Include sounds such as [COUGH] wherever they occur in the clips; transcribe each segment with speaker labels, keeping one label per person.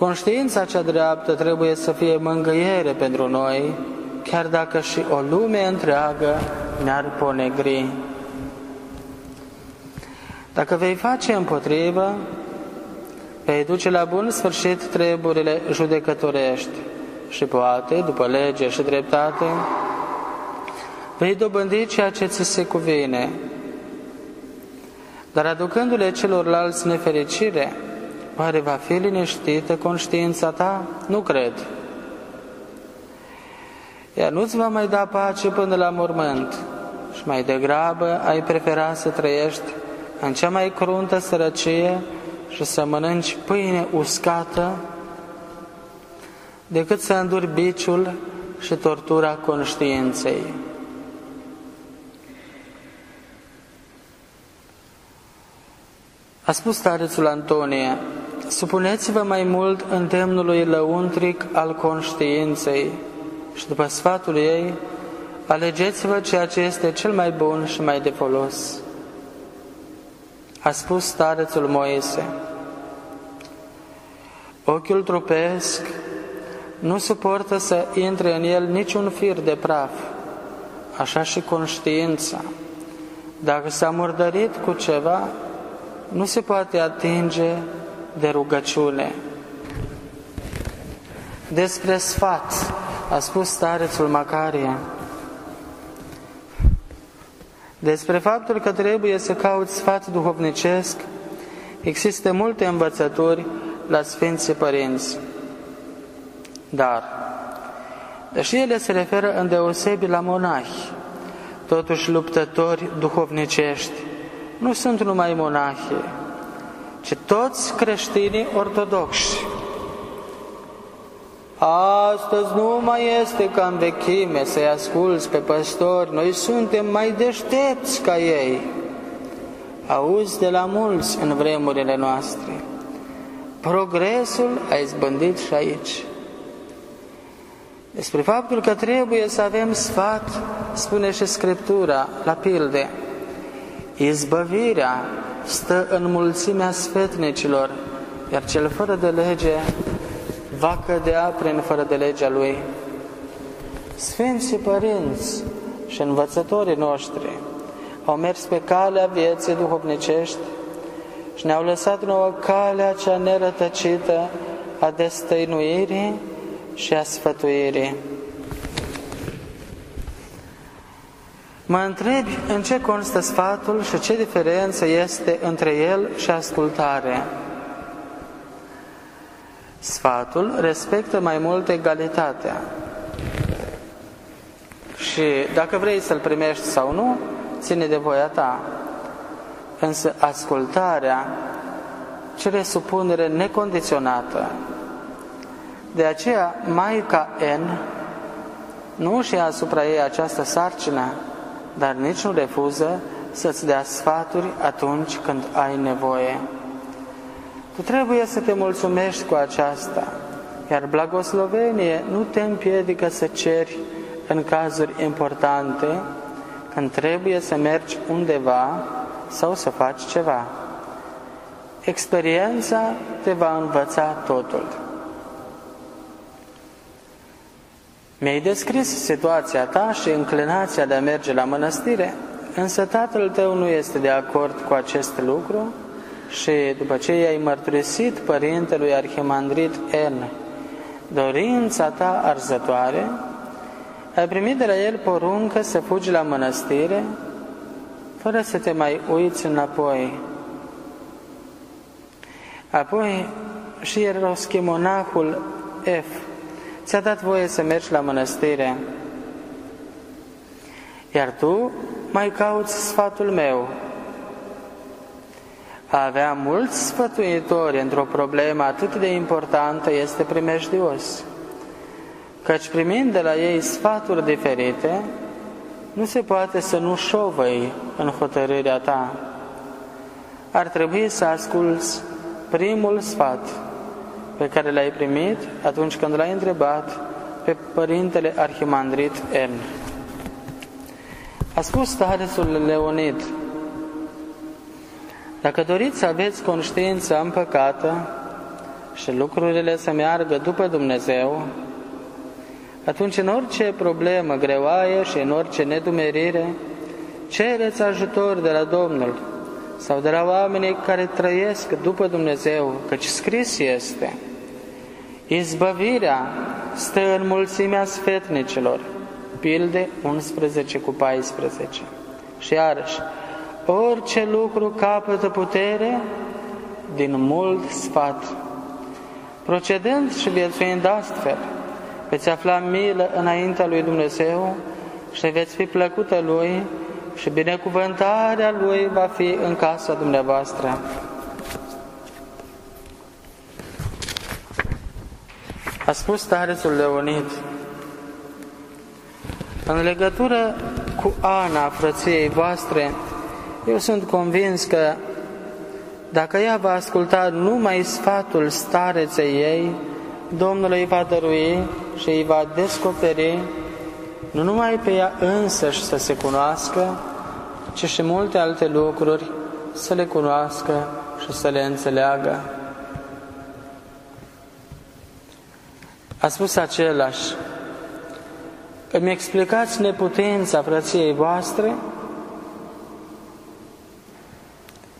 Speaker 1: Conștiința cea dreaptă trebuie să fie mângâiere pentru noi, chiar dacă și o lume întreagă ne-ar ponegri. Dacă vei face împotrivă, vei duce la bun sfârșit treburile judecătorești și poate, după lege și dreptate, vei dobândi ceea ce ți se cuvine. Dar aducându-le celorlalți nefericire, oare va fi liniștită conștiința ta? Nu cred. Ea nu-ți va mai da pace până la mormânt și mai degrabă ai prefera să trăiești în cea mai cruntă sărăcie și să mănânci pâine uscată decât să înduri biciul și tortura conștiinței. A spus starețul Antonie, supuneți-vă mai mult îndemnului lăuntric al conștiinței și după sfatul ei, alegeți-vă ceea ce este cel mai bun și mai de folos. A spus starețul Moise, ochiul trupesc nu suportă să intre în el niciun fir de praf, așa și conștiința. Dacă s-a murdărit cu ceva, nu se poate atinge de rugăciune. Despre sfat a spus starețul Macarie, despre faptul că trebuie să cauți sfat duhovnicesc, există multe învățături la Sfinții Părinți. Dar, deși ele se referă îndeosebi la monahi, totuși luptători duhovnicești, nu sunt numai monahi, ci toți creștinii ortodoxi. Astăzi nu mai este ca în vechime să-i asculți pe păstori, noi suntem mai deștepți ca ei. Auzi de la mulți în vremurile noastre. Progresul a izbândit și aici. Despre faptul că trebuie să avem sfat, spune și Scriptura, la pilde. Izbăvirea stă în mulțimea sfetnicilor, iar cel fără de lege va cădea prin fără de legea lui. Sfinții părinți și învățătorii noștri au mers pe calea vieții duhovnicești și ne-au lăsat nouă calea cea nerătăcită a destăinuirii și a sfătuirii. Mă întrebi în ce constă sfatul și ce diferență este între el și ascultare. Sfatul respectă mai mult egalitatea. Și dacă vrei să-l primești sau nu, ține de voia ta. Însă ascultarea cere supunere necondiționată. De aceea, Maica N nu își ia asupra ei această sarcină, dar nici nu refuză să-ți dea sfaturi atunci când ai nevoie. Tu trebuie să te mulțumești cu aceasta, iar blagoslovenie nu te împiedică să ceri în cazuri importante, când trebuie să mergi undeva sau să faci ceva. Experiența te va învăța totul. Mi-ai descris situația ta și înclinația de a merge la mănăstire, însă tatăl tău nu este de acord cu acest lucru și după ce i-ai mărturisit părintelui Arhimandrit N dorința ta arzătoare, ai primit de la el poruncă să fugi la mănăstire fără să te mai uiți înapoi. Apoi și eroschimonahul F ți-a dat voie să mergi la mănăstire, iar tu mai cauți sfatul meu. A avea mulți sfătuitori într-o problemă atât de importantă este primejdios, căci primind de la ei sfaturi diferite, nu se poate să nu șovăi în hotărârea ta. Ar trebui să asculți primul sfat pe care l-ai primit atunci când l-ai întrebat pe Părintele Arhimandrit N. A spus starețul Leonid, dacă doriți să aveți conștiința împăcată, și lucrurile să meargă după Dumnezeu, atunci în orice problemă greoaie și în orice nedumerire, cereți ajutor de la Domnul sau de la oamenii care trăiesc după Dumnezeu, căci scris este, izbăvirea stă în mulțimea sfetnicilor, pilde 11 cu 14. Și iarăși, orice lucru capătă putere din mult sfat. Procedând și viețuind astfel, veți afla milă înaintea lui Dumnezeu și veți fi plăcută Lui și binecuvântarea Lui va fi în casa dumneavoastră. A spus starețul Leonid, în legătură cu Ana, frăției voastre, eu sunt convins că dacă ea va asculta numai sfatul stareței ei, Domnul îi va dărui și îi va descoperi nu numai pe ea însăși să se cunoască, ci și multe alte lucruri să le cunoască și să le înțeleagă. A spus același, îmi explicați neputința frăției voastre,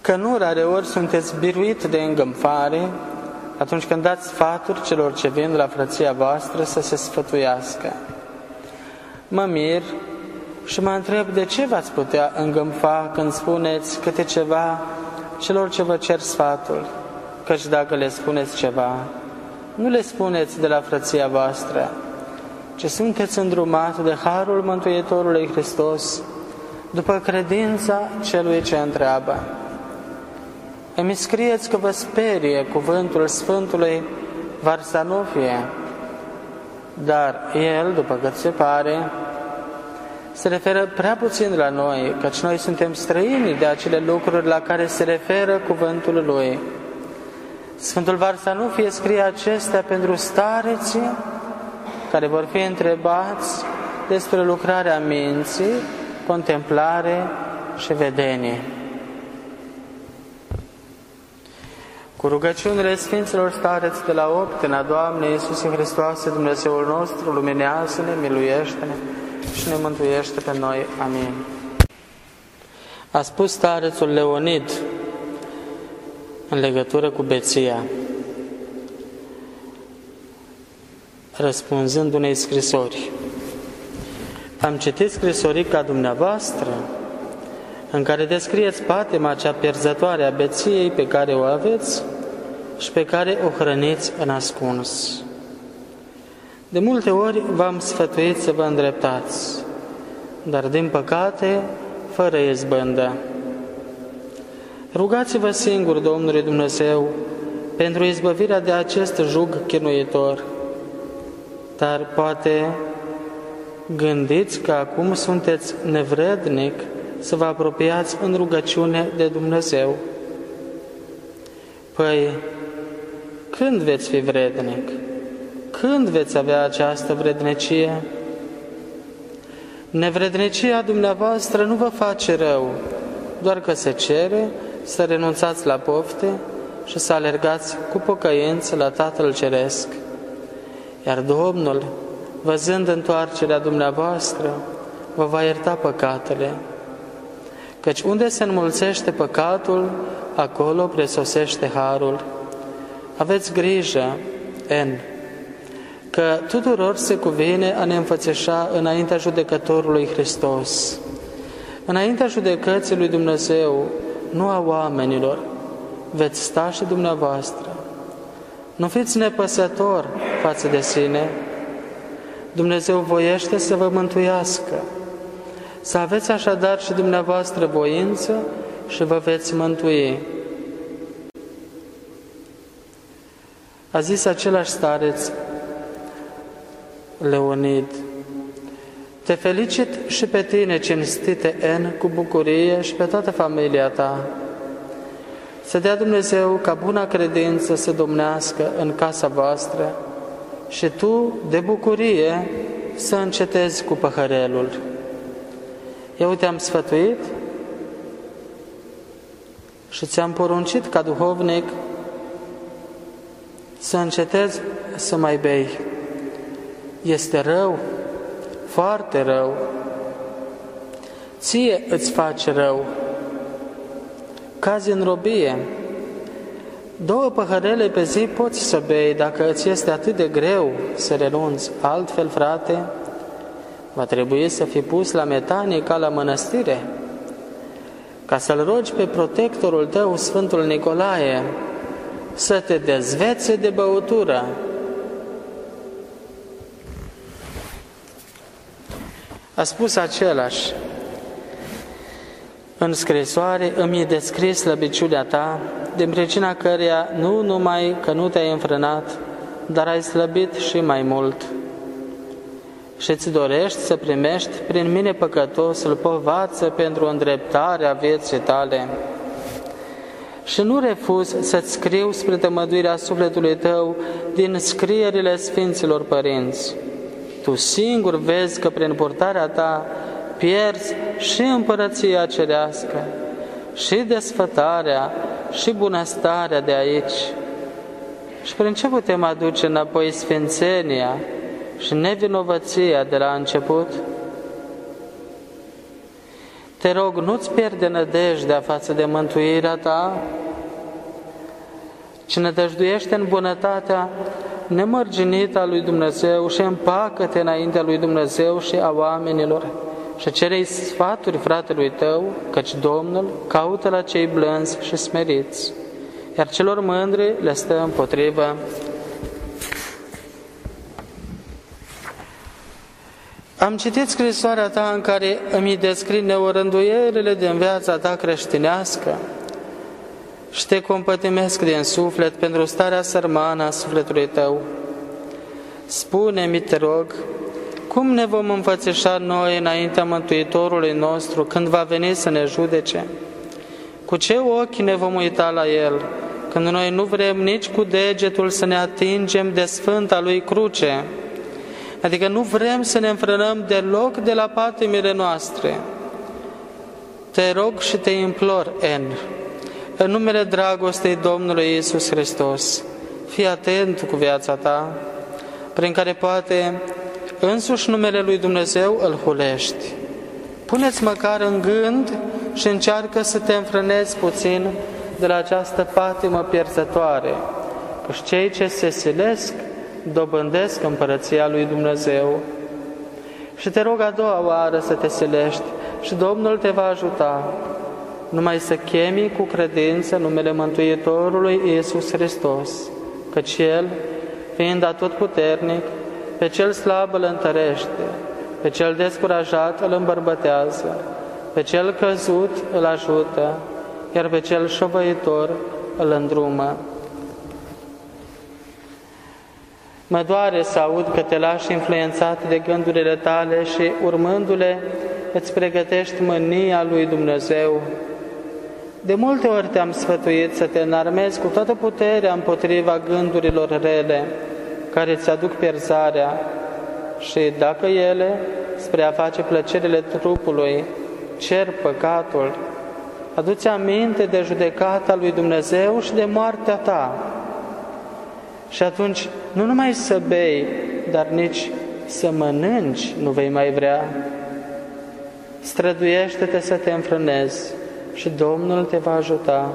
Speaker 1: că nu rare ori sunteți biruit de îngămfare atunci când dați sfaturi celor ce vin la frăția voastră să se sfătuiască. Mă mir și mă întreb de ce v-ați putea îngămfa când spuneți câte ceva celor ce vă cer sfatul, căci dacă le spuneți ceva, nu le spuneți de la frăția voastră, ci sunteți îndrumat de Harul Mântuitorului Hristos, după credința celui ce întreabă. Îmi scrieți că vă sperie cuvântul Sfântului Varsanofie, dar el, după cât se pare, se referă prea puțin la noi, căci noi suntem străini de acele lucruri la care se referă cuvântul lui. Sfântul Varsanufie scrie acestea pentru stareții care vor fi întrebați despre lucrarea minții, contemplare și vedenie. Cu rugăciunile Sfinților stareți de la optina, Doamne Iisuse Hristoase, Dumnezeul nostru, luminează-ne, miluiește-ne și ne mântuiește pe noi. Amin. A spus starețul Leonid în legătură cu beția, răspunzând unei scrisori. Am citit scrisorica dumneavoastră în care descrieți patima cea pierzătoare a beției pe care o aveți și pe care o hrăniți în ascuns. De multe ori v-am sfătuit să vă îndreptați, dar din păcate, fără izbândă. Rugați-vă singur Domnului Dumnezeu pentru izbăvirea de acest jug chinuitor, dar poate gândiți că acum sunteți nevrednic să vă apropiați în rugăciune de Dumnezeu. Păi, când veți fi vrednic? Când veți avea această vrednicie? Nevrednicia dumneavoastră nu vă face rău, doar că se cere să renunțați la pofte și să alergați cu pocăință la Tatăl Ceresc. Iar Domnul, văzând întoarcerea dumneavoastră, vă va ierta păcatele. Căci unde se înmulțește păcatul, acolo presosește harul. Aveți grijă, N, că tuturor se cuvine a ne înfățeșa înaintea judecătorului Hristos, înaintea judecății lui Dumnezeu, nu a oamenilor, veți sta și dumneavoastră. Nu fiți nepăsător față de sine, Dumnezeu voiește să vă mântuiască. Să aveți așadar și dumneavoastră voință și vă veți mântui. A zis același stareț, Leonid, te felicit și pe tine, cinstite N, cu bucurie și pe toată familia ta. Să dea Dumnezeu ca buna credință să domnească în casa voastră și tu, de bucurie, să încetezi cu păhărelul. Eu te-am sfătuit și ți-am poruncit ca duhovnic să încetezi să mai bei. Este rău, foarte rău. Ție îți face rău. Cazi în robie. Două păhărele pe zi poți să bei dacă îți este atât de greu să renunți. Altfel, frate, va trebui să fii pus la metanie ca la mănăstire, ca să-l rogi pe protectorul tău, Sfântul Nicolae, să te dezvețe de băutură. A spus același, în scrisoare îmi descris slăbiciunea ta, din pricina căreia nu numai că nu te-ai înfrânat, dar ai slăbit și mai mult. Și îți dorești să primești prin mine păcătosul povață pentru îndreptarea vieții tale. Și nu refuz să-ți scriu spre tămăduirea sufletului tău din scrierile Sfinților Părinți. Tu singur vezi că prin purtarea ta pierzi și împărăția cerească, și desfătarea, și bunăstarea de aici. Și prin ce putem aduce înapoi sfințenia și nevinovăția de la început? Te rog, nu-ți pierde nădejdea față de mântuirea ta, ci nădăjduiește în bunătatea nemărginită a lui Dumnezeu și împacă-te înaintea lui Dumnezeu și a oamenilor și cerei sfaturi fratelui tău, căci Domnul caută la cei blânzi și smeriți, iar celor mândri le stă împotrivă. Am citit scrisoarea ta în care îmi descrii neorânduierile din viața ta creștinească și te compătimesc din suflet pentru starea sărmană a sufletului tău. Spune-mi, te rog, cum ne vom înfățișa noi înaintea Mântuitorului nostru când va veni să ne judece? Cu ce ochi ne vom uita la El când noi nu vrem nici cu degetul să ne atingem de Sfânta Lui Cruce? Adică nu vrem să ne înfrânăm deloc de la patimile noastre. Te rog și te implor, N, în numele dragostei Domnului Isus Hristos, fii atent cu viața ta, prin care poate însuși numele lui Dumnezeu îl hulești. Puneți măcar în gând și încearcă să te înfrânezi puțin de la această patimă pierzătoare, căci cei ce se silesc dobândesc împărăția lui Dumnezeu. Și te rog a doua oară să te silești și Domnul te va ajuta numai să chemi cu credință numele Mântuitorului Iisus Hristos, căci El, fiind atotputernic, pe cel slab îl întărește, pe cel descurajat îl îmbărbătează, pe cel căzut îl ajută, iar pe cel șovăitor îl îndrumă. Mă doare să aud că te lași influențat de gândurile tale și, urmându-le, îți pregătești mânia lui Dumnezeu. De multe ori te-am sfătuit să te înarmezi cu toată puterea împotriva gândurilor rele, care îți aduc pierzarea și dacă ele, spre a face plăcerile trupului, cer păcatul, aduți aminte de judecata lui Dumnezeu și de moartea ta. Și atunci nu numai să bei, dar nici să mănânci nu vei mai vrea. Străduiește-te să te înfrânezi și Domnul te va ajuta.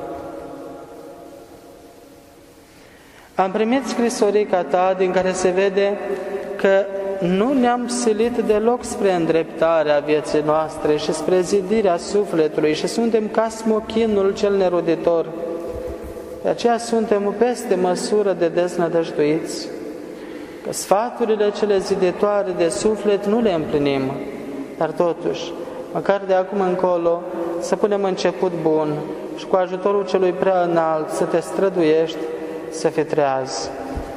Speaker 1: Am primit scrisorica ta din care se vede că nu ne-am silit deloc spre îndreptarea vieții noastre și spre zidirea sufletului și suntem ca smochinul cel neroditor. De aceea suntem peste măsură de deznădăjduiți, că sfaturile cele ziditoare de suflet nu le împlinim, dar totuși, măcar de acum încolo, să punem început bun și cu ajutorul celui prea înalt să te străduiești să fii treaz.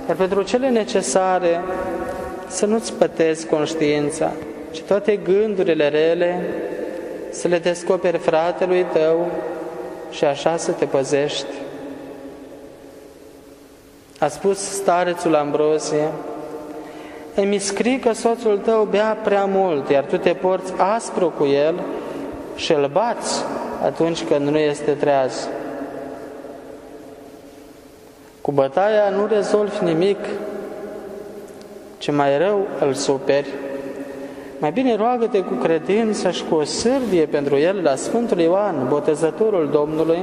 Speaker 1: Iar pentru cele necesare să nu-ți pătezi conștiința, ci toate gândurile rele să le descoperi fratelui tău și așa să te păzești. A spus starețul Ambrosie, îmi scrii că soțul tău bea prea mult, iar tu te porți aspru cu el și îl bați atunci când nu este treaz. Cu bătaia nu rezolvi nimic, ce mai rău îl superi. Mai bine roagă-te cu credință și cu o sârdie pentru el la Sfântul Ioan, botezătorul Domnului,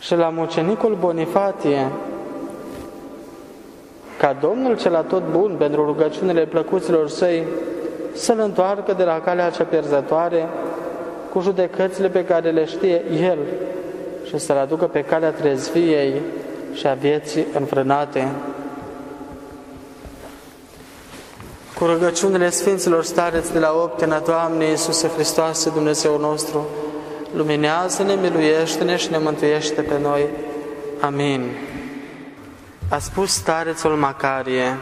Speaker 1: și la mucenicul Bonifatie, ca Domnul cel tot bun pentru rugăciunile plăcuților săi să-l întoarcă de la calea cea pierzătoare cu judecățile pe care le știe El și să-l aducă pe calea trezviei și a vieții înfrânate. Cu rugăciunile Sfinților Stareți de la Optena, Doamne Iisuse Hristoase, Dumnezeu nostru, luminează-ne, miluiește-ne și ne mântuiește pe noi. Amin. A spus starețul Macarie,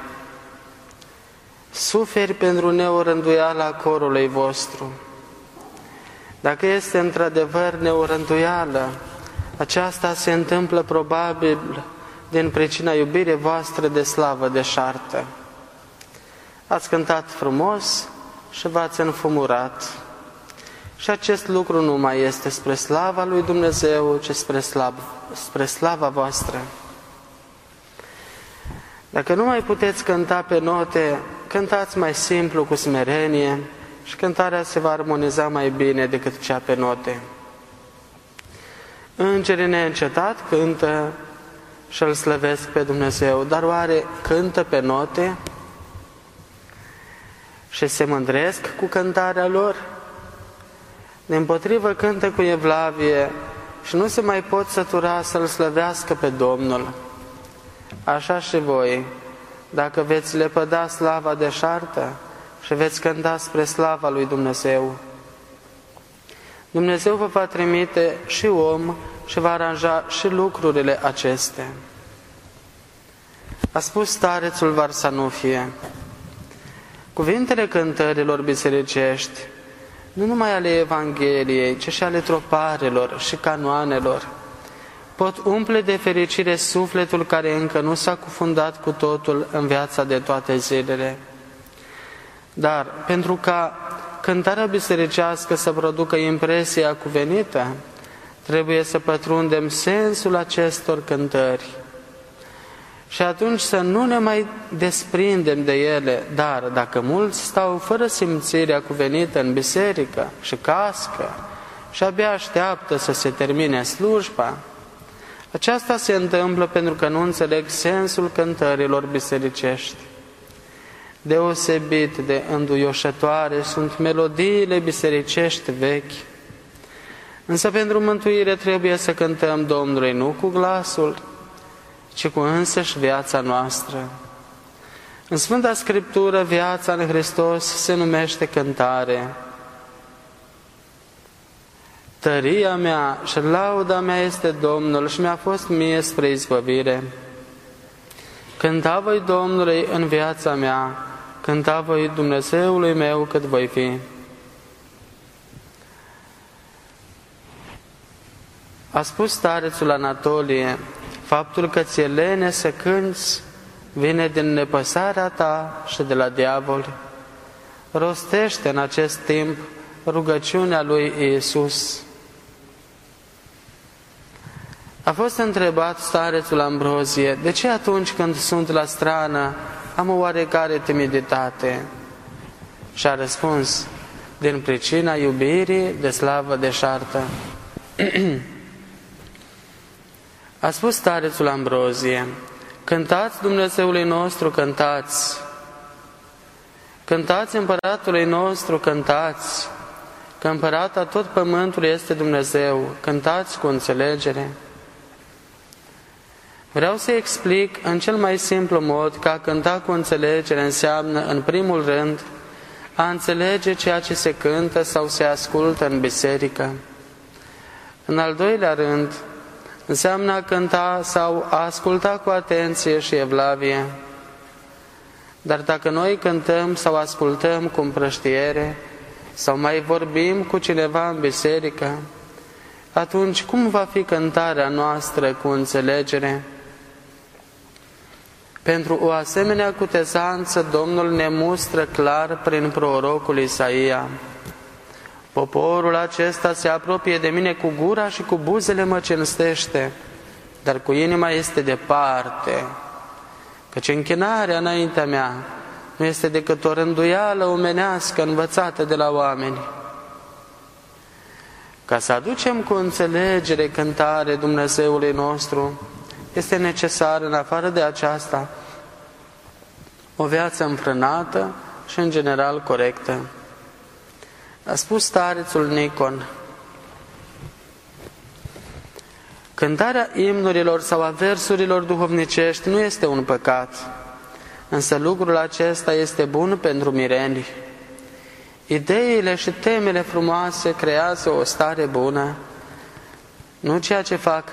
Speaker 1: Suferi pentru neorânduiala corului vostru. Dacă este într-adevăr neorânduială, aceasta se întâmplă probabil din pricina iubirii voastre de slavă de șartă. Ați cântat frumos și v-ați înfumurat. Și acest lucru nu mai este spre slava lui Dumnezeu, ci spre, slav, spre slava voastră. Dacă nu mai puteți cânta pe note, cântați mai simplu, cu smerenie și cântarea se va armoniza mai bine decât cea pe note. Îngerii neîncetat cântă și îl slăvesc pe Dumnezeu, dar oare cântă pe note și se mândresc cu cântarea lor? Din potrivă cântă cu evlavie și nu se mai pot sătura să-L slăvească pe Domnul. Așa și voi, dacă veți lepăda slava de șartă și veți cânta spre slava lui Dumnezeu, Dumnezeu vă va trimite și om și va aranja și lucrurile acestea. A spus starețul Varsanufie, cuvintele cântărilor bisericești, nu numai ale Evangheliei, ci și ale troparelor și canoanelor, pot umple de fericire sufletul care încă nu s-a cufundat cu totul în viața de toate zilele. Dar pentru ca cântarea bisericească să producă impresia cuvenită, trebuie să pătrundem sensul acestor cântări. Și atunci să nu ne mai desprindem de ele, dar dacă mulți stau fără simțirea cuvenită în biserică și cască și abia așteaptă să se termine slujba, aceasta se întâmplă pentru că nu înțeleg sensul cântărilor bisericești. Deosebit de înduioșătoare sunt melodiile bisericești vechi, însă pentru mântuire trebuie să cântăm Domnului nu cu glasul, ci cu însăși viața noastră. În Sfânta Scriptură, viața în Hristos se numește cântare, Tăria mea și lauda mea este Domnul și mi-a fost mie spre izbăvire. Cânta voi Domnului în viața mea, cânta voi Dumnezeului meu cât voi fi. A spus starețul Anatolie, faptul că ți-e lene să cânți vine din nepăsarea ta și de la diavol. Rostește în acest timp rugăciunea lui Iisus. A fost întrebat starețul Ambrozie, de ce atunci când sunt la strană am o oarecare timiditate? Și a răspuns, din pricina iubirii de slavă deșartă. [CLEARS THROAT] a spus starețul Ambrozie, cântați Dumnezeului nostru, cântați, cântați împăratului nostru, cântați, că împărata tot pământul este Dumnezeu, cântați cu înțelegere. Vreau să explic în cel mai simplu mod că a cânta cu înțelegere înseamnă, în primul rând, a înțelege ceea ce se cântă sau se ascultă în biserică. În al doilea rând, înseamnă a cânta sau a asculta cu atenție și evlavie. Dar dacă noi cântăm sau ascultăm cu împrăștiere sau mai vorbim cu cineva în biserică, atunci cum va fi cântarea noastră cu înțelegere? Pentru o asemenea cutezanță, Domnul ne mustră clar prin prorocul Isaia. Poporul acesta se apropie de mine cu gura și cu buzele mă cinstește, dar cu inima este departe, căci închinarea înaintea mea nu este decât o rânduială omenească învățată de la oameni. Ca să aducem cu înțelegere cântare Dumnezeului nostru, este necesar, în afară de aceasta, o viață înfrânată și, în general, corectă. A spus starețul Nicon, Cântarea imnurilor sau a versurilor duhovnicești nu este un păcat, însă lucrul acesta este bun pentru mireni. Ideile și temele frumoase creează o stare bună, nu ceea ce fac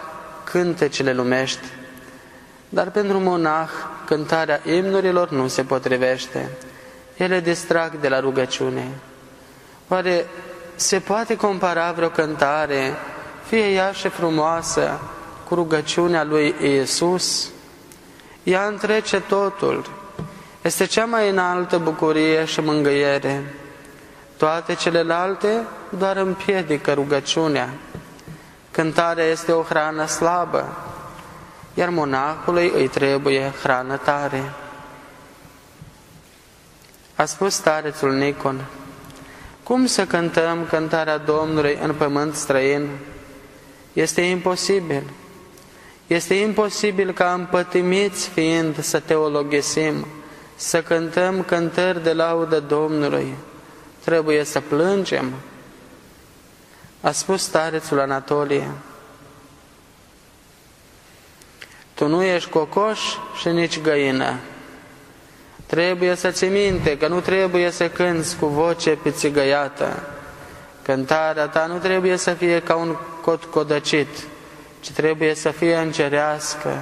Speaker 1: cântecele lumești, dar pentru monah cântarea imnurilor nu se potrivește. Ele distrag de la rugăciune. Oare se poate compara vreo cântare, fie ea și frumoasă, cu rugăciunea lui Iisus? Ea întrece totul. Este cea mai înaltă bucurie și mângâiere. Toate celelalte doar împiedică rugăciunea. Cântarea este o hrană slabă, iar monahului îi trebuie hrană tare. A spus starețul Nicon, cum să cântăm cântarea Domnului în pământ străin? Este imposibil. Este imposibil ca împătimiți fiind să teologisim, să cântăm cântări de laudă Domnului. Trebuie să plângem. A spus starețul Anatolie, Tu nu ești cocoș și nici găină. Trebuie să ți minte că nu trebuie să cânți cu voce pițigăiată. Cântarea ta nu trebuie să fie ca un cot codăcit, ci trebuie să fie îngerească,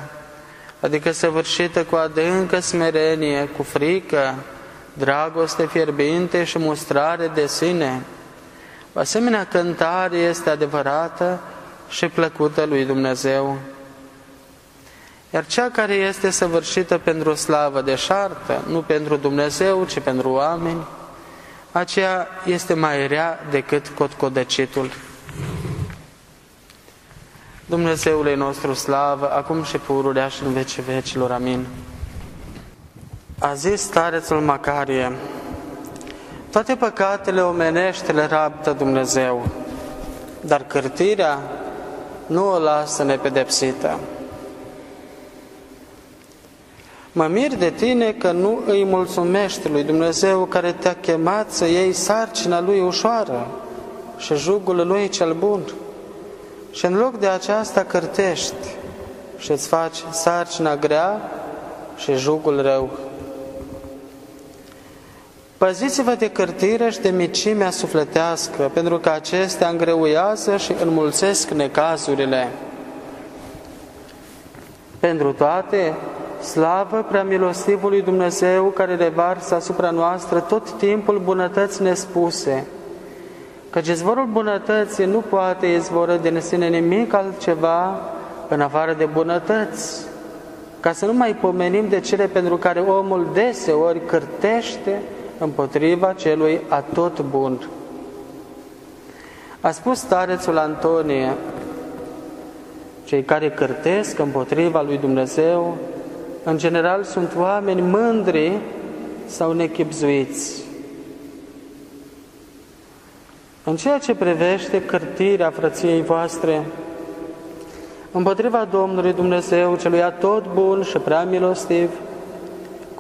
Speaker 1: adică săvârșită cu adâncă smerenie, cu frică, dragoste fierbinte și mustrare de sine. O asemenea cântare este adevărată și plăcută lui Dumnezeu. Iar cea care este săvârșită pentru slavă de șartă, nu pentru Dumnezeu, ci pentru oameni, aceea este mai rea decât cotcodăcitul. Dumnezeule nostru slavă, acum și pururea și în vece vecilor. Amin. A zis starețul Macarie, toate păcatele omenești le rabdă Dumnezeu, dar cârtirea nu o lasă nepedepsită. Mă mir de tine că nu îi mulțumești lui Dumnezeu care te-a chemat să iei sarcina lui ușoară și jugul lui cel bun. Și în loc de aceasta cârtești și îți faci sarcina grea și jugul rău. Păziți-vă de cârtire și de micimea sufletească, pentru că acestea îngreuiază și înmulțesc necazurile. Pentru toate, Slavă prea milostivului Dumnezeu care revarsă asupra noastră tot timpul bunătăți nespuse, căci izvorul bunătății nu poate izvoră din sine nimic altceva în afară de bunătăți, ca să nu mai pomenim de cele pentru care omul deseori cârtește împotriva celui atot bun. A spus starețul Antonie, cei care cârtesc împotriva lui Dumnezeu în general, sunt oameni mândri sau nechipzuiți. În ceea ce privește cârtirea frăției voastre, împotriva Domnului Dumnezeu, celui tot bun și prea milostiv,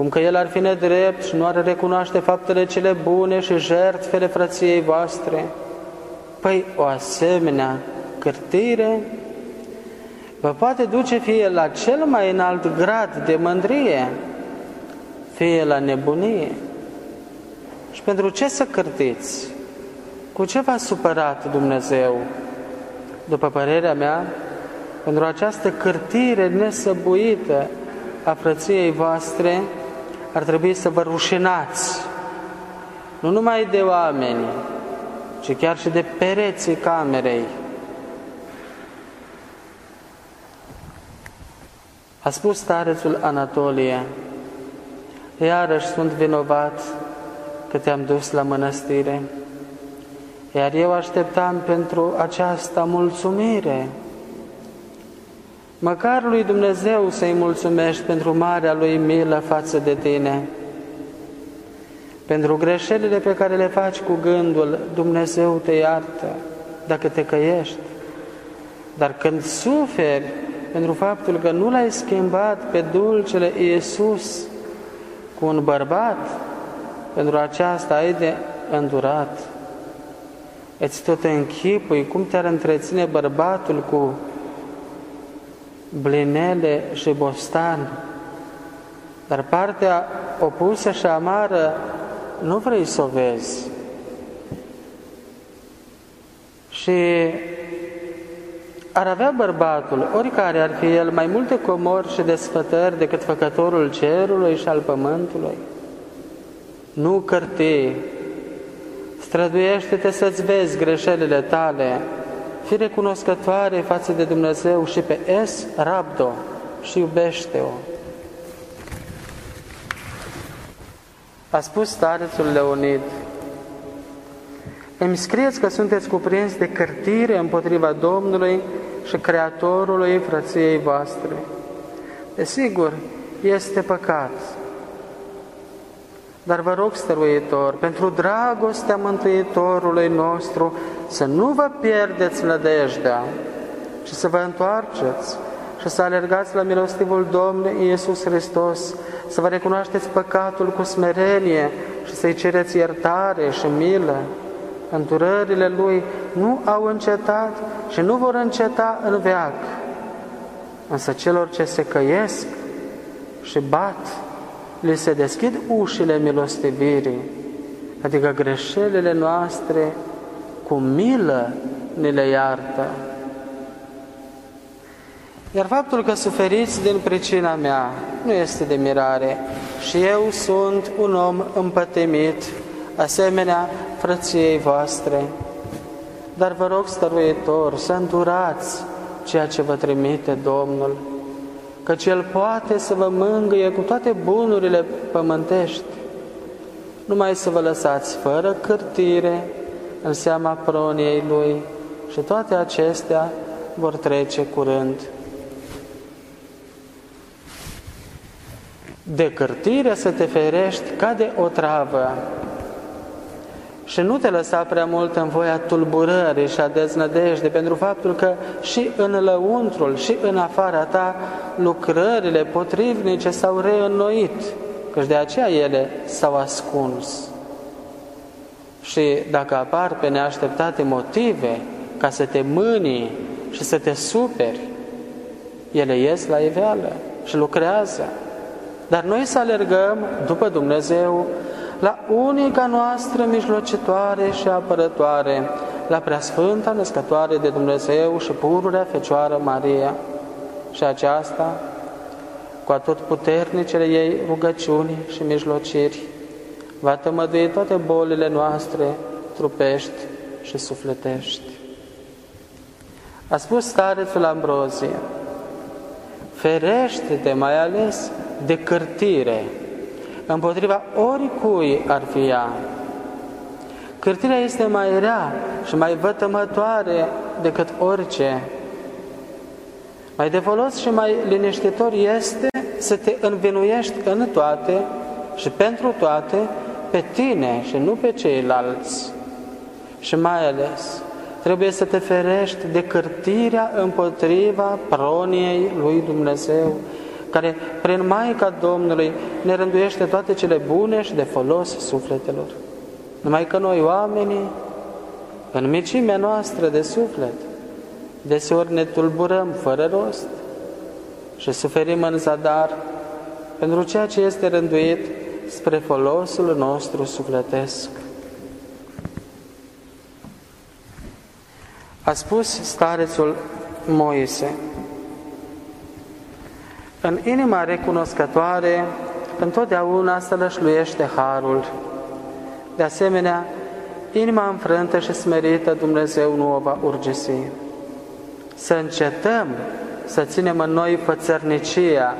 Speaker 1: cum că El ar fi nedrept și nu ar recunoaște faptele cele bune și jertfele frăției voastre, păi o asemenea cârtire vă poate duce fie la cel mai înalt grad de mândrie, fie la nebunie. Și pentru ce să cârtiți? Cu ce v-a supărat Dumnezeu? După părerea mea, pentru această cârtire nesăbuită a frăției voastre, ar trebui să vă rușinați, nu numai de oameni, ci chiar și de pereții camerei, A spus starețul Anatolie, iarăși sunt vinovat că te-am dus la mănăstire. Iar eu așteptam pentru aceasta mulțumire. Măcar lui Dumnezeu să-i mulțumești pentru marea lui milă față de tine. Pentru greșelile pe care le faci cu gândul, Dumnezeu te iartă dacă te căiești. Dar când suferi pentru faptul că nu l-ai schimbat pe dulcele Iisus cu un bărbat, pentru aceasta ai de îndurat. Îți tot închipui cum te-ar întreține bărbatul cu blinele și bostan. Dar partea opusă și amară nu vrei să o vezi. Și ar avea bărbatul, oricare ar fi el, mai multe comori și desfătări decât făcătorul cerului și al pământului. Nu cărti, străduiește-te să-ți vezi greșelile tale, fi recunoscătoare față de Dumnezeu și pe Es, rabdo și iubește-o. A spus starețul Leonid, îmi scrieți că sunteți cuprinși de cărtire împotriva Domnului și Creatorului frăției voastre. Desigur, este păcat. Dar vă rog, stăruitor, pentru dragostea Mântuitorului nostru, să nu vă pierdeți nădejdea, ci să vă întoarceți și să alergați la milostivul Domnului Iisus Hristos, să vă recunoașteți păcatul cu smerenie și să-i cereți iertare și milă. Înturările Lui nu au încetat și nu vor înceta în veac. Însă celor ce se căiesc și bat, li se deschid ușile milostivirii, adică greșelile noastre cu milă ni le iartă. Iar faptul că suferiți din pricina mea nu este de mirare și eu sunt un om împătimit, asemenea frăției voastre. Dar vă rog, stăruitor, să îndurați ceea ce vă trimite Domnul, căci El poate să vă mângâie cu toate bunurile pământești. Numai să vă lăsați fără cârtire în seama proniei Lui și toate acestea vor trece curând. De cârtire să te ferești ca de o travă și nu te lăsa prea mult în voia tulburării și a deznădejde, pentru faptul că și în lăuntrul și în afara ta lucrările potrivnice s-au reînnoit, căci de aceea ele s-au ascuns. Și dacă apar pe neașteptate motive ca să te mâni și să te superi, ele ies la iveală și lucrează. Dar noi să alergăm după Dumnezeu la unica noastră mijlocitoare și apărătoare, la preasfânta născătoare de Dumnezeu și pururea Fecioară Maria. Și aceasta, cu atot puternicele ei rugăciuni și mijlociri, va tămădui toate bolile noastre, trupești și sufletești. A spus starețul Ambrozie, ferește-te mai ales de cârtire, împotriva oricui ar fi ea. Cârtirea este mai rea și mai vătămătoare decât orice. Mai de folos și mai liniștitor este să te învinuiești în toate și pentru toate pe tine și nu pe ceilalți. Și mai ales trebuie să te ferești de cârtirea împotriva proniei lui Dumnezeu, care prin Maica Domnului ne rânduiește toate cele bune și de folos sufletelor. Numai că noi oamenii, în micimea noastră de suflet, deseori ne tulburăm fără rost și suferim în zadar pentru ceea ce este rânduit spre folosul nostru sufletesc. A spus starețul Moise, în inima recunoscătoare, întotdeauna să lășluiește harul. De asemenea, inima înfrântă și smerită Dumnezeu nu o va urgisi. Să încetăm să ținem în noi fățărnicia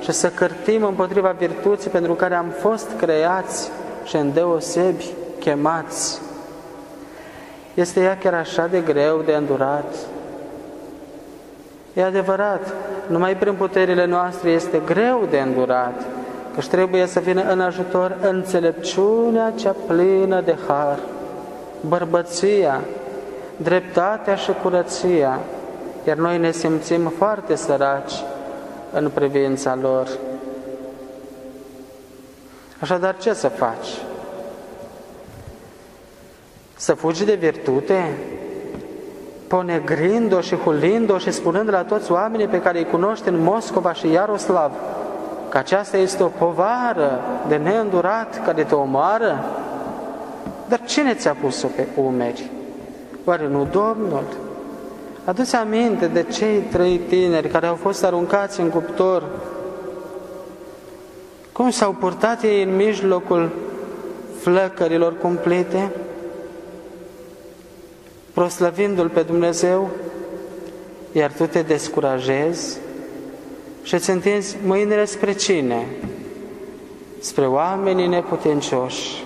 Speaker 1: și să cărtim împotriva virtuții pentru care am fost creați și îndeosebi chemați. Este ea chiar așa de greu de îndurat? E adevărat, numai prin puterile noastre este greu de îndurat, căci trebuie să vină în ajutor înțelepciunea cea plină de har, bărbăția, dreptatea și curăția, iar noi ne simțim foarte săraci în privința lor. Așadar, ce să faci? Să fugi de virtute? Ponegrind-o și hulind-o și spunând la toți oamenii pe care îi cunoști în Moscova și Iaroslav că aceasta este o povară de neîndurat care te omoară? Dar cine ți-a pus-o pe umeri? Oare nu Domnul? Adu-ți aminte de cei trei tineri care au fost aruncați în cuptor. Cum s-au purtat ei în mijlocul flăcărilor cumplite? proslăvindu-L pe Dumnezeu, iar tu te descurajezi și îți întinzi mâinile spre cine? Spre oamenii neputincioși.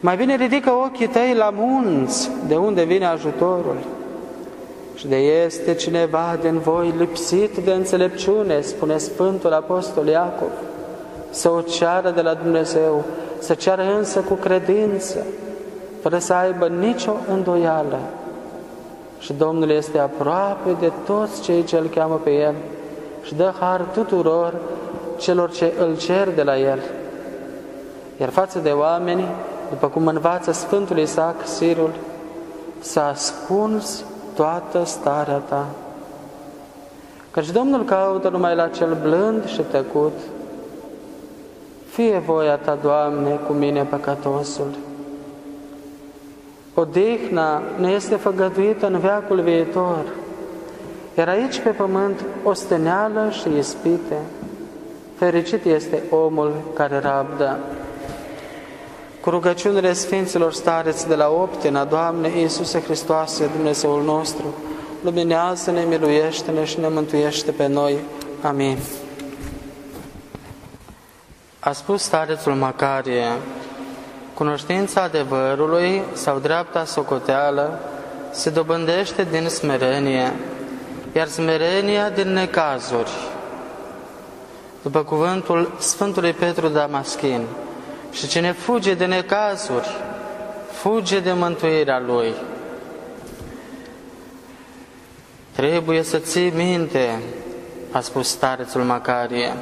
Speaker 1: Mai bine ridică ochii tăi la munți, de unde vine ajutorul. Și de este cineva din voi lipsit de înțelepciune, spune Sfântul Apostol Iacov, să o ceară de la Dumnezeu, să ceară însă cu credință, fără să aibă nicio îndoială. Și Domnul este aproape de toți cei ce îl cheamă pe El și dă har tuturor celor ce îl cer de la El. Iar față de oameni, după cum învață Sfântul Isaac Sirul, să ascunzi toată starea ta. Căci Domnul caută numai la cel blând și tăcut. Fie voia ta, Doamne, cu mine păcătosul. Odihna ne este făgăduită în veacul viitor, iar aici pe pământ osteneală și ispite. Fericit este omul care rabdă. Cu rugăciunile Sfinților stareți de la optina, Doamne Iisuse Hristoase, Dumnezeul nostru, luminează-ne, miluiește-ne și ne mântuiește pe noi. Amin. A spus starețul Macarie, Cunoștința adevărului sau dreapta socoteală se dobândește din smerenie, iar smerenia din necazuri. După cuvântul Sfântului Petru Damaschin, și cine fuge de necazuri, fuge de mântuirea lui. Trebuie să ții minte, a spus starețul Macarie,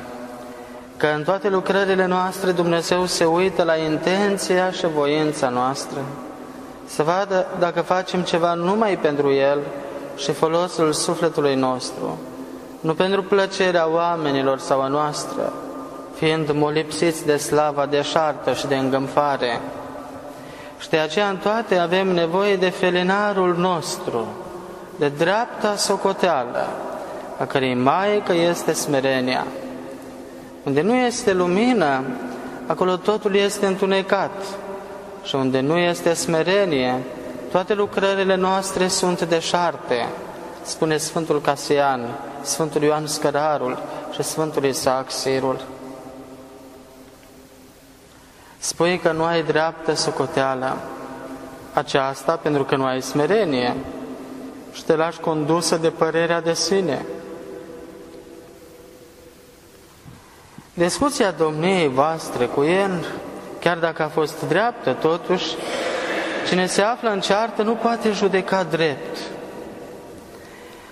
Speaker 1: că în toate lucrările noastre Dumnezeu se uită la intenția și voința noastră, să vadă dacă facem ceva numai pentru El și folosul sufletului nostru, nu pentru plăcerea oamenilor sau a noastră, fiind molipsiți de slava deșartă și de îngâmfare. Și de aceea în toate avem nevoie de felinarul nostru, de dreapta socoteală, a cărei maică este smerenia. Unde nu este lumină, acolo totul este întunecat. Și unde nu este smerenie, toate lucrările noastre sunt deșarte, spune Sfântul Casian, Sfântul Ioan Scărarul și Sfântul Isaac Sirul. Spui că nu ai dreaptă socoteală, aceasta pentru că nu ai smerenie și te lași condusă de părerea de sine. Discuția domniei voastre cu el, chiar dacă a fost dreaptă, totuși, cine se află în ceartă nu poate judeca drept.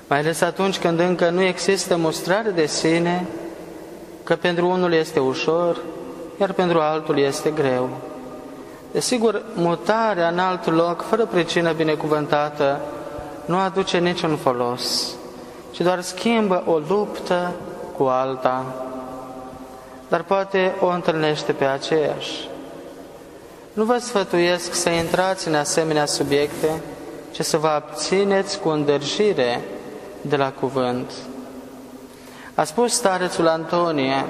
Speaker 1: Mai ales atunci când încă nu există mostrare de sine că pentru unul este ușor, iar pentru altul este greu. Desigur, mutarea în alt loc, fără pricină binecuvântată, nu aduce niciun folos, ci doar schimbă o luptă cu alta dar poate o întâlnește pe aceeași. Nu vă sfătuiesc să intrați în asemenea subiecte, ci să vă abțineți cu îndârjire de la cuvânt. A spus starețul Antonie,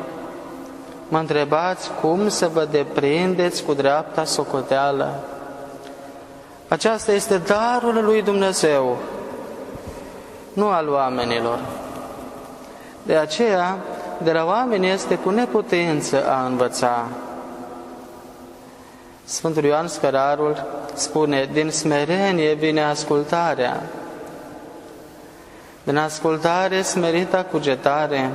Speaker 1: mă întrebați cum să vă deprindeți cu dreapta socoteală. Aceasta este darul lui Dumnezeu, nu al oamenilor. De aceea, de la oameni este cu neputință a învăța. Sfântul Ioan Scărarul spune, din smerenie vine ascultarea. Din ascultare smerită cugetare,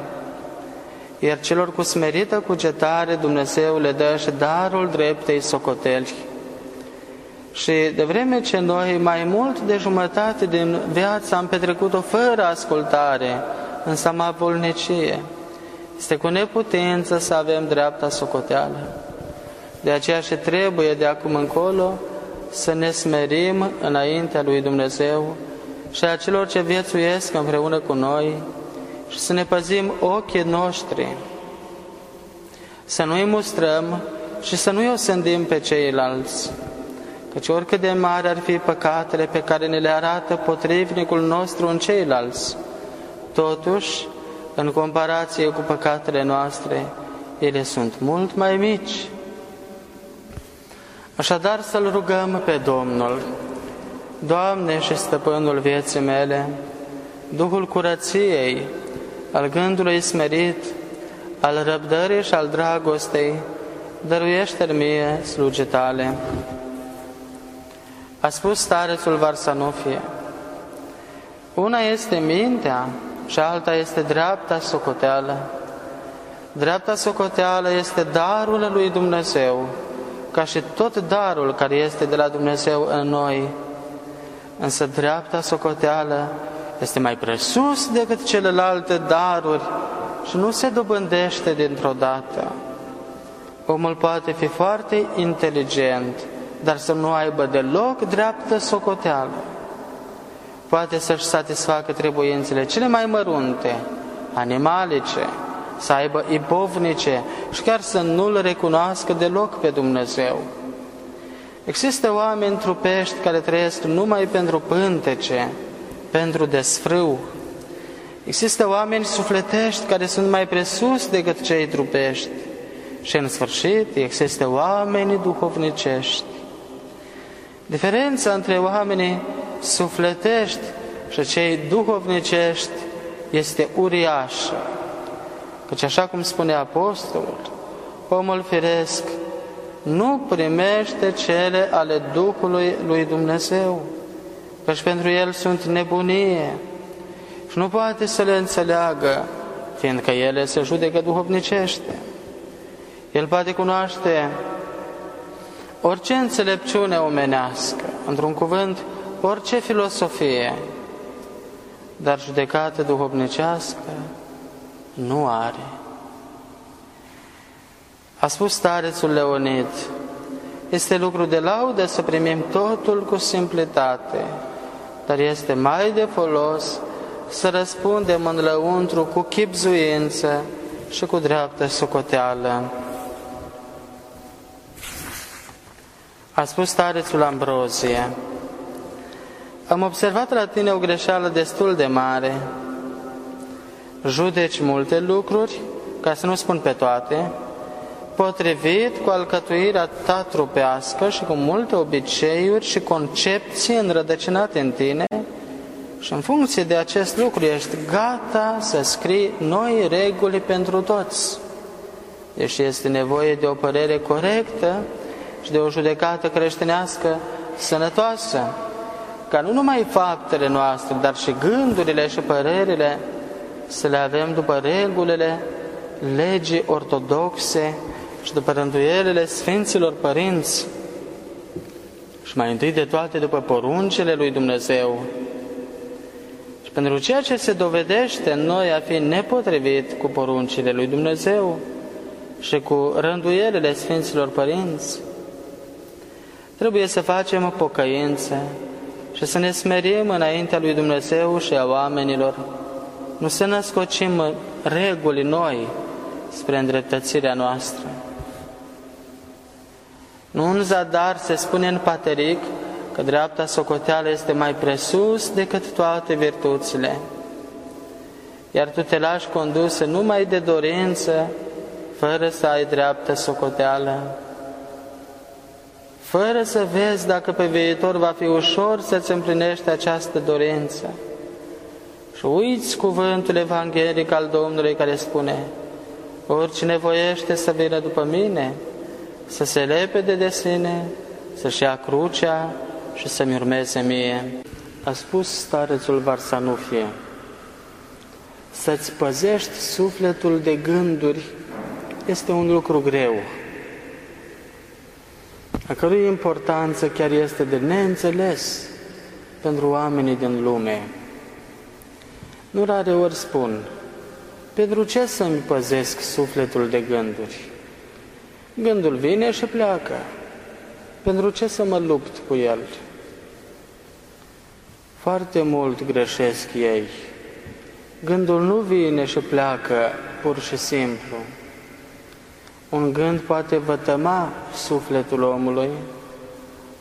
Speaker 1: iar celor cu smerită cugetare Dumnezeu le dă și darul dreptei socoteli. Și de vreme ce noi mai mult de jumătate din viață am petrecut-o fără ascultare, în samavulnicie, este cu neputință să avem dreapta socoteală. De aceea și trebuie de acum încolo să ne smerim înaintea lui Dumnezeu și a celor ce viețuiesc împreună cu noi și să ne păzim ochii noștri, să nu-i mustrăm și să nu-i osândim pe ceilalți, căci oricât de mari ar fi păcatele pe care ne le arată potrivnicul nostru în ceilalți, totuși, în comparație cu păcatele noastre, ele sunt mult mai mici. Așadar să-L rugăm pe Domnul, Doamne și Stăpânul vieții mele, Duhul curăției, al gândului smerit, al răbdării și al dragostei, dăruiește mie sluge tale. A spus starețul Varsanofie, una este mintea și alta este dreapta socoteală. Dreapta socoteală este darul lui Dumnezeu, ca și tot darul care este de la Dumnezeu în noi. Însă dreapta socoteală este mai presus decât celelalte daruri și nu se dobândește dintr-o dată. Omul poate fi foarte inteligent, dar să nu aibă deloc dreaptă socoteală. Poate să-și satisfacă trebuințele cele mai mărunte, animalice, să aibă ipovnice și chiar să nu-L recunoască deloc pe Dumnezeu. Există oameni trupești care trăiesc numai pentru pântece, pentru desfrâu. Există oameni sufletești care sunt mai presus decât cei trupești. Și în sfârșit există oameni duhovnicești. Diferența între oamenii sufletești și cei duhovnicești este uriașă. Căci așa cum spune Apostolul, omul firesc nu primește cele ale Duhului lui Dumnezeu, căci pentru el sunt nebunie și nu poate să le înțeleagă, fiindcă ele se judecă duhovnicește. El poate cunoaște orice înțelepciune omenească, într-un cuvânt, orice filosofie, dar judecată duhovnicească nu are. A spus starețul Leonid, este lucru de laudă să primim totul cu simplitate, dar este mai de folos să răspundem în lăuntru cu chipzuință și cu dreaptă socoteală. A spus starețul Ambrozie, am observat la tine o greșeală destul de mare. Judeci multe lucruri, ca să nu spun pe toate, potrivit cu alcătuirea ta trupească și cu multe obiceiuri și concepții înrădăcinate în tine și în funcție de acest lucru ești gata să scrii noi reguli pentru toți. Deci este nevoie de o părere corectă și de o judecată creștinească sănătoasă, ca nu numai faptele noastre, dar și gândurile și părerile să le avem după regulile legii ortodoxe și după rânduielile Sfinților Părinți și mai întâi de toate după poruncile lui Dumnezeu. Și pentru ceea ce se dovedește în noi a fi nepotrivit cu poruncile lui Dumnezeu și cu rânduielile Sfinților Părinți, trebuie să facem pocăință și să ne smerim înaintea lui Dumnezeu și a oamenilor, nu să născocim reguli noi spre îndreptățirea noastră. Nu în zadar se spune în pateric că dreapta socoteală este mai presus decât toate virtuțile, iar tu te lași condusă numai de dorință, fără să ai dreaptă socoteală, fără să vezi dacă pe viitor va fi ușor să-ți împlinești această dorință. Și uiți cuvântul evanghelic al Domnului care spune, oricine voiește să vină după mine, să se lepede de sine, să-și ia crucea și să-mi urmeze mie. A spus starețul Varsanufie, să-ți păzești sufletul de gânduri este un lucru greu, a cărui importanță chiar este de neînțeles pentru oamenii din lume. Nu rare ori spun, pentru ce să-mi păzesc sufletul de gânduri? Gândul vine și pleacă. Pentru ce să mă lupt cu el? Foarte mult greșesc ei. Gândul nu vine și pleacă pur și simplu. Un gând poate vătăma sufletul omului,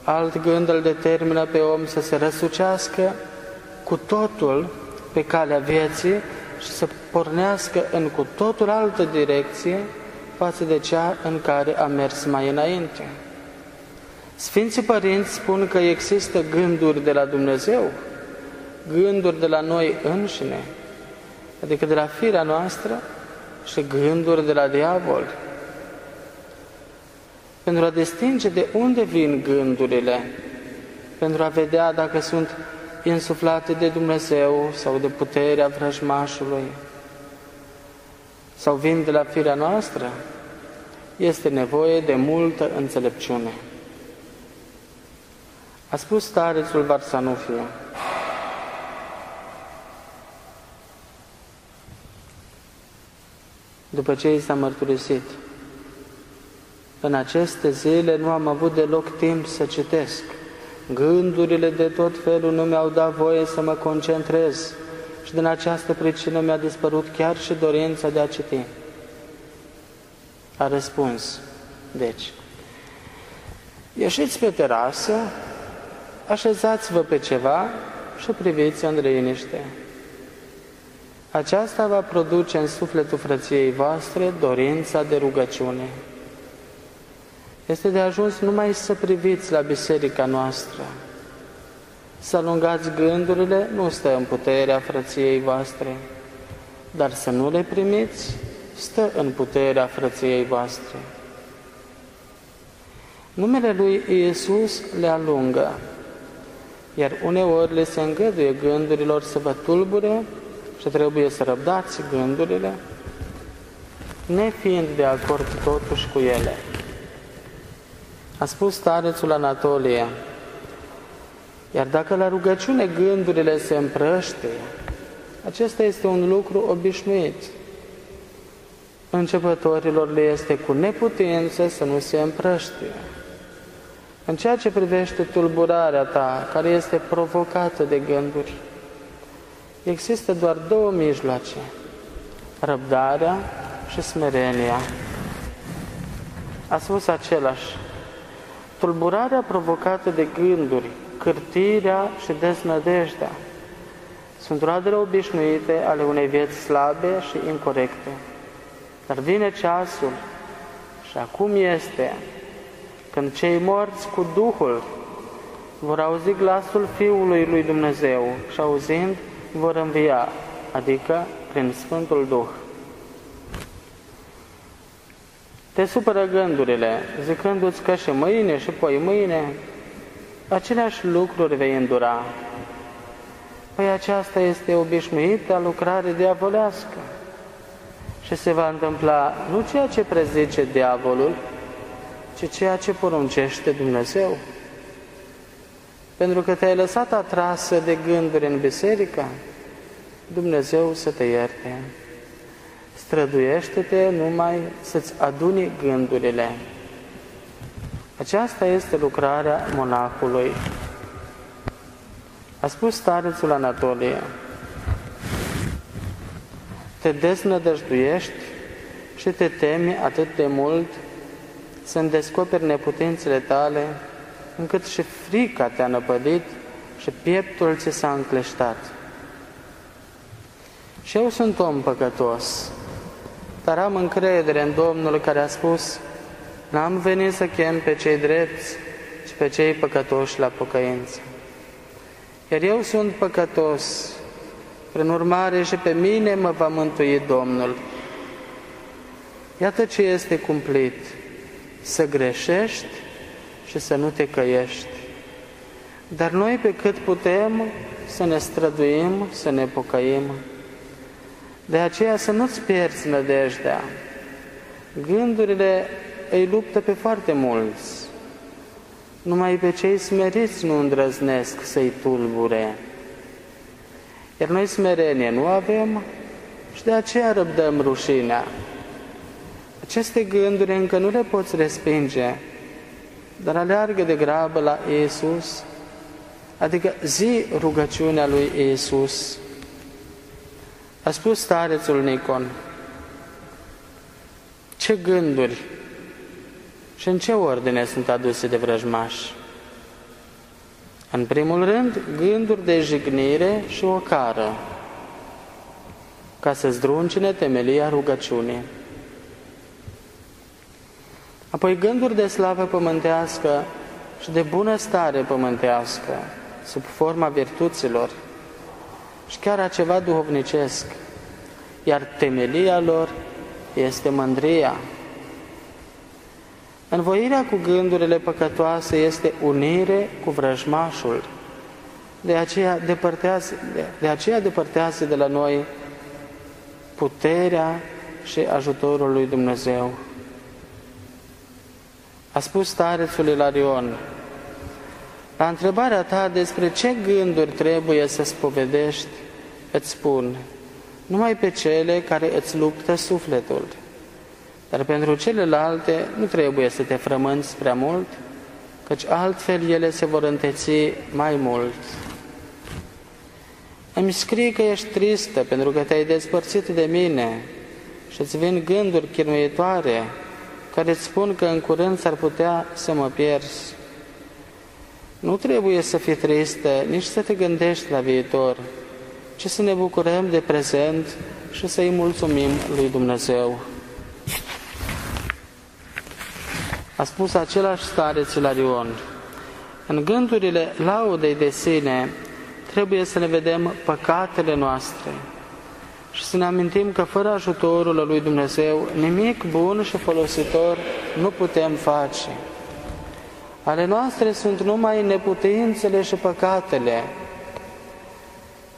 Speaker 1: alt gând îl determină pe om să se răsucească cu totul pe calea vieții și să pornească în cu totul altă direcție față de cea în care a mers mai înainte. Sfinții Părinți spun că există gânduri de la Dumnezeu, gânduri de la noi înșine, adică de la firea noastră și gânduri de la diavol. Pentru a distinge de unde vin gândurile, pentru a vedea dacă sunt insuflate de Dumnezeu sau de puterea vrăjmașului, sau vin de la firea noastră, este nevoie de multă înțelepciune. A spus starețul Varsanufie, după ce i s-a mărturisit, în aceste zile nu am avut deloc timp să citesc. Gândurile de tot felul nu mi-au dat voie să mă concentrez și din această pricină mi-a dispărut chiar și dorința de a citi. A răspuns, deci, ieșiți pe terasă, așezați-vă pe ceva și priviți în liniște. Aceasta va produce în sufletul frăției voastre dorința de rugăciune. Este de ajuns numai să priviți la biserica noastră. Să alungați gândurile nu stă în puterea frăției voastre, dar să nu le primiți stă în puterea frăției voastre. Numele lui Iisus le alungă, iar uneori le se îngăduie gândurilor să vă tulbure și trebuie să răbdați gândurile, nefiind de acord totuși cu ele. A spus starețul Anatolie, iar dacă la rugăciune gândurile se împrăște, acesta este un lucru obișnuit. Începătorilor le este cu neputință să nu se împrăște. În ceea ce privește tulburarea ta, care este provocată de gânduri, există doar două mijloace, răbdarea și smerenia. A spus același, tulburarea provocată de gânduri, cârtirea și deznădejdea sunt roadele obișnuite ale unei vieți slabe și incorrecte. Dar vine ceasul și acum este când cei morți cu Duhul vor auzi glasul Fiului lui Dumnezeu și auzind vor învia, adică prin Sfântul Duh. Te supără gândurile, zicându-ți că și mâine și poi mâine aceleași lucruri vei îndura. Păi aceasta este obișnuită lucrare diavolească și se va întâmpla nu ceea ce prezice diavolul, ci ceea ce poruncește Dumnezeu. Pentru că te-ai lăsat atrasă de gânduri în biserică, Dumnezeu să te ierte. Străduiește-te numai să-ți aduni gândurile. Aceasta este lucrarea monahului. A spus starețul Anatolie, te deznădăjduiești și te temi atât de mult să-mi descoperi neputințele tale, încât și frica te-a năpădit și pieptul ți s-a încleștat. Și eu sunt om păcătos, dar am încredere în Domnul care a spus, n-am venit să chem pe cei drepți, ci pe cei păcătoși la pocăință. Iar eu sunt păcătos, prin urmare și pe mine mă va mântui Domnul. Iată ce este cumplit, să greșești și să nu te căiești. Dar noi pe cât putem să ne străduim, să ne pocăim. De aceea să nu-ți pierzi nădejdea. Gândurile îi luptă pe foarte mulți. Numai pe cei smeriți nu îndrăznesc să-i tulbure. Iar noi smerenie nu avem și de aceea răbdăm rușinea. Aceste gânduri încă nu le poți respinge, dar aleargă de grabă la Iisus, adică zi rugăciunea lui Iisus. A spus starețul Nicon, ce gânduri și în ce ordine sunt aduse de vrăjmași? În primul rând, gânduri de jignire și o cară, ca să zdruncine temelia rugăciunii. Apoi gânduri de slavă pământească și de bunăstare pământească, sub forma virtuților și chiar a ceva duhovnicesc, iar temelia lor este mândria. Învoirea cu gândurile păcătoase este unire cu vrăjmașul. De aceea depărtează de, de, aceea depărtează de la noi puterea și ajutorul lui Dumnezeu. A spus starețul Ilarion, la întrebarea ta despre ce gânduri trebuie să spovedești, îți spun, numai pe cele care îți luptă sufletul. Dar pentru celelalte nu trebuie să te frămânți prea mult, căci altfel ele se vor înteți mai mult. Îmi scrii că ești tristă pentru că te-ai despărțit de mine și îți vin gânduri chinuitoare care îți spun că în curând s-ar putea să mă pierzi. Nu trebuie să fii tristă, nici să te gândești la viitor, ci să ne bucurăm de prezent și să-i mulțumim lui Dumnezeu. A spus același stare Țilarion, în gândurile laudei de sine trebuie să ne vedem păcatele noastre, și să ne amintim că fără ajutorul lui Dumnezeu nimic bun și folositor nu putem face. Ale noastre sunt numai neputințele și păcatele.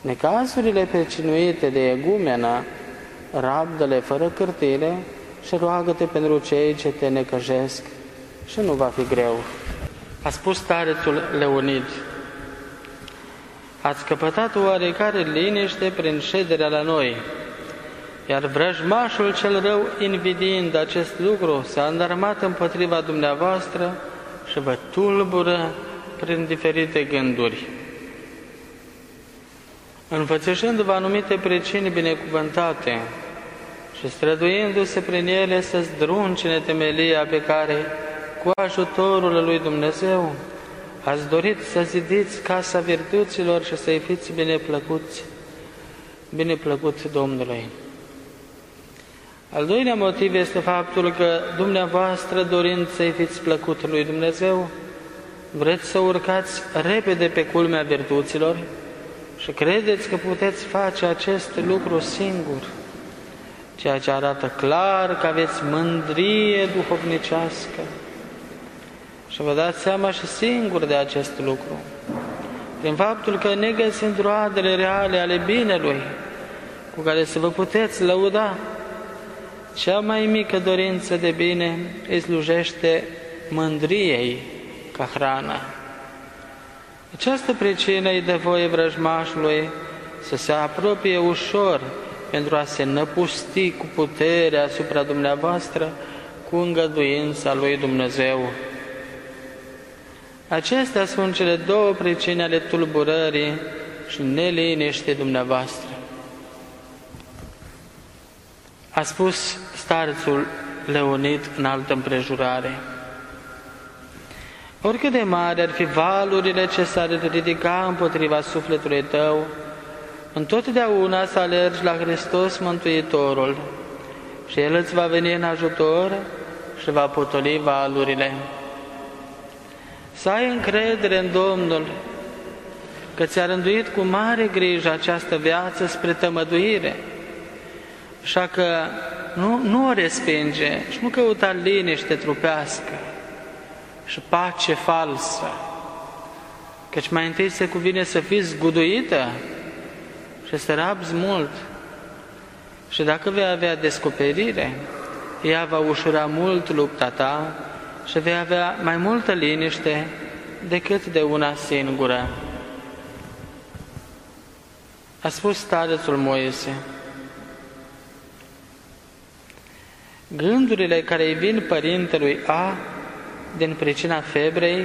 Speaker 1: Necazurile precinuite de egumenă, rabdă-le fără cârtire și roagă-te pentru cei ce te necăjesc și nu va fi greu. A spus starețul Leonid, ați căpătat oarecare liniște prin șederea la noi, iar vrăjmașul cel rău, invidiind acest lucru, s-a îndarmat împotriva dumneavoastră și vă tulbură prin diferite gânduri. Înfățișându-vă anumite pricini binecuvântate și străduindu-se prin ele să zdruncine temelia pe care, cu ajutorul lui Dumnezeu, Ați dorit să zidiți casa virtuților și să-i fiți bineplăcuți, bineplăcut Domnului. Al doilea motiv este faptul că dumneavoastră, dorind să-i fiți plăcut lui Dumnezeu, vreți să urcați repede pe culmea virtuților și credeți că puteți face acest lucru singur, ceea ce arată clar că aveți mândrie duhovnicească, și vă dați seama și singur de acest lucru. Prin faptul că negăsind roadele reale ale binelui, cu care să vă puteți lăuda, cea mai mică dorință de bine îi slujește mândriei ca hrana. Această pricină îi dă voie vrăjmașului să se apropie ușor pentru a se năpusti cu putere asupra dumneavoastră cu îngăduința lui Dumnezeu. Acestea sunt cele două pricini ale tulburării și neliniște dumneavoastră. A spus starțul Leonid în altă împrejurare. Oricât de mari ar fi valurile ce s-ar ridica împotriva sufletului tău, întotdeauna să alergi la Hristos Mântuitorul și El îți va veni în ajutor și va potoli valurile. Să ai încredere în Domnul, că ți-a rânduit cu mare grijă această viață spre tămăduire. Așa că nu, nu o respinge și nu căuta liniște trupească, și pace falsă. Căci mai întâi se cuvine să fii zguduită și să rabzi mult. Și dacă vei avea descoperire, ea va ușura mult lupta ta și vei avea mai multă liniște decât de una singură. A spus starețul Moise, Gândurile care îi vin părintelui A din pricina febrei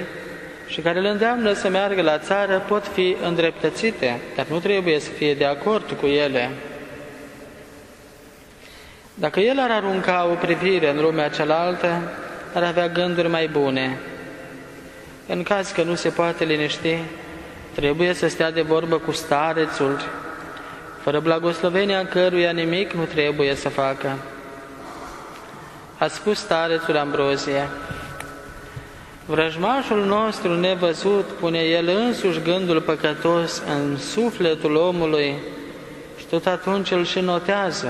Speaker 1: și care îl îndeamnă să meargă la țară pot fi îndreptățite, dar nu trebuie să fie de acord cu ele. Dacă el ar arunca o privire în lumea cealaltă, ar avea gânduri mai bune. În caz că nu se poate liniști, trebuie să stea de vorbă cu starețul, fără blagoslovenia căruia nimic nu trebuie să facă. A spus starețul Ambrozie, Vrăjmașul nostru nevăzut pune el însuși gândul păcătos în sufletul omului și tot atunci îl și notează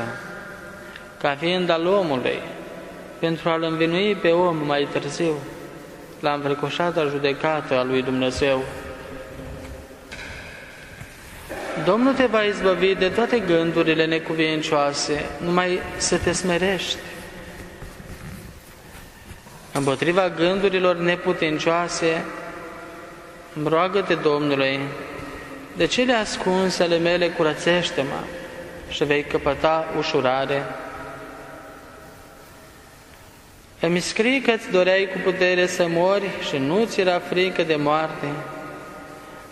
Speaker 1: ca fiind al omului pentru a-l învinui pe om mai târziu la înfricoșata judecată a lui Dumnezeu. Domnul te va izbăvi de toate gândurile necuvincioase, numai să te smerești. Împotriva gândurilor neputincioase, îmi roagă-te Domnului, de cele ascunse ale mele curățește-mă și vei căpăta ușurare. Îmi scrii că-ți doreai cu putere să mori și nu ți era frică de moarte,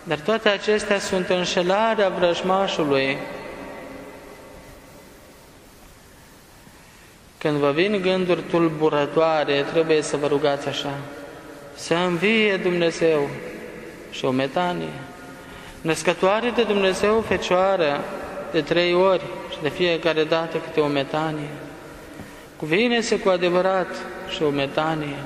Speaker 1: dar toate acestea sunt înșelarea vrăjmașului. Când vă vin gânduri tulburătoare, trebuie să vă rugați așa, să învie Dumnezeu și o metanie, născătoare de Dumnezeu Fecioară de trei ori și de fiecare dată câte o metanie. Cuvine-se cu adevărat și o metanie.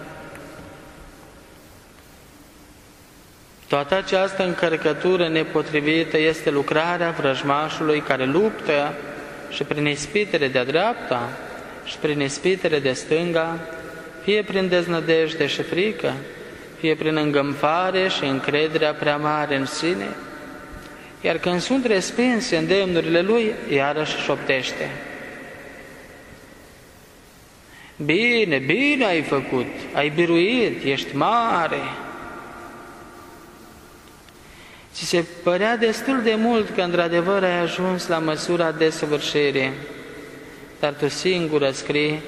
Speaker 1: Toată această încărcătură nepotrivită este lucrarea vrăjmașului care luptă și prin ispitele de-a dreapta și prin ispitele de stânga, fie prin deznădejde și frică, fie prin îngămfare și încrederea prea mare în sine, iar când sunt respinse îndemnurile lui, iarăși șoptește. Bine, bine ai făcut, ai biruit, ești mare, Ți se părea destul de mult că într-adevăr ai ajuns la măsura desăvârșirii, dar tu singură scrii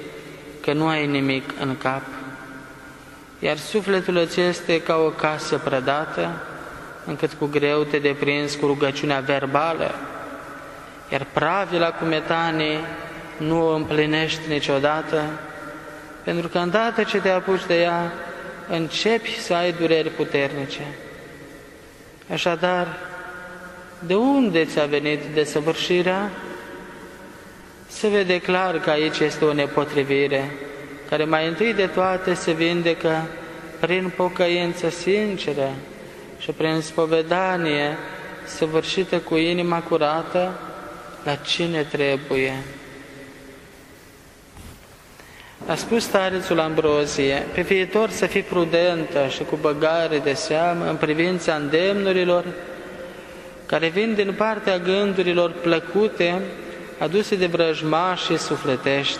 Speaker 1: că nu ai nimic în cap. Iar sufletul îți este ca o casă prădată, încât cu greu te deprinzi cu rugăciunea verbală, iar pravila cu metanii nu o împlinești niciodată, pentru că îndată ce te apuci de ea, începi să ai dureri puternice. Așadar, de unde ți-a venit desăvârșirea? Se vede clar că aici este o nepotrivire, care mai întâi de toate se vindecă prin pocăință sinceră și prin spovedanie săvârșită cu inima curată la cine trebuie. A spus starețul Ambrozie, pe viitor să fii prudentă și cu băgare de seamă în privința îndemnurilor care vin din partea gândurilor plăcute aduse de vrăjmași și sufletești.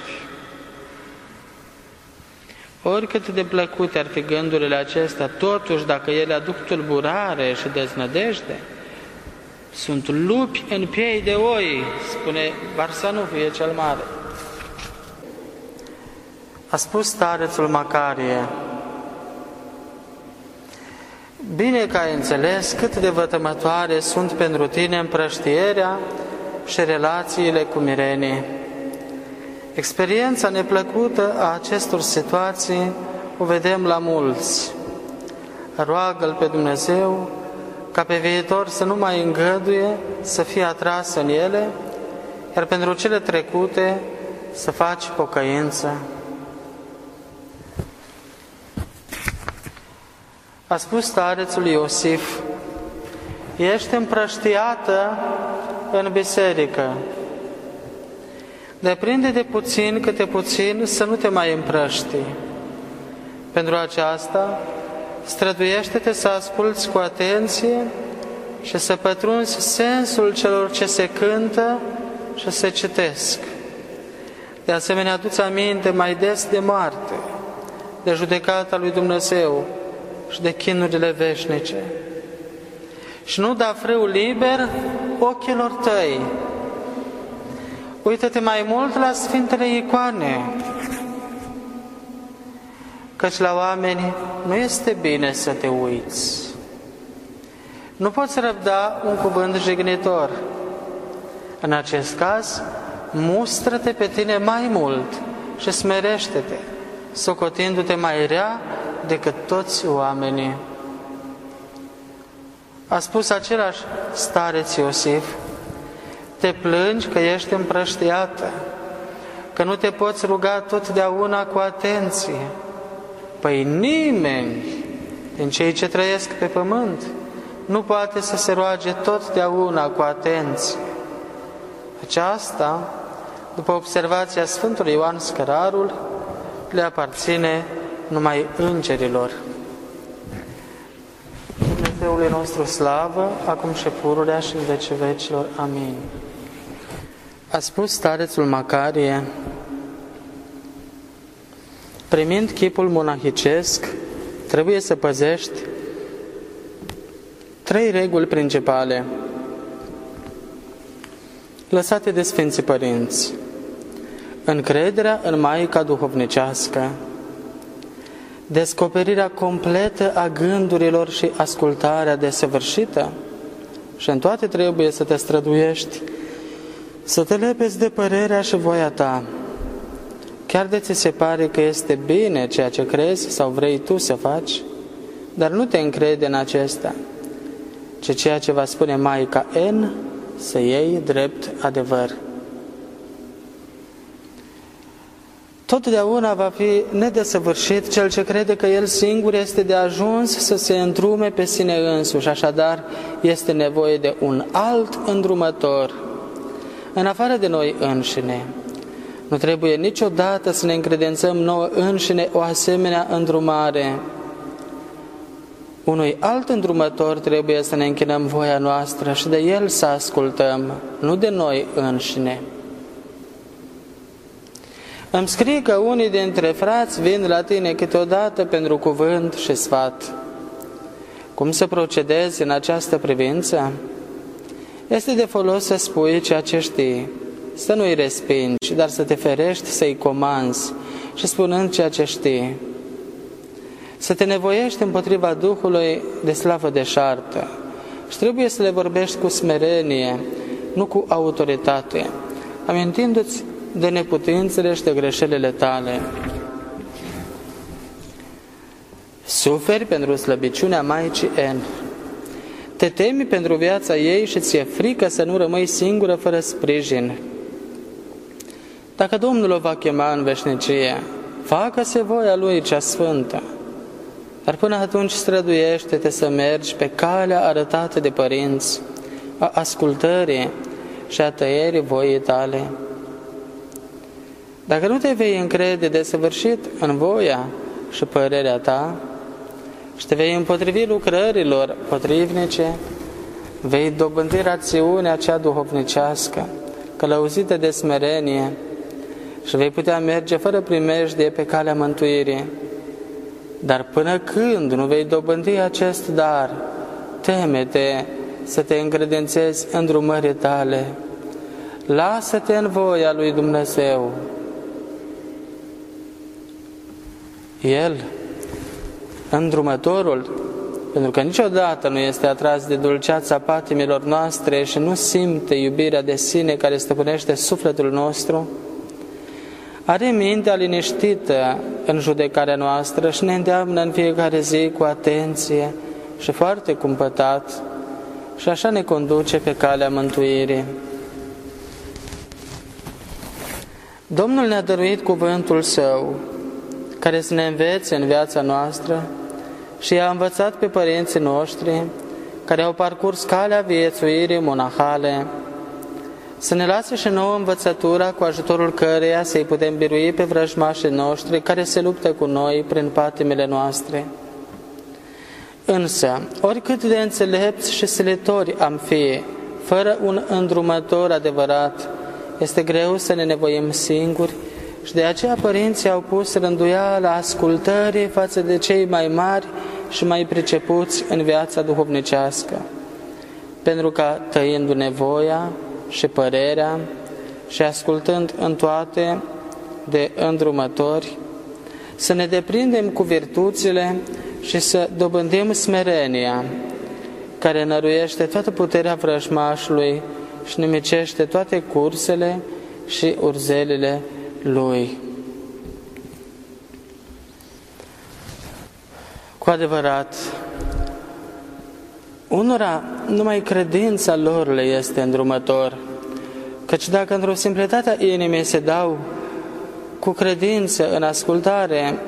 Speaker 1: Oricât de plăcute ar fi gândurile acestea, totuși dacă ele aduc tulburare și deznădejde, sunt lupi în piei de oi, spune Barsanufie cel Mare. A spus starețul Macarie, Bine că ai înțeles cât de vătămătoare sunt pentru tine împrăștierea și relațiile cu mirenii. Experiența neplăcută a acestor situații o vedem la mulți. Roagă-L pe Dumnezeu ca pe viitor să nu mai îngăduie să fie atras în ele, iar pentru cele trecute să faci pocăință. A spus starețul Iosif, ești împrăștiată în biserică. Deprinde de puțin câte puțin să nu te mai împrăști. Pentru aceasta, străduiește-te să asculți cu atenție și să pătrunzi sensul celor ce se cântă și se citesc. De asemenea, aduți aminte mai des de moarte, de judecata lui Dumnezeu și de chinurile veșnice. Și nu da frâu liber ochilor tăi. Uită-te mai mult la Sfintele Icoane, căci la oameni nu este bine să te uiți. Nu poți răbda un cuvânt jignitor. În acest caz, mustră-te pe tine mai mult și smerește-te, socotindu-te mai rea decât toți oamenii. A spus același stareț Iosif, te plângi că ești împrăștiată, că nu te poți ruga totdeauna cu atenție. Păi nimeni din cei ce trăiesc pe pământ nu poate să se roage totdeauna cu atenție. Aceasta, după observația Sfântului Ioan Scărarul, le aparține numai îngerilor. Dumnezeului nostru slavă, acum și pururea și în vece vecilor. Amin. A spus starețul Macarie, primind chipul monahicesc, trebuie să păzești trei reguli principale lăsate de Sfinții Părinți. Încrederea în Maica Duhovnicească, descoperirea completă a gândurilor și ascultarea desăvârșită și în toate trebuie să te străduiești, să te lepezi de părerea și voia ta, chiar de ți se pare că este bine ceea ce crezi sau vrei tu să faci, dar nu te încrede în acesta, ci ceea ce va spune Maica N să iei drept adevăr. Totdeauna va fi nedesăvârșit cel ce crede că el singur este de ajuns să se îndrume pe sine însuși, așadar este nevoie de un alt îndrumător, în afară de noi înșine. Nu trebuie niciodată să ne încredințăm nouă înșine o asemenea îndrumare. Unui alt îndrumător trebuie să ne închinăm voia noastră și de el să ascultăm, nu de noi înșine. Îmi scrie că unii dintre frați vin la tine câteodată pentru cuvânt și sfat. Cum să procedezi în această privință? Este de folos să spui ceea ce știi, să nu-i respingi, dar să te ferești să-i comanzi și spunând ceea ce știi. Să te nevoiești împotriva Duhului de slavă de șartă și trebuie să le vorbești cu smerenie, nu cu autoritate, amintindu-ți de neputințele și de greșelile tale. Suferi pentru slăbiciunea Maicii N. Te temi pentru viața ei și ți-e frică să nu rămâi singură fără sprijin. Dacă Domnul o va chema în veșnicie, facă-se voia Lui cea sfântă. Dar până atunci străduiește-te să mergi pe calea arătată de părinți, a ascultării și a tăierii voii tale. Dacă nu te vei încrede de săvârșit în voia și părerea ta și te vei împotrivi lucrărilor potrivnice, vei dobândi rațiunea cea duhovnicească, călăuzită de smerenie și vei putea merge fără primejdie pe calea mântuirii. Dar până când nu vei dobândi acest dar, teme-te să te încredințezi în drumării tale. Lasă-te în voia lui Dumnezeu. El, îndrumătorul, pentru că niciodată nu este atras de dulceața patimilor noastre și nu simte iubirea de sine care stăpânește sufletul nostru, are mintea liniștită în judecarea noastră și ne îndeamnă în fiecare zi cu atenție și foarte cumpătat și așa ne conduce pe calea mântuirii. Domnul ne-a dăruit cuvântul Său, care să ne învețe în viața noastră și i-a învățat pe părinții noștri care au parcurs calea viețuirii monahale, să ne lase și nouă învățătura cu ajutorul căreia să-i putem birui pe vrăjmașii noștri care se luptă cu noi prin patimile noastre. Însă, oricât de înțelepți și silitori am fi, fără un îndrumător adevărat, este greu să ne nevoim singuri și de aceea părinții au pus rânduiala ascultării față de cei mai mari și mai pricepuți în viața duhovnicească. Pentru ca, tăind nevoia și părerea și ascultând în toate de îndrumători, să ne deprindem cu virtuțile și să dobândim smerenia, care năruiește toată puterea vrăjmașului și nimicește toate cursele și urzelele lui. Cu adevărat, unora numai credința lor le este îndrumător, căci dacă într-o simplitate a inimii se dau cu credință în ascultare,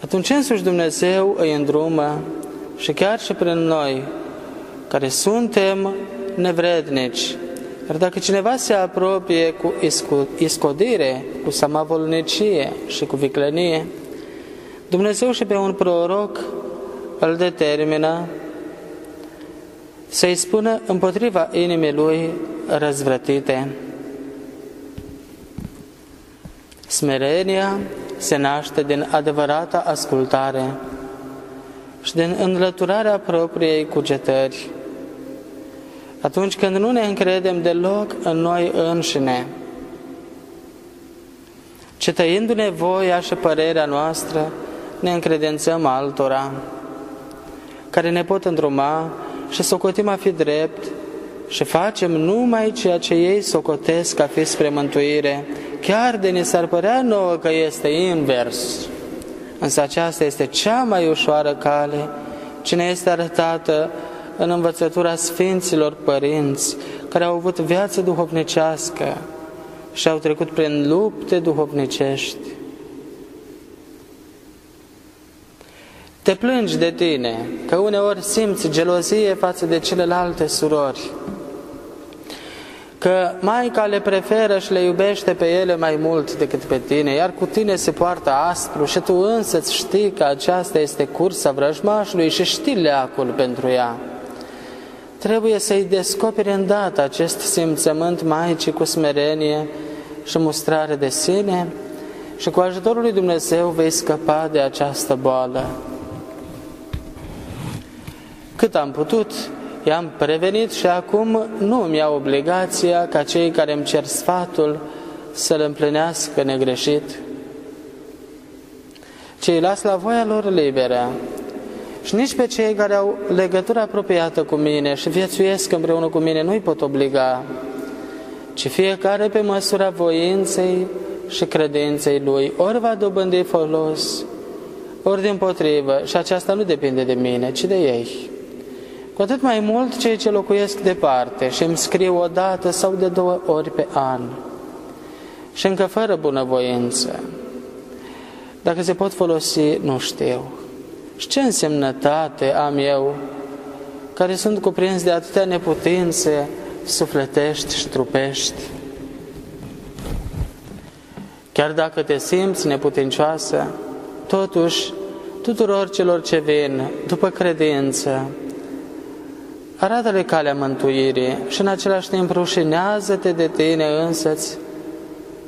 Speaker 1: atunci însuși Dumnezeu îi îndrumă și chiar și prin noi, care suntem nevrednici. Iar dacă cineva se apropie cu iscodire, cu samavolnicie și cu viclenie, Dumnezeu și pe un proroc îl determină să-i spună împotriva inimii lui răzvrătite. Smerenia se naște din adevărata ascultare și din înlăturarea propriei cugetări. Atunci când nu ne încredem deloc în noi înșine, ci tăindu-ne voia și părerea noastră, ne încredințăm altora, care ne pot îndruma și socotim a fi drept și facem numai ceea ce ei socotesc a fi spre mântuire, chiar de ne s-ar părea nouă că este invers. Însă aceasta este cea mai ușoară cale, cine este arătată în învățătura Sfinților Părinți, care au avut viață duhovnicească și au trecut prin lupte duhovnicești. Te plângi de tine, că uneori simți gelozie față de celelalte surori, că Maica le preferă și le iubește pe ele mai mult decât pe tine, iar cu tine se poartă aspru și tu însă știi că aceasta este cursa vrăjmașului și știi leacul pentru ea. Trebuie să-i descoperi îndată acest simțământ Maicii cu smerenie și mustrare de sine și cu ajutorul lui Dumnezeu vei scăpa de această boală. Cât am putut, i-am prevenit și acum nu mi iau obligația ca cei care îmi cer sfatul să-l împlinească negreșit, ci îi las la voia lor liberă. Și nici pe cei care au legătură apropiată cu mine și viețuiesc împreună cu mine nu-i pot obliga, ci fiecare pe măsura voinței și credinței lui, ori va dobândi folos, ori din potrivă, și aceasta nu depinde de mine, ci de ei. Cu atât mai mult cei ce locuiesc departe și îmi scriu o dată sau de două ori pe an și încă fără bunăvoință. Dacă se pot folosi, nu știu. Și ce însemnătate am eu, care sunt cuprins de atâtea neputințe sufletești și trupești? Chiar dacă te simți neputincioasă, totuși, tuturor celor ce vin după credință, arată-le calea mântuirii și în același timp rușinează-te de tine însăți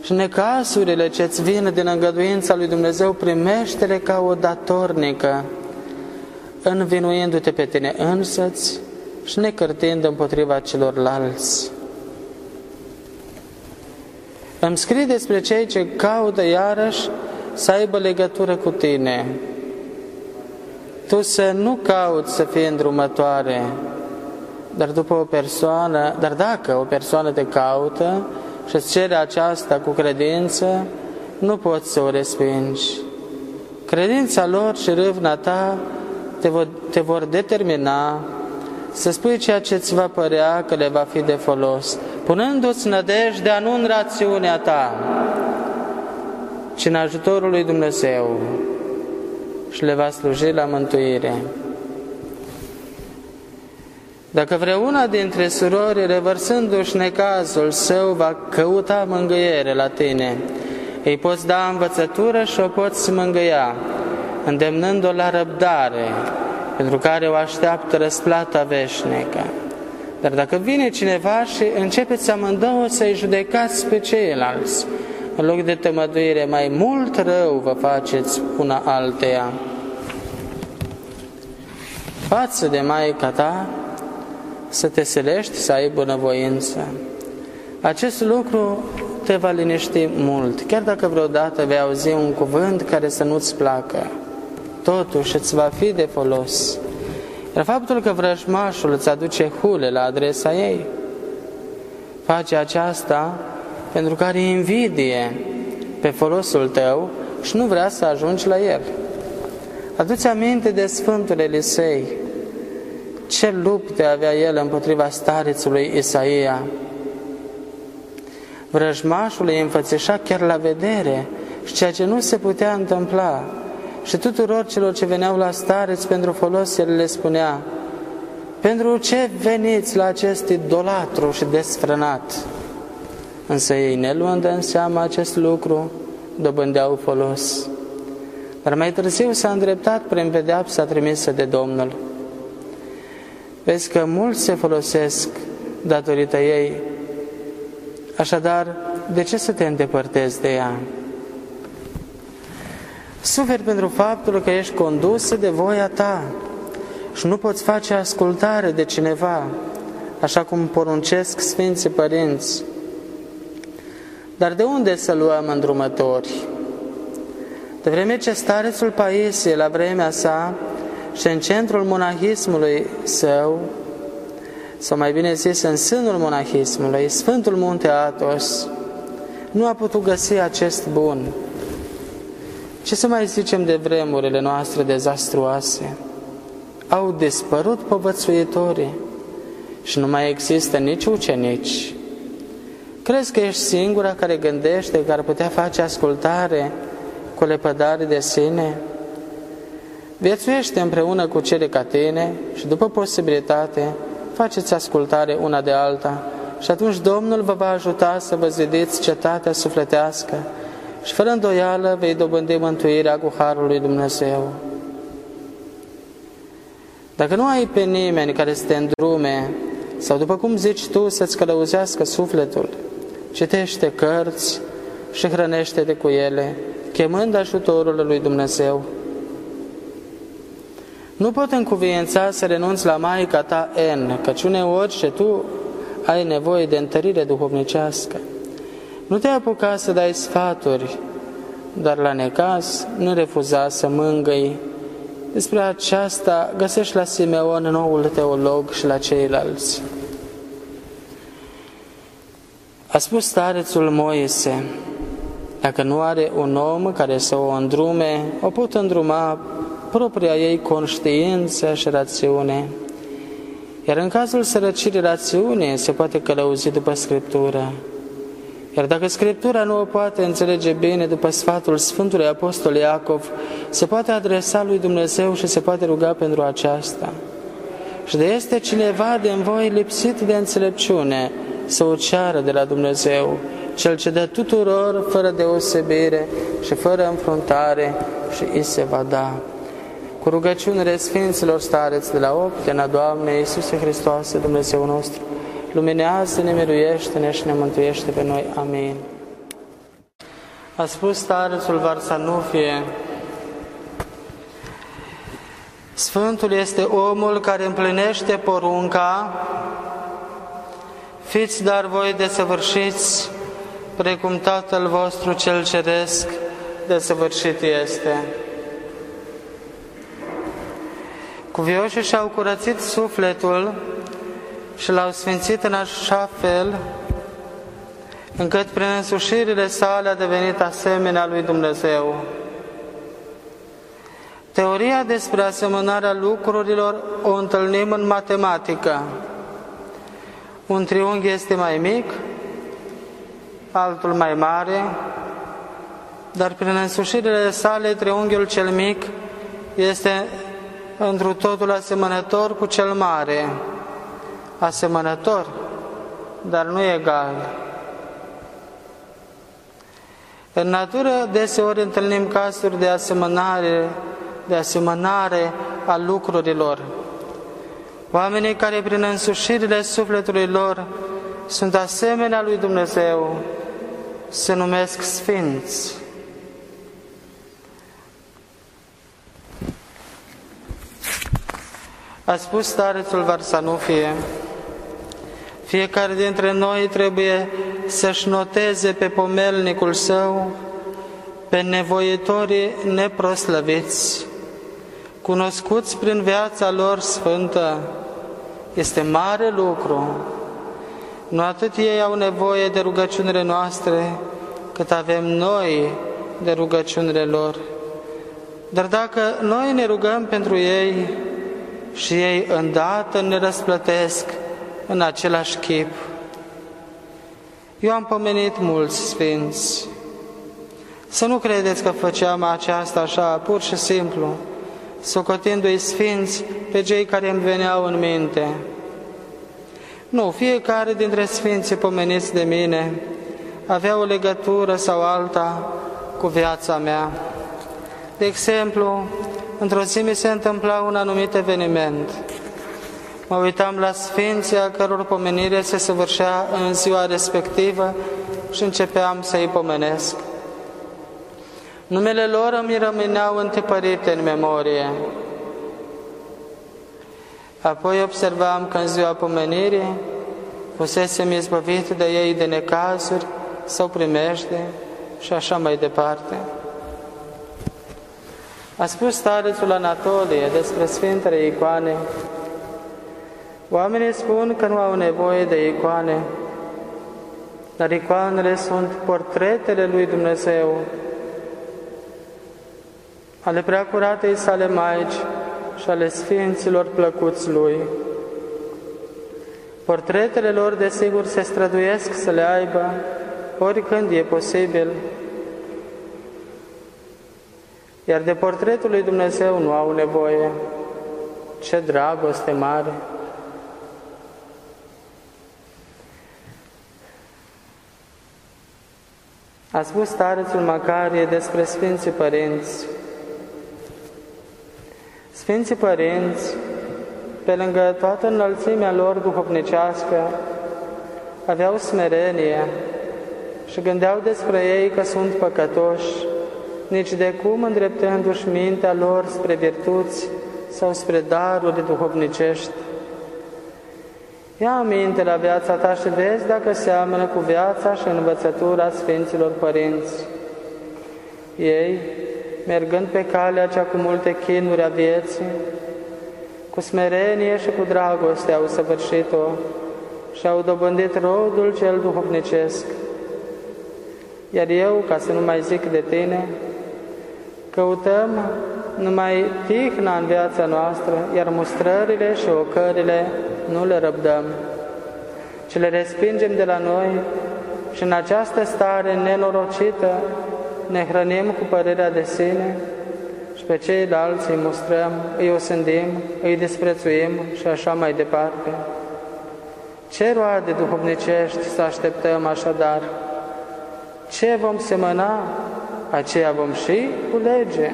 Speaker 1: și necasurile ce-ți vin din îngăduința lui Dumnezeu, primește-le ca o datornică, învinuindu-te pe tine însăți și necărtind împotriva celorlalți. Îmi scrii despre cei ce caută iarăși să aibă legătură cu tine. Tu să nu cauți să fii îndrumătoare, dar după o persoană, dar dacă o persoană te caută și îți cere aceasta cu credință, nu poți să o respingi. Credința lor și râvna ta te vor, te vor determina să spui ceea ce îți va părea că le va fi de folos, punându-ți nădejdea nu în rațiunea ta, ci în ajutorul lui Dumnezeu și le va sluji la mântuire. Dacă vreuna dintre surori, revărsându-și necazul său, va căuta mângâiere la tine, îi poți da învățătură și o poți mângâia, îndemnând-o la răbdare, pentru care o așteaptă răsplata veșnică. Dar dacă vine cineva și începeți amândouă să-i judecați pe ceilalți, în loc de tămăduire, mai mult rău vă faceți una alteia. Față de Maica ta, să te selești, să ai bunăvoință. Acest lucru te va liniști mult, chiar dacă vreodată vei auzi un cuvânt care să nu-ți placă. Totuși îți va fi de folos. Iar faptul că vrăjmașul îți aduce hule la adresa ei, face aceasta pentru că are invidie pe folosul tău și nu vrea să ajungi la el. Aduți aminte de Sfântul Elisei, ce lupte avea el împotriva starețului Isaia. Vrăjmașul îi înfățișa chiar la vedere și ceea ce nu se putea întâmpla. Și tuturor celor ce veneau la stareț pentru folos, el le spunea, pentru ce veniți la acest idolatru și desfrânat? Însă ei, neluând în seama acest lucru, dobândeau folos. Dar mai târziu s-a îndreptat prin pedeapsa trimisă de Domnul. Vezi că mulți se folosesc datorită ei. Așadar, de ce să te îndepărtezi de ea? Suferi pentru faptul că ești condus de voia ta și nu poți face ascultare de cineva, așa cum poruncesc Sfinții Părinți. Dar de unde să luăm îndrumători? De vreme ce starețul Paisie, la vremea sa, și în centrul monahismului său, sau mai bine zis, în sânul monahismului, Sfântul Munte Atos, nu a putut găsi acest bun. Ce să mai zicem de vremurile noastre dezastruoase? Au dispărut povățuitorii și nu mai există nici ucenici. Crezi că ești singura care gândește că ar putea face ascultare cu lepădare de sine? Viețuiește împreună cu cele ca tine și după posibilitate faceți ascultare una de alta și atunci Domnul vă va ajuta să vă zidiți cetatea sufletească și fără îndoială vei dobândi mântuirea cu Harul lui Dumnezeu. Dacă nu ai pe nimeni care să te îndrume sau după cum zici tu să-ți călăuzească sufletul, citește cărți și hrănește-te cu ele, chemând ajutorul lui Dumnezeu. Nu pot încuviența să renunți la Maica ta N, căci uneori și tu ai nevoie de întărire duhovnicească. Nu te apuca să dai sfaturi, dar la necaz nu refuza să mângâi. Despre aceasta găsești la Simeon, noul teolog și la ceilalți. A spus starețul Moise, dacă nu are un om care să o îndrume, o pot îndruma propria ei conștiință și rațiune. Iar în cazul sărăcirii rațiunii se poate călăuzi după Scriptură. Iar dacă Scriptura nu o poate înțelege bine după sfatul Sfântului Apostol Iacov, se poate adresa lui Dumnezeu și se poate ruga pentru aceasta. Și de este cineva de voi lipsit de înțelepciune să o ceară de la Dumnezeu, Cel ce dă tuturor fără deosebire și fără înfruntare și îi se va da. Cu rugăciunile Sfinților stareți de la Optena, Doamne Iisuse Hristoase, Dumnezeu nostru, luminează-ne, miluiește-ne și ne mântuiește pe noi. Amin. A spus starețul Varsanufie, Sfântul este omul care împlinește porunca, fiți dar voi desăvârșiți, precum Tatăl vostru cel Ceresc desăvârșit este. Cuvioșii și-au curățit sufletul și l-au sfințit în așa fel încât prin însușirile sale a devenit asemenea lui Dumnezeu. Teoria despre asemănarea lucrurilor o întâlnim în matematică. Un triunghi este mai mic, altul mai mare, dar prin însușirile sale triunghiul cel mic este întru totul asemănător cu cel mare, asemănător, dar nu egal. În natură deseori întâlnim cazuri de asemănare, de asemănare a lucrurilor. Oamenii care prin însușirile sufletului lor sunt asemenea lui Dumnezeu, se numesc sfinți. A spus starețul Varsanufie, fiecare dintre noi trebuie să-și noteze pe pomelnicul său pe nevoitorii neproslăviți, cunoscuți prin viața lor sfântă. Este mare lucru. Nu atât ei au nevoie de rugăciunile noastre, cât avem noi de rugăciunile lor. Dar dacă noi ne rugăm pentru ei și ei îndată ne răsplătesc în același chip, eu am pomenit mulți sfinți. Să nu credeți că făceam aceasta așa, pur și simplu, socotindu-i sfinți pe cei care îmi veneau în minte. Nu, fiecare dintre sfinții pomeniți de mine avea o legătură sau alta cu viața mea. De exemplu, într-o zi mi se întâmpla un anumit eveniment. Mă uitam la sfinții a căror pomenire se săvârșea în ziua respectivă și începeam să-i pomenesc. Numele lor îmi rămâneau întipărite în memorie. Apoi observam că în ziua pomenirii fusesem izbăvit de ei de necazuri sau primejde și așa mai departe. A spus starețul Anatolie despre Sfintele Icoane. Oamenii spun că nu au nevoie de icoane, dar icoanele sunt portretele lui Dumnezeu, ale preacuratei sale maici și ale sfinților plăcuți lui. Portretele lor, desigur, se străduiesc să le aibă oricând e posibil, iar de portretul lui Dumnezeu nu au nevoie. Ce dragoste mare! A spus starețul Macarie despre Sfinții Părinți. Sfinții Părinți, pe lângă toată înălțimea lor duhovnicească, aveau smerenie și gândeau despre ei că sunt păcătoși, nici de cum îndreptându-și mintea lor spre virtuți sau spre daruri duhovnicești. Ia aminte la viața ta și vezi dacă seamănă cu viața și învățătura Sfinților Părinți. Ei, mergând pe calea cea cu multe chinuri a vieții, cu smerenie și cu dragoste au săvârșit-o și au dobândit rodul cel duhovnicesc. Iar eu, ca să nu mai zic de tine, căutăm numai tihna în viața noastră, iar mustrările și ocările nu le răbdăm, ci le respingem de la noi și în această stare nenorocită ne hrănim cu părerea de sine și pe ceilalți îi mustrăm, îi osândim, îi disprețuim și așa mai departe. Ce roade duhovnicești să așteptăm așadar? Ce vom semăna, aceea vom și culege.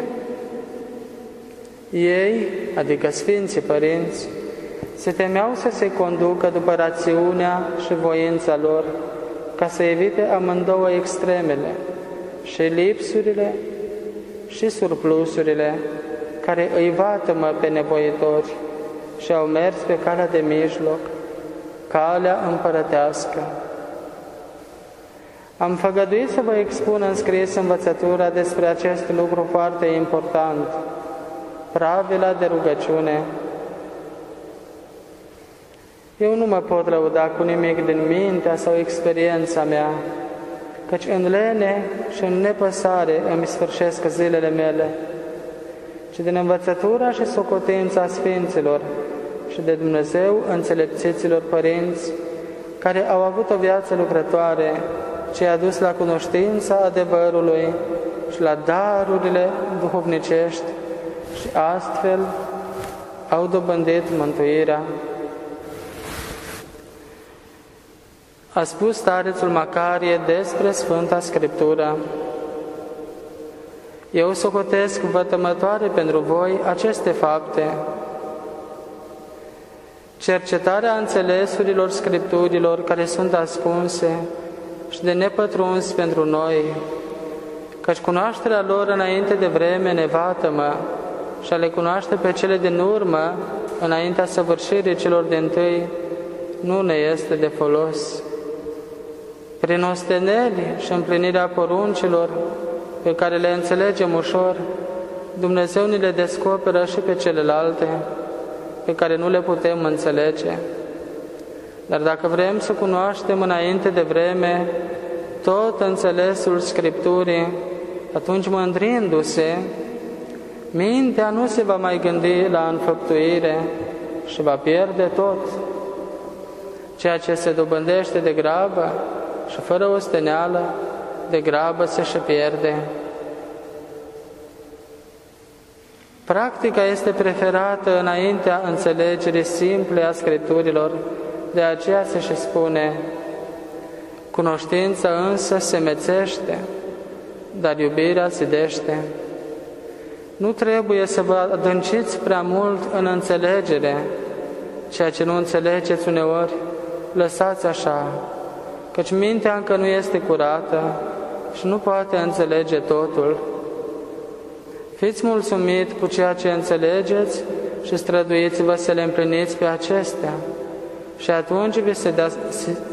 Speaker 1: Ei, adică Sfinții Părinți, se temeau să se conducă după rațiunea și voința lor, ca să evite amândouă extremele, și lipsurile și surplusurile care îi vatămă pe nevoitori și au mers pe calea de mijloc, calea împărătească. Am făgăduit să vă expun în scris învățătura despre acest lucru foarte important, pravila de rugăciune. Eu nu mă pot lăuda cu nimic din mintea sau experiența mea, căci în lene și în nepăsare îmi sfârșesc zilele mele, ci din învățătura și socotința Sfinților și de Dumnezeu înțelepțiților părinți, care au avut o viață lucrătoare ce a dus la cunoștința adevărului și la darurile duhovnicești și astfel au dobândit mântuirea. A spus starețul Macarie despre Sfânta Scriptură. Eu socotesc vătămătoare pentru voi aceste fapte. Cercetarea înțelesurilor Scripturilor care sunt ascunse și de nepătruns pentru noi, căci cunoașterea lor înainte de vreme ne vatămă și a le cunoaște pe cele din urmă, înaintea săvârșirii celor din întâi, nu ne este de folos. Prin osteneli și împlinirea poruncilor, pe care le înțelegem ușor, Dumnezeu ni le descoperă și pe celelalte, pe care nu le putem înțelege. Dar dacă vrem să cunoaștem înainte de vreme tot înțelesul Scripturii, atunci mândrindu-se, mintea nu se va mai gândi la înfăptuire și va pierde tot. Ceea ce se dobândește de grabă și fără osteneală, de grabă se și pierde. Practica este preferată înaintea înțelegerii simple a Scripturilor, de aceea se și spune, cunoștința însă se mețește, dar iubirea zidește. Nu trebuie să vă adânciți prea mult în înțelegere, ceea ce nu înțelegeți uneori, lăsați așa, căci mintea încă nu este curată și nu poate înțelege totul. Fiți mulțumit cu ceea ce înțelegeți și străduiți-vă să le împliniți pe acestea. Și atunci vi se, da,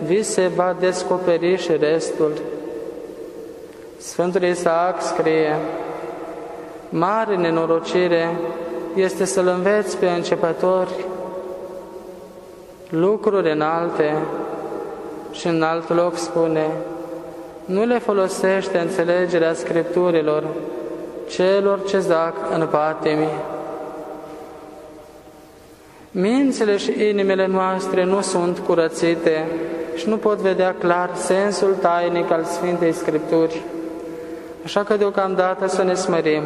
Speaker 1: vi se va descoperi și restul. Sfântul Isaac scrie, Mare nenorocire este să-l înveți pe începători lucruri înalte și în alt loc spune, nu le folosește înțelegerea Scripturilor celor ce zac în patimi. Mințile și inimile noastre nu sunt curățite și nu pot vedea clar sensul tainic al Sfintei Scripturi. Așa că deocamdată să ne smărim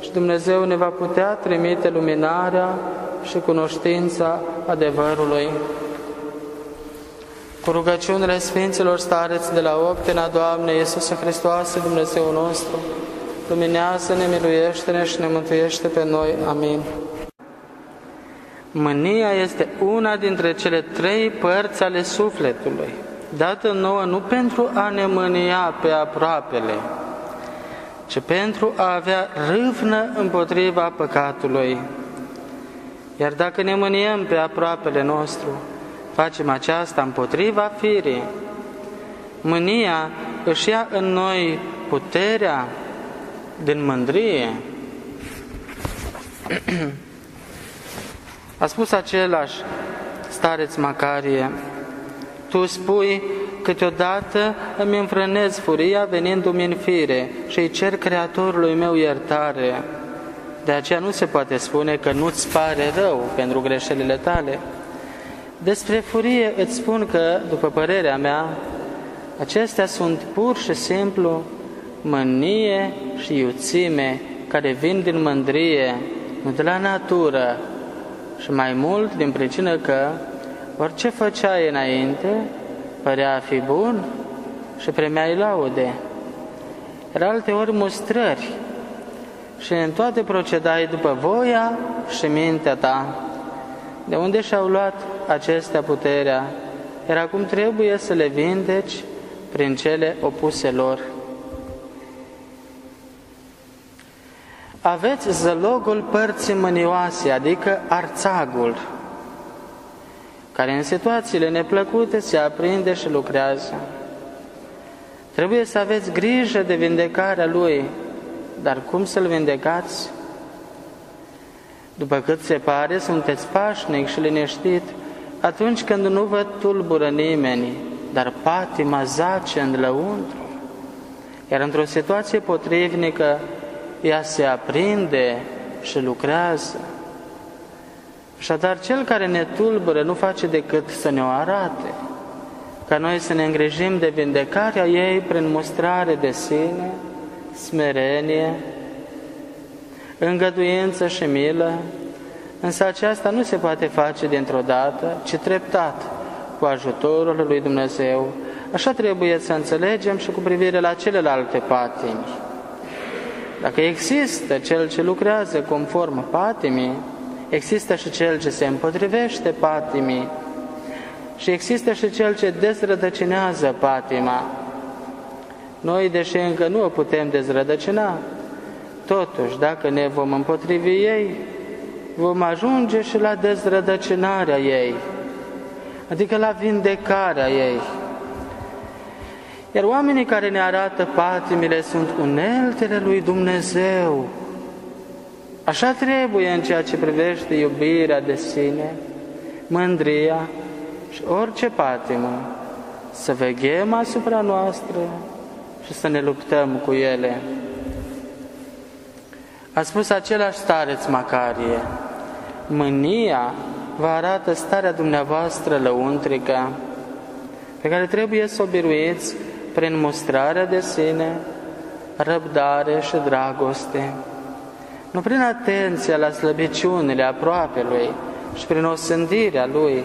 Speaker 1: și Dumnezeu ne va putea trimite luminarea și cunoștința adevărului. Cu rugăciunile Sfinților stareți de la Optina, Doamne Iisuse Hristoase, Dumnezeu nostru, luminează, ne miluiește-ne și ne mântuiește pe noi. Amin. Mânia este una dintre cele trei părți ale sufletului, dată nouă nu pentru a ne mânia pe aproapele, ci pentru a avea râvnă împotriva păcatului. Iar dacă ne mâniem pe aproapele nostru, facem aceasta împotriva firii. Mânia își ia în noi puterea din mândrie. [CLEARS THROAT] A spus același stareț Macarie, tu spui, câteodată îmi înfrânez furia venindu-mi în fire și îi cer Creatorului meu iertare. De aceea nu se poate spune că nu-ți pare rău pentru greșelile tale. Despre furie îți spun că, după părerea mea, acestea sunt pur și simplu mânie și iuțime care vin din mândrie, nu de la natură, și mai mult din pricină că orice făceai înainte părea a fi bun și primeai laude. Era alte ori mustrări și în toate procedai după voia și mintea ta. De unde și-au luat acestea puterea? Iar acum trebuie să le vindeci prin cele opuse lor. Aveți zălogul părții mânioase, adică arțagul, care în situațiile neplăcute se aprinde și lucrează. Trebuie să aveți grijă de vindecarea lui, dar cum să-l vindecați? După cât se pare, sunteți pașnic și liniștit atunci când nu vă tulbură nimeni, dar patima zace în lăuntru. Iar într-o situație potrivnică, ea se aprinde și lucrează. Așadar, cel care ne tulbură nu face decât să ne o arate, ca noi să ne îngrijim de vindecarea ei prin mustrare de sine, smerenie, îngăduință și milă, însă aceasta nu se poate face dintr-o dată, ci treptat, cu ajutorul lui Dumnezeu. Așa trebuie să înțelegem și cu privire la celelalte patimi. Dacă există cel ce lucrează conform patimii, există și cel ce se împotrivește patimii și există și cel ce dezrădăcinează patima. Noi, deși încă nu o putem dezrădăcina, totuși, dacă ne vom împotrivi ei, vom ajunge și la dezrădăcinarea ei, adică la vindecarea ei. Iar oamenii care ne arată patimile sunt uneltele lui Dumnezeu. Așa trebuie în ceea ce privește iubirea de sine, mândria și orice patimă, să veghem asupra noastră și să ne luptăm cu ele. A spus același stareț Macarie, mânia vă arată starea dumneavoastră lăuntrică, pe care trebuie să o biruiți prin mustrarea de sine, răbdare și dragoste, nu prin atenția la slăbiciunile aproapelui și prin osândirea lui,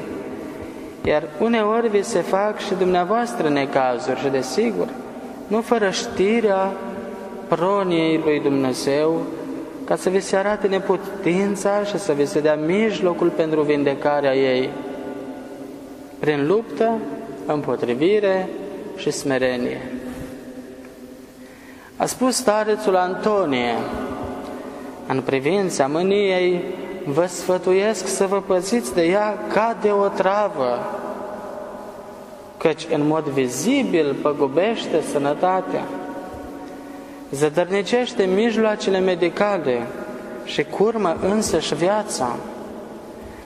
Speaker 1: iar uneori vi se fac și dumneavoastră necazuri și desigur, nu fără știrea proniei lui Dumnezeu, ca să vi se arate neputința și să vi se dea mijlocul pentru vindecarea ei, prin luptă, împotrivire și smerenie. A spus starețul Antonie, în privința mâniei, vă sfătuiesc să vă păziți de ea ca de o travă, căci în mod vizibil păgubește sănătatea, zădărnicește mijloacele medicale și curmă însăși viața.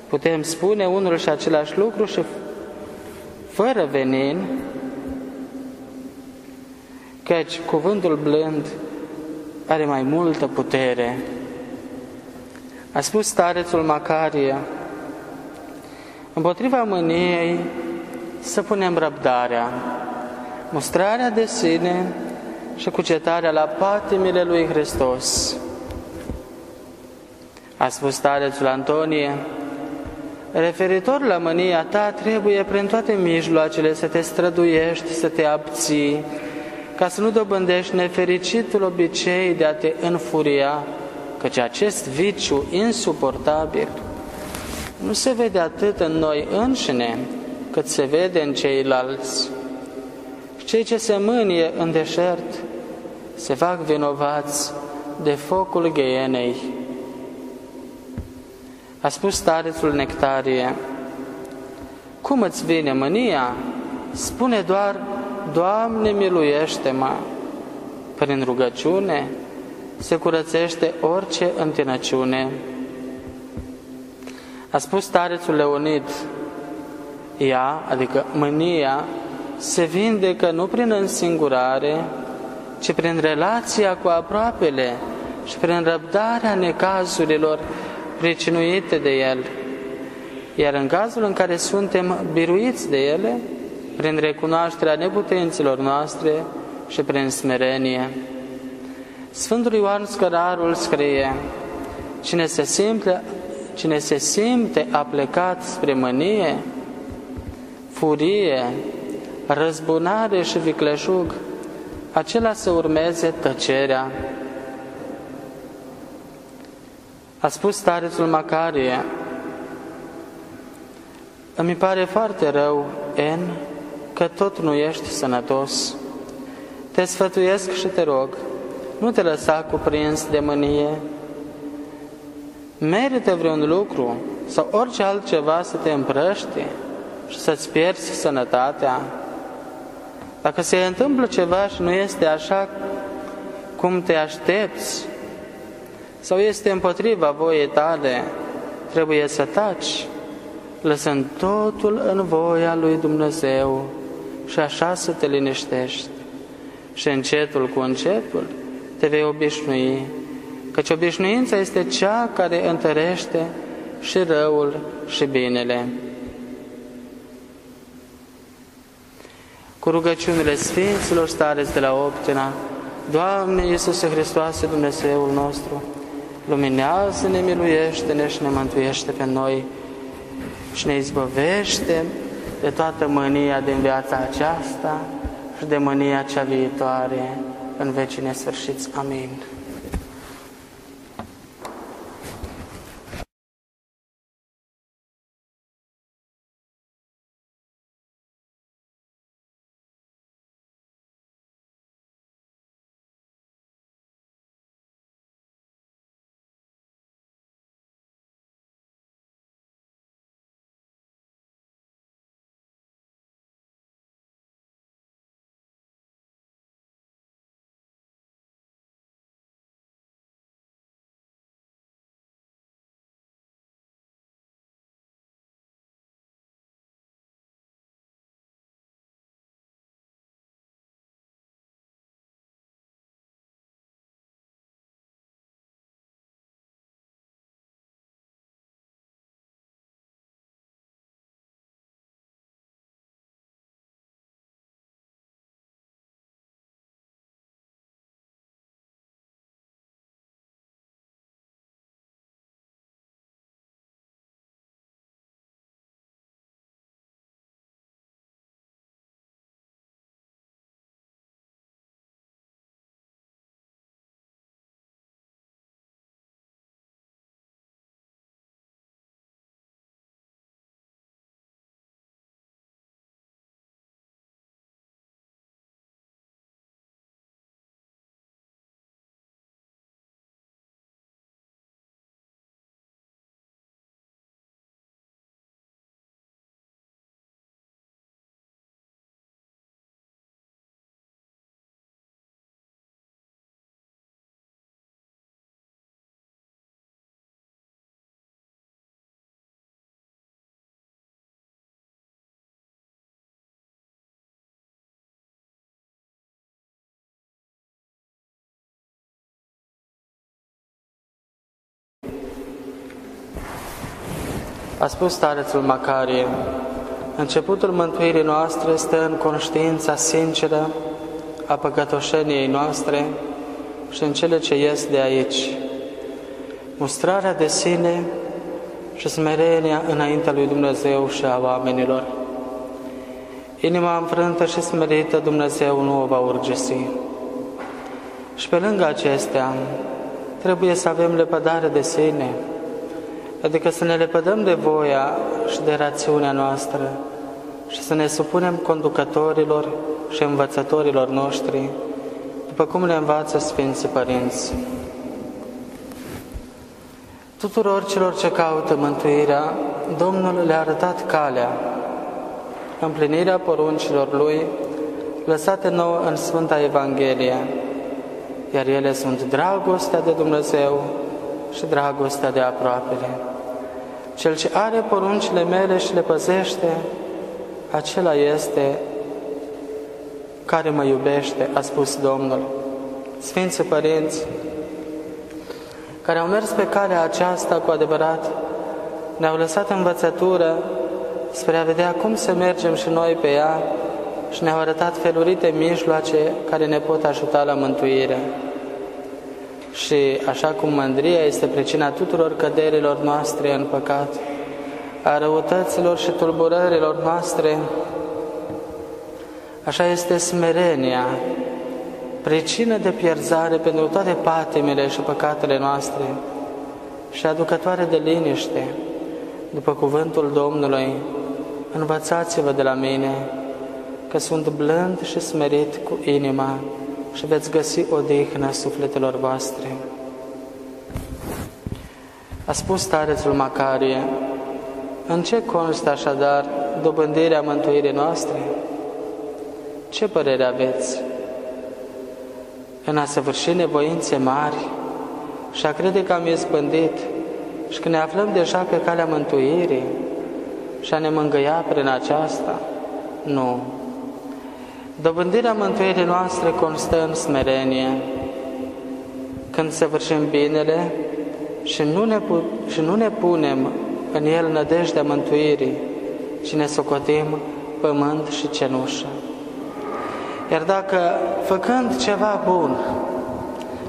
Speaker 1: Putem spune unul și același lucru și fără venin, căci cuvântul blând are mai multă putere. A spus starețul Macarie, împotriva mâniei să punem răbdarea, mustrarea de sine și cucetarea la patimile lui Hristos. A spus starețul Antonie, referitor la mânia ta, trebuie prin toate mijloacele să te străduiești, să te abții, ca să nu dobândești nefericitul obicei de a te înfuria, căci acest viciu insuportabil nu se vede atât în noi înșine, cât se vede în ceilalți. Cei ce se mânie în deșert se fac vinovați de focul gheienei. A spus starețul Nectarie, cum îți vine mânia? Spune doar, Doamne miluiește-mă! Prin rugăciune se curățește orice întinăciune. A spus starețul Leonid, ea, adică mânia, se vindecă nu prin însingurare, ci prin relația cu aproapele și prin răbdarea necazurilor pricinuite de el. Iar în cazul în care suntem biruiți de ele, prin recunoașterea neputinților noastre și prin smerenie. Sfântul Ioan Scărarul scrie, cine se simte, cine se simte aplecat spre mânie, furie, răzbunare și vicleșug, acela să urmeze tăcerea. A spus starețul Macarie, îmi pare foarte rău, N, că tot nu ești sănătos. Te sfătuiesc și te rog, nu te lăsa cuprins de mânie. Merită vreun lucru sau orice altceva să te împrăște și să-ți pierzi sănătatea. Dacă se întâmplă ceva și nu este așa cum te aștepți, sau este împotriva voiei tale, trebuie să taci, lăsând totul în voia lui Dumnezeu și așa să te liniștești. Și încetul cu încetul te vei obișnui, căci obișnuința este cea care întărește și răul și binele. Cu rugăciunile Sfinților stareți de la Optina, Doamne Iisuse Hristoase, Dumnezeul nostru, luminează-ne, miluiește-ne și ne mântuiește pe noi și ne izbăvește de toată mânia din viața aceasta și de mânia cea viitoare în vecii nesfârșiți. Amin. A spus starețul Macarie, începutul mântuirii noastre stă în conștiința sinceră a păcătoșeniei noastre și în cele ce ies de aici. Mustrarea de sine și smerenia înaintea lui Dumnezeu și a oamenilor. Inima înfrântă și smerită Dumnezeu nu o va urgesi. Și pe lângă acestea, trebuie să avem lepădare de sine, adică să ne lepădăm de voia și de rațiunea noastră și să ne supunem conducătorilor și învățătorilor noștri, după cum le învață Sfinții Părinți. Tuturor celor ce caută mântuirea, Domnul le-a arătat calea, împlinirea poruncilor Lui, lăsate nouă în Sfânta Evanghelie, iar ele sunt dragostea de Dumnezeu și dragostea de aproapele. Cel ce are poruncile mele și le păzește, acela este care mă iubește, a spus Domnul. Sfinții Părinți, care au mers pe calea aceasta cu adevărat, ne-au lăsat învățătură spre a vedea cum să mergem și noi pe ea și ne-au arătat felurite mijloace care ne pot ajuta la mântuire. Și așa cum mândria este pricina tuturor căderilor noastre în păcat, a răutăților și tulburărilor noastre, așa este smerenia, pricină de pierzare pentru toate patimile și păcatele noastre și aducătoare de liniște, după cuvântul Domnului, învățați-vă de la mine că sunt blând și smerit cu inima și veți găsi odihnă sufletelor voastre. A spus starețul Macarie, în ce constă așadar dobândirea mântuirii noastre? Ce părere aveți? În a săvârși nevoințe mari și a crede că am izbândit și că ne aflăm deja pe calea mântuirii și a ne mângâia prin aceasta? Nu. Dobândirea mântuirii noastre constă în smerenie, când săvârșim binele și nu ne, și nu ne punem în el nădejdea mântuirii, ci ne socotim pământ și cenușă. Iar dacă, făcând ceva bun,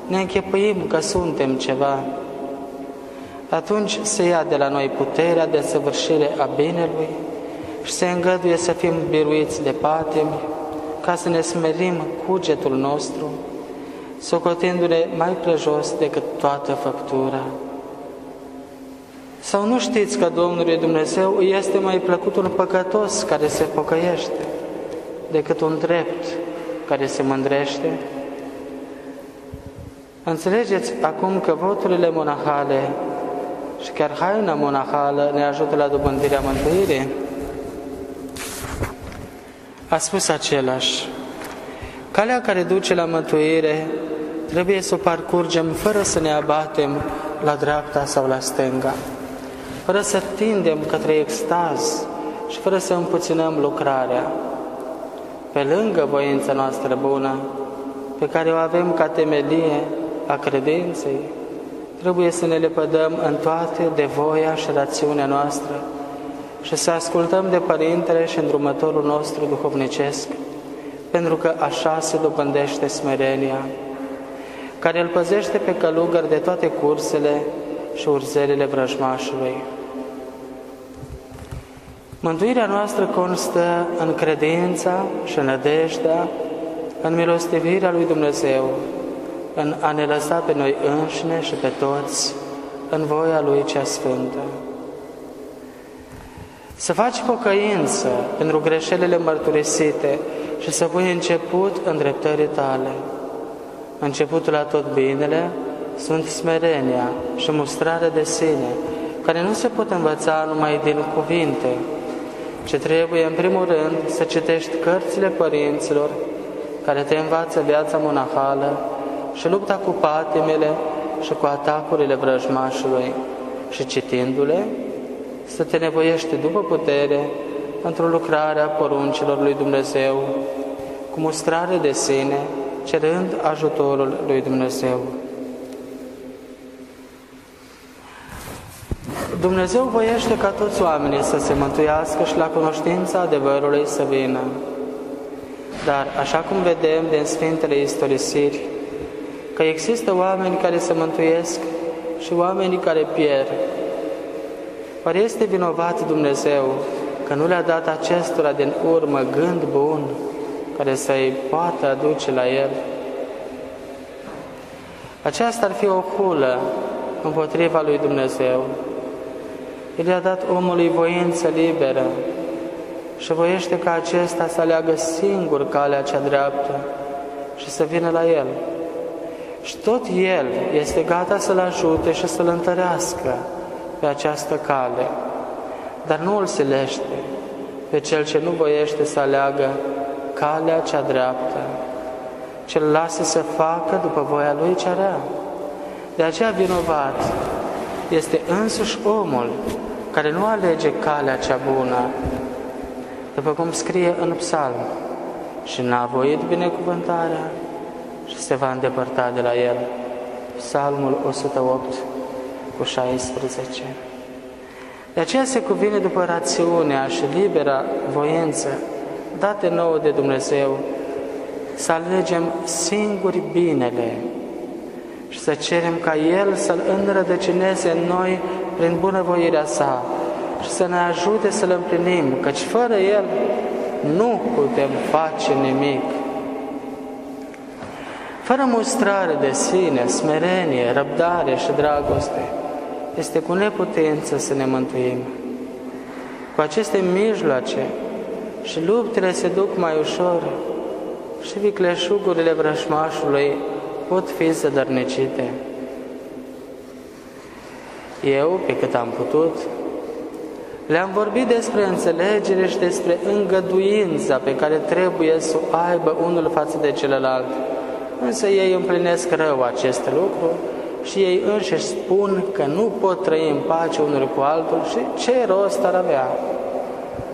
Speaker 1: ne închepuim că suntem ceva, atunci se ia de la noi puterea de săvârșire a binelui și se îngăduie să fim biruiți de patimi, ca să ne smerim cugetul nostru, socotindu-ne mai prejos decât toată făptura. Sau nu știți că Domnului Dumnezeu este mai plăcut un păcătos care se pocăiește decât un drept care se mândrește? Înțelegeți acum că voturile monahale și chiar haina monahală ne ajută la dobândirea mântuirii? A spus același, calea care duce la mântuire trebuie să o parcurgem fără să ne abatem la dreapta sau la stânga, fără să tindem către extaz și fără să împuținăm lucrarea, pe lângă voința noastră bună, pe care o avem ca temelie a credinței, trebuie să ne lepădăm în toate de voia și rațiunea noastră și să ascultăm de Părintele și îndrumătorul nostru duhovnicesc, pentru că așa se dobândește smerenia, care îl păzește pe călugăr de toate cursele și urzelele vrăjmașului. Mântuirea noastră constă în credința și în nădejdea, în milostivirea lui Dumnezeu, în a ne lăsa pe noi înșine și pe toți în voia Lui cea Sfântă. Să faci pocăință pentru greșelile mărturisite și să pui început în dreptării tale. Începutul la tot binele sunt smerenia și mustrarea de sine, care nu se pot învăța numai din cuvinte, ce trebuie în primul rând să citești cărțile părinților care te învață viața monahală și lupta cu patimele și cu atacurile vrăjmașului și citindu-le, să te nevoiești după putere într-o lucrare a poruncilor lui Dumnezeu, cu mustrare de sine, cerând ajutorul lui Dumnezeu. Dumnezeu voiește ca toți oamenii să se mântuiască și la cunoștința adevărului să vină. Dar, așa cum vedem din Sfintele istorisiri, că există oameni care se mântuiesc și oamenii care pierd. Oare este vinovat Dumnezeu că nu le-a dat acestora din urmă gând bun care să-i poată aduce la El? Aceasta ar fi o hulă împotriva lui Dumnezeu. El i-a dat omului voință liberă și voiește ca acesta să aleagă singur calea cea dreaptă și să vină la El. Și tot El este gata să-l ajute și să-l întărească pe această cale, dar nu îl silește pe cel ce nu voiește să aleagă calea cea dreaptă, ce îl lasă să facă după voia lui cea rea. De aceea vinovat este însuși omul care nu alege calea cea bună, după cum scrie în psalm, și n-a voit binecuvântarea și se va îndepărta de la el. Psalmul 108 cu 16. De aceea se cuvine după rațiunea și libera voință date nouă de Dumnezeu să alegem singuri binele și să cerem ca El să-L înrădăcineze în noi prin bunăvoirea Sa și să ne ajute să-L împlinim, căci fără El nu putem face nimic. Fără mustrare de sine, smerenie, răbdare și dragoste, este cu neputință să ne mântuim. Cu aceste mijloace și luptele se duc mai ușor și vicleșugurile vrășmașului pot fi zădărnicite. Eu, pe cât am putut, le-am vorbit despre înțelegere și despre îngăduința pe care trebuie să o aibă unul față de celălalt. Însă ei împlinesc rău acest lucru și ei înșiși spun că nu pot trăi în pace unul cu altul și ce rost ar avea?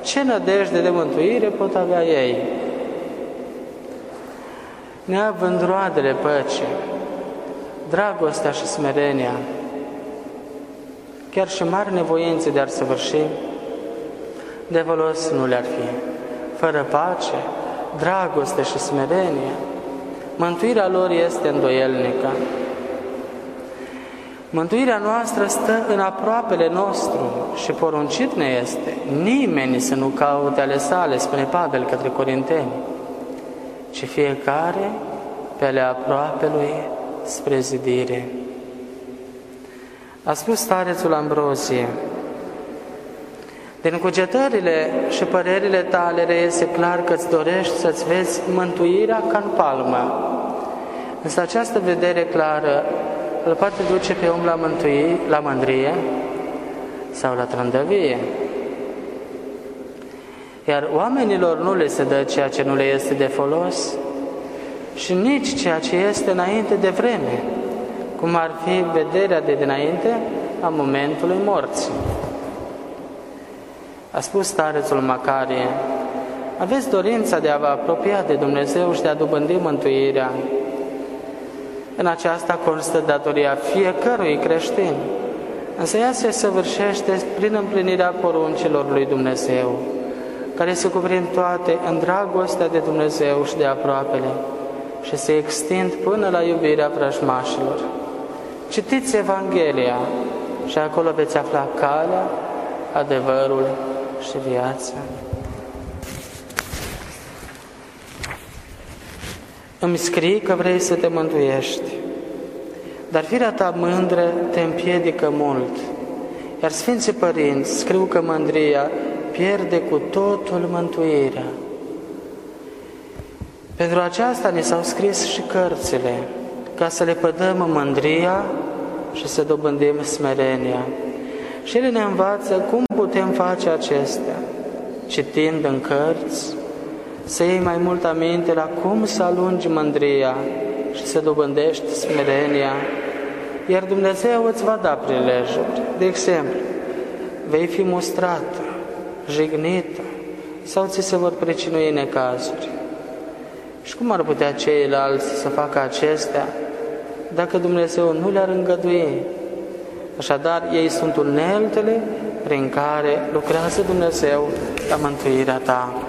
Speaker 1: Ce nădejde de mântuire pot avea ei? Neavând roadele păcii, dragostea și smerenia, chiar și mari nevoințe de a săvârși, de folos nu le-ar fi. Fără pace, dragoste și smerenie, mântuirea lor este îndoielnică. Mântuirea noastră stă în aproapele nostru și poruncit ne este nimeni să nu caute ale sale, spune Pavel către Corinteni, ci fiecare pe ale aproapelui spre zidire. A spus starețul Ambrozie, din cugetările și părerile tale reiese clar că îți dorești să-ți vezi mântuirea ca în palmă. Însă această vedere clară îl poate duce pe om la, mântui, la mândrie sau la trândăvie. Iar oamenilor nu le se dă ceea ce nu le este de folos și nici ceea ce este înainte de vreme, cum ar fi vederea de dinainte a momentului morții. A spus starețul Macarie, aveți dorința de a vă apropia de Dumnezeu și de a dobândi mântuirea. În aceasta constă datoria fiecărui creștin, însă ea se săvârșește prin împlinirea poruncilor lui Dumnezeu, care se cuprind toate în dragostea de Dumnezeu și de aproapele și se extind până la iubirea vrăjmașilor. Citiți Evanghelia și acolo veți afla calea, adevărul și viața. Îmi scrii că vrei să te mântuiești, dar firea ta mândră te împiedică mult. Iar Sfinții Părinți scriu că mândria pierde cu totul mântuirea. Pentru aceasta ne s-au scris și cărțile, ca să le pădăm mândria și să dobândim smerenia. Și ele ne învață cum putem face acestea, citind în cărți, să iei mai mult aminte la cum să alungi mândria și să dobândești smerenia, iar Dumnezeu îți va da prilejuri. De exemplu, vei fi mustrată, jignită sau ți se vor precinui necazuri. Și cum ar putea ceilalți să facă acestea dacă Dumnezeu nu le-ar îngădui? Așadar, ei sunt uneltele prin care lucrează Dumnezeu la mântuirea ta.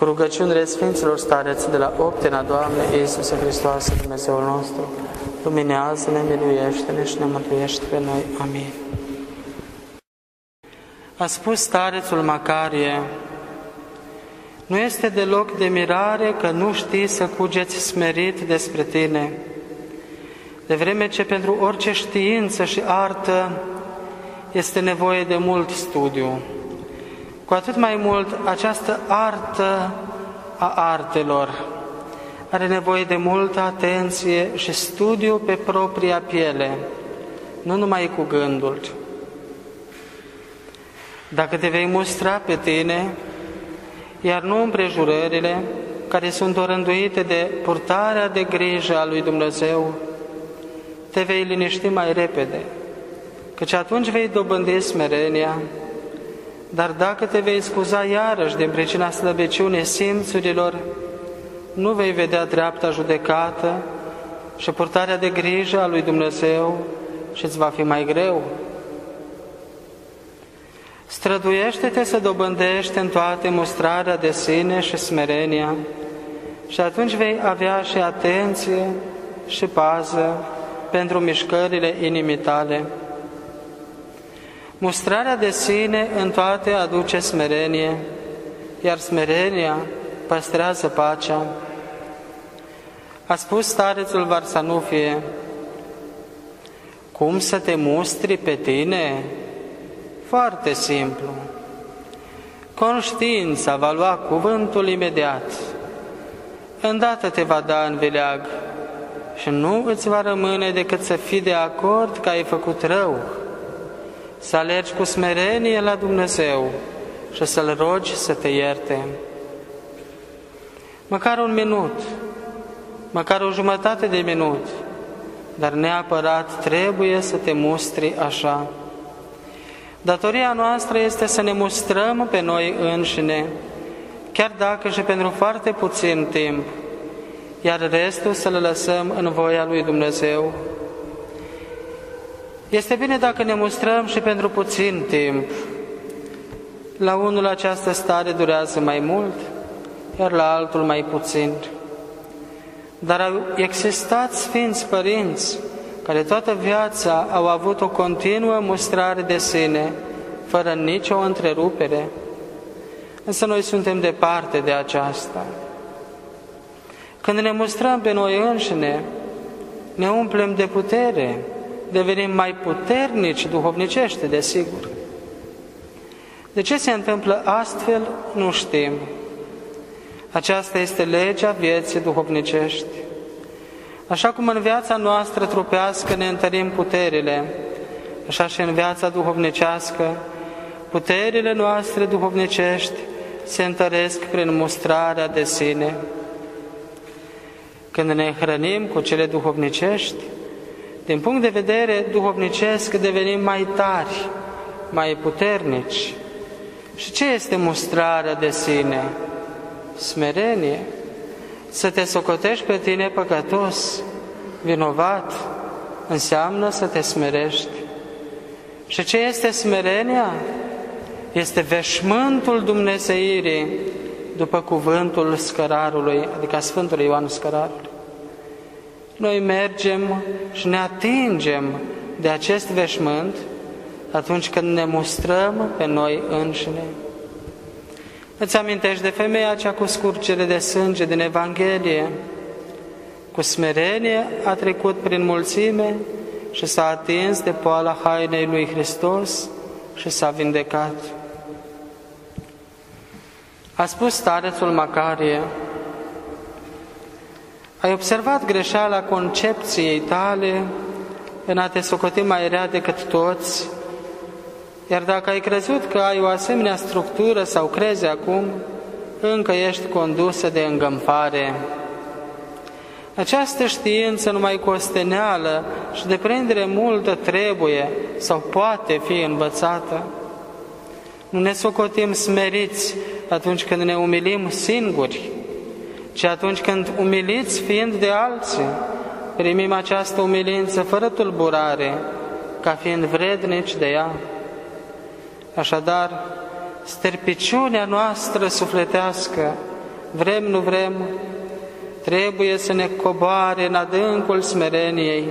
Speaker 1: Cu rugăciunile Sfinților stareți de la Optena, Doamne Iisuse Hristoase, Dumnezeul nostru, luminează-ne, miluiește-ne și ne mântuiește pe noi. Amin. A spus starețul Macarie, nu este deloc de mirare că nu știi să cugeți smerit despre tine, de vreme ce pentru orice știință și artă este nevoie de mult studiu. Cu atât mai mult această artă a artelor are nevoie de multă atenție și studiu pe propria piele, nu numai cu gândul. Dacă te vei mustra pe tine, iar nu împrejurările care sunt orânduite de purtarea de grijă a lui Dumnezeu, te vei liniști mai repede, căci atunci vei dobândi smerenia, dar dacă te vei scuza iarăși din pricina slăbiciunii simțurilor, nu vei vedea dreapta judecată și purtarea de grijă a lui Dumnezeu și îți va fi mai greu. Străduiește-te să dobândești în toate mustrarea de sine și smerenia și atunci vei avea și atenție și pază pentru mișcările inimii tale. Mustrarea de sine în toate aduce smerenie, iar smerenia păstrează pacea. A spus starețul Varsanufie, cum să te mustri pe tine? Foarte simplu. Conștiința va lua cuvântul imediat. Îndată te va da în vileag și nu îți va rămâne decât să fii de acord că ai făcut rău, să alergi cu smerenie la Dumnezeu și să-L rogi să te ierte. Măcar un minut, măcar o jumătate de minut, dar neapărat trebuie să te mustri așa. Datoria noastră este să ne mustrăm pe noi înșine, chiar dacă și pentru foarte puțin timp, iar restul să le lăsăm în voia lui Dumnezeu. Este bine dacă ne mustrăm și pentru puțin timp. La unul această stare durează mai mult, iar la altul mai puțin. Dar au existat Sfinți Părinți care toată viața au avut o continuă mustrare de sine, fără nicio întrerupere. Însă noi suntem departe de aceasta. Când ne mustrăm pe noi înșine, ne umplem de putere, devenim mai puternici duhovnicește, desigur. De ce se întâmplă astfel, nu știm. Aceasta este legea vieții duhovnicești. Așa cum în viața noastră trupească ne întărim puterile, așa și în viața duhovnicească, puterile noastre duhovnicești se întăresc prin mustrarea de sine. Când ne hrănim cu cele duhovnicești, din punct de vedere duhovnicesc devenim mai tari, mai puternici. Și ce este mustrarea de sine? Smerenie. Să te socotești pe tine păcătos, vinovat, înseamnă să te smerești. Și ce este smerenia? Este veșmântul Dumnezeirii după cuvântul scărarului, adică a Sfântului Ioan Scărarului. Noi mergem și ne atingem de acest veșmânt atunci când ne mustrăm pe noi înșine. Îți amintești de femeia cea cu scurgere de sânge din Evanghelie? Cu smerenie a trecut prin mulțime și s-a atins de poala hainei lui Hristos și s-a vindecat. A spus starețul Macarie, ai observat greșeala concepției tale în a te socoti mai rea decât toți, iar dacă ai crezut că ai o asemenea structură sau crezi acum, încă ești condusă de îngămfare. Această știință numai cu osteneală și de prindere multă trebuie sau poate fi învățată. Nu ne socotim smeriți atunci când ne umilim singuri, ci atunci când umiliți fiind de alții, primim această umilință fără tulburare, ca fiind vrednici de ea. Așadar, sterpiciunea noastră sufletească, vrem, nu vrem, trebuie să ne coboare în adâncul smereniei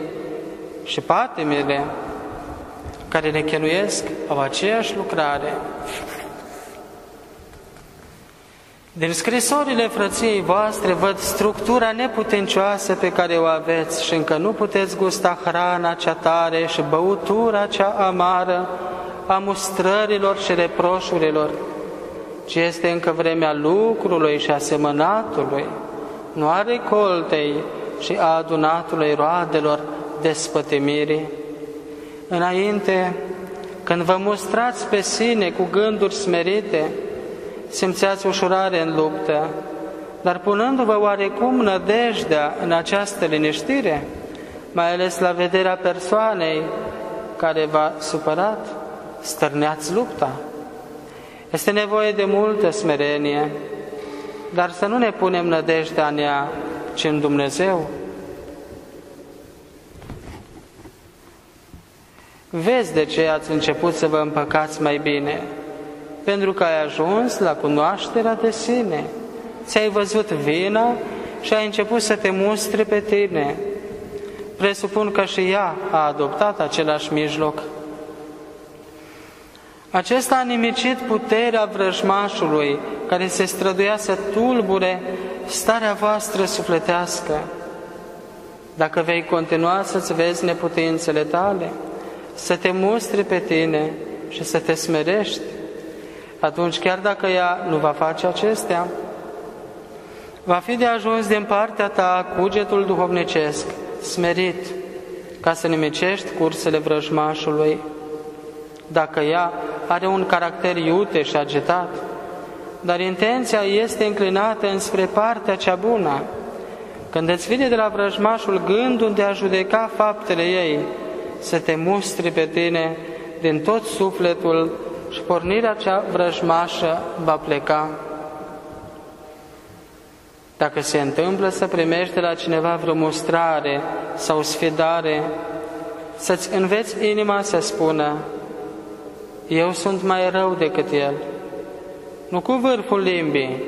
Speaker 1: și patimile care ne chenuiesc au aceeași lucrare. Din scrisorile frăției voastre văd structura neputencioasă pe care o aveți și încă nu puteți gusta hrana cea tare și băutura cea amară a mustrărilor și reproșurilor, ci este încă vremea lucrului și a semănatului, nu a recoltei și a adunatului roadelor despătimirii. Înainte, când vă mustrați pe sine cu gânduri smerite, simțeați ușurare în luptă, dar punându-vă oarecum nădejdea în această liniștire, mai ales la vederea persoanei care v-a supărat, stărneați lupta. Este nevoie de multă smerenie, dar să nu ne punem nădejdea în ea, ci în Dumnezeu. Vezi de ce ați început să vă împăcați mai bine, pentru că ai ajuns la cunoașterea de sine. Ți-ai văzut vina și ai început să te mustre pe tine. Presupun că și ea a adoptat același mijloc. Acesta a nimicit puterea vrăjmașului care se străduia să tulbure starea voastră sufletească. Dacă vei continua să-ți vezi neputințele tale, să te mustre pe tine și să te smerești, atunci chiar dacă ea nu va face acestea, va fi de ajuns din partea ta cugetul duhovnicesc, smerit, ca să nimicești cursele vrăjmașului. Dacă ea are un caracter iute și agitat, dar intenția este înclinată înspre partea cea bună, când îți vine de la vrăjmașul gândul de a judeca faptele ei, să te mustri pe tine din tot sufletul și pornirea cea vrăjmașă va pleca. Dacă se întâmplă să primești de la cineva vreo mustrare sau sfidare, să-ți înveți inima să spună, eu sunt mai rău decât el, nu cu vârful limbii,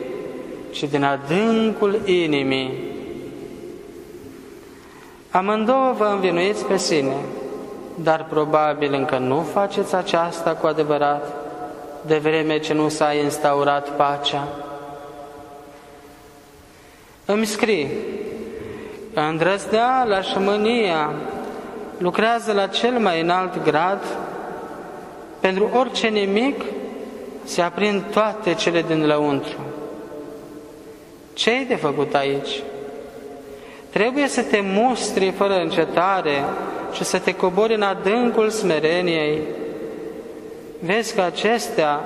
Speaker 1: ci din adâncul inimii. Amândouă vă învinuiți pe sine, dar probabil încă nu faceți aceasta cu adevărat, de vreme ce nu s-a instaurat pacea. Îmi scrii, îndrăzneala și mânia lucrează la cel mai înalt grad, pentru orice nimic se aprind toate cele din lăuntru. Ce ai de făcut aici? Trebuie să te mustri fără încetare și să te cobori în adâncul smereniei. Vezi că acestea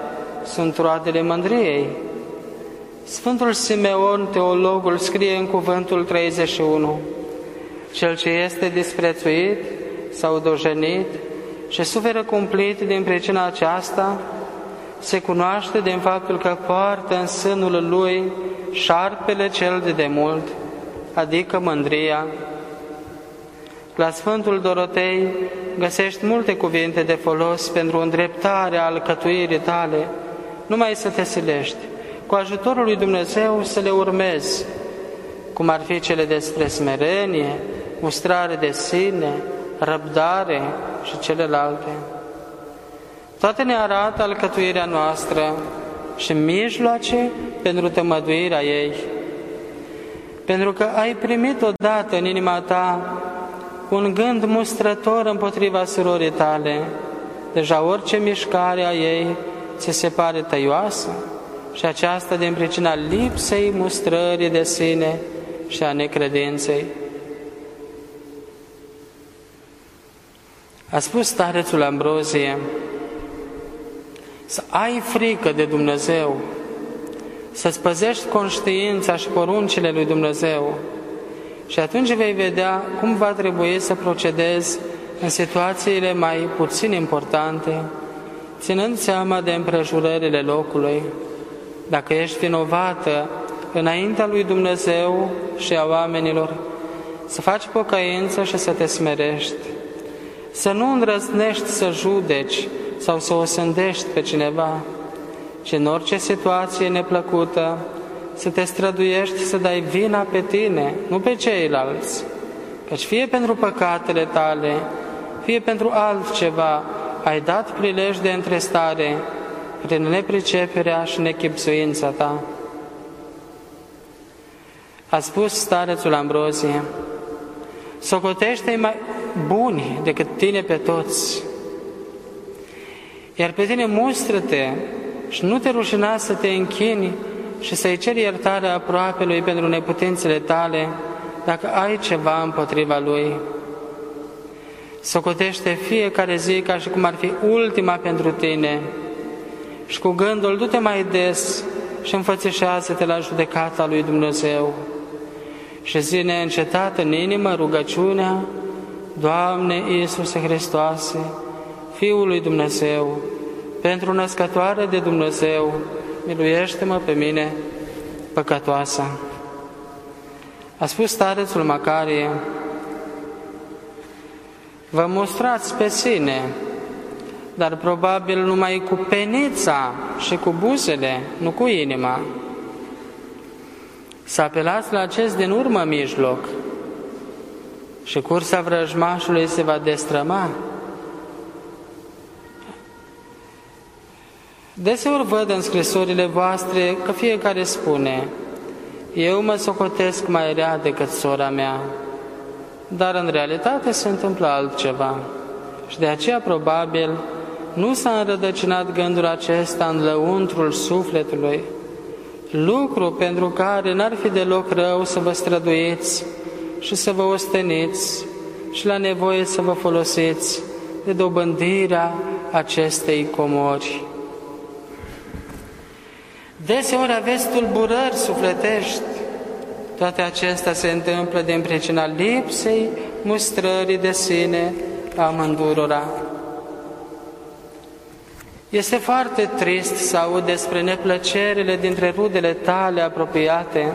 Speaker 1: sunt roadele mândriei. Sfântul Simeon, teologul, scrie în cuvântul 31, Cel ce este disprețuit sau dojenit și suferă cumplit din pricina aceasta, se cunoaște din faptul că poartă în sânul lui șarpele cel de demult, adică mândria. La Sfântul Dorotei găsești multe cuvinte de folos pentru îndreptarea alcătuirii tale, numai să te silești, cu ajutorul lui Dumnezeu să le urmezi, cum ar fi cele despre smerenie, mustrare de sine, răbdare și celelalte. Toate ne arată alcătuirea noastră și mijloace pentru tămăduirea ei. Pentru că ai primit odată în inima ta un gând mustrător împotriva surorii tale, deja orice mișcare a ei ți se pare tăioasă și aceasta din pricina lipsei mustrării de sine și a necredinței. A spus starețul Ambrozie, să ai frică de Dumnezeu, să-ți păzești conștiința și poruncile lui Dumnezeu și atunci vei vedea cum va trebui să procedezi în situațiile mai puțin importante, ținând seama de împrejurările locului. Dacă ești vinovată înaintea lui Dumnezeu și a oamenilor, să faci pocăință și să te smerești. Să nu îndrăznești să judeci sau să o sândești pe cineva, ci în orice situație neplăcută să te străduiești să dai vina pe tine, nu pe ceilalți, căci fie pentru păcatele tale, fie pentru altceva, ai dat prilej de întrestare prin nepriceperea și nechipsuința ta. A spus starețul Ambrozie, socotește mai buni decât tine pe toți, iar pe tine mustră-te și nu te rușina să te închini și să-i ceri iertarea aproapelui pentru neputințele tale, dacă ai ceva împotriva lui. Socotește fiecare zi ca și cum ar fi ultima pentru tine și cu gândul du-te mai des și înfățișează-te la judecata lui Dumnezeu și zi neîncetat în inimă rugăciunea Doamne Iisuse Hristoase, Fiul lui Dumnezeu, pentru născătoare de Dumnezeu, miluiește-mă pe mine, păcătoasa. A spus starețul Macarie, vă mostrați pe sine, dar probabil numai cu penița și cu buzele, nu cu inima. Să apelați la acest din urmă mijloc și cursa vrăjmașului se va destrăma. Deseori văd în scrisorile voastre că fiecare spune, eu mă socotesc mai rea decât sora mea, dar în realitate se întâmplă altceva. Și de aceea, probabil, nu s-a înrădăcinat gândul acesta în lăuntrul sufletului, lucru pentru care n-ar fi deloc rău să vă străduiți și să vă osteniți și la nevoie să vă folosiți de dobândirea acestei comori. Deseori aveți tulburări sufletești. Toate acestea se întâmplă din pricina lipsei mustrării de sine a mândurora. Este foarte trist să aud despre neplăcerile dintre rudele tale apropiate,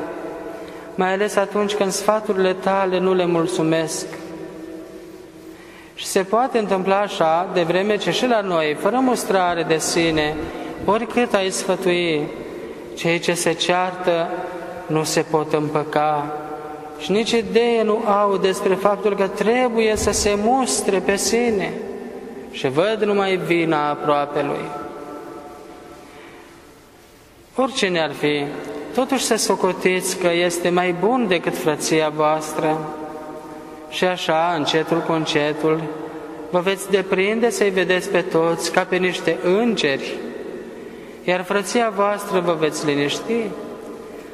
Speaker 1: mai ales atunci când sfaturile tale nu le mulțumesc. Și se poate întâmpla așa, de vreme ce și la noi, fără mustrare de sine, oricât ai sfătui, cei ce se ceartă nu se pot împăca și nici idee nu au despre faptul că trebuie să se mustre pe sine și văd numai vina aproape lui. Oricine ar fi, totuși să socotiți că este mai bun decât frăția voastră și așa, încetul cu încetul, vă veți deprinde să-i vedeți pe toți ca pe niște îngeri, iar frăția voastră vă veți liniști.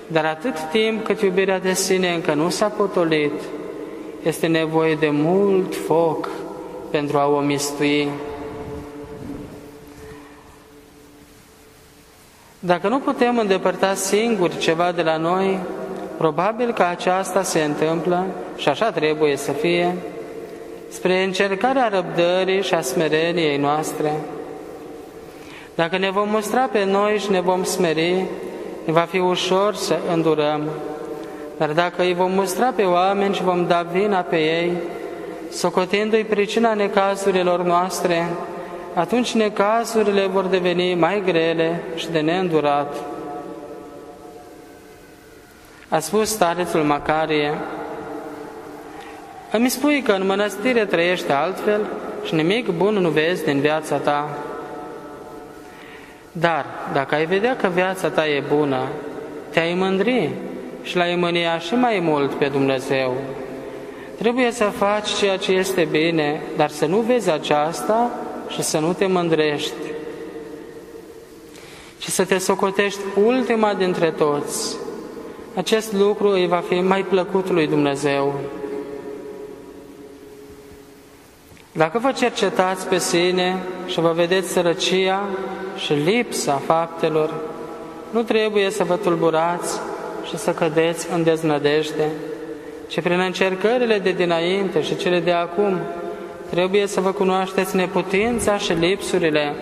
Speaker 1: Dar atât timp cât iubirea de sine încă nu s-a potolit, este nevoie de mult foc pentru a o mistui. Dacă nu putem îndepărta singuri ceva de la noi, probabil că aceasta se întâmplă, și așa trebuie să fie, spre încercarea răbdării și a smereniei noastre. Dacă ne vom mustra pe noi și ne vom smeri, ne va fi ușor să îndurăm. Dar dacă îi vom mustra pe oameni și vom da vina pe ei, socotindu-i pricina necazurilor noastre, atunci necazurile vor deveni mai grele și de neîndurat. A spus starețul Macarie, îmi spui că în mănăstire trăiește altfel și nimic bun nu vezi din viața ta. Dar dacă ai vedea că viața ta e bună, te-ai mândri și l-ai mânia și mai mult pe Dumnezeu. Trebuie să faci ceea ce este bine, dar să nu vezi aceasta și să nu te mândrești, ci să te socotești ultima dintre toți. Acest lucru îi va fi mai plăcut lui Dumnezeu. Dacă vă cercetați pe sine și vă vedeți sărăcia și lipsa faptelor, nu trebuie să vă tulburați și să cădeți în deznădejde, ci prin încercările de dinainte și cele de acum, trebuie să vă cunoașteți neputința și lipsurile,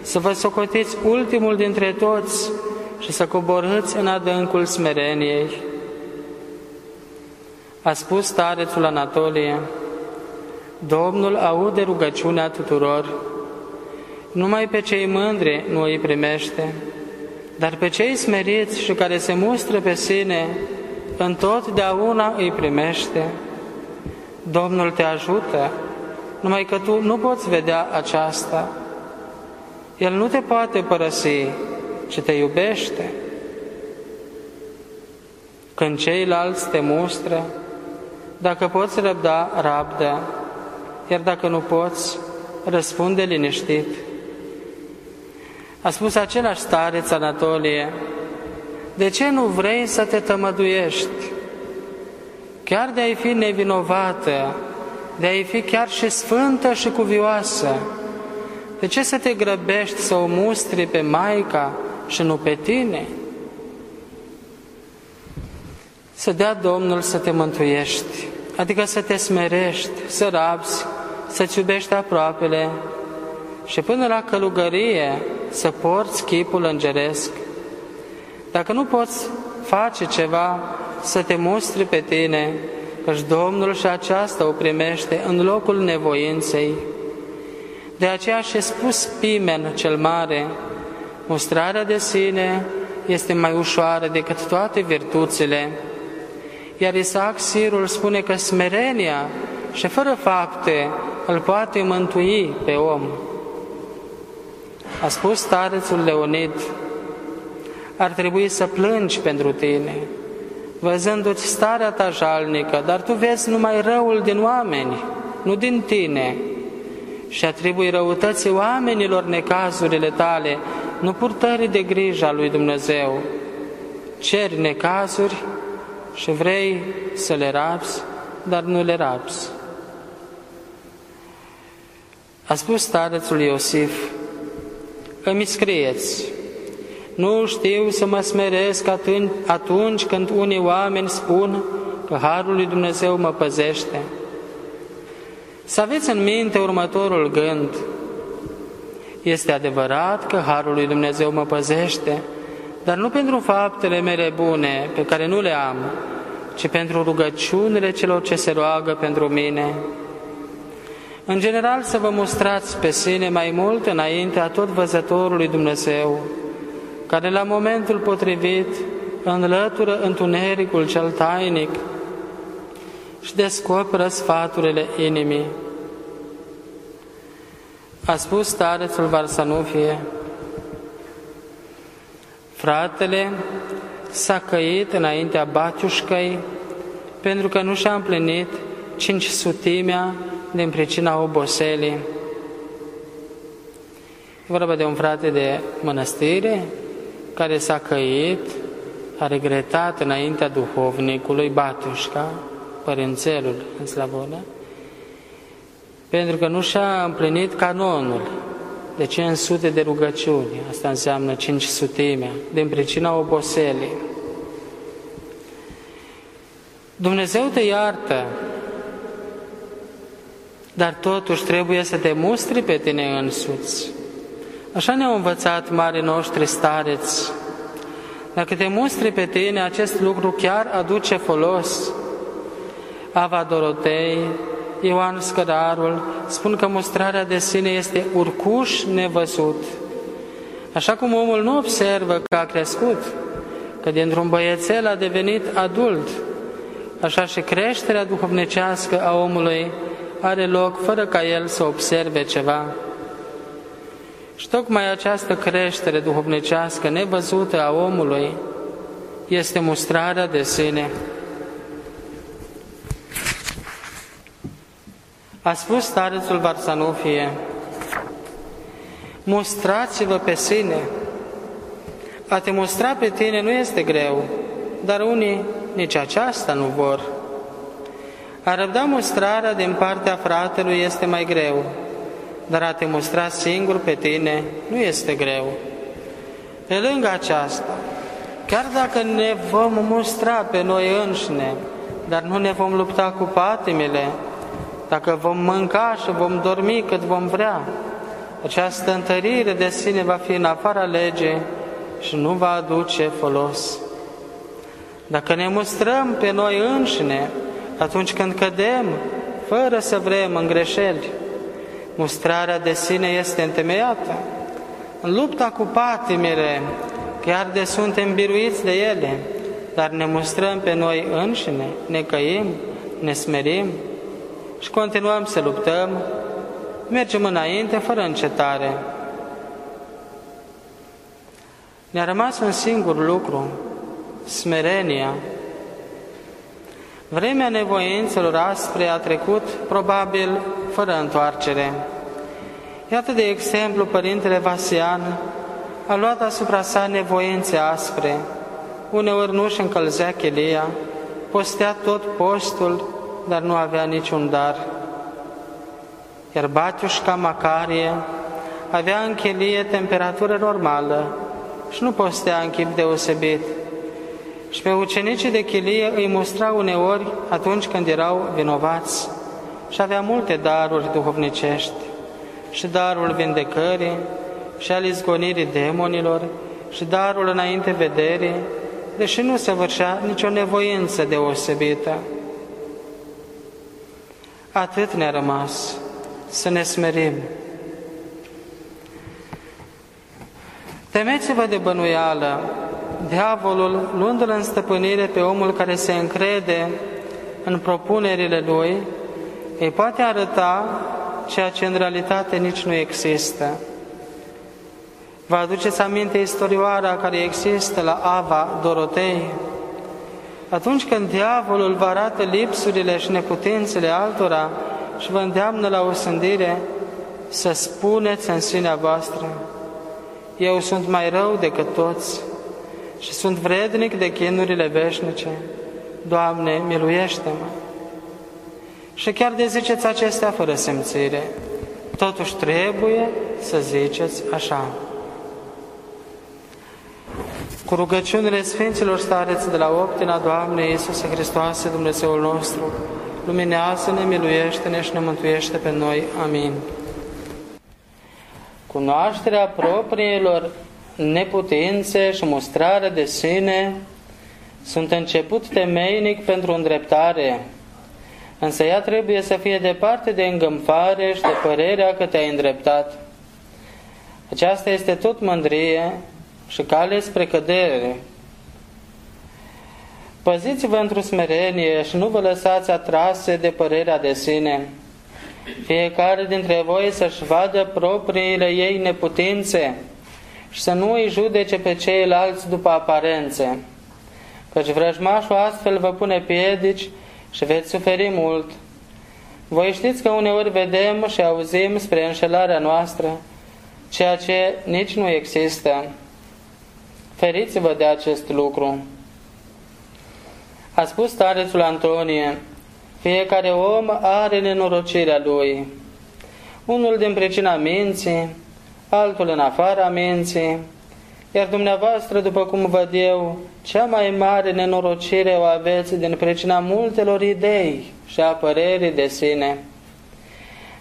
Speaker 1: să vă socotiți ultimul dintre toți și să coborâți în adâncul smereniei. A spus starețul Anatolie, Domnul aude rugăciunea tuturor, numai pe cei mândri nu îi primește, dar pe cei smeriți și care se mustră pe sine, întotdeauna îi primește. Domnul te ajută, numai că tu nu poți vedea aceasta. El nu te poate părăsi, ci te iubește. Când ceilalți te mustră, dacă poți răbda, rabdă, iar dacă nu poți, răspunde liniștit. A spus același stareț Anatolie, de ce nu vrei să te tămăduiești? Chiar de a-i fi nevinovată, de a-i fi chiar și sfântă și cuvioasă, de ce să te grăbești să o mustri pe Maica și nu pe tine? Să dea Domnul să te mântuiești, adică să te smerești, să rabzi, să-ți iubești aproapele și până la călugărie să porți chipul îngeresc. Dacă nu poți face ceva, să te mustri pe tine, căci Domnul și aceasta o primește în locul nevoinței. De aceea și spus Pimen cel mare, mustrarea de sine este mai ușoară decât toate virtuțile, iar Isaac Sirul spune că smerenia și fără fapte îl poate mântui pe om. A spus starețul Leonid, ar trebui să plângi pentru tine, văzându-ți starea ta jalnică, dar tu vezi numai răul din oameni, nu din tine, și atribui răutății oamenilor necazurile tale, nu purtării de grijă a lui Dumnezeu. Ceri necazuri și vrei să le rapsi, dar nu le rapsi. A spus starețul Iosif, îmi scrieți, nu știu să mă smeresc atunci când unii oameni spun că Harul lui Dumnezeu mă păzește. Să aveți în minte următorul gând. Este adevărat că Harul lui Dumnezeu mă păzește, dar nu pentru faptele mele bune, pe care nu le am, ci pentru rugăciunile celor ce se roagă pentru mine. În general, să vă mustrați pe sine mai mult înaintea tot văzătorului Dumnezeu, care la momentul potrivit înlătură întunericul cel tainic și descoperă sfaturile inimii. A spus starețul Varsanufie, fratele s-a căit înaintea batiușcăi pentru că nu și-a împlinit cinci sutimea din pricina oboselii. E vorba de un frate de mănăstire care s-a căit, a regretat înaintea duhovnicului Batușca, părințelul în Slavonă, pentru că nu și-a împlinit canonul de 500 de rugăciuni, asta înseamnă 500 din pricina oboselii. Dumnezeu te iartă, dar totuși trebuie să te mustri pe tine însuți. Așa ne-au învățat mari noștri stareți. Dacă te mustri pe tine, acest lucru chiar aduce folos. Ava Dorotei, Ioan Scădarul spun că mustrarea de sine este urcuș nevăzut. Așa cum omul nu observă că a crescut, că dintr-un băiețel a devenit adult, așa și creșterea duhovnicească a omului are loc fără ca el să observe ceva. Și tocmai această creștere duhovnicească nevăzută a omului este mustrarea de sine. A spus starețul Varsanufie, mustrați-vă pe sine. A te mustra pe tine nu este greu, dar unii nici aceasta nu vor. A răbda mustrarea din partea fratelui este mai greu, dar a te mustra singur pe tine nu este greu. Pe lângă aceasta, chiar dacă ne vom mustra pe noi înșine, dar nu ne vom lupta cu patimile, dacă vom mânca și vom dormi cât vom vrea, această întărire de sine va fi în afara legii și nu va aduce folos. Dacă ne mustrăm pe noi înșine, atunci când cădem, fără să vrem, în greșeli, mustrarea de sine este întemeiată. În lupta cu patimile, chiar de suntem biruiți de ele, dar ne mustrăm pe noi înșine, ne căim, ne smerim și continuăm să luptăm, mergem înainte fără încetare. Ne-a rămas un singur lucru, smerenia. Vremea nevoințelor aspre a trecut, probabil, fără întoarcere. Iată de exemplu, Părintele Vasian a luat asupra sa nevoințe aspre, uneori nu își încălzea chelia, postea tot postul, dar nu avea niciun dar. Iar Batiușca Macarie avea în chelie temperatură normală și nu postea în chip deosebit. Și pe ucenicii de chelie îi mustra uneori atunci când erau vinovați și avea multe daruri duhovnicești și darul vindecării și al izgonirii demonilor și darul înainte vederii, deși nu se vârșea nicio nevoință deosebită. Atât ne-a rămas să ne smerim. Temeți-vă de bănuială, diavolul, luându-l în stăpânire pe omul care se încrede în propunerile lui, îi poate arăta ceea ce în realitate nici nu există. Vă aduceți aminte istorioara care există la Ava Dorotei? Atunci când diavolul vă arată lipsurile și neputințele altora și vă îndeamnă la o sândire, să spuneți în sinea voastră, eu sunt mai rău decât toți și sunt vrednic de chinurile veșnice. Doamne, miluiește-mă! Și chiar de ziceți acestea fără simțire, totuși trebuie să ziceți așa. Cu rugăciunile Sfinților stareți de la optina Doamne Iisuse Hristoase, Dumnezeul nostru, luminează-ne, miluiește-ne și ne mântuiește pe noi. Amin. Cunoașterea propriilor neputințe și mustrarea de sine sunt început temeinic pentru îndreptare, însă ea trebuie să fie departe de îngâmfare și de părerea că te-ai îndreptat. Aceasta este tot mândrie și cale spre cădere. Păziți-vă într-o smerenie și nu vă lăsați atrase de părerea de sine. Fiecare dintre voi să-și vadă propriile ei neputințe și să nu îi judece pe ceilalți după aparențe. Căci vrăjmașul astfel vă pune piedici și veți suferi mult. Voi știți că uneori vedem și auzim spre înșelarea noastră ceea ce nici nu există. Feriți-vă de acest lucru. A spus starețul Antonie, fiecare om are nenorocirea lui. Unul din pricina minții, altul în afara minții, iar dumneavoastră, după cum văd eu, cea mai mare nenorocire o aveți din pricina multelor idei și a părerii de sine.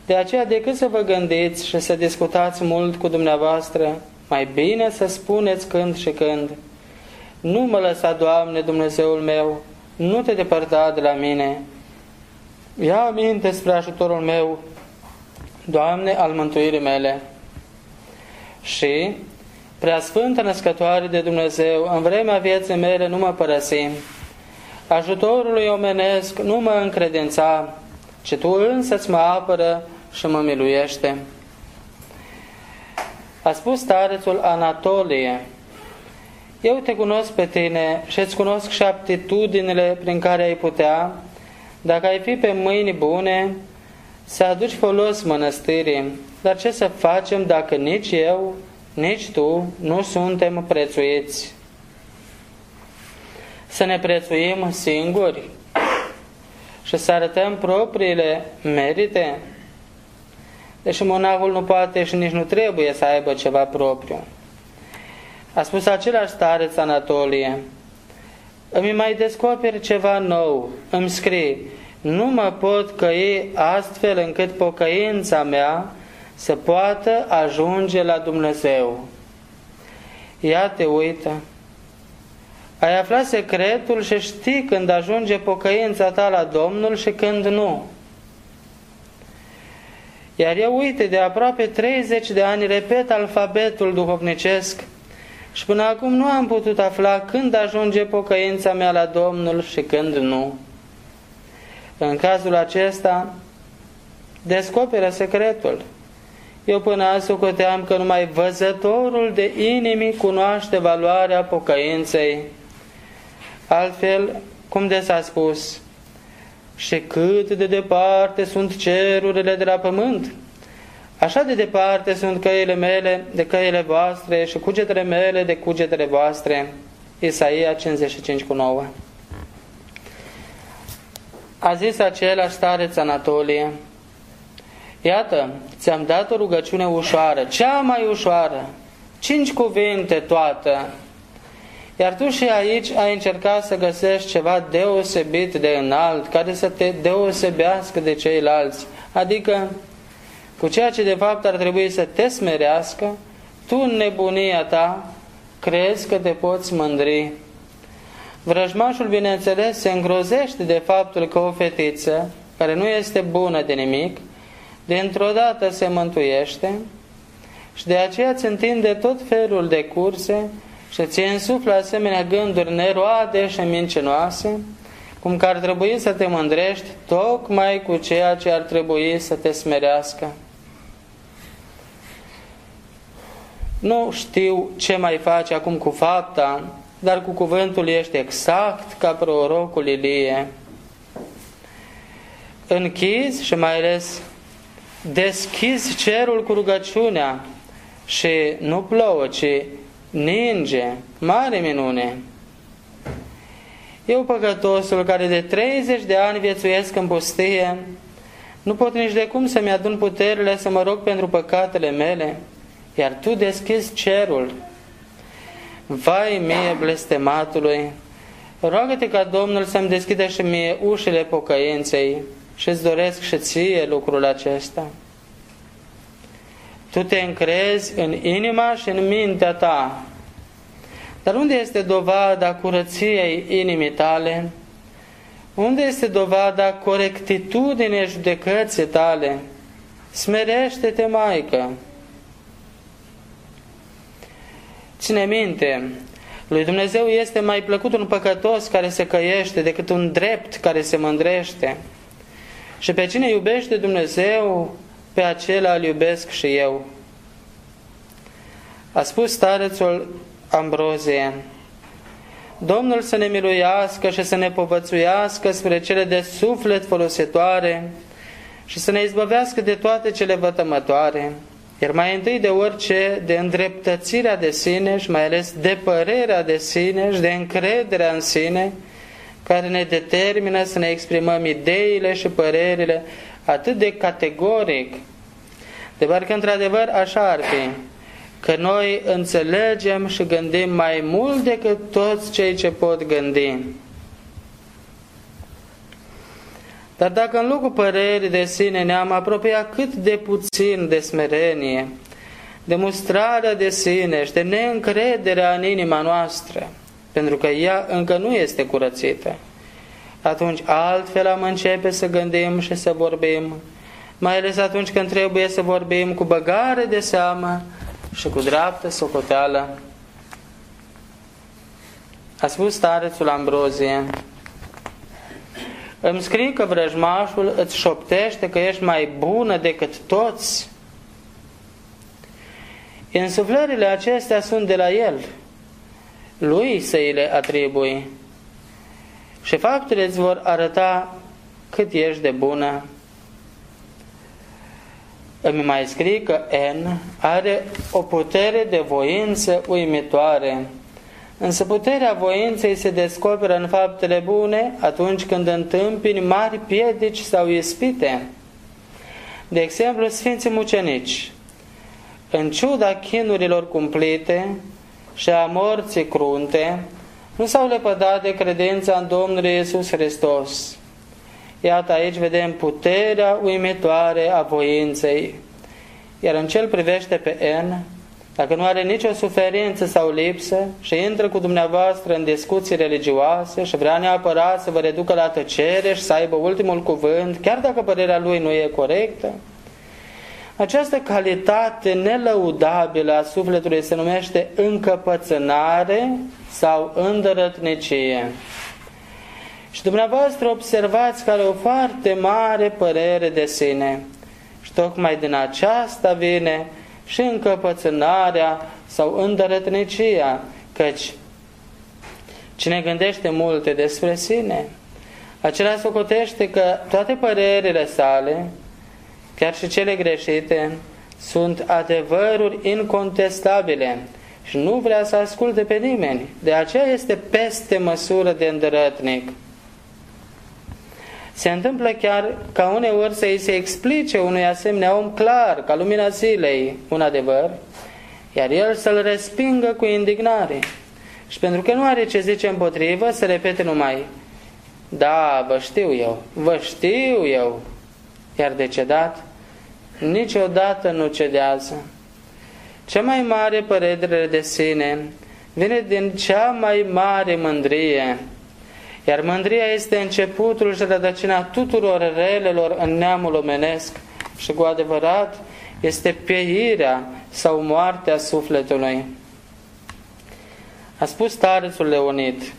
Speaker 1: De aceea, decât să vă gândiți și să discutați mult cu dumneavoastră, mai bine să spuneți când și când, nu mă lăsa, Doamne, Dumnezeul meu, nu te depărta de la mine. Ia aminte spre ajutorul meu, Doamne, al mântuirii mele. Și, Preasfântă Născătoare de Dumnezeu, în vremea vieții mele nu mă părăsi. Ajutorului omenesc nu mă încredința, ci Tu însă-ți mă apără și mă miluiește. A spus starețul Anatolie, Eu te cunosc pe tine și îți cunosc și aptitudinile prin care ai putea, dacă ai fi pe mâini bune, să aduci folos mănăstirii. Dar ce să facem dacă nici eu, nici tu nu suntem prețuiți? Să ne prețuim singuri și să arătăm propriile merite? Deși monahul nu poate și nici nu trebuie să aibă ceva propriu. A spus același stareț Anatolie, îmi mai descoperi ceva nou, îmi scrii, nu mă pot căi astfel încât pocăința mea să poată ajunge la Dumnezeu. Ia te uită, Ai aflat secretul și știi când ajunge pocăința ta la Domnul și când nu. Iar eu, uite, de aproape 30 de ani repet alfabetul duhovnicesc și până acum nu am putut afla când ajunge pocăința mea la Domnul și când nu. În cazul acesta, descoperă secretul. Eu până azi socoteam că numai văzătorul de inimi cunoaște valoarea pocăinței. Altfel, cum de s-a spus, și cât de departe sunt cerurile de la pământ, așa de departe sunt căile mele de căile voastre și cugetele mele de cugetele voastre. Isaia 55 cu 9 A zis același stareț Anatolie, Iată, ți-am dat o rugăciune ușoară, cea mai ușoară, cinci cuvinte toată, iar tu și aici ai încercat să găsești ceva deosebit de înalt, care să te deosebească de ceilalți, adică cu ceea ce de fapt ar trebui să te smerească, tu în nebunia ta crezi că te poți mândri. Vrăjmașul, bineînțeles, se îngrozește de faptul că o fetiță, care nu este bună de nimic, dintr-o dată se mântuiește și de aceea îți întinde tot felul de curse și ți însuflă asemenea gânduri neroade și mincinoase, cum că ar trebui să te mândrești tocmai cu ceea ce ar trebui să te smerească. Nu știu ce mai faci acum cu fapta, dar cu cuvântul ești exact ca prorocul Ilie. Închizi și mai ales deschizi cerul cu rugăciunea și nu plouă, ci ninge, mare minune. Eu, păcătosul, care de 30 de ani viețuiesc în pustie, nu pot nici de cum să-mi adun puterile să mă rog pentru păcatele mele, iar tu deschizi cerul. Vai mie, blestematului, roagă-te ca Domnul să-mi deschidă și mie ușile pocăinței și îți doresc și ție lucrul acesta. Tu te încrezi în inima și în mintea ta. Dar unde este dovada curăției inimii tale? Unde este dovada corectitudinii judecății tale? Smerește-te, Maică! Ține minte, lui Dumnezeu este mai plăcut un păcătos care se căiește decât un drept care se mândrește. Și pe cine iubește Dumnezeu, pe acela îl iubesc și eu. A spus starețul Ambrozie, Domnul să ne miluiască și să ne povățuiască spre cele de suflet folositoare și să ne izbăvească de toate cele vătămătoare, iar mai întâi de orice, de îndreptățirea de sine și mai ales de părerea de sine și de încrederea în sine, care ne determină să ne exprimăm ideile și părerile atât de categoric, de parcă într-adevăr așa ar fi, că noi înțelegem și gândim mai mult decât toți cei ce pot gândi. Dar dacă în locul părerii de sine ne-am apropiat cât de puțin de smerenie, de mustrarea de sine și de neîncrederea în inima noastră, pentru că ea încă nu este curățită, atunci altfel am începe să gândim și să vorbim, mai ales atunci când trebuie să vorbim cu băgare de seamă și cu dreaptă socoteală. A spus starețul Ambrozie, îmi scrii că vrăjmașul îți șoptește că ești mai bună decât toți. Însuflările acestea sunt de la el. Lui să îi le atribui. Și faptele îți vor arăta cât ești de bună. Îmi mai scrie că N are o putere de voință uimitoare. Însă puterea voinței se descoperă în faptele bune atunci când întâmpini mari piedici sau ispite. De exemplu, Sfinții Mucenici, în ciuda chinurilor cumplite și a morții crunte, nu s-au lepădat de credința în Domnul Iisus Hristos. Iată aici vedem puterea uimitoare a voinței. Iar în cel privește pe N, dacă nu are nicio suferință sau lipsă și intră cu dumneavoastră în discuții religioase și vrea neapărat să vă reducă la tăcere și să aibă ultimul cuvânt, chiar dacă părerea lui nu e corectă, această calitate nelăudabilă a sufletului se numește încăpățânare sau îndărătnicie. Și dumneavoastră observați că are o foarte mare părere de sine. Și tocmai din aceasta vine și încăpățânarea sau îndărătnicia, căci cine gândește multe despre sine, acela socotește că toate părerile sale, chiar și cele greșite, sunt adevăruri incontestabile și nu vrea să asculte pe nimeni. De aceea este peste măsură de îndărătnic. Se întâmplă chiar ca uneori să îi se explice unui asemenea om clar, ca lumina zilei, un adevăr, iar el să-l respingă cu indignare. Și pentru că nu are ce zice împotrivă, să repete numai, da, vă știu eu, vă știu eu, iar decedat, niciodată nu cedează. Cea mai mare părere de sine vine din cea mai mare mândrie, iar mândria este începutul și rădăcina tuturor relelor în neamul omenesc și cu adevărat este pieirea sau moartea sufletului. A spus starețul Leonid,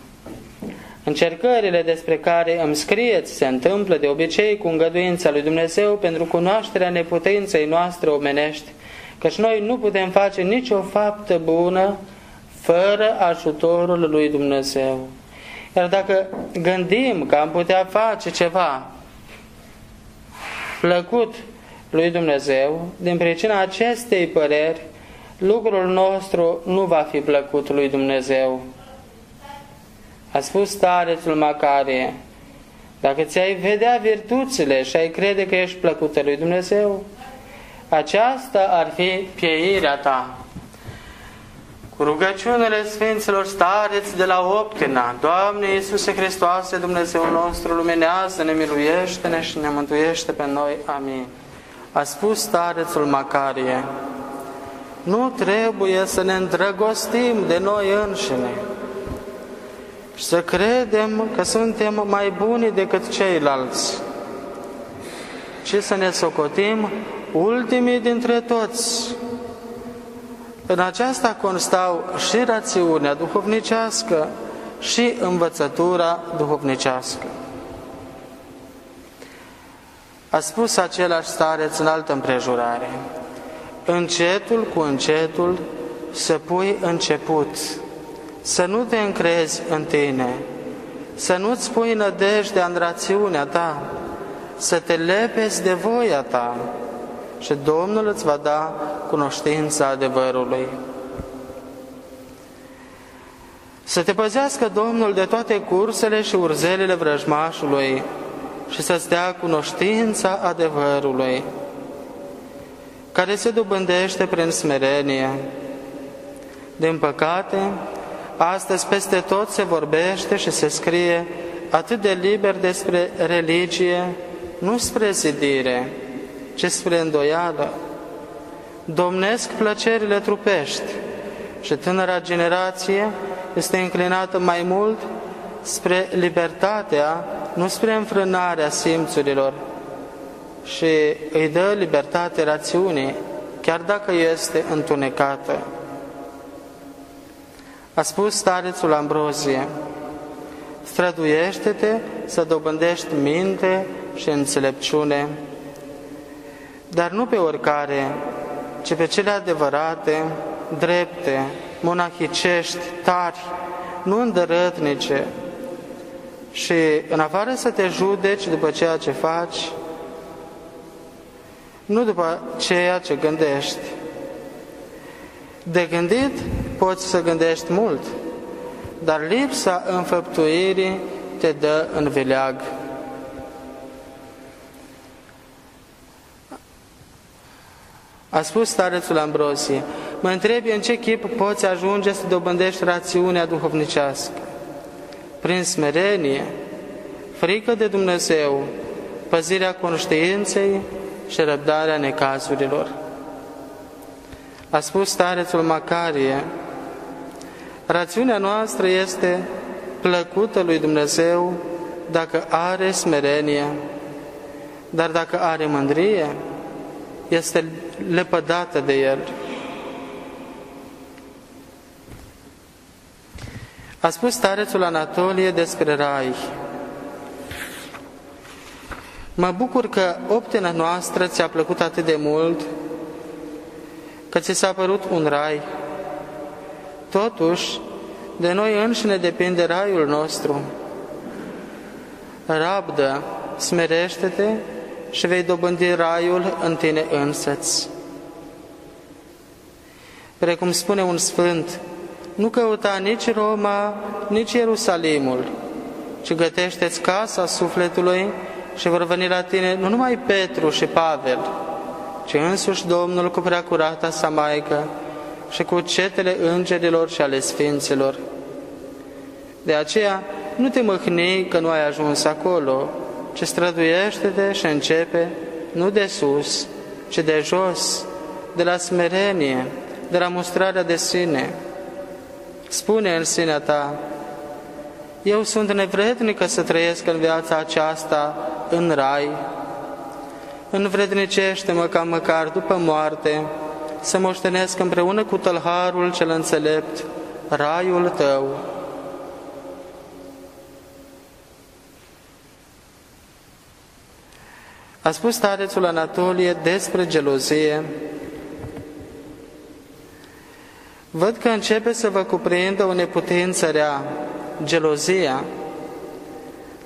Speaker 1: Încercările despre care îmi scrieți se întâmplă de obicei cu îngăduința lui Dumnezeu pentru cunoașterea neputinței noastre omenești, căci noi nu putem face nicio faptă bună fără ajutorul lui Dumnezeu. Iar dacă gândim că am putea face ceva plăcut lui Dumnezeu, din pricina acestei păreri, lucrul nostru nu va fi plăcut lui Dumnezeu. A spus starețul Macarie, dacă ți-ai vedea virtuțile și ai crede că ești plăcută lui Dumnezeu, aceasta ar fi pieirea ta. Cu rugăciunile Sfinților stareți de la Optina, Doamne Iisuse Hristoase, Dumnezeu nostru, luminează-ne, miluiește-ne și ne mântuiește pe noi. Amin. A spus starețul Macarie, nu trebuie să ne îndrăgostim de noi înșine și să credem că suntem mai buni decât ceilalți, ci să ne socotim ultimii dintre toți, în aceasta constau și rațiunea duhovnicească și învățătura duhovnicească. A spus același stareț în altă împrejurare, încetul cu încetul să pui început, să nu te încrezi în tine, să nu-ți pui nădejdea în rațiunea ta, să te lepezi de voia ta, și Domnul îți va da cunoștința adevărului. Să te păzească Domnul de toate cursele și urzelele vrăjmașului și să-ți dea cunoștința adevărului, care se dobândește prin smerenie. Din păcate, astăzi peste tot se vorbește și se scrie atât de liber despre religie, nu spre zidire, ci spre îndoială. Domnesc plăcerile trupești și tânăra generație este înclinată mai mult spre libertatea, nu spre înfrânarea simțurilor și îi dă libertate rațiunii, chiar dacă este întunecată. A spus starețul Ambrozie, străduiește-te să dobândești minte și înțelepciune dar nu pe oricare, ci pe cele adevărate, drepte, monahicești, tari, nu îndărătnice, și în afară să te judeci după ceea ce faci, nu după ceea ce gândești. De gândit poți să gândești mult, dar lipsa înfăptuirii te dă în vileag. A spus starețul Ambrosie, mă întrebi în ce chip poți ajunge să dobândești rațiunea duhovnicească. Prinț smerenie, frică de Dumnezeu, păzirea conștiinței și răbdarea necazurilor. A spus starețul Macarie, rațiunea noastră este plăcută lui Dumnezeu dacă are smerenie, dar dacă are mândrie, este lepădată de el. A spus starețul Anatolie despre rai. Mă bucur că optena noastră ți-a plăcut atât de mult, că ți s-a părut un rai. Totuși, de noi înșine depinde raiul nostru. Rabdă, smerește-te și vei dobândi raiul în tine însăți. Precum spune un sfânt, nu căuta nici Roma, nici Ierusalimul, ci gătește-ți casa sufletului și vor veni la tine nu numai Petru și Pavel, ci însuși Domnul cu preacurata sa Maică și cu cetele îngerilor și ale sfinților. De aceea, nu te mâhni că nu ai ajuns acolo, ci străduiește-te și începe, nu de sus, ci de jos, de la smerenie, de la mustrarea de sine. Spune în sinea ta, eu sunt nevrednică să trăiesc în viața aceasta în rai. Învrednicește-mă ca măcar după moarte să moștenesc împreună cu tălharul cel înțelept raiul tău. A spus starețul Anatolie despre gelozie. Văd că începe să vă cuprindă o neputință rea, gelozia.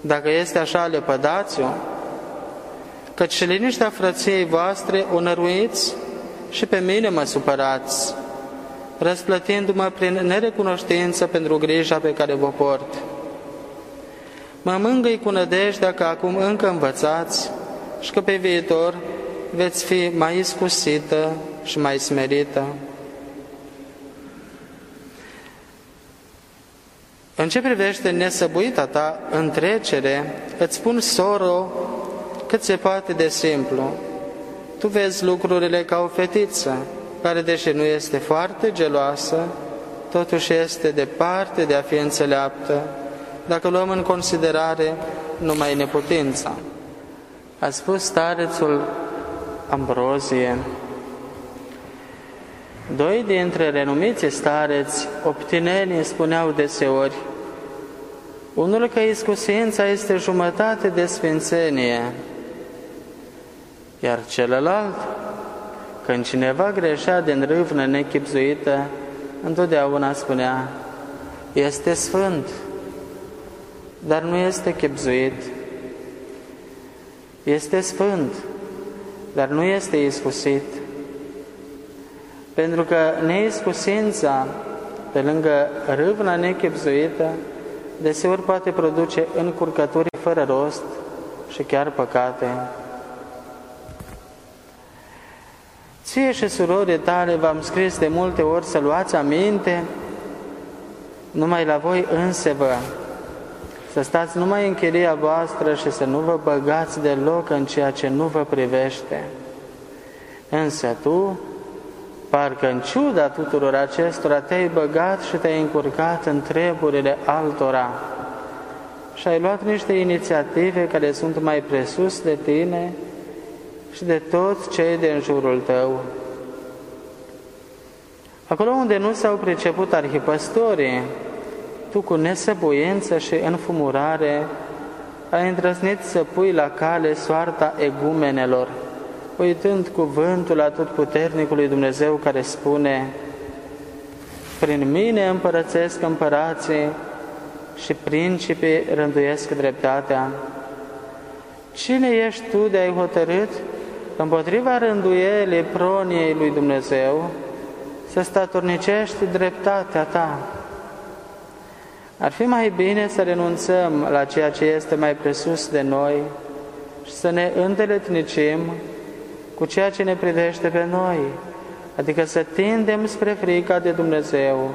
Speaker 1: Dacă este așa, lepădați-o, căci liniștea frăției voastre o năruiți și pe mine mă supărați, răsplătindu-mă prin nerecunoștință pentru grija pe care vă port. Mă mângâi cu nădejdea că acum încă învățați și că pe viitor veți fi mai iscusită și mai smerită. În ce privește nesăbuita ta întrecere, îți spun, soro, cât se poate de simplu. Tu vezi lucrurile ca o fetiță, care, deși nu este foarte geloasă, totuși este departe de a fi înțeleaptă, dacă luăm în considerare numai neputința. A spus starețul Ambrozie, Doi dintre renumiții stareți, obtinenii, spuneau deseori, unul că iscusința este jumătate de sfințenie, iar celălalt, când cineva greșea din râvnă nechipzuită, întotdeauna spunea, este sfânt, dar nu este chipzuit. Este sfânt, dar nu este iscusit. Pentru că neiscusința, pe lângă râvna nechipzuită, deseori poate produce încurcături fără rost și chiar păcate. Ție și surorii tale v-am scris de multe ori să luați aminte, numai la voi însă vă, să stați numai în chiria voastră și să nu vă băgați deloc în ceea ce nu vă privește. Însă tu, Parcă în ciuda tuturor acestora te-ai băgat și te-ai încurcat în treburile altora și ai luat niște inițiative care sunt mai presus de tine și de toți cei din jurul tău. Acolo unde nu s-au priceput arhipăstorii, tu cu nesăbuință și înfumurare ai îndrăznit să pui la cale soarta egumenelor, uitând cuvântul atotputernicului Dumnezeu care spune Prin mine împărățesc împărații și principii rânduiesc dreptatea. Cine ești tu de ai hotărât împotriva rânduielii proniei lui Dumnezeu să statornicești dreptatea ta? Ar fi mai bine să renunțăm la ceea ce este mai presus de noi și să ne îndeletnicim cu ceea ce ne privește pe noi, adică să tindem spre frica de Dumnezeu,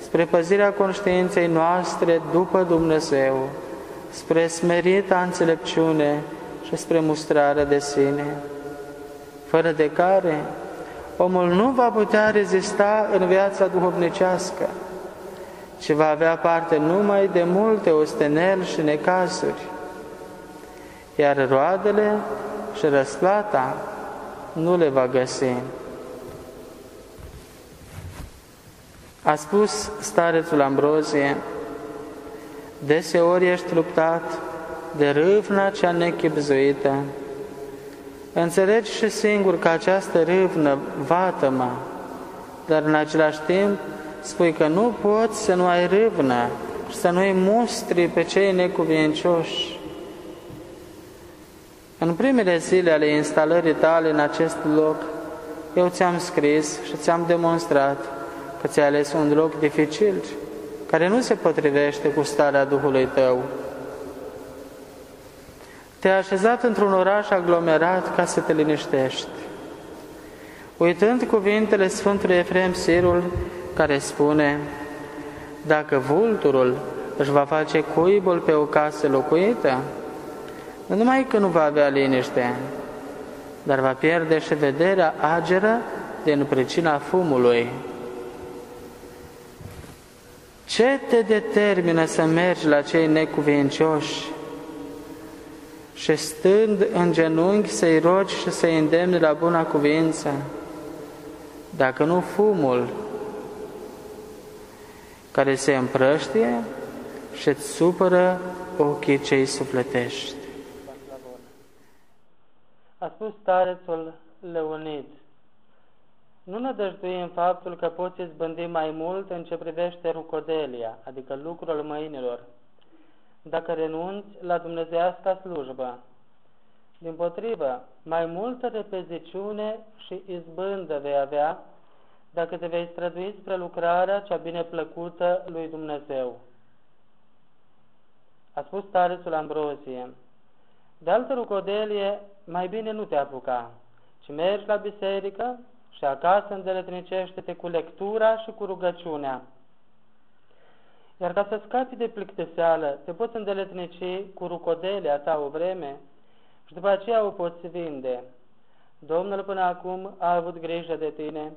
Speaker 1: spre păzirea conștiinței noastre după Dumnezeu, spre smerita înțelepciune și spre mustrarea de sine, fără de care omul nu va putea rezista în viața duhovnicească, ci va avea parte numai de multe osteneli și necazuri, iar roadele și răsplata nu le va găsi. A spus starețul Ambrozie, deseori ești luptat de râvna cea nechipzuită. Înțelegi și singur că această râvnă vată-mă, dar în același timp spui că nu poți să nu ai râvnă și să nu-i mustri pe cei necuvincioși. În primele zile ale instalării tale în acest loc, eu ți-am scris și ți-am demonstrat că ți-ai ales un loc dificil, care nu se potrivește cu starea Duhului tău. Te-ai așezat într-un oraș aglomerat ca să te liniștești. Uitând cuvintele Sfântului Efrem Sirul, care spune, dacă vulturul își va face cuibul pe o casă locuită, nu numai că nu va avea liniște, dar va pierde și vederea ageră din pricina fumului. Ce te determină să mergi la cei necuvincioși și stând în genunchi să-i rogi și să-i îndemni la buna cuvință? Dacă nu fumul care se împrăștie și îți supără ochii cei sufletești. A spus starețul Leonid, nu nădăjdui în faptul că poți izbândi mai mult în ce privește rucodelia, adică lucrul mâinilor, dacă renunți la dumnezeiasca slujbă. Din potrivă, mai multă repeziciune și izbândă vei avea dacă te vei strădui spre lucrarea cea bine plăcută lui Dumnezeu. A spus starețul Ambrozie, de altă rucodelie mai bine nu te apuca, ci mergi la biserică și acasă îndeletnicește-te cu lectura și cu rugăciunea. Iar ca să scapi de plictiseală, te poți îndeletnici cu rucodelea ta o vreme și după aceea o poți vinde. Domnul până acum a avut grijă de tine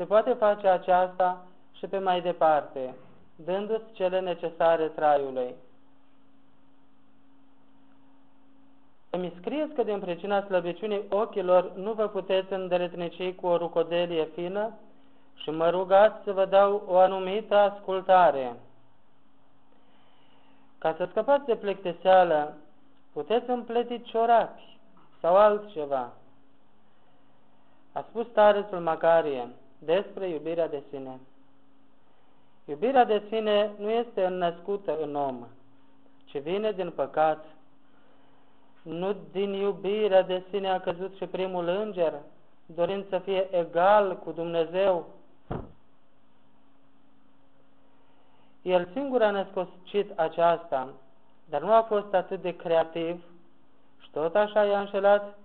Speaker 1: și poate face aceasta și pe mai departe, dându-ți cele necesare traiului. Îmi scrieți că din pricina slăbiciunii ochilor nu vă puteți îndeletnici cu o rucodelie fină și mă rugați să vă dau o anumită ascultare. Ca să scăpați de plecteseală, puteți împleti ciorapi sau altceva. A spus tarețul Macarie despre iubirea de sine. Iubirea de sine nu este înnăscută în om, ci vine din păcat nu din iubirea de sine a căzut și primul înger, dorind să fie egal cu Dumnezeu. El singur a născocit aceasta, dar nu a fost atât de creativ și tot așa i-a înșelat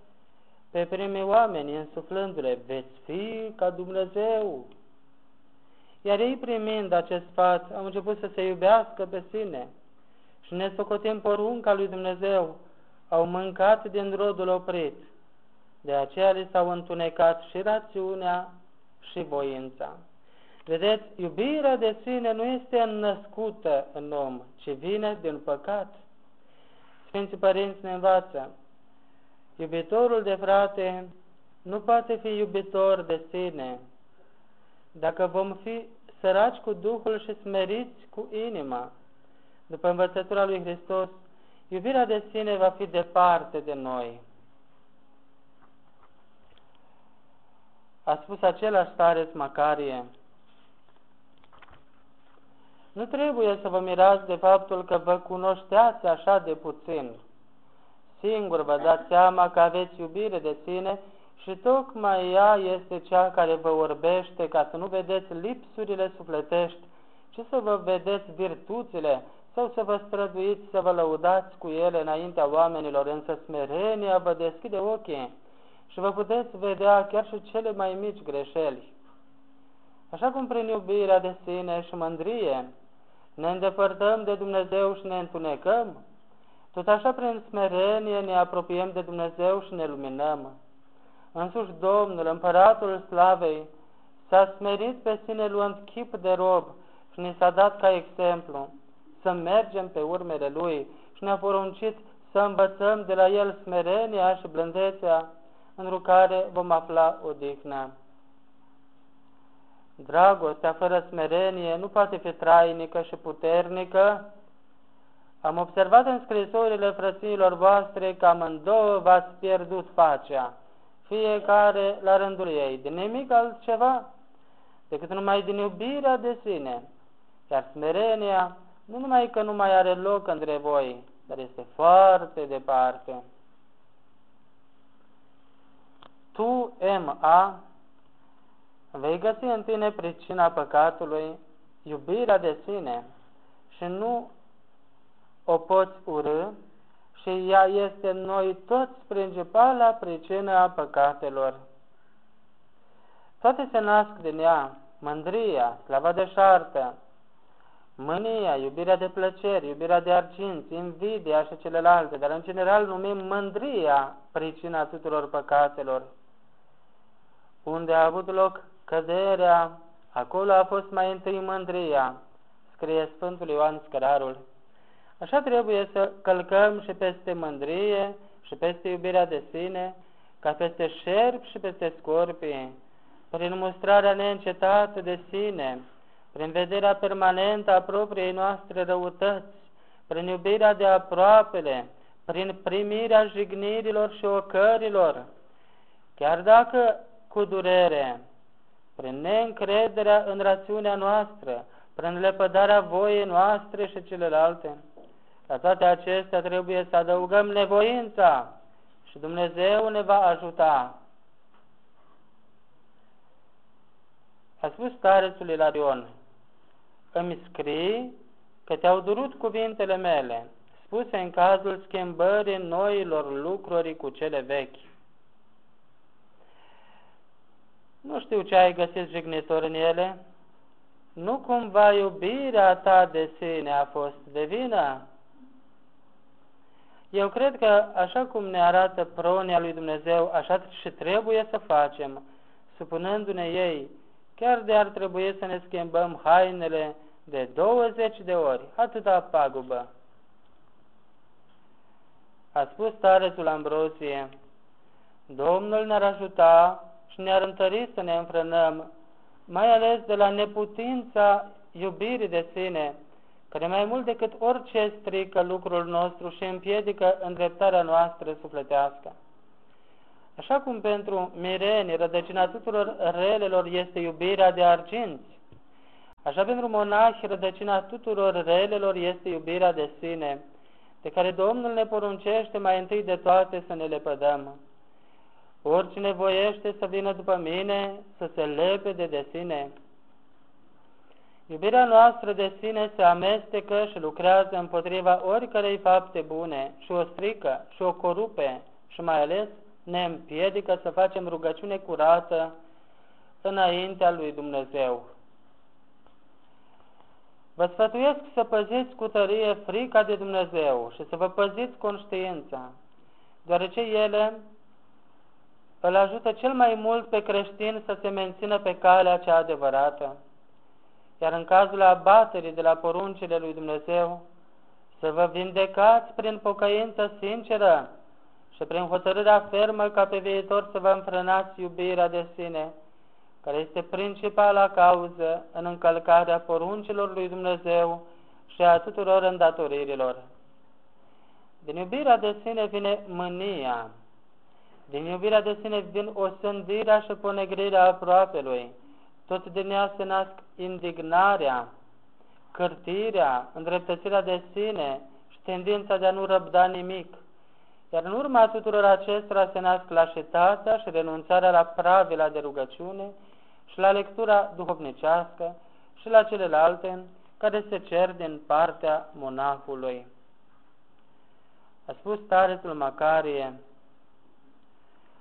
Speaker 1: pe primii oameni, însuflându-le, veți fi ca Dumnezeu. Iar ei primind acest sfat, au început să se iubească pe sine și ne socotim porunca lui Dumnezeu, au mâncat din rodul oprit. De aceea li s-au întunecat și rațiunea și voința. Vedeți, iubirea de sine nu este născută în om, ci vine din păcat. Sfinții Părinți ne învață, iubitorul de frate nu poate fi iubitor de sine. Dacă vom fi săraci cu Duhul și smeriți cu inima, după învățătura lui Hristos, iubirea de sine va fi departe de noi. A spus același stareț Macarie, nu trebuie să vă mirați de faptul că vă cunoșteați așa de puțin. Singur vă dați seama că aveți iubire de sine și tocmai ea este cea care vă orbește ca să nu vedeți lipsurile sufletești, ci să vă vedeți virtuțile sau să vă străduiți să vă lăudați cu ele înaintea oamenilor, însă smerenia vă deschide ochii și vă puteți vedea chiar și cele mai mici greșeli. Așa cum prin iubirea de sine și mândrie ne îndepărtăm de Dumnezeu și ne întunecăm, tot așa prin smerenie ne apropiem de Dumnezeu și ne luminăm. Însuși Domnul, Împăratul Slavei, s-a smerit pe sine luând chip de rob și ne s-a dat ca exemplu să mergem pe urmele Lui și ne-a poruncit să învățăm de la El smerenia și blândețea, în care vom afla odihnă. Dragostea fără smerenie nu poate fi trainică și puternică. Am observat în scrisorile frăților voastre că amândouă v-ați pierdut pacea, fiecare la rândul ei, de nimic altceva decât numai din iubirea de sine. Iar smerenia nu numai că nu mai are loc între voi, dar este foarte departe. Tu, M.A., vei găsi în tine pricina păcatului, iubirea de sine și nu o poți urâ și ea este în noi toți principala pricină a păcatelor. Toate se nasc din ea, mândria, slava de șartă, mânia, iubirea de plăceri, iubirea de arginți, invidia și celelalte, dar în general numim mândria pricina tuturor păcatelor. Unde a avut loc căderea, acolo a fost mai întâi mândria, scrie Sfântul Ioan Scărarul. Așa trebuie să călcăm și peste mândrie și peste iubirea de sine, ca peste șerpi și peste scorpii, prin mustrarea neîncetată de sine, prin vederea permanentă a propriei noastre răutăți, prin iubirea de aproapele, prin primirea jignirilor și ocărilor, chiar dacă cu durere, prin neîncrederea în rațiunea noastră, prin lepădarea voiei noastre și celelalte. La toate acestea trebuie să adăugăm nevoința și Dumnezeu ne va ajuta. A spus starețul Ilarion, îmi scrii că te-au durut cuvintele mele, spuse în cazul schimbării noilor lucruri cu cele vechi. Nu știu ce ai găsit jignitor în ele, nu cumva iubirea ta de sine a fost de vină? Eu cred că așa cum ne arată pronia lui Dumnezeu, așa și trebuie să facem, supunându-ne ei, chiar de ar trebui să ne schimbăm hainele de 20 de ori, atâta pagubă. A spus starețul Ambrosie, Domnul ne-ar ajuta și ne-ar întări să ne înfrânăm, mai ales de la neputința iubirii de sine, care mai mult decât orice strică lucrul nostru și împiedică îndreptarea noastră sufletească. Așa cum pentru mireni rădăcina tuturor relelor este iubirea de arginți, Așa pentru monași, rădăcina tuturor relelor este iubirea de sine, de care Domnul ne poruncește mai întâi de toate să ne lepădăm. Oricine voiește să vină după mine, să se lepede de sine. Iubirea noastră de sine se amestecă și lucrează împotriva oricărei fapte bune și o strică și o corupe și mai ales ne împiedică să facem rugăciune curată înaintea lui Dumnezeu. Vă sfătuiesc să păziți cu tărie frica de Dumnezeu și să vă păziți conștiința, deoarece ele îl ajută cel mai mult pe creștin să se mențină pe calea cea adevărată, iar în cazul abaterii de la poruncile lui Dumnezeu, să vă vindecați prin pocăință sinceră și prin hotărârea fermă ca pe viitor să vă înfrânați iubirea de sine, care este principala cauză în încălcarea poruncilor lui Dumnezeu și a tuturor îndatoririlor. Din iubirea de sine vine mânia, din iubirea de sine vin osândirea și ponegrirea aproapelui, tot din ea se nasc indignarea, cârtirea, îndreptățirea de sine și tendința de a nu răbda nimic. Iar în urma tuturor acestora se nasc lașitatea și renunțarea la pravila de rugăciune și la lectura duhovnicească și la celelalte care se cer din partea monahului. A spus starețul Macarie,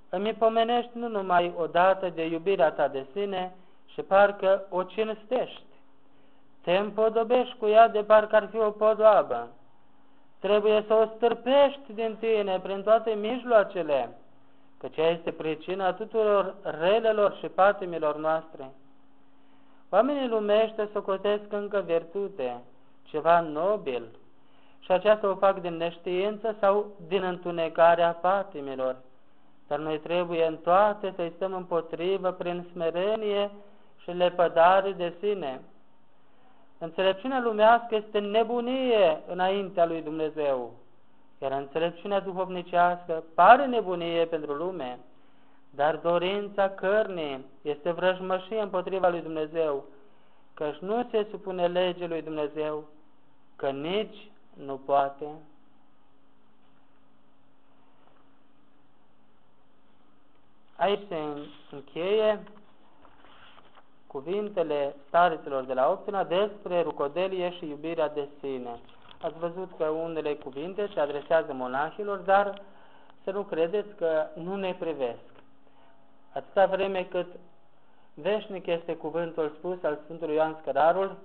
Speaker 1: îmi pomenești nu numai odată de iubirea ta de sine și parcă o cinstești. Te împodobești cu ea de parcă ar fi o podoabă. Trebuie să o stârpești din tine prin toate mijloacele, căci ea este pricina tuturor relelor și patimilor noastre. Oamenii lumește socotesc încă virtute, ceva nobil, și aceasta o fac din neștiință sau din întunecarea patimilor. Dar noi trebuie în toate să-i stăm împotrivă prin smerenie și lepădare de sine. Înțelepciunea lumească este nebunie înaintea lui Dumnezeu, iar înțelepciunea duhovnicească pare nebunie pentru lume, dar dorința cărnii este vrăjmășie împotriva lui Dumnezeu, căci nu se supune legii lui Dumnezeu, că nici nu poate. Aici se încheie cuvintele stareților de la Optina despre rucodelie și iubirea de sine. Ați văzut că unele cuvinte se adresează monahilor, dar să nu credeți că nu ne privesc. Atâta vreme cât veșnic este cuvântul spus al Sfântului Ioan Scărarul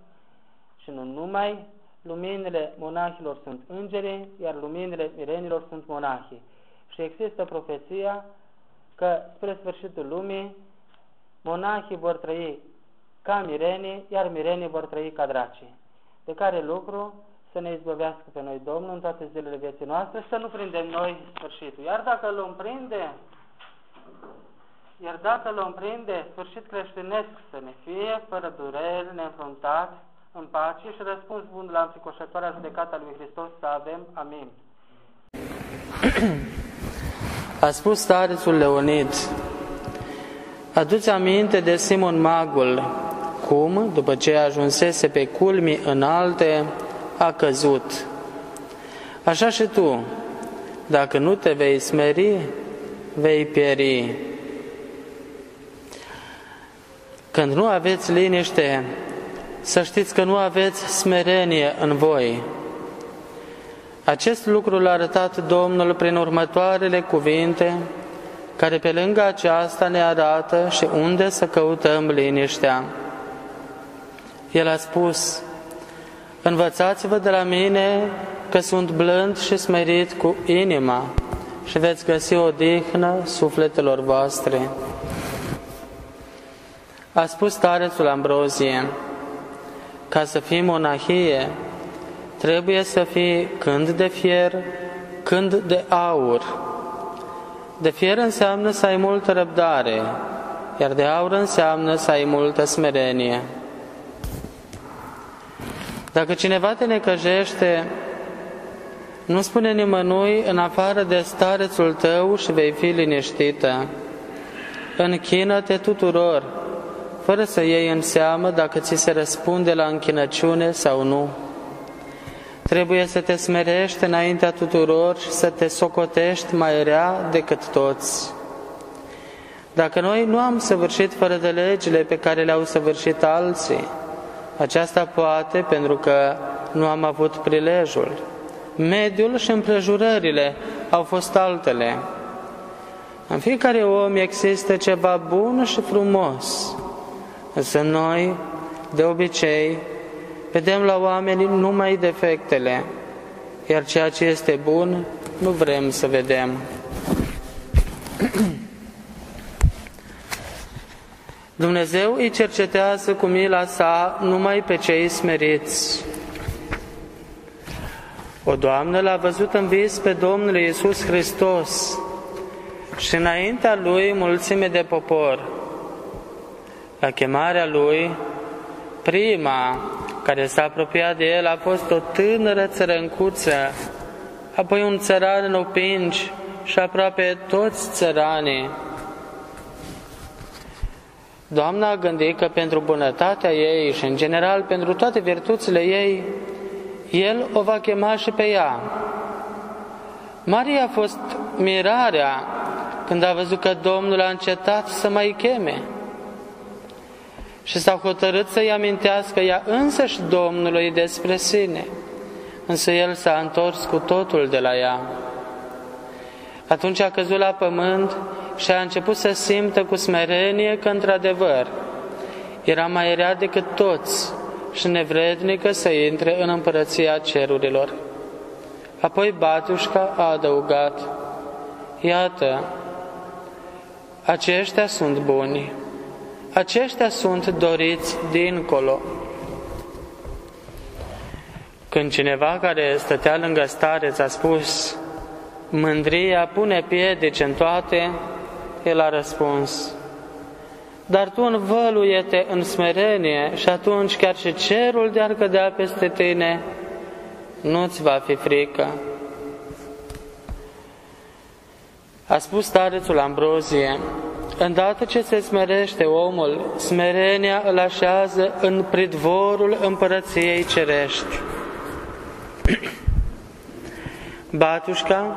Speaker 1: și nu numai, luminile monahilor sunt îngerii, iar luminile mirenilor sunt monahii. Și există profeția că spre sfârșitul lumii monahii vor trăi ca mirenii, iar mirenii vor trăi ca dracii. De care lucru să ne izbăvească pe noi Domnul în toate zilele vieții noastre și să nu prindem noi sfârșitul. Iar dacă îl prinde, iar dacă îl prinde, sfârșit creștinesc să ne fie, fără dureri, neînfruntat, în pace și răspuns bun la înfricoșătoarea judecată lui Hristos să avem. Amin.
Speaker 2: A spus starețul Leonid, aduți aminte de Simon Magul, cum, după ce ajunsese pe culmi înalte, a căzut. Așa și tu, dacă nu te vei smeri, vei pieri. Când nu aveți liniște, să știți că nu aveți smerenie în voi. Acest lucru l-a arătat Domnul prin următoarele cuvinte, care pe lângă aceasta ne arată și unde să căutăm liniștea. El a spus, Învățați-vă de la mine că sunt blând și smerit cu inima și veți găsi o dihnă sufletelor voastre. A spus tarețul Ambrozie, ca să fii monahie, trebuie să fii când de fier, când de aur. De fier înseamnă să ai multă răbdare, iar de aur înseamnă să ai multă smerenie. Dacă cineva te necăjește, nu spune nimănui în afară de starețul tău și vei fi liniștită. Închină-te tuturor, fără să iei în seamă dacă ți se răspunde la închinăciune sau nu. Trebuie să te smerești înaintea tuturor și să te socotești mai rea decât toți. Dacă noi nu am săvârșit fără de legile pe care le-au săvârșit alții, aceasta poate pentru că nu am avut prilejul. Mediul și împrejurările au fost altele. În fiecare om există ceva bun și frumos, însă noi, de obicei, vedem la oameni numai defectele, iar ceea ce este bun nu vrem să vedem. [CLEARS THROAT] Dumnezeu îi cercetează cu mila sa numai pe cei smeriți. O doamnă l-a văzut în vis pe Domnul Iisus Hristos și înaintea lui mulțime de popor. La chemarea lui, prima care s-a apropiat de el a fost o tânără țărâncuță, apoi un țăran în opinci și aproape toți țăranii. Doamna a gândit că pentru bunătatea ei și în general pentru toate virtuțile ei, El o va chema și pe ea. Maria a fost mirarea când a văzut că Domnul a încetat să mai cheme și s-a hotărât să-i amintească ea însăși Domnului despre sine. Însă el s-a întors cu totul de la ea. Atunci a căzut la pământ și a început să simtă cu smerenie că, într-adevăr, era mai rea decât toți și nevrednică să intre în împărăția cerurilor. Apoi Batușca a adăugat, Iată, aceștia sunt buni, aceștia sunt doriți dincolo. Când cineva care stătea lângă stareț a spus, mândria pune piedici în toate, el a răspuns, dar tu învăluie-te în smerenie și atunci chiar și cerul de-ar cădea peste tine, nu-ți va fi frică. A spus starețul Ambrozie, îndată ce se smerește omul, smerenia îl așează în pridvorul împărăției cerești. [CLEARS THROAT] Batușca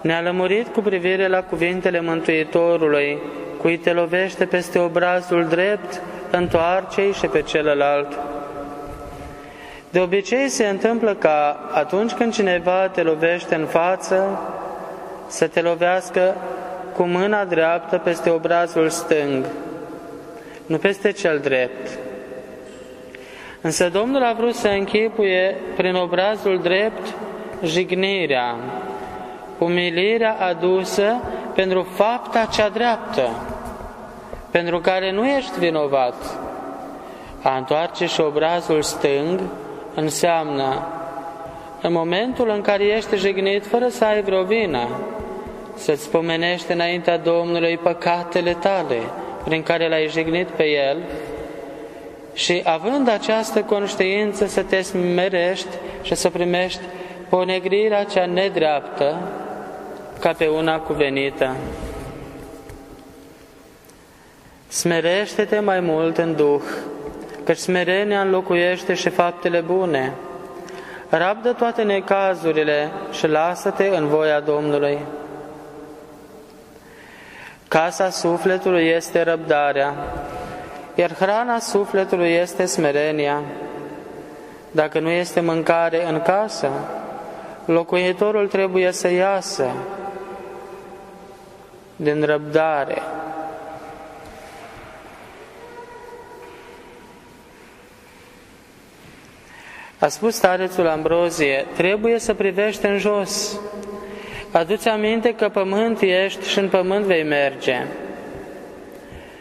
Speaker 2: ne-a lămurit cu privire la cuvintele Mântuitorului, cui te lovește peste obrazul drept, întoarce și pe celălalt. De obicei se întâmplă ca atunci când cineva te lovește în față, să te lovească cu mâna dreaptă peste obrazul stâng, nu peste cel drept. Însă Domnul a vrut să închipuie prin obrazul drept jignirea, umilirea adusă pentru fapta cea dreaptă, pentru care nu ești vinovat. A întoarce și obrazul stâng înseamnă în momentul în care ești jignit fără să ai vreo vină, să-ți spomenești înaintea Domnului păcatele tale prin care l-ai jignit pe El și având această conștiință să te smerești și să primești ponegrirea cea nedreaptă ca pe una cuvenită. Smerește-te mai mult în Duh, căci smerenia înlocuiește și faptele bune. Rabdă toate necazurile și lasă-te în voia Domnului. Casa sufletului este răbdarea, iar hrana sufletului este smerenia. Dacă nu este mâncare în casă, locuitorul trebuie să iasă din răbdare. A spus starețul Ambrozie, trebuie să privești în jos. Aduți aminte că pământ ești și în pământ vei merge.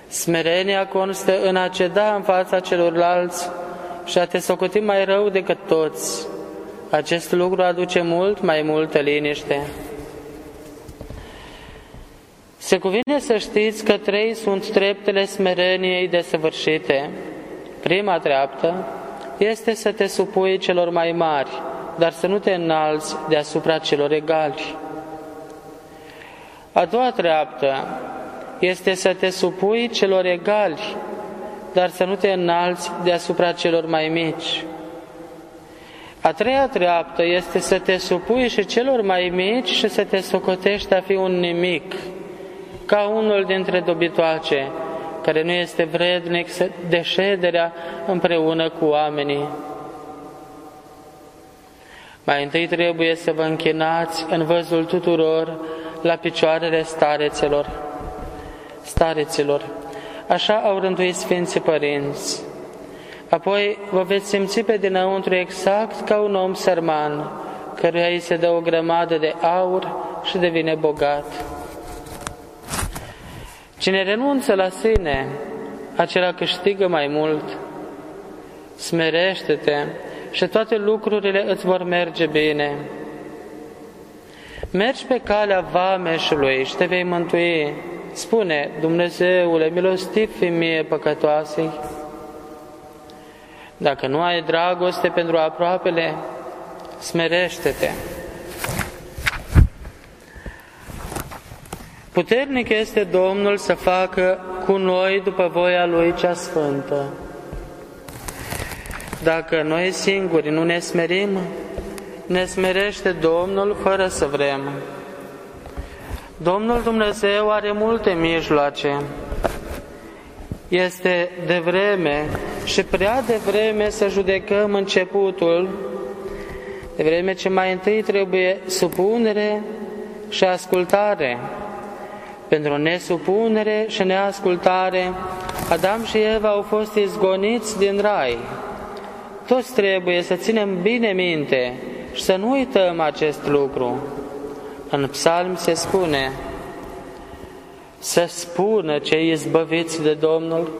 Speaker 2: Smerenia constă în a ceda în fața celorlalți și a te socoti mai rău decât toți. Acest lucru aduce mult mai multă liniște. Se cuvine să știți că trei sunt treptele smereniei desăvârșite. Prima treaptă este să te supui celor mai mari, dar să nu te înalți deasupra celor egali. A doua treaptă este să te supui celor egali, dar să nu te înalți deasupra celor mai mici. A treia treaptă este să te supui și celor mai mici și să te socotești a fi un nimic, ca unul dintre dobitoace, care nu este vrednic de șederea împreună cu oamenii. Mai întâi trebuie să vă închinați în văzul tuturor la picioarele stareților. Stareților. Așa au rânduit Sfinții Părinți. Apoi vă veți simți pe dinăuntru exact ca un om sărman, căruia îi se dă o grămadă de aur și devine bogat. Cine renunță la sine, acela câștigă mai mult. Smerește-te și toate lucrurile îți vor merge bine. Mergi pe calea vameșului și te vei mântui. Spune, Dumnezeule, milostiv fi mie păcătoasei. Dacă nu ai dragoste pentru aproapele, smerește-te. Puternic este Domnul să facă cu noi după voia Lui cea sfântă. Dacă noi singuri nu ne smerim, ne smerește Domnul fără să vrem. Domnul Dumnezeu are multe mijloace. Este de vreme și prea de vreme să judecăm începutul, de vreme ce mai întâi trebuie supunere și ascultare. Pentru nesupunere și neascultare, Adam și Eva au fost izgoniți din rai. Toți trebuie să ținem bine minte și să nu uităm acest lucru. În psalm se spune, să spună cei izbăviți de Domnul?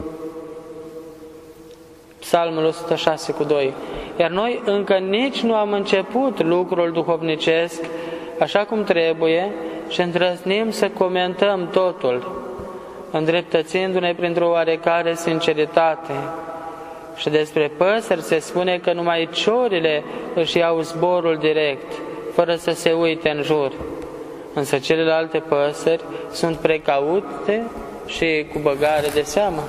Speaker 2: Psalmul 106 cu 2. Iar noi încă nici nu am început lucrul duhovnicesc așa cum trebuie și îndrăznim să comentăm totul, îndreptățindu-ne printr-o oarecare sinceritate. Și despre păsări se spune că numai ciorile își iau zborul direct, fără să se uite în jur. Însă celelalte păsări sunt precaute și cu băgare de seamă.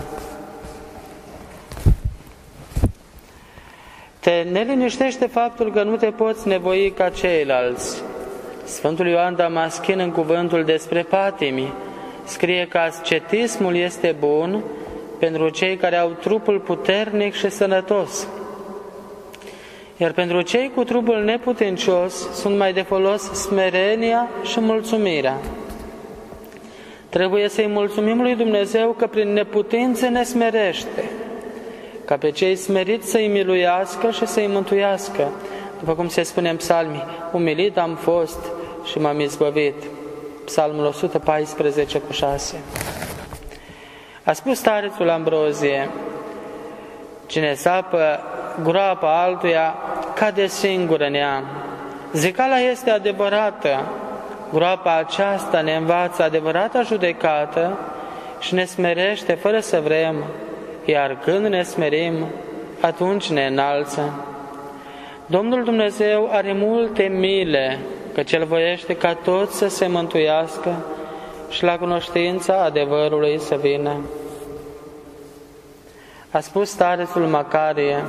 Speaker 2: Te neliniștește faptul că nu te poți nevoi ca ceilalți. Sfântul Ioan Damaschin în cuvântul despre patimi scrie că ascetismul este bun pentru cei care au trupul puternic și sănătos, iar pentru cei cu trupul neputincios sunt mai de folos smerenia și mulțumirea. Trebuie să-i mulțumim lui Dumnezeu că prin neputință ne smerește, ca pe cei smeriți să-i miluiască și să-i mântuiască. După cum se spune în psalmi, umilit am fost și m-am izbăvit. Psalmul 114 cu 6. A spus starețul Ambrozie, cine sapă groapa altuia, cade singură în ea. Zicala este adevărată, groapa aceasta ne învață adevărata judecată și ne smerește fără să vrem, iar când ne smerim, atunci ne înalță. Domnul Dumnezeu are multe mile, că Cel voiește ca toți să se mântuiască și la cunoștința adevărului să vină. A spus starețul Macarie,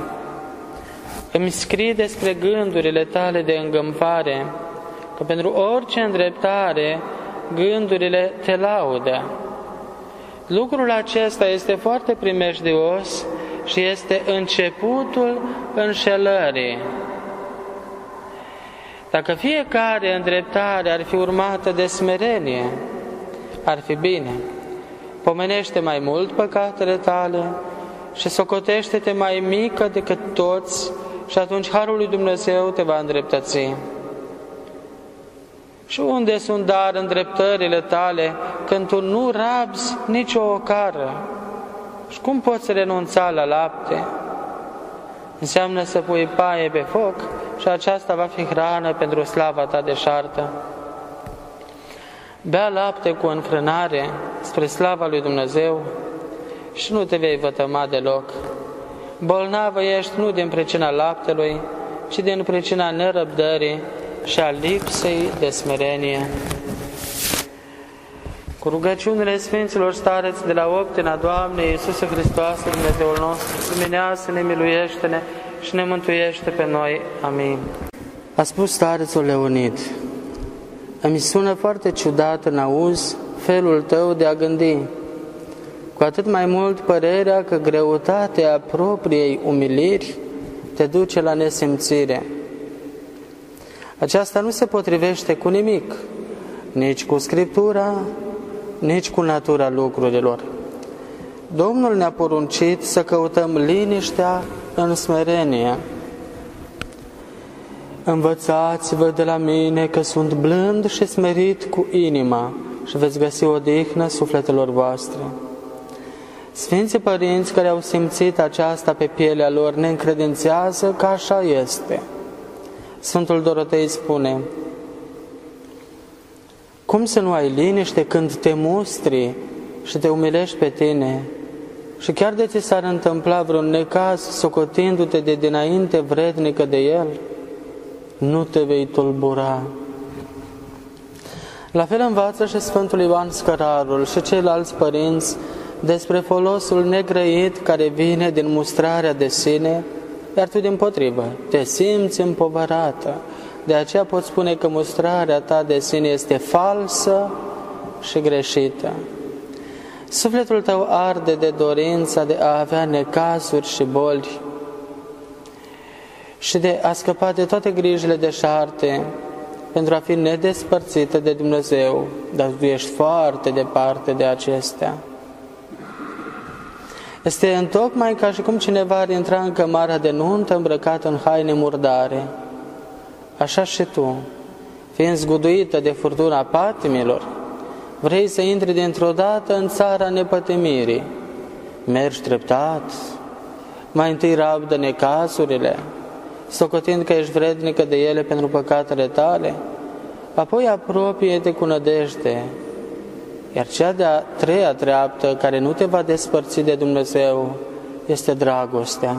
Speaker 2: îmi scrii despre gândurile tale de îngâmpare, că pentru orice îndreptare gândurile te laudă. Lucrul acesta este foarte primejdios și este începutul înșelării. Dacă fiecare îndreptare ar fi urmată de smerenie, ar fi bine. Pomenește mai mult păcatele tale și socotește-te mai mică decât toți și atunci Harul lui Dumnezeu te va îndreptăți. Și unde sunt dar îndreptările tale când tu nu rabzi nicio ocară? Și cum poți renunța la lapte? Înseamnă să pui paie pe foc și aceasta va fi hrană pentru slava ta de șartă. Bea lapte cu înfrânare spre slava lui Dumnezeu și nu te vei vătăma deloc. Bolnavă ești nu din pricina laptelui, ci din pricina nerăbdării și a lipsei de smerenie. Cu rugăciunile Sfinților stareți de la optina Doamnei Iisuse Hristoase, Dumnezeul nostru, luminează, ne miluiește-ne și ne mântuiește pe noi. Amin.
Speaker 1: A spus starețul Leonid, îmi sună foarte ciudat în auz felul tău de a gândi, cu atât mai mult părerea că greutatea propriei umiliri te duce la nesimțire. Aceasta nu se potrivește cu nimic, nici cu Scriptura, nici cu natura lucrurilor. Domnul ne-a poruncit să căutăm liniștea în smerenie. Învățați-vă de la mine că sunt blând și smerit cu inima și veți găsi o dihnă sufletelor voastre. Sfinții părinți care au simțit aceasta pe pielea lor ne încredințează că așa este. Sfântul Dorotei spune, cum să nu ai liniște când te mustri și te umilești pe tine și chiar de ți s-ar întâmpla vreun necaz socotindu-te de dinainte vrednică de el, nu te vei tulbura. La fel învață și Sfântul Ioan Scărarul și ceilalți părinți despre folosul negrăit care vine din mustrarea de sine, iar tu din potrivă te simți împovărată. De aceea pot spune că mustrarea ta de sine este falsă și greșită. Sufletul tău arde de dorința de a avea necazuri și boli și de a scăpa de toate grijile de șarte pentru a fi nedespărțită de Dumnezeu, dar tu ești foarte departe de acestea. Este întocmai ca și cum cineva ar intra în cămara de nuntă îmbrăcat în haine murdare. Așa și tu, fiind zguduită de furtuna patimilor,
Speaker 2: Vrei să intri dintr-o dată în țara nepătimirii. Mergi treptat, mai întâi rabdă necasurile, socotind că ești vrednică de ele pentru păcatele tale, apoi apropie-te cu nădejde, iar cea de-a treia treaptă, care nu te va despărți de Dumnezeu, este dragostea.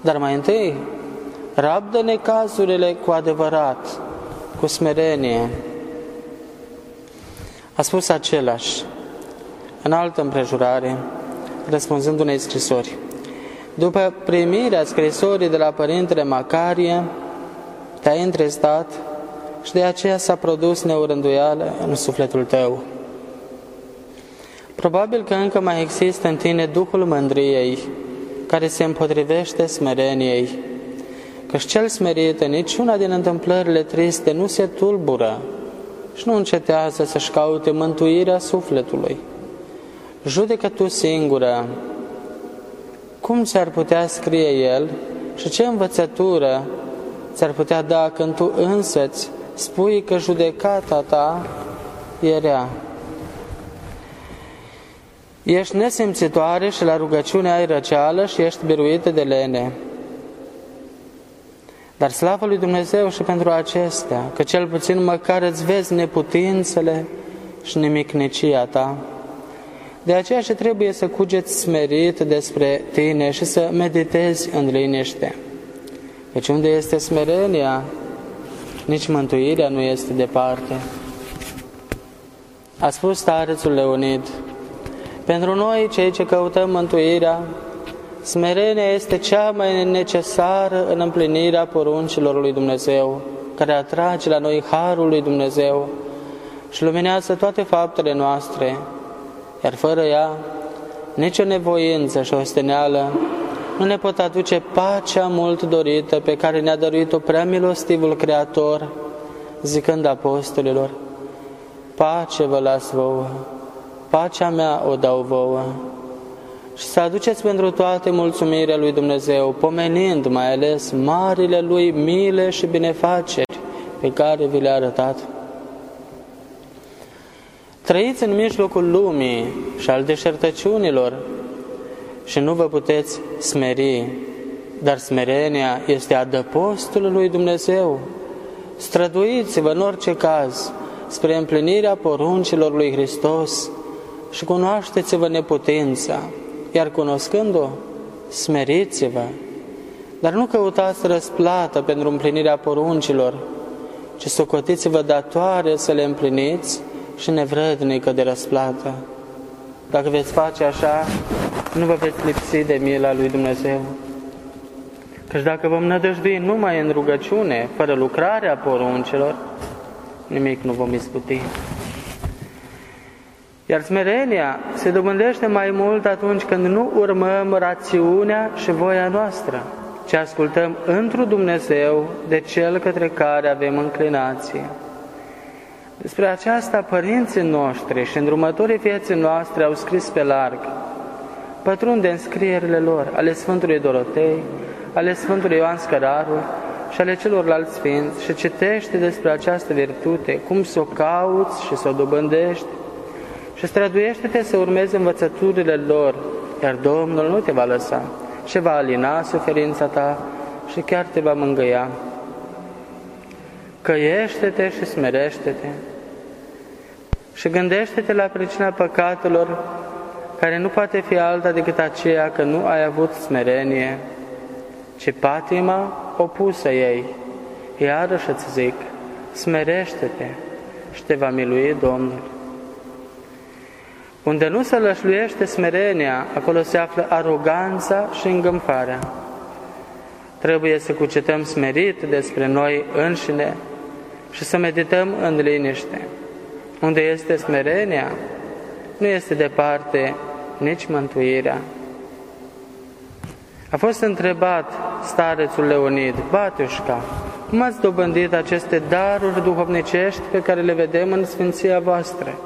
Speaker 2: Dar mai întâi, rabdă necazurile cu adevărat, cu smerenie. A spus același, în altă împrejurare, răspunzând unei scrisori. După primirea scrisorii de la Părintele Macarie, te-ai întrestat și de aceea s-a produs neurânduială în sufletul tău. Probabil că încă mai există în tine Duhul mândriei, care se împotrivește smereniei, căci cel smerit în niciuna din întâmplările triste nu se tulbură și nu încetează să-și caute mântuirea sufletului. Judecă tu singură cum ți-ar putea scrie el și ce învățătură ți-ar putea da când tu însăți spui că judecata ta e rea. Ești nesimțitoare și la rugăciune ai răceală și ești biruită de lene. Dar slavă lui Dumnezeu și pentru acestea, că cel puțin măcar îți vezi neputințele și nimicnicia ta. De aceea și trebuie să cugeți smerit despre tine și să meditezi în liniște. Deci unde este smerenia, nici mântuirea nu este departe. A spus starețul Leonid, pentru noi, cei ce căutăm mântuirea, smerenia este cea mai necesară în împlinirea poruncilor lui Dumnezeu, care atrage la noi harul lui Dumnezeu și luminează toate faptele noastre, iar fără ea, nicio nevoință și osteneală nu ne pot aduce pacea mult dorită pe care ne-a dăruit-o prea milostivul Creator, zicând apostolilor, pace vă las vouă, pacea mea o dau vouă. Și să aduceți pentru toate mulțumirea lui Dumnezeu, pomenind mai ales marile lui mile și binefaceri pe care vi le-a arătat. Trăiți în mijlocul lumii și al deșertăciunilor și nu vă puteți smeri, dar smerenia este adăpostul lui Dumnezeu. Străduiți-vă în orice caz spre împlinirea poruncilor lui Hristos și cunoașteți-vă neputința, iar cunoscând-o, smeriți-vă. Dar nu căutați răsplată pentru împlinirea poruncilor, ci socotiți-vă datoare să le împliniți și nevrednică de răsplată. Dacă veți face așa, nu vă veți lipsi de mila lui Dumnezeu. Căci dacă vom nădăjdui numai în rugăciune, fără lucrarea poruncilor, nimic nu vom izbuti. Iar smerenia se dobândește mai mult atunci când nu urmăm rațiunea și voia noastră, ci ascultăm întru Dumnezeu de Cel către care avem înclinație. Despre aceasta părinții noștri și îndrumătorii vieții noastre au scris pe larg. Pătrunde în scrierile lor, ale Sfântului Dorotei, ale Sfântului Ioan Scăraru și ale celorlalți sfinți și citește despre această virtute, cum să o cauți și să o dobândești și străduiește-te să urmezi învățăturile lor, iar Domnul nu te va lăsa și va alina suferința ta și chiar te va mângâia. Căiește-te și smerește-te și gândește-te la pricina păcatelor care nu poate fi alta decât aceea că nu ai avut smerenie, ci patima opusă ei. Iarăși îți zic, smerește-te și te va milui Domnul. Unde nu se lășluiește smerenia, acolo se află aroganța și îngâmfarea. Trebuie să cucetăm smerit despre noi înșine și să medităm în liniște. Unde este smerenia, nu este departe nici mântuirea. A fost întrebat starețul Leonid, Batușca, cum ați dobândit aceste daruri duhovnicești pe care le vedem în Sfinția voastră?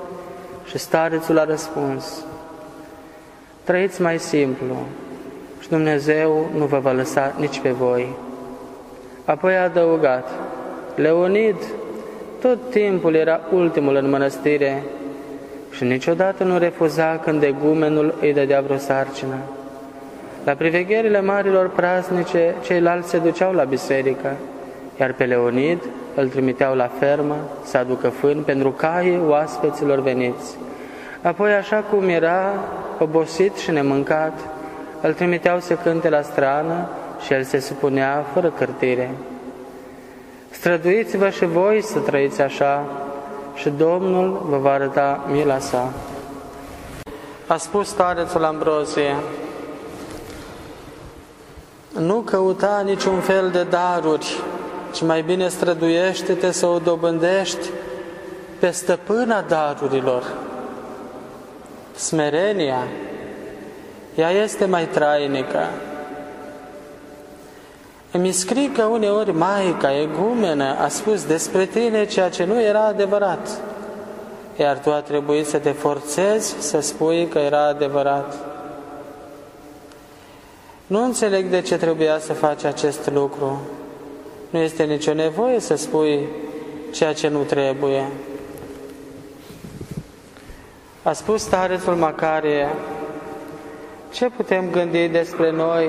Speaker 2: Și starețul a răspuns, trăiți mai simplu și Dumnezeu nu vă va lăsa nici pe voi. Apoi a adăugat, Leonid tot timpul era ultimul în mănăstire și niciodată nu refuza când egumenul îi dădea vreo sarcină. La privegherile marilor praznice, ceilalți se duceau la biserică, iar pe Leonid îl trimiteau la fermă să aducă fân pentru caii oaspeților veniți. Apoi, așa cum era obosit și nemâncat, îl trimiteau să cânte la strană și el se supunea fără cârtire. Străduiți-vă și voi să trăiți așa și Domnul vă va arăta mila sa.
Speaker 1: A spus starețul Ambrozie, nu căuta niciun fel de daruri, ci mai bine străduiește-te să o dobândești pe stăpâna darurilor. Smerenia, ea este mai trainică. Îmi scrie că uneori Maica, egumenă, a spus despre tine ceea ce nu era adevărat. Iar tu a trebuit să te forțezi să spui că era adevărat. Nu înțeleg de ce trebuia să faci acest lucru. Nu este nicio nevoie să spui ceea ce nu trebuie. A spus starețul Macarie, ce putem gândi despre noi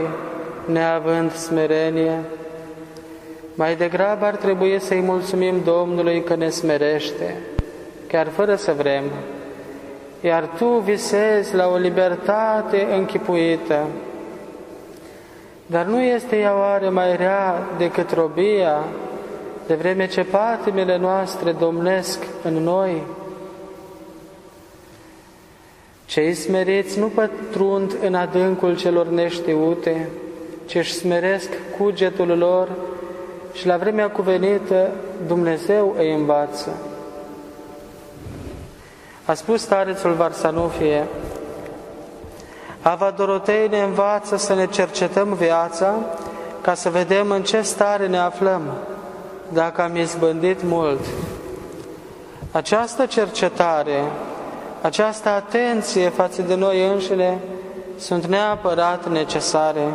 Speaker 1: neavând smerenie? Mai degrabă ar trebui să-i mulțumim Domnului că ne smerește, chiar fără să vrem, iar tu visezi la o libertate închipuită. Dar nu este ea oare mai rea decât robia, de vreme ce patimile noastre domnesc în noi? Cei smeriți nu pătrund în adâncul celor neștiute, ci își smeresc cugetul lor și la vremea cuvenită Dumnezeu îi învață. A spus starețul Varsanufie, Ava Dorotei ne învață să ne cercetăm viața ca să vedem în ce stare ne aflăm, dacă am izbândit mult. Această cercetare, această atenție față de noi înșine sunt neapărat necesare.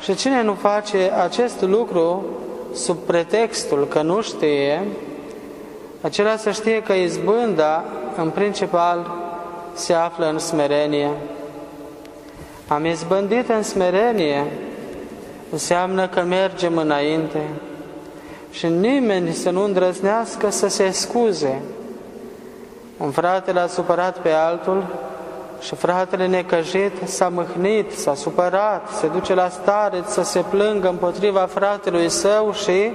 Speaker 1: Și cine nu face acest lucru sub pretextul că nu știe, acela să știe că izbânda, în principal, se află în smerenie. Am izbândit în smerenie, înseamnă că mergem înainte și nimeni să nu îndrăznească să se scuze. Un frate l-a supărat pe altul și fratele necăjit s-a mâhnit, s-a supărat, se duce la stare să se plângă împotriva fratelui său și,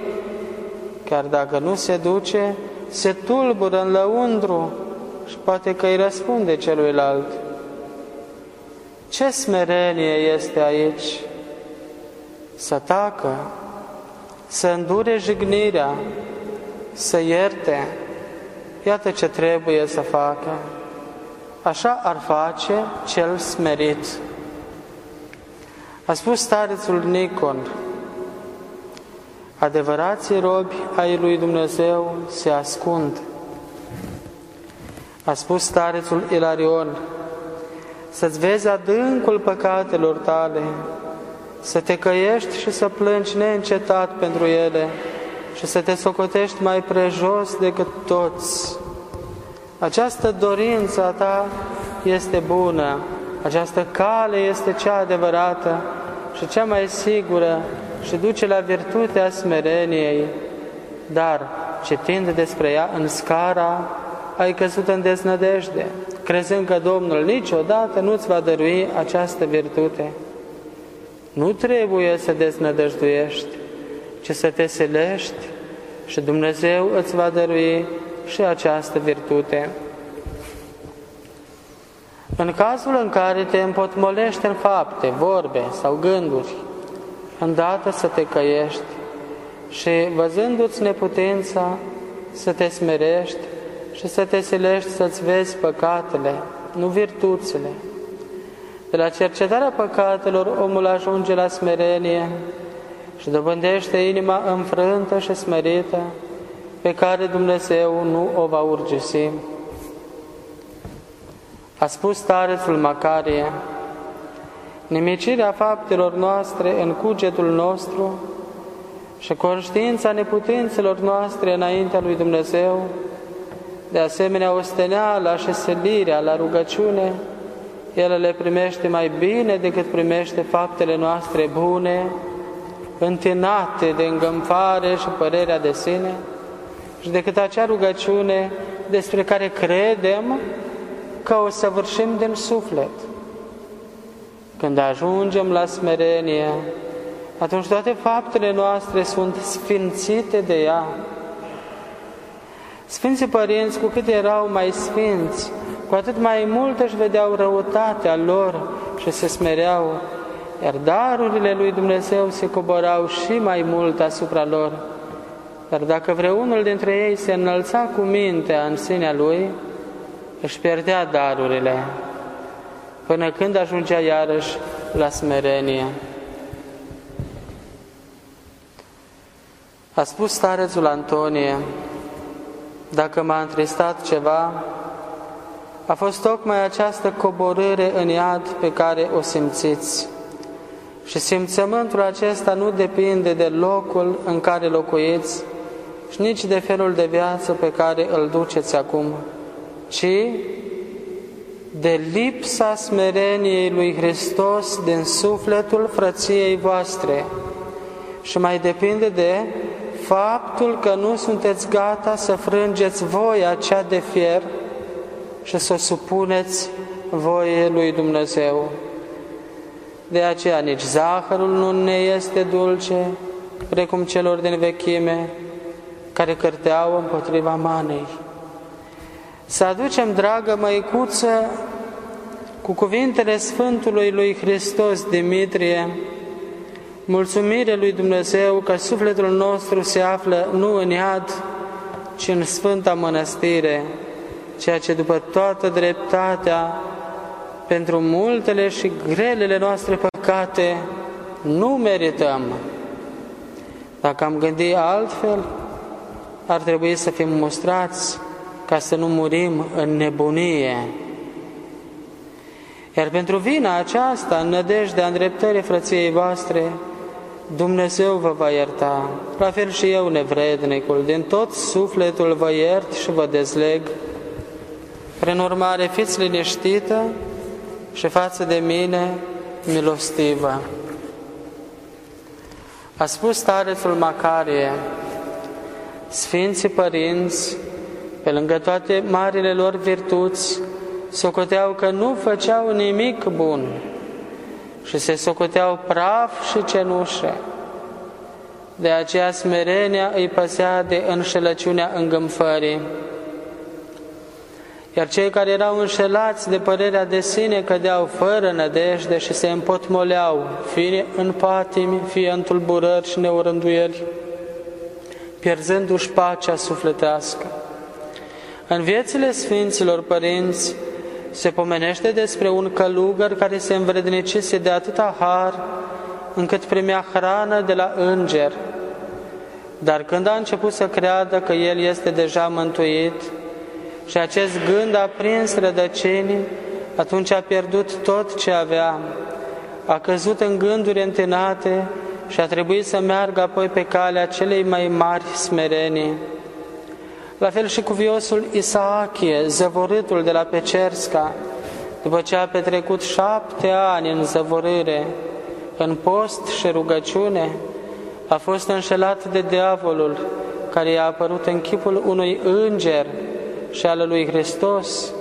Speaker 1: chiar dacă nu se duce, se tulbură în lăundru și poate că îi răspunde celuilalt. Ce smerenie este aici? Să tacă, să îndure jignirea, să ierte. Iată ce trebuie să facă. Așa ar face cel smerit. A spus starețul Nicon, adevărații robi ai lui Dumnezeu se ascund. A spus starețul Ilarion, să-ți vezi adâncul păcatelor tale, să te căiești și să plângi neîncetat pentru ele și să te socotești mai prejos decât toți. Această dorință a ta este bună, această cale este cea adevărată și cea mai sigură și duce la virtutea smereniei, dar citind despre ea în scara, ai căzut în deznădejde, crezând că Domnul niciodată nu-ți va dărui această virtute. Nu trebuie să deznădăjduiești, ci să te silești și Dumnezeu îți va dărui și această virtute. În cazul în care te împotmolești în fapte, vorbe sau gânduri, îndată să te căiești și văzându-ți neputința să te smerești și să te silești să-ți vezi păcatele, nu virtuțile. De la cercetarea păcatelor, omul ajunge la smerenie și dobândește inima înfrântă și smerită, pe care Dumnezeu nu o va urgisi. A spus starețul Macarie, nimicirea faptelor noastre în cugetul nostru și conștiința neputințelor noastre înaintea lui Dumnezeu De asemenea, osteneala și selirea la rugăciune, El le primește mai bine decât primește faptele noastre bune, întinate de îngămfare și părerea de sine, și decât acea rugăciune despre care credem că o săvârșim din suflet. Când ajungem la smerenie, atunci toate faptele noastre sunt sfințite de ea. Sfinții părinți, cu cât erau mai sfinți, cu atât mai mult își vedeau răutatea lor și se smereau, iar darurile lui Dumnezeu se coborau și mai mult asupra lor. Dar dacă vreunul dintre ei se înălța cu mintea în sinea lui, își pierdea darurile, până când ajungea iarăși la smerenie. A spus starețul Antonie, dacă m-a întristat ceva, a fost tocmai această coborâre în iad pe care o simțiți. Și simțământul acesta nu depinde de locul în care locuiți și nici de felul de viață pe care îl duceți acum, ci de lipsa smereniei lui Hristos din sufletul frăției voastre și mai depinde de faptul că nu sunteți gata să frângeți voia cea de fier și să supuneți voie lui Dumnezeu. De aceea nici zahărul nu ne este dulce, precum celor din vechime, care cărteau împotriva manei. Să aducem, dragă măicuță, cu cuvintele Sfântului lui Hristos Dimitrie, mulțumire lui Dumnezeu că sufletul nostru se află nu în iad, ci în Sfânta Mănăstire, ceea ce după toată dreptatea, pentru multele și grelele noastre păcate, nu merităm. Dacă am gândit altfel, ar trebui să fim mostrați ca să nu murim în nebunie. Iar pentru vina aceasta, în nădejdea îndreptării frăției voastre, Dumnezeu vă va ierta, la fel și eu, nevrednicul, din tot sufletul vă iert și vă dezleg. Prin urmare, fiți liniștită și față de mine milostivă. A spus starețul Macarie, Sfinții Părinți, pe lângă toate marile lor virtuți, socoteau că nu făceau nimic bun și se socoteau praf și cenușă. De aceea smerenia îi păsea de înșelăciunea îngâmfării. Iar cei care erau înșelați de părerea de sine cădeau fără nădejde și se împotmoleau, fie în patimi, fie în tulburări și neorânduieli pierzându-și pacea sufletească. În viețile Sfinților Părinți se pomenește despre un călugăr care se învrednicise de atâta har încât primea hrană de la înger. Dar când a început să creadă că el este deja mântuit și acest gând a prins rădăcini, atunci a pierdut tot ce avea, a căzut în gânduri întinate și a trebuit să meargă apoi pe calea celei mai mari smerenii. La fel și cu viosul Isaachie, zăvorâtul de la Pecersca, după ce a petrecut șapte ani în zăvorâre, în post și rugăciune, a fost înșelat de diavolul, care i-a apărut în chipul unui înger și al lui Hristos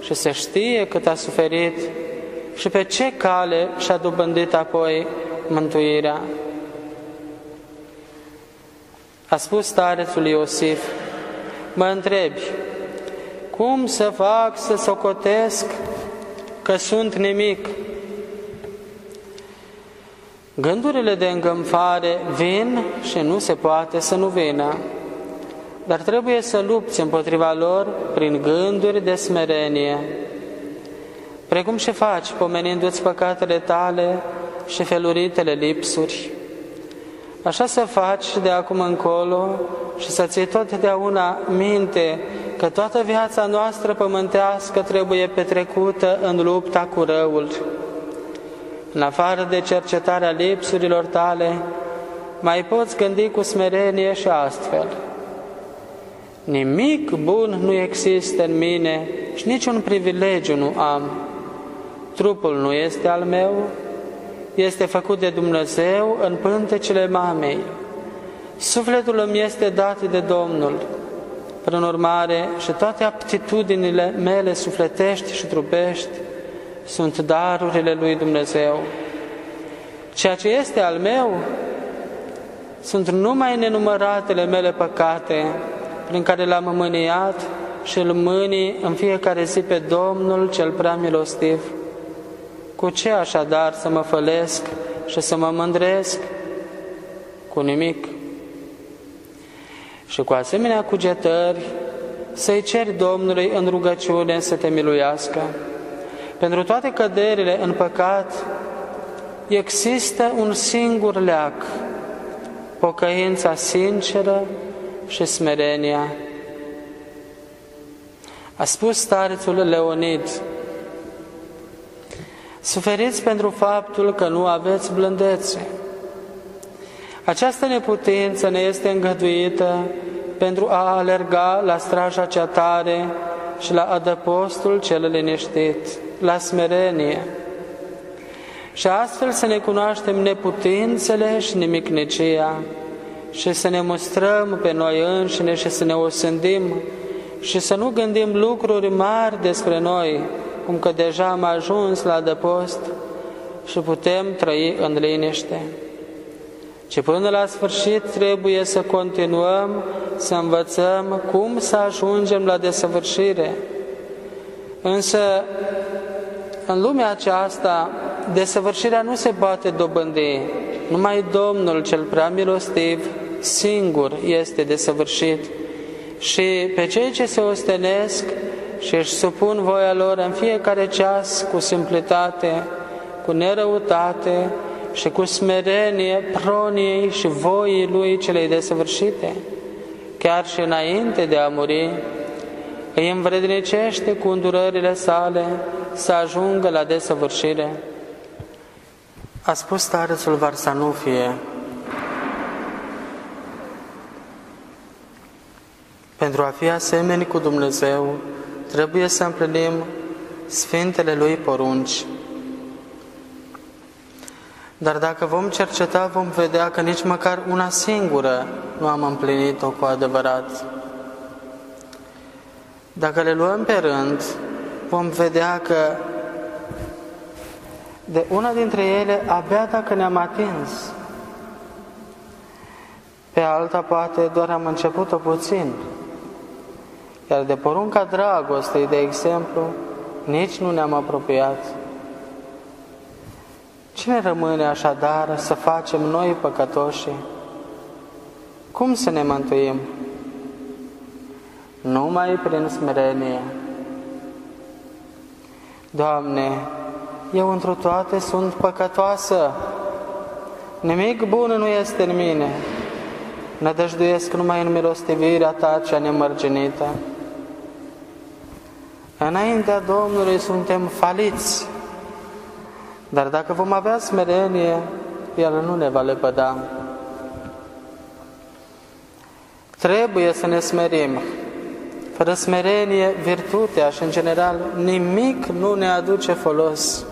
Speaker 1: și se știe cât a suferit și pe ce cale și-a dobândit apoi mântuirea. A spus starețul Iosif, mă întrebi, cum să fac să socotesc că sunt nimic? Gândurile de îngămfare vin și nu se poate să nu vină, dar trebuie să lupți împotriva lor prin gânduri de smerenie. Precum și faci, pomenindu-ți păcatele tale și feluritele lipsuri, Așa să faci de acum încolo și să ții totdeauna minte că toată viața noastră pământească trebuie petrecută în lupta cu răul. În afară de cercetarea lipsurilor tale, mai poți gândi cu smerenie și astfel.
Speaker 2: Nimic bun nu există în mine și niciun privilegiu nu am. Trupul nu este al meu, este făcut de Dumnezeu în pântecele mamei. Sufletul îmi este dat de Domnul. Prin urmare, și toate aptitudinile mele sufletești și trupești sunt darurile lui Dumnezeu. Ceea ce este al meu sunt numai nenumăratele mele păcate prin care l-am mâniat și îl mâni în fiecare zi pe Domnul cel prea milostiv. Cu ce așadar să mă fălesc și să mă mândresc? Cu nimic. Și cu asemenea cugetări să-i ceri Domnului în rugăciune să te miluiască. Pentru toate căderile în păcat există un singur leac, pocăința sinceră și smerenia. A spus starețul Leonid, Suferiți pentru faptul că nu aveți blândețe. Această neputință ne este îngăduită pentru a alerga la straja cea tare și la adăpostul cel liniștit, la smerenie. Și astfel să ne cunoaștem neputințele și nimicnicia și să ne mustrăm pe noi înșine și să ne osândim și să nu gândim lucruri mari despre noi, cum că deja am ajuns la adăpost și putem trăi în liniște. Ci până la sfârșit trebuie să continuăm să învățăm cum să ajungem la desăvârșire. Însă, în lumea aceasta, desăvârșirea nu se poate dobândi. Numai Domnul cel prea milostiv, singur, este desăvârșit. Și pe cei ce se ostenesc și își supun voia lor în fiecare ceas cu simplitate, cu nerăutate și cu smerenie proniei și voii lui celei desăvârșite, chiar și înainte de a muri, îi învrednicește cu îndurările sale să ajungă la desăvârșire. A spus starețul Varsanufie, pentru a fi asemeni cu Dumnezeu, trebuie să împlinim Sfintele Lui porunci. Dar dacă vom cerceta, vom vedea că nici măcar una singură nu am împlinit-o cu adevărat. Dacă le luăm pe rând, vom vedea că de una dintre ele, abia dacă ne-am atins, pe alta poate doar am început-o puțin. Iar de porunca dragostei, de exemplu, nici nu ne-am apropiat. Cine rămâne așadar să facem noi păcătoși? Cum să ne mântuim? Numai prin smerenie. Doamne, eu întru toate sunt păcătoasă. Nimic bun nu este în mine. Nădăjduiesc numai în milostivirea Ta cea nemărginită. Înaintea Domnului suntem faliți, dar dacă vom avea smerenie, El nu ne va lepăda. Trebuie să ne smerim. Fără smerenie, virtutea și, în general, nimic nu ne aduce folos.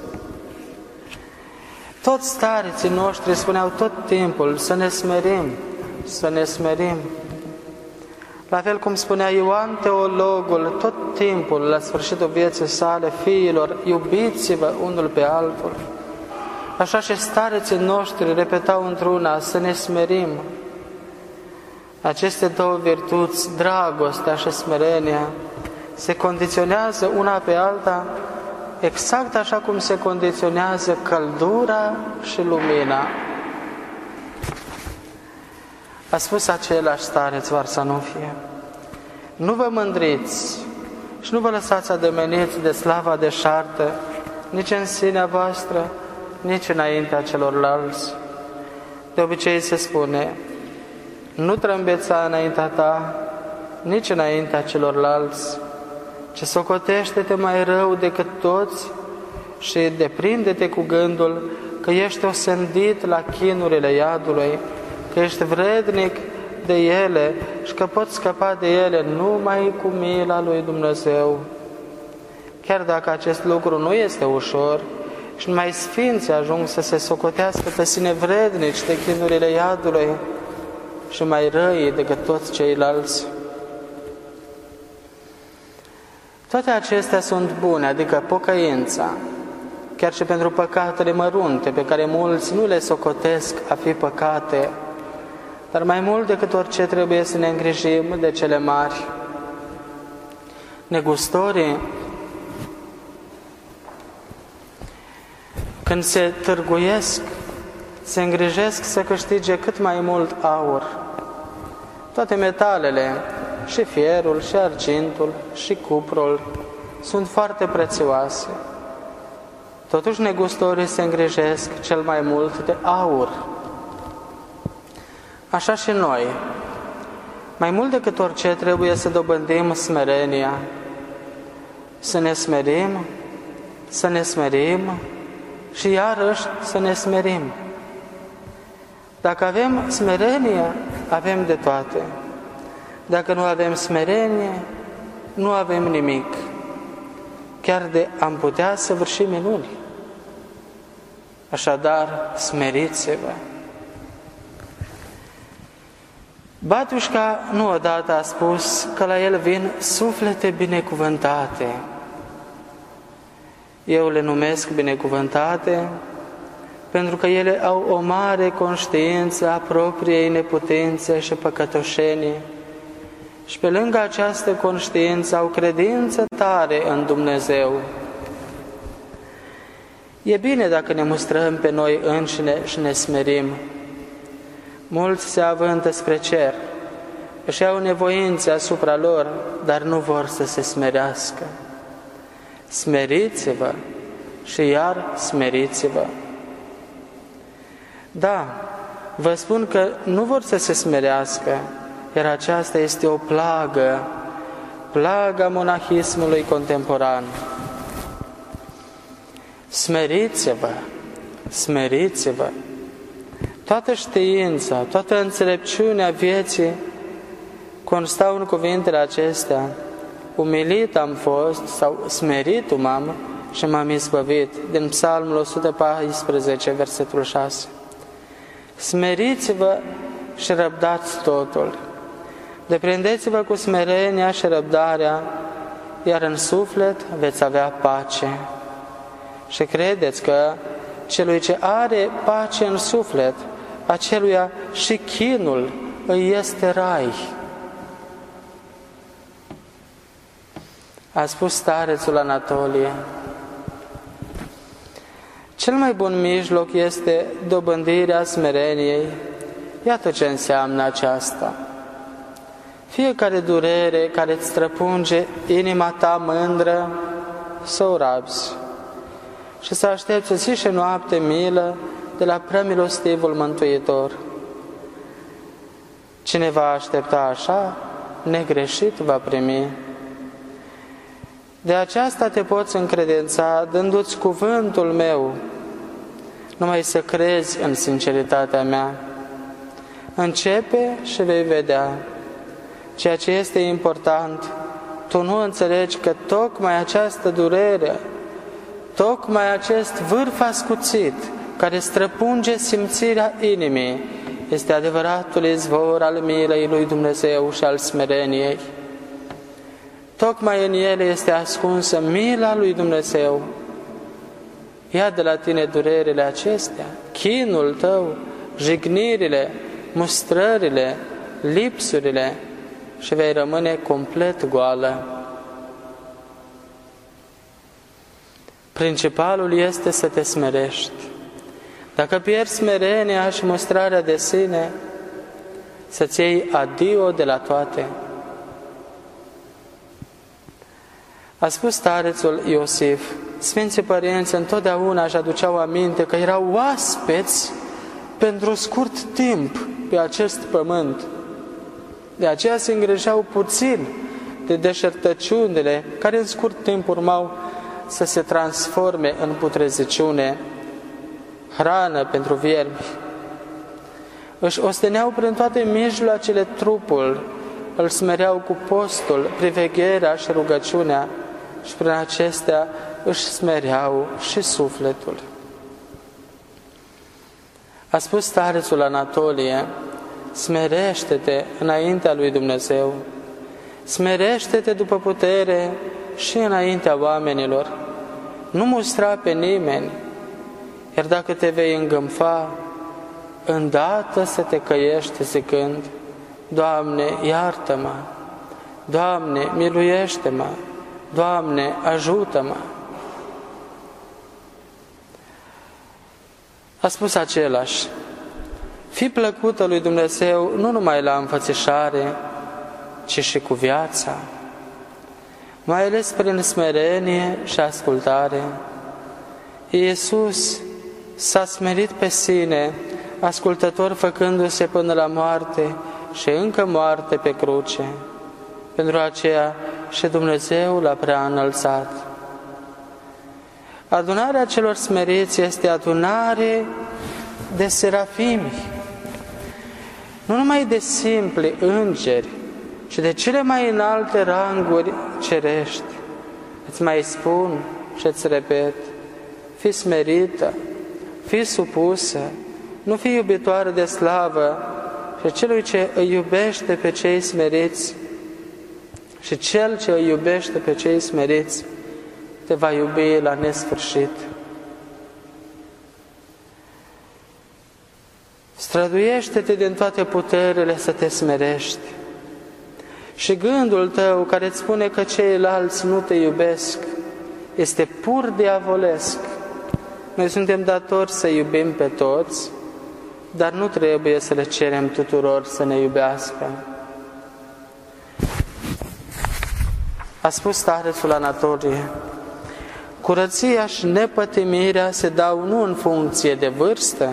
Speaker 2: Toți stareții noștri spuneau tot timpul să ne smerim, să ne smerim. La fel cum spunea Ioan Teologul tot timpul, la sfârșitul vieții sale, fiilor, iubiți-vă unul pe altul. Așa și stareții noștri repetau într-una să ne smerim. Aceste două virtuți, dragostea și smerenia, se condiționează una pe alta exact așa cum se condiționează căldura și lumina. A spus același stareț Varsanufie, nu vă mândriți și nu vă lăsați ademeniți de slava de șartă, nici în sinea voastră, nici înaintea celorlalți. De obicei se spune, nu trâmbeța înaintea ta, nici înaintea celorlalți, ce socotește-te mai rău decât toți și deprinde-te cu gândul că ești osândit la chinurile iadului, că ești vrednic
Speaker 1: de ele și că pot scăpa de ele numai cu mila lui Dumnezeu. Chiar dacă acest lucru nu este ușor, și numai sfinții ajung să se socotească pe sine vrednici de chinurile iadului și mai răi decât toți ceilalți. Toate acestea sunt bune, adică pocăința, chiar și pentru păcatele mărunte, pe care mulți nu le socotesc a fi păcate, dar mai mult decât orice trebuie să ne îngrijim de cele mari. Negustorii, când se târguiesc, se îngrijesc să câștige cât mai mult aur. Toate metalele, și fierul, și argintul, și cuprul, sunt foarte prețioase. Totuși negustorii se îngrijesc cel mai mult de aur. Așa și noi. Mai mult decât orice trebuie să dobândim smerenia, să ne smerim, să ne smerim și iarăși să ne smerim. Dacă avem smerenie, avem de toate. Dacă nu avem smerenie, nu avem nimic. Chiar de am putea să vârșim minuni. Așadar, smeriți-vă. Batușca nu odată a spus că la el vin suflete binecuvântate. Eu le numesc binecuvântate pentru că ele au o mare conștiință a propriei neputințe și păcătoșenii și pe lângă această conștiință au credință tare în Dumnezeu. E bine dacă ne mustrăm pe noi înșine și ne smerim. Mulți se avântă spre cer, își au nevoințe asupra lor, dar nu vor să se smerească. Smeriți-vă și iar smeriți-vă. Da, vă spun că nu vor să se smerească, iar aceasta este o plagă, plaga monahismului contemporan. Smeriți-vă, smeriți-vă. Toată știința, toată înțelepciunea vieții constau în cuvintele acestea. Umilit am fost sau smerit m-am și m-am izbăvit. Din Psalmul 114, versetul 6. Smeriți-vă și răbdați totul. Deprindeți-vă cu smerenia și răbdarea, iar în suflet veți avea pace. Și credeți că celui ce are pace în suflet, aceluia și chinul îi este rai. A spus starețul Anatolie, cel mai bun mijloc este dobândirea smereniei. Iată ce înseamnă aceasta. Fiecare durere care îți străpunge inima ta mândră, să o rabzi și să aștepți zi și noapte milă de la premilostivul Mântuitor. Cine va aștepta așa, negreșit va primi. De aceasta te poți încredința dându-ți cuvântul meu, numai să crezi în sinceritatea mea. Începe și vei vedea. Ceea ce este important, tu nu înțelegi că tocmai această durere, tocmai acest vârf ascuțit, care străpunge simțirea inimii, este adevăratul izvor al milei lui Dumnezeu și al smereniei. Tocmai în ele este ascunsă mila lui Dumnezeu. Ia de la tine durerile acestea, chinul tău, jignirile, mustrările, lipsurile, și vei rămâne complet goală. Principalul este să te smerești. Dacă pierzi smerenia și mustrarea de sine, să-ți iei adio de la toate. A spus starețul Iosif, Sfinții Părinți întotdeauna își aduceau aminte că erau oaspeți pentru scurt timp pe acest pământ de aceea se îngrijeau puțin de deșertăciunile care în scurt timp urmau să se transforme în putreziciune, hrană pentru viermi. își osteneau prin toate mijloacele trupul, îl smereau cu postul, privegherea și rugăciunea și prin acestea își smereau și sufletul. A spus starețul Anatolie, smerește-te înaintea lui Dumnezeu, smerește-te după putere și înaintea oamenilor, nu mustra pe nimeni, iar dacă te vei îngâmfa, îndată să te căiești zicând, Doamne, iartă-mă, Doamne, miluiește-mă, Doamne, ajută-mă. A spus același, fi plăcută lui Dumnezeu nu numai la înfățișare, ci și cu viața, mai ales prin smerenie și ascultare. Iisus s-a smerit pe sine, ascultător făcându-se până la moarte și încă moarte pe cruce. Pentru aceea și Dumnezeu l-a prea înălțat. Adunarea celor smeriți este adunare de serafimi, nu numai de simpli îngeri, ci de cele mai înalte ranguri cerești. Îți mai spun și îți repet, fi smerită, fi supusă, nu fi iubitoare de slavă și celui ce îi iubește pe cei smeriți și cel ce îi iubește pe cei smeriți te va iubi la nesfârșit. Străduiește-te din toate puterile să te smerești. Și gândul tău care îți spune că ceilalți nu te iubesc este pur diavolesc. Noi suntem datori să iubim pe toți, dar nu trebuie să le cerem tuturor să ne iubească. A spus starețul Anatolie, curăția și nepătimirea se dau nu în funcție de vârstă,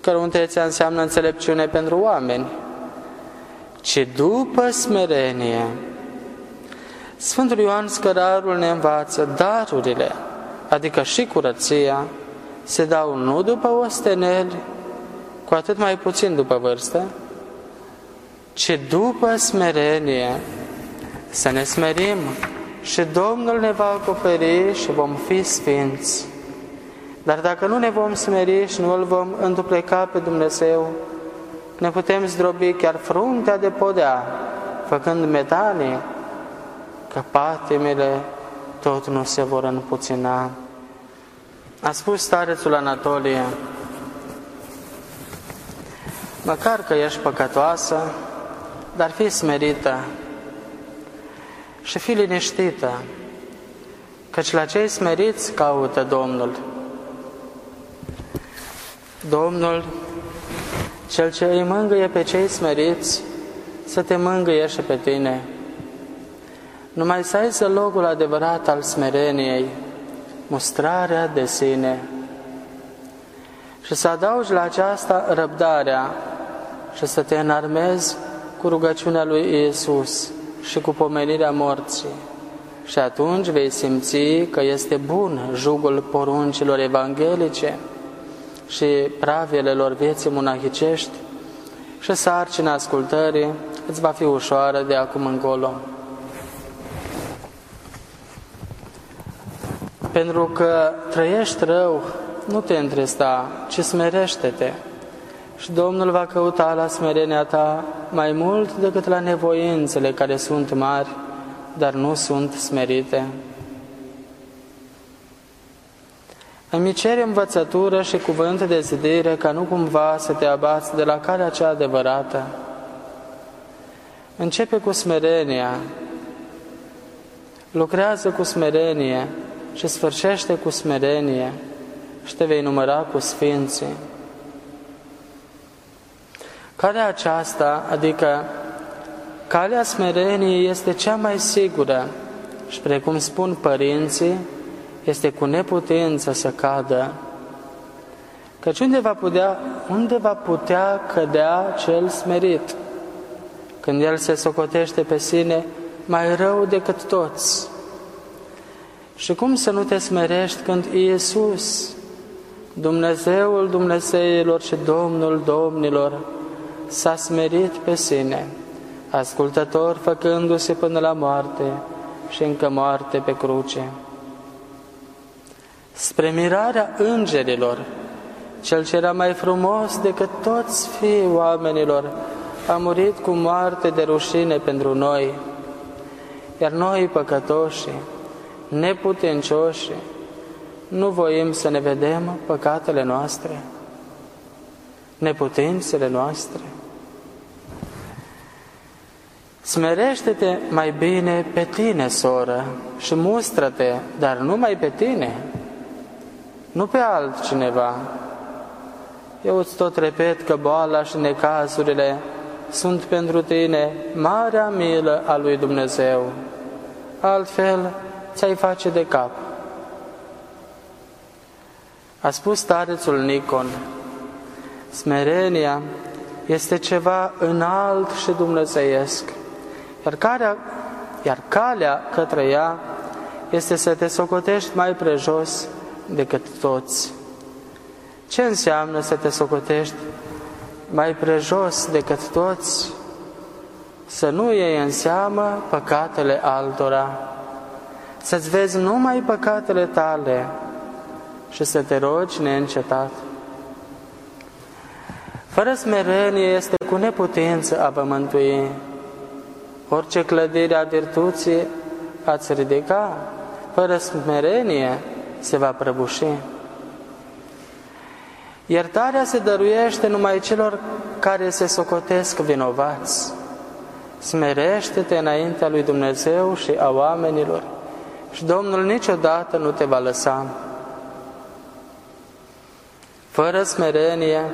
Speaker 1: căruntețea înseamnă înțelepciune pentru oameni, ci după smerenie. Sfântul Ioan Scărarul ne învață darurile, adică și curăția, se dau nu după osteneli, cu atât mai puțin după vârstă, ci după smerenie. Să ne smerim și Domnul ne va acoperi și vom fi sfinți. Dar dacă nu ne vom smeri și nu îl vom îndupleca pe Dumnezeu, ne putem zdrobi chiar fruntea de podea, făcând metanie, că patimile tot nu se vor înpuțina. A spus starețul Anatolie, măcar că ești păcătoasă, dar fi smerită și fi liniștită, căci la cei smeriți caută Domnul. Domnul, cel ce îi mângâie pe cei smeriți, să te mângâie și pe tine. Numai să ai locul adevărat al smereniei, mustrarea de sine. Și să adaugi la aceasta răbdarea și să te înarmezi cu rugăciunea lui Iisus și cu pomenirea morții. Și atunci vei simți că este bun jugul poruncilor evanghelice și pravele lor vieții monahicești și sarcina ascultării îți va fi ușoară de acum încolo. Pentru că trăiești rău, nu te întrista, ci smerește-te. Și Domnul va căuta la smerenia ta mai mult decât la nevoințele care sunt mari, dar nu sunt smerite. Îmi cere învățătură și cuvânt de zidire ca nu cumva să te abați de la calea cea adevărată. Începe cu smerenia, lucrează cu smerenie și sfârșește cu smerenie și te vei număra cu sfinții. Calea aceasta, adică calea smereniei, este cea mai sigură și, precum spun părinții, este cu neputință să cadă. Căci unde va, putea, unde va putea cădea cel smerit? Când el se socotește pe sine mai rău decât toți. Și cum să nu te smerești când Iisus Dumnezeul Dumnezeilor și Domnul Domnilor s-a smerit pe sine, ascultător făcându-se până la moarte și încă moarte pe cruce. Spre mirarea îngerilor, cel ce era mai frumos decât toți fiii oamenilor, a murit cu moarte de rușine pentru noi, iar noi păcătoși, neputencioși, nu voim să ne vedem păcatele noastre, neputințele noastre. Smerește-te mai bine pe tine, soră, și mustră-te, dar numai pe tine, nu pe altcineva. Eu îți tot repet că boala și necazurile sunt pentru tine marea milă a lui Dumnezeu. Altfel, ți-ai face de cap. A spus starețul Nicon, smerenia este ceva înalt și dumnezeiesc, iar calea, iar calea către ea este să te socotești mai prejos decât toți. Ce înseamnă să te socotești mai prejos decât toți? Să nu iei în seamă păcatele altora, să-ți vezi numai păcatele tale și să te rogi neîncetat. Fără smerenie este cu neputință a vă mântui. Orice clădire a virtuții ați ridica, fără smerenie se va prăbuși. Iertarea se dăruiește numai celor care se socotesc vinovați. Smerește-te înaintea lui Dumnezeu și a oamenilor și Domnul niciodată nu te va lăsa. Fără smerenie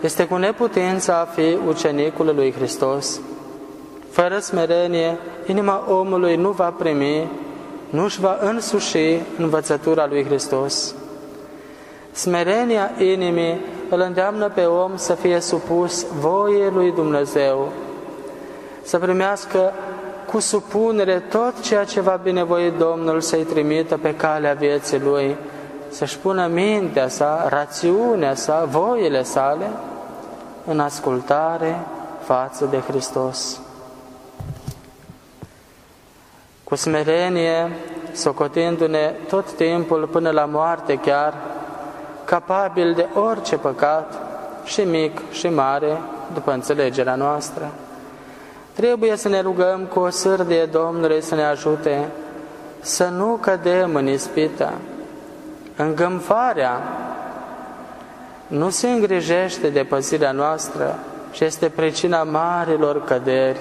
Speaker 1: este cu neputință a fi ucenicul lui Hristos. Fără smerenie, inima omului nu va primi, nu își va însuși învățătura lui Hristos. Smerenia inimii îl îndeamnă pe om să fie supus voiei lui Dumnezeu, să primească cu supunere tot ceea ce va binevoi Domnul să-i trimită pe calea vieții lui, să-și pună mintea sa, rațiunea sa, voile sale în ascultare față de Hristos. Cu smerenie, socotindu-ne tot timpul până la moarte chiar, capabil de orice păcat, și mic și mare, după înțelegerea noastră. Trebuie să ne rugăm cu o sârdie Domnului să ne ajute să nu cădem în ispită. Îngâmfarea nu se îngrijește de păzirea noastră și este pricina marilor căderi.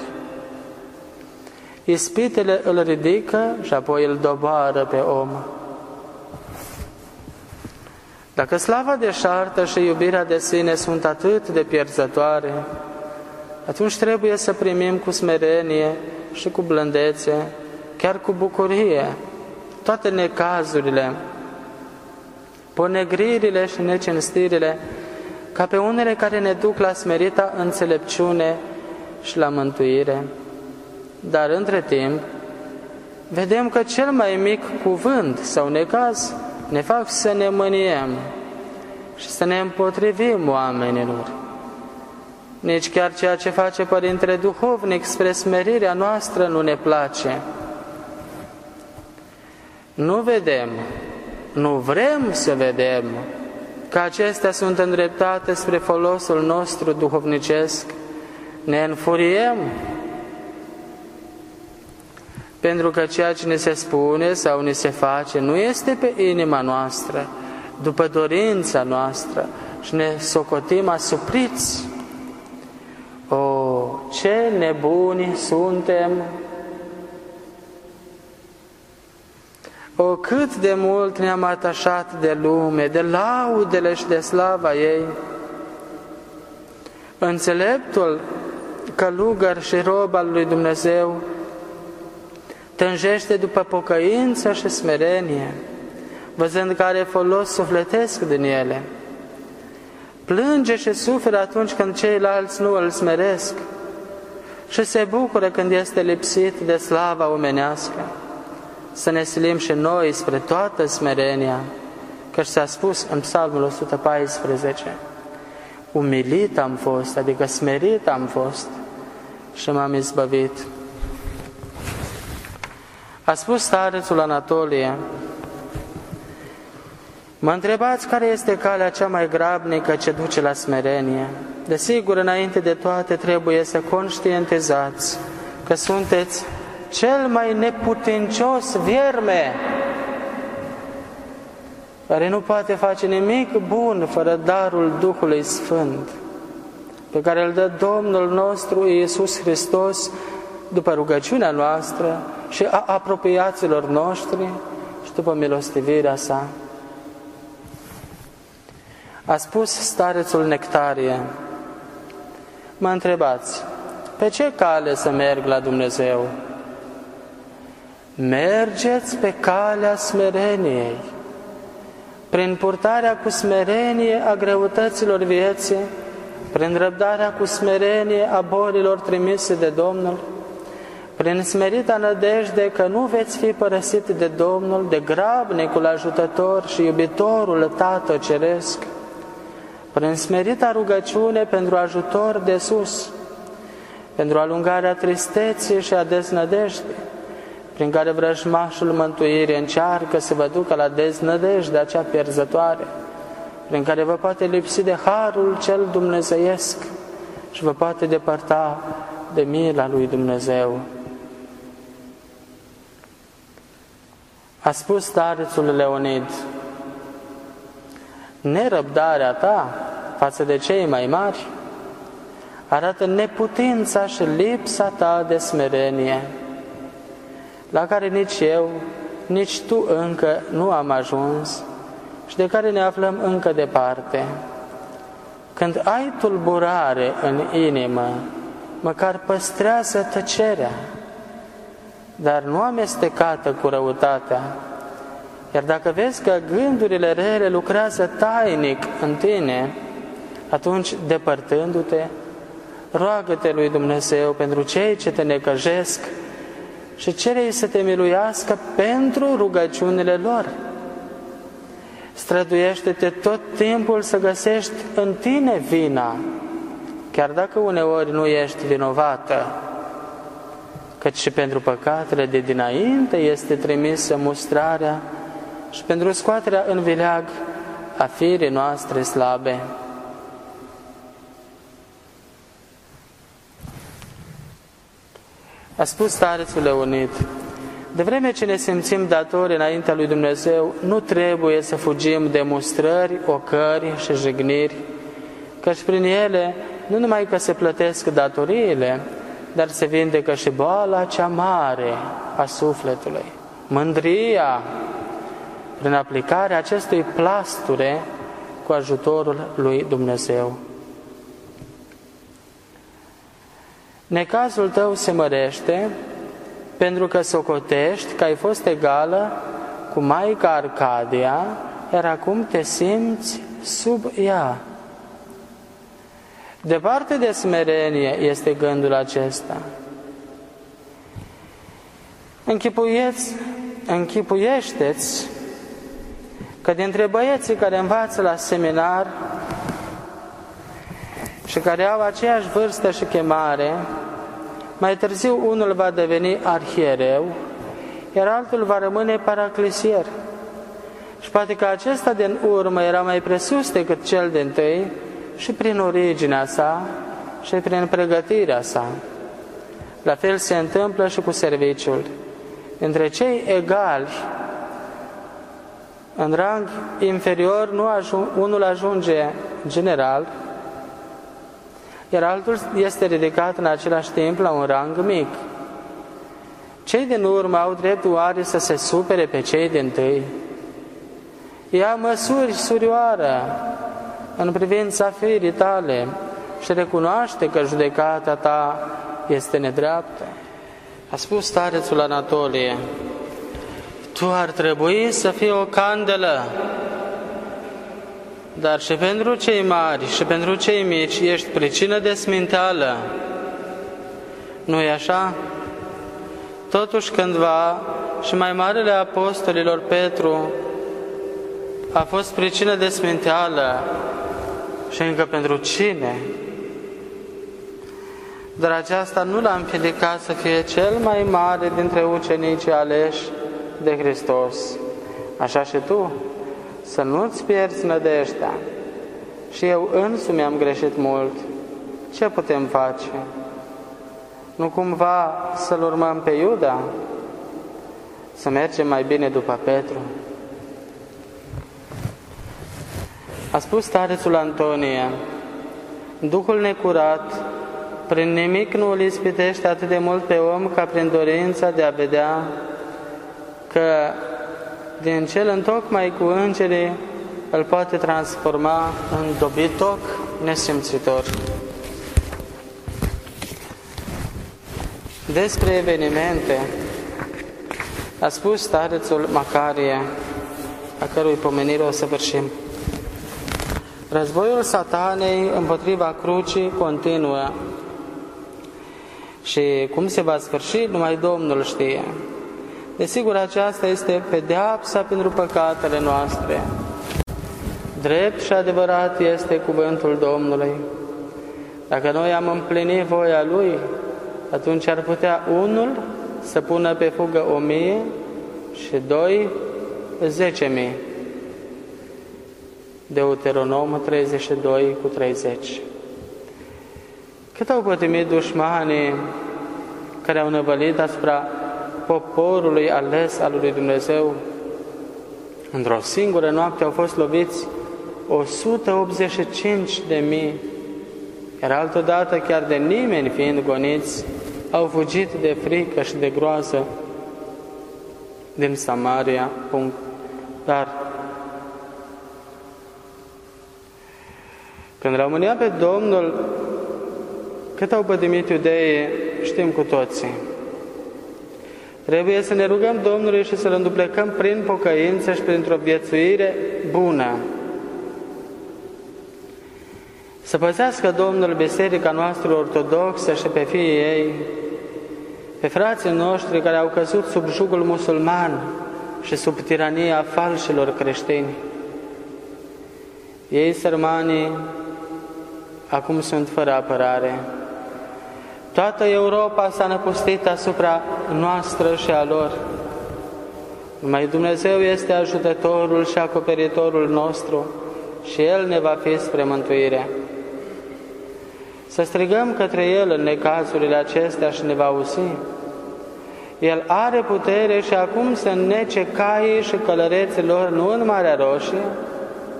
Speaker 1: Ispitele îl ridică și apoi îl doboară pe om. Dacă slava de șartă și iubirea de sine sunt atât de pierzătoare, atunci trebuie să primim cu smerenie și cu blândețe, chiar cu bucurie, toate necazurile, ponegririle și necinstirile, ca pe unele care ne duc la smerita înțelepciune și la mântuire. Dar între timp, vedem că cel mai mic cuvânt sau necaz ne fac să ne mâniem și să ne împotrivim oamenilor. Nici chiar ceea ce face Părintele Duhovnic spre smerirea noastră nu ne place. Nu vedem, nu vrem să vedem că acestea sunt îndreptate spre folosul nostru duhovnicesc, ne înfuriem pentru că ceea ce ne se spune sau ne se face nu este pe inima noastră, după dorința noastră și ne socotim asupriți. O, ce nebuni suntem! O, cât de mult ne-am atașat de lume, de laudele și de slava ei! Înțeleptul călugăr și rob al lui Dumnezeu tânjește după pocăință și smerenie, văzând că are folos sufletesc din ele. Plânge și suferă atunci când ceilalți nu îl smeresc și se bucură când este lipsit de slava omenească. Să ne silim și noi spre toată smerenia, Că s-a spus în Psalmul 114, umilit am fost, adică smerit am fost și m-am izbăvit. A spus starețul Anatolie, Mă întrebați care este calea cea mai grabnică ce duce la smerenie. Desigur, înainte de toate trebuie să conștientizați că sunteți cel mai neputincios vierme care nu poate face nimic bun fără darul Duhului Sfânt pe care îl dă Domnul nostru Iisus Hristos după rugăciunea noastră și a apropiaților noștri și după milostivirea sa. A spus starețul Nectarie, mă întrebați, pe ce cale să merg la Dumnezeu? Mergeți pe calea smereniei, prin purtarea cu smerenie a greutăților vieții, prin răbdarea cu smerenie a bolilor trimise de Domnul, prin smerita nădejde că nu veți fi părăsit de Domnul, de grabnicul ajutător și iubitorul Tată Ceresc, prin smerita rugăciune pentru ajutor de sus, pentru alungarea tristeții și a deznădejdii, prin care vrăjmașul mântuirii încearcă să vă ducă la deznădejde acea pierzătoare, prin care vă poate lipsi de harul cel dumnezeiesc și vă poate depărta de mila lui Dumnezeu. A spus starețul Leonid, nerăbdarea ta față de cei mai mari arată neputința și lipsa ta de smerenie, la care nici eu, nici tu încă nu am ajuns și de care ne aflăm încă departe. Când ai tulburare în inimă, măcar păstrează tăcerea, dar nu amestecată cu răutatea, iar dacă vezi că gândurile rele lucrează tainic în tine, atunci, depărtându-te, roagă-te lui Dumnezeu pentru cei ce te necăjesc și cere să te miluiască pentru rugăciunile lor. Străduiește-te tot timpul să găsești în tine vina, chiar dacă uneori nu ești vinovată, căci și pentru păcatele de dinainte este trimisă mustrarea și pentru scoaterea în vileag a firii noastre slabe. A spus starețul Leonid, de vreme ce ne simțim datori înaintea lui Dumnezeu, nu trebuie să fugim de mustrări, ocări și jigniri, căci prin ele nu numai că se plătesc datoriile, dar se vindecă și boala cea mare a sufletului. Mândria, prin aplicarea acestui plasture cu ajutorul lui Dumnezeu. Necazul tău se mărește pentru că socotești că ai fost egală cu Maica Arcadia, iar acum te simți sub ea. Departe de smerenie este gândul acesta. Închipuieți, închipuiește-ți că dintre băieții care învață la seminar și care au aceeași vârstă și chemare, mai târziu unul va deveni arhiereu, iar altul va rămâne paraclisier. Și poate că acesta din urmă era mai presus decât cel din tâi și prin originea sa și prin pregătirea sa. La fel se întâmplă și cu serviciul. Între cei egali în rang inferior nu ajung, unul ajunge general, iar altul este ridicat în același timp la un rang mic. Cei din urmă au dreptul oare să se supere pe cei din tâi? Ia măsuri surioară în privința firii tale și recunoaște că judecata ta este nedreaptă. A spus starețul Anatolie, tu ar trebui să fii o candelă, dar și pentru cei mari și pentru cei mici ești pricină de sminteală. Nu-i așa? Totuși cândva și mai marele apostolilor Petru a fost pricină de sminteală și încă pentru cine? Dar aceasta nu l-a împiedicat să fie cel mai mare dintre ucenicii aleși de Hristos. Așa și tu, să nu-ți pierzi nădejdea. Și eu însumi am greșit mult. Ce putem face? Nu cumva să-l urmăm pe Iuda? Să mergem mai bine după Petru? A spus starețul Antonie, Duhul necurat, prin nimic nu îl ispitește atât de mult pe om ca prin dorința de a vedea că din cel întocmai cu îngerii îl poate transforma în dobitoc nesimțitor. Despre evenimente a spus starețul Macarie, a cărui pomenire o să vârșim. Războiul satanei împotriva crucii continuă și cum se va sfârși, numai Domnul știe. Desigur, aceasta este pedeapsa pentru păcatele noastre. Drept și adevărat este cuvântul Domnului. Dacă noi am împlinit voia Lui, atunci ar putea unul să pună pe fugă o mie și doi zece mii. Deuteronom 32 cu 30. Cât au pătimit dușmanii care au năvălit asupra poporului ales al lui Dumnezeu? Într-o singură noapte au fost loviți 185 de mii, iar altădată chiar de nimeni fiind goniți, au fugit de frică și de groază din Samaria. Punct. Dar când rămânea pe Domnul, cât au pătimit iudeii, știm cu toții. Trebuie să ne rugăm Domnului și să-L înduplecăm prin pocăință și printr-o viețuire bună. Să păzească Domnul Biserica noastră ortodoxă și pe fiii ei, pe frații noștri care au căzut sub jugul musulman și sub tirania falșilor creștini. Ei, sărmanii, acum sunt fără apărare. Toată Europa s-a năpustit asupra noastră și a lor. Numai Dumnezeu este ajutătorul și acoperitorul nostru și El ne va fi spre mântuire. Să strigăm către El în necazurile acestea și ne va auzi. El are putere și acum să nece caii și călăreților nu în Marea Roșie,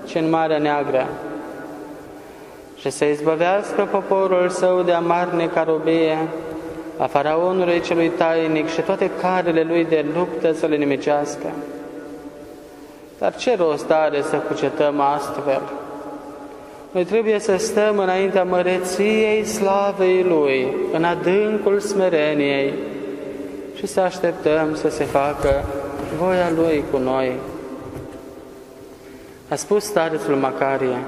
Speaker 1: ci în Marea Neagră și să izbăvească poporul său de amarnică robie, a faraonului celui tainic și toate carele lui de luptă să le nimicească. Dar ce rost are să cucetăm astfel? Noi trebuie să stăm înaintea măreției slavei Lui, în adâncul smereniei și să așteptăm să se facă voia Lui cu noi. A spus starețul Macarie,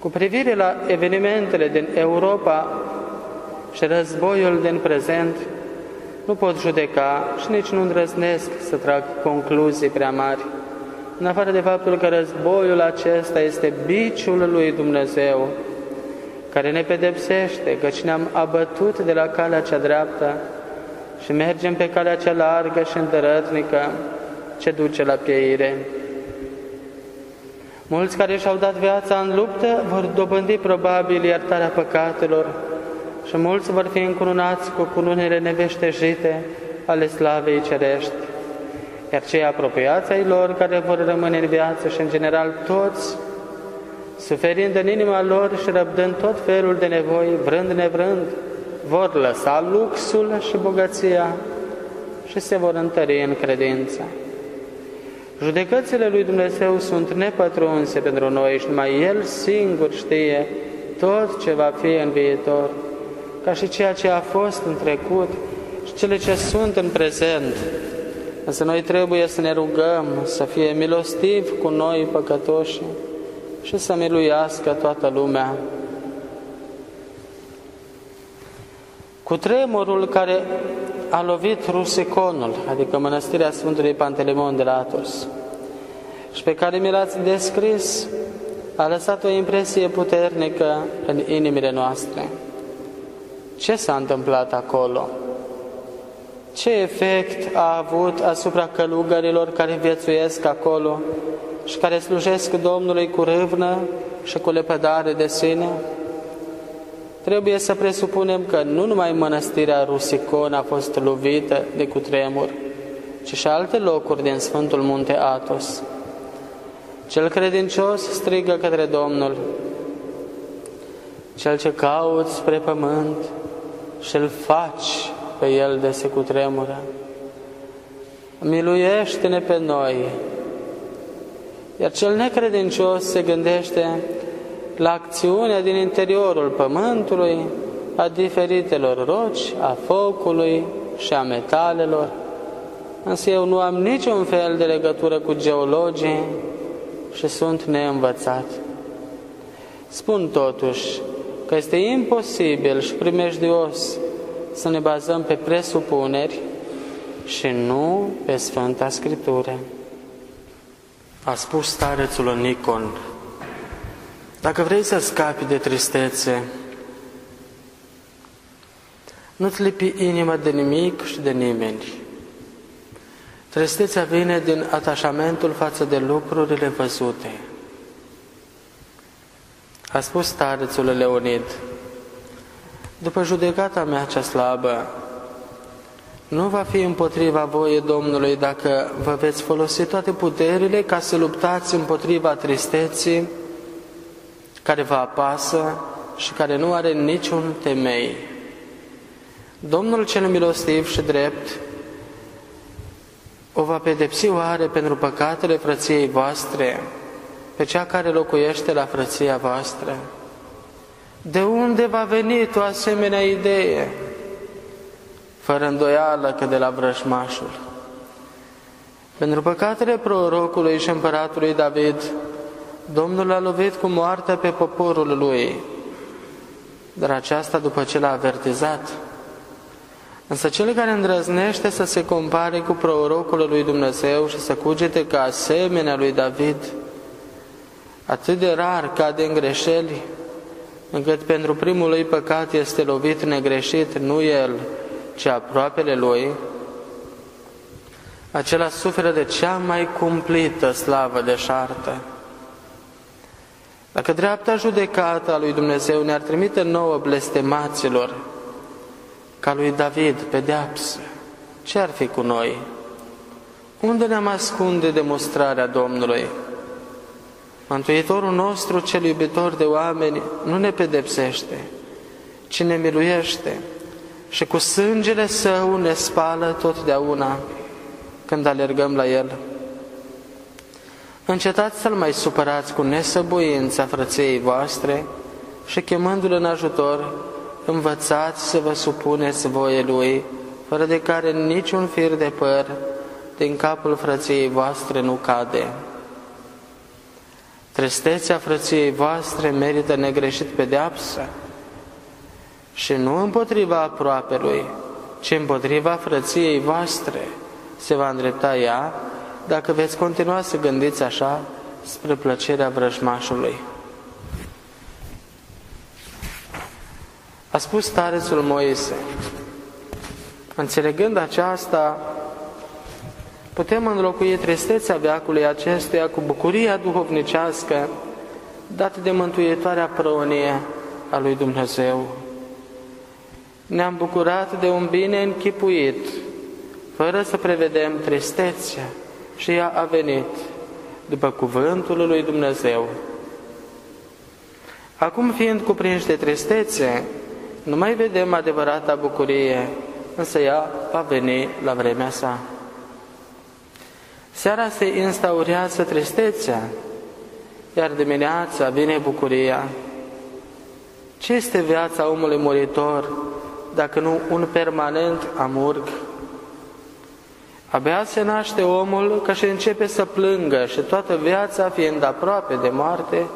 Speaker 1: cu privire la evenimentele din Europa și războiul din prezent, nu pot judeca și nici nu îndrăznesc să trag concluzii prea mari, în afară de faptul că războiul acesta este biciul lui Dumnezeu, care ne pedepsește, căci ne-am abătut de la calea cea dreaptă și mergem pe calea cea largă și îndărătnică ce duce la pieire. Mulți care și-au dat viața în luptă vor dobândi probabil iertarea păcatelor și mulți vor fi încununați cu cununile neveștejite ale slavei cerești. Iar cei apropiați ai lor care vor rămâne în viață și în general toți, suferind în inima lor și răbdând tot felul de nevoi, vrând nevrând, vor lăsa luxul și bogăția și se vor întări în credință. Judecățile lui Dumnezeu sunt nepătrunse pentru noi și numai El singur știe tot ce va fi în viitor, ca și ceea ce a fost în trecut și cele ce sunt în prezent. Însă noi trebuie să ne rugăm să fie milostiv cu noi păcătoși și să miluiască toată lumea. Cu tremurul care a lovit Rusiconul, adică mănăstirea Sfântului Pantelemon de la Atos, și pe care mi l-ați descris a lăsat o impresie puternică în inimile noastre. Ce s-a întâmplat acolo? Ce efect a avut asupra călugărilor care viețuiesc acolo și care slujesc Domnului cu râvnă și cu lepădare de sine? Trebuie să presupunem că nu numai mănăstirea Rusicon a fost lovită de cutremur, ci și alte locuri din Sfântul Munte Atos. Cel credincios strigă către Domnul, cel ce cauți spre pământ și îl faci pe el de se cutremură. Miluiește-ne pe noi. Iar cel necredincios se gândește la acțiunea din interiorul pământului, a diferitelor roci, a focului și a metalelor. Însă eu nu am niciun fel de legătură cu geologii și sunt neînvățat. Spun totuși că este imposibil și primejdios să ne bazăm pe presupuneri și nu pe Sfânta Scriptură. A spus starețul Nicon, dacă vrei să scapi de tristețe, nu-ți lipi inima de nimic și de nimeni. Tristețea vine din atașamentul față de lucrurile văzute. A spus starețul Leonid, după judecata mea cea slabă, nu va fi împotriva voie Domnului dacă vă veți folosi toate puterile ca să luptați împotriva tristeții care vă apasă și care nu are niciun temei. Domnul cel milostiv și drept o va pedepsi oare pentru păcatele frăției voastre, pe cea care locuiește la frăția voastră? De unde va veni o asemenea idee? Fără îndoială că de la vrășmașul. Pentru păcatele prorocului și împăratului David, Domnul a lovit cu moartea pe poporul lui, dar aceasta după ce l-a avertizat. Însă cel care îndrăznește să se compare cu prorocul lui Dumnezeu și să cugete ca asemenea lui David, atât de rar cade în greșeli, încât pentru primul lui păcat este lovit negreșit, nu el, ci aproapele lui, acela suferă de cea mai cumplită slavă de șartă. Dacă dreapta judecată a lui Dumnezeu ne-ar trimite nouă blestemaților, ca lui David, pedeapsă, ce ar fi cu noi? Unde ne-am ascunde demonstrarea Domnului? Mântuitorul nostru, cel iubitor de oameni, nu ne pedepsește, ci ne miluiește și cu sângele său ne spală totdeauna când alergăm la El. Încetați să-L mai supărați cu nesăbuința frăției voastre și chemându-L în ajutor, învățați să vă supuneți voie Lui, fără de care niciun fir de păr din capul frăției voastre nu cade. Tristețea frăției voastre merită negreșit pedeapsă și nu împotriva aproapelui, ci împotriva frăției voastre se va îndrepta ea dacă veți continua să gândiți așa spre plăcerea vrăjmașului. A spus starețul Moise, înțelegând aceasta, putem înlocui tristețea veacului acestuia cu bucuria duhovnicească dată de mântuitoarea prăunie a lui Dumnezeu. Ne-am bucurat de un bine închipuit, fără să prevedem tristețea, și ea a venit după cuvântul lui Dumnezeu. Acum fiind cuprinși de tristețe, nu mai vedem adevărata bucurie, însă ea va veni la vremea sa. Seara se instaurează tristețea, iar dimineața vine bucuria. Ce este viața omului muritor dacă nu un permanent amurg? Abia se naște omul că și începe să plângă și toată viața fiind aproape de moarte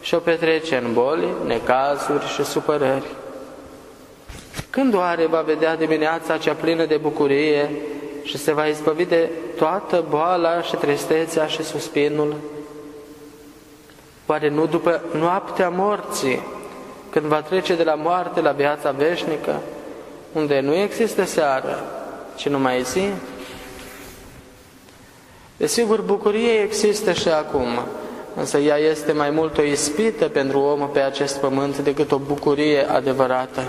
Speaker 1: și o petrece în boli, necazuri și supărări. Când oare va vedea dimineața cea plină de bucurie și se va izbăvi de toată boala și tristețea și suspinul? Oare nu după noaptea morții, când va trece de la moarte la viața veșnică, unde nu există seară, ci numai zi? Desigur, bucurie există și acum, însă ea este mai mult o ispită pentru om pe acest pământ decât o bucurie adevărată.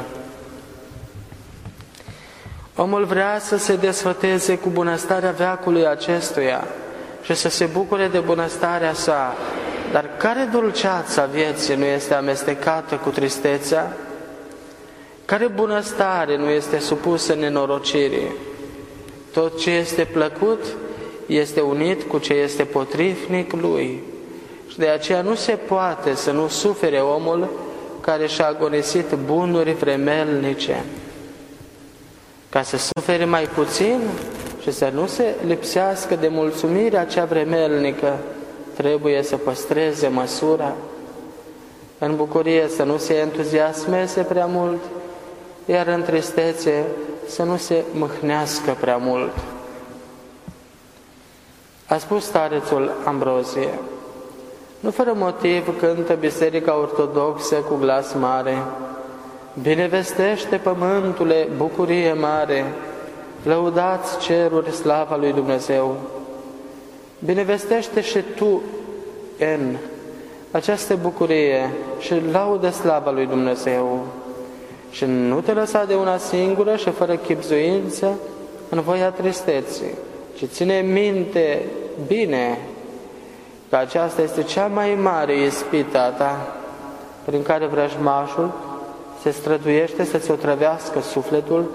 Speaker 1: Omul vrea să se desfăteze cu bunăstarea veacului acestuia și să se bucure de bunăstarea sa, dar care dulceața vieții nu este amestecată cu tristețea? Care bunăstare nu este supusă nenorocirii? Tot ce este plăcut este unit cu ce este potrivnic lui. Și de aceea nu se poate să nu sufere omul care și-a agonisit bunuri vremelnice. Ca să sufere mai puțin și să nu se lipsească de mulțumirea cea vremelnică, trebuie să păstreze măsura. În bucurie să nu se entuziasmeze prea mult, iar în tristețe să nu se mâhnească prea mult. A spus starețul Ambrozie, nu fără motiv cântă Biserica Ortodoxă cu glas mare, Binevestește pământule, bucurie mare, lăudați ceruri slava lui Dumnezeu. Binevestește și tu, în această bucurie și laudă slava lui Dumnezeu. Și nu te lăsa de una singură și fără chipzuință în voia tristeții, ci ține minte bine că aceasta este cea mai mare ispită a ta prin care vrăjmașul se străduiește să-ți otrăvească sufletul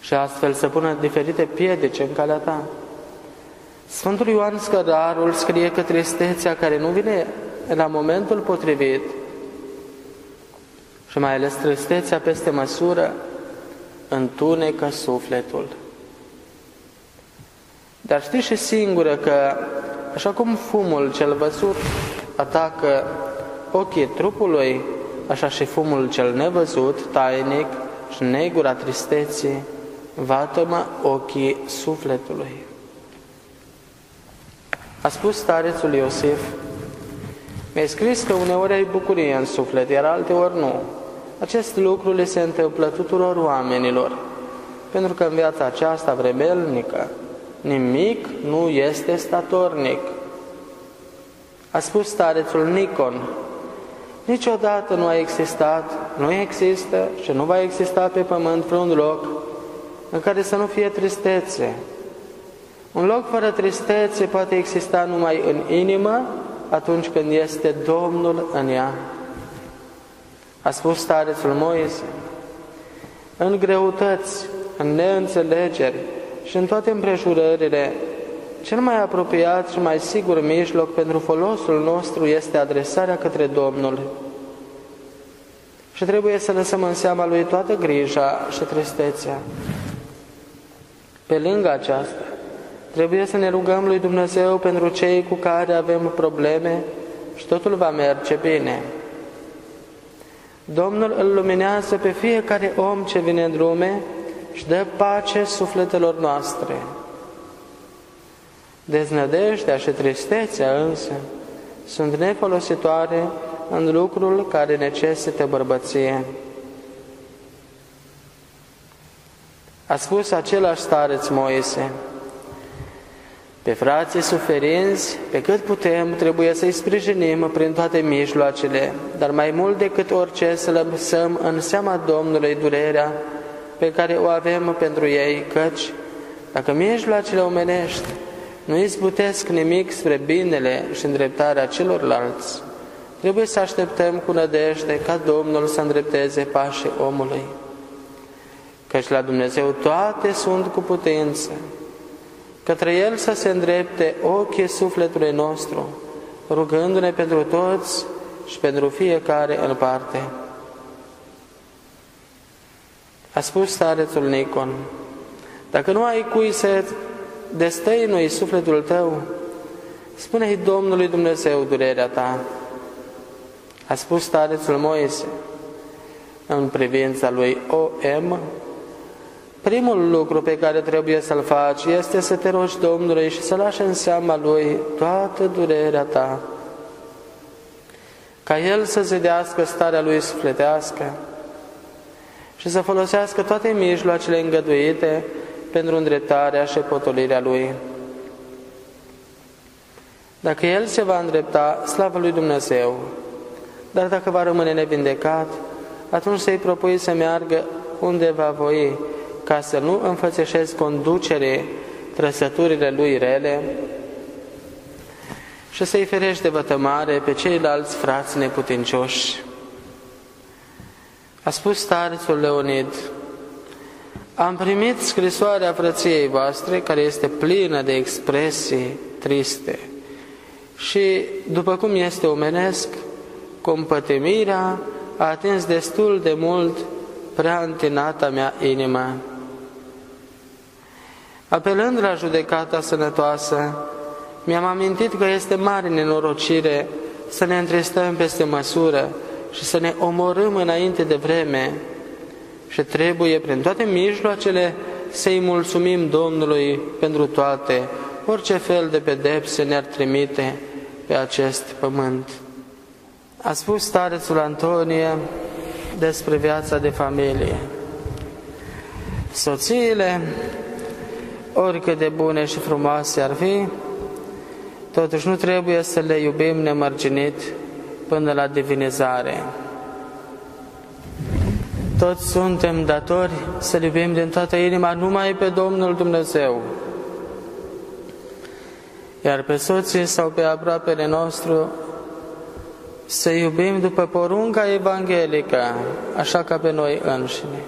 Speaker 1: și astfel să pună diferite piedice în calea ta. Sfântul Ioan Scădarul scrie că tristețea care nu vine la momentul potrivit și mai ales tristețea peste măsură întunecă sufletul. Dar știi și singură că, așa cum fumul cel văzut atacă ochii trupului, așa și fumul cel nevăzut, tainic și negura tristeții, vatămă ochii sufletului. A spus starețul Iosif, mi-ai scris că uneori ai bucurie în suflet, iar alteori nu. Acest lucru le se întâmplă tuturor oamenilor, pentru că în viața aceasta vremelnică nimic nu este statornic. A spus starețul Nicon, niciodată nu a existat, nu există și nu va exista pe pământ vreun loc în care să nu fie tristețe. Un loc fără tristețe poate exista numai în inimă atunci când este Domnul în ea. A spus starețul Moise, în greutăți, în neînțelegeri și în toate împrejurările, cel mai apropiat și mai sigur mijloc pentru folosul nostru este adresarea către Domnul. Și trebuie să lăsăm în seama Lui toată grija și tristețea. Pe lângă aceasta, trebuie să ne rugăm Lui Dumnezeu pentru cei cu care avem probleme și totul va merge bine. Domnul îl luminează pe fiecare om ce vine în lume și dă pace sufletelor noastre. Deznădejdea și tristețea însă sunt nefolositoare în lucrul care necesită bărbăție. A spus același stareț Moise, pe frații suferinți, pe cât putem, trebuie să-i sprijinim prin toate mijloacele, dar mai mult decât orice să lăsăm în seama Domnului durerea pe care o avem pentru ei, căci dacă mijloacele omenești nu izbutesc nimic spre binele și îndreptarea celorlalți, trebuie să așteptăm cu nădejde ca Domnul să îndrepteze pașii omului. Căci la Dumnezeu toate sunt cu putință, către El să se îndrepte ochii sufletului nostru, rugându-ne pentru toți și pentru fiecare în parte. A spus starețul Nicon, dacă nu ai cui să destăinui sufletul tău, spune-i Domnului Dumnezeu durerea ta. A spus starețul Moise în privința lui O.M., Primul lucru pe care trebuie să-l faci este să te rogi Domnului și să lași în seama Lui toată durerea ta. Ca El să zedească starea Lui sufletească și să folosească toate mijloacele îngăduite pentru îndreptarea și potolirea Lui. Dacă El se va îndrepta, slavă Lui Dumnezeu, dar dacă va rămâne nevindecat, atunci să-i propui să meargă unde va voi, ca să nu înfățeșezi conducere trăsăturile lui rele și să-i ferești de vătămare pe ceilalți frați neputincioși. A spus starețul Leonid, am primit scrisoarea frăției voastre, care este plină de expresii triste. Și, după cum este omenesc, compătimirea a atins destul de mult prea întinata mea inimă. Apelând la judecata sănătoasă, mi-am amintit că este mare nenorocire să ne întristăm peste măsură și să ne omorâm înainte de vreme și trebuie prin toate mijloacele să-i mulțumim Domnului pentru toate, orice fel de pedepse ne-ar trimite pe acest pământ. A spus starețul Antonie despre viața de familie. Soțiile, oricât de bune și frumoase ar fi, totuși nu trebuie să le iubim nemărginit până la divinizare. Toți suntem datori să iubim din toată inima numai pe Domnul Dumnezeu. Iar pe soții sau pe aproapele nostru să iubim după porunca evanghelică, așa ca pe noi înșine.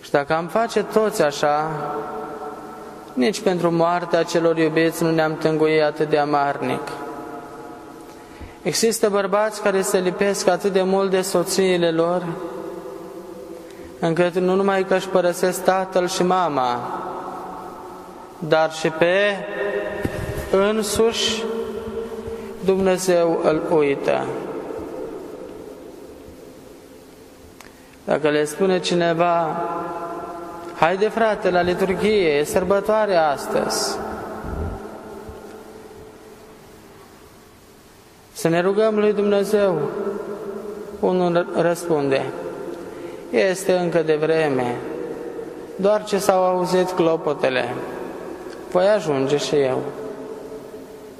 Speaker 1: Și dacă am face toți așa, nici pentru moartea celor iubiți nu ne-am tânguit atât de amarnic. Există bărbați care se lipesc atât de mult de soțiile lor, încât nu numai că își părăsesc tatăl și mama, dar și pe însuși Dumnezeu îl uită. Dacă le spune cineva, haide frate la liturghie, e sărbătoare astăzi, să ne rugăm lui Dumnezeu, unul răspunde, este încă de vreme, doar ce s-au auzit clopotele, voi ajunge și eu.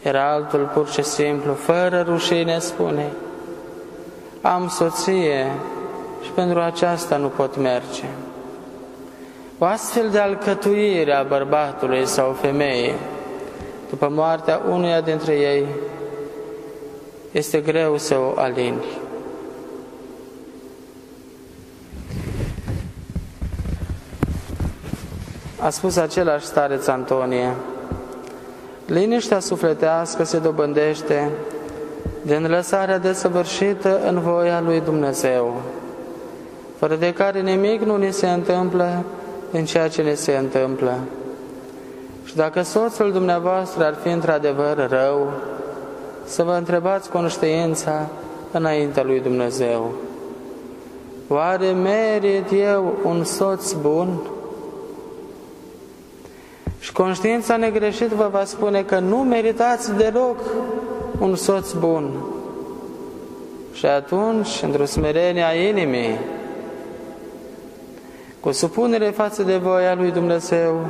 Speaker 1: Era altul pur și simplu, fără rușine, spune, am soție și pentru aceasta nu pot merge. O astfel de alcătuire a bărbatului sau femeii, după moartea unuia dintre ei, este greu să o alini. A spus același stareț Antonie, Liniștea sufletească se dobândește din lăsarea desăvârșită în voia lui Dumnezeu, fără de care nimic nu ni se întâmplă în ceea ce ne se întâmplă. Și dacă soțul dumneavoastră ar fi într-adevăr rău, să vă întrebați conștiința înaintea lui Dumnezeu. Oare merit eu un soț bun? Și conștiința negreșit vă va spune că nu meritați deloc un soț bun. Și atunci, într-o smerenie a inimii, cu supunere față de voia lui Dumnezeu,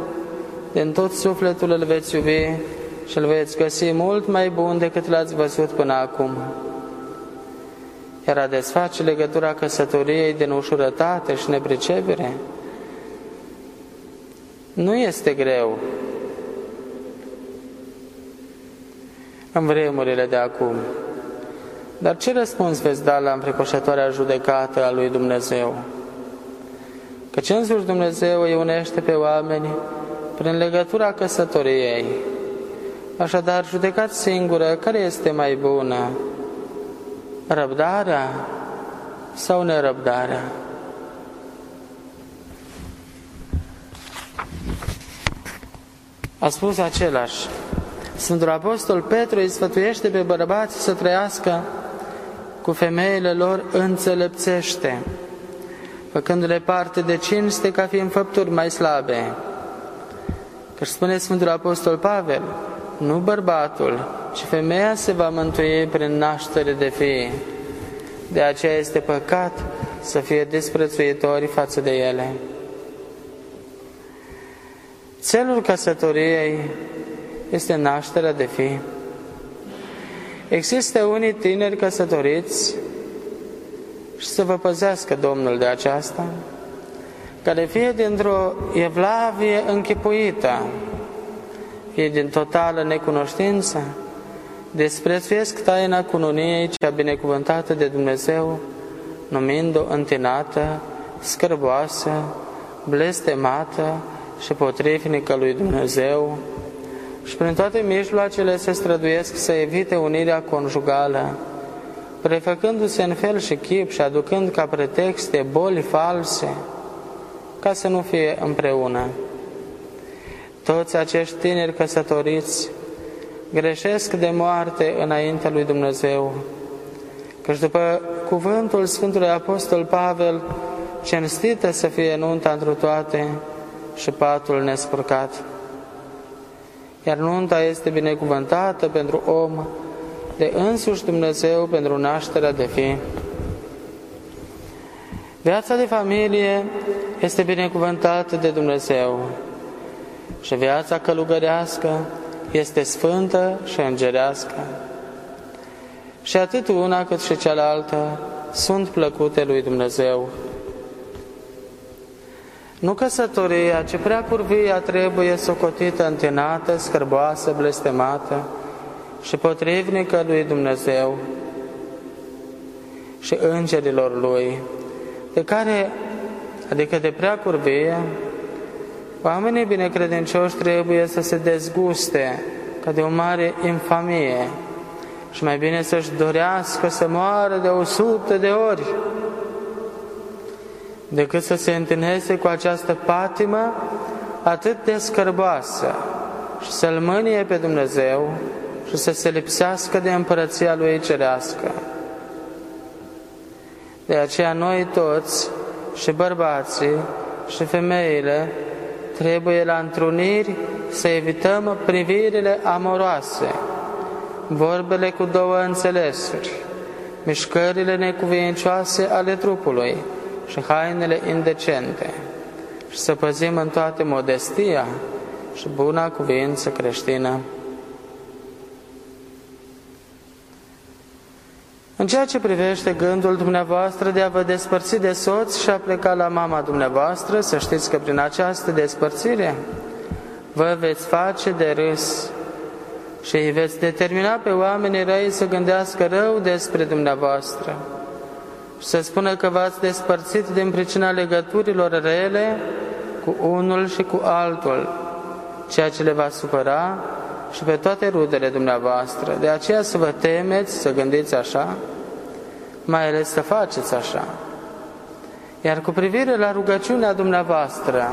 Speaker 1: din tot sufletul îl veți iubi și îl veți găsi mult mai bun decât l-ați văzut până acum. Iar a desface legătura căsătoriei din ușurătate și nepricepere, nu este greu în vremurile de acum. Dar ce răspuns veți da la înfricoșătoarea judecată a lui Dumnezeu? Căci însuși Dumnezeu îi unește pe oameni prin legătura căsătoriei. Așadar, judecați singură care este mai bună, răbdarea sau nerăbdarea? a spus același. Sfântul Apostol Petru îi sfătuiește pe bărbați să trăiască cu femeile lor înțelepțește,
Speaker 2: făcându-le parte de cinste ca fiind făpturi mai slabe. Că spune Sfântul Apostol Pavel, nu bărbatul, ci femeia se va mântui prin naștere de fii. De aceea este păcat să fie disprețuitori față de ele. Țelul căsătoriei este nașterea de fi. Există unii tineri căsătoriți și să vă păzească Domnul de aceasta, care fie dintr-o evlavie închipuită, fie din totală necunoștință, desprețuiesc taina cununiei cea binecuvântată de Dumnezeu, numind-o întinată, scârboasă, blestemată și potrivnică lui Dumnezeu, și prin toate mijloacele se străduiesc să evite unirea conjugală, prefăcându-se în fel și chip și aducând ca pretexte boli false, ca să nu fie împreună. Toți acești tineri căsătoriți greșesc de moarte înaintea lui Dumnezeu, căci după cuvântul Sfântului Apostol Pavel, cinstită să fie nunta întru toate și patul nespurcat. Iar nunta este binecuvântată pentru om de însuși Dumnezeu pentru nașterea de fi. Viața de familie este binecuvântată de Dumnezeu și viața călugărească este sfântă și îngerească. Și atât una cât și cealaltă sunt plăcute lui Dumnezeu. Nu căsătoria, ci prea curvia trebuie socotită, întinată, scârboasă, blestemată și potrivnică lui Dumnezeu și îngerilor lui, de care, adică de prea curvie, oamenii binecredincioși trebuie să se dezguste ca de o mare infamie și mai bine să-și dorească să moară de o sută de ori decât să se întâlneze cu această patimă atât de scărboasă și să-L mânie pe Dumnezeu și să se lipsească de împărăția Lui Cerească. De aceea noi toți, și bărbații, și femeile, trebuie la întruniri să evităm privirile amoroase, vorbele cu două înțelesuri, mișcările necuvincioase ale trupului, și hainele indecente și să păzim în toate modestia și buna cuvință creștină. În ceea ce privește gândul dumneavoastră de a vă despărți de soț și a pleca la mama dumneavoastră, să știți că prin această despărțire vă veți face de râs și îi veți determina pe oamenii răi să gândească rău despre dumneavoastră și să spună că v-ați despărțit din pricina legăturilor rele cu unul și cu altul, ceea ce le va supăra și pe toate rudele dumneavoastră. De aceea să vă temeți să gândiți așa, mai ales să faceți așa. Iar cu privire la rugăciunea dumneavoastră,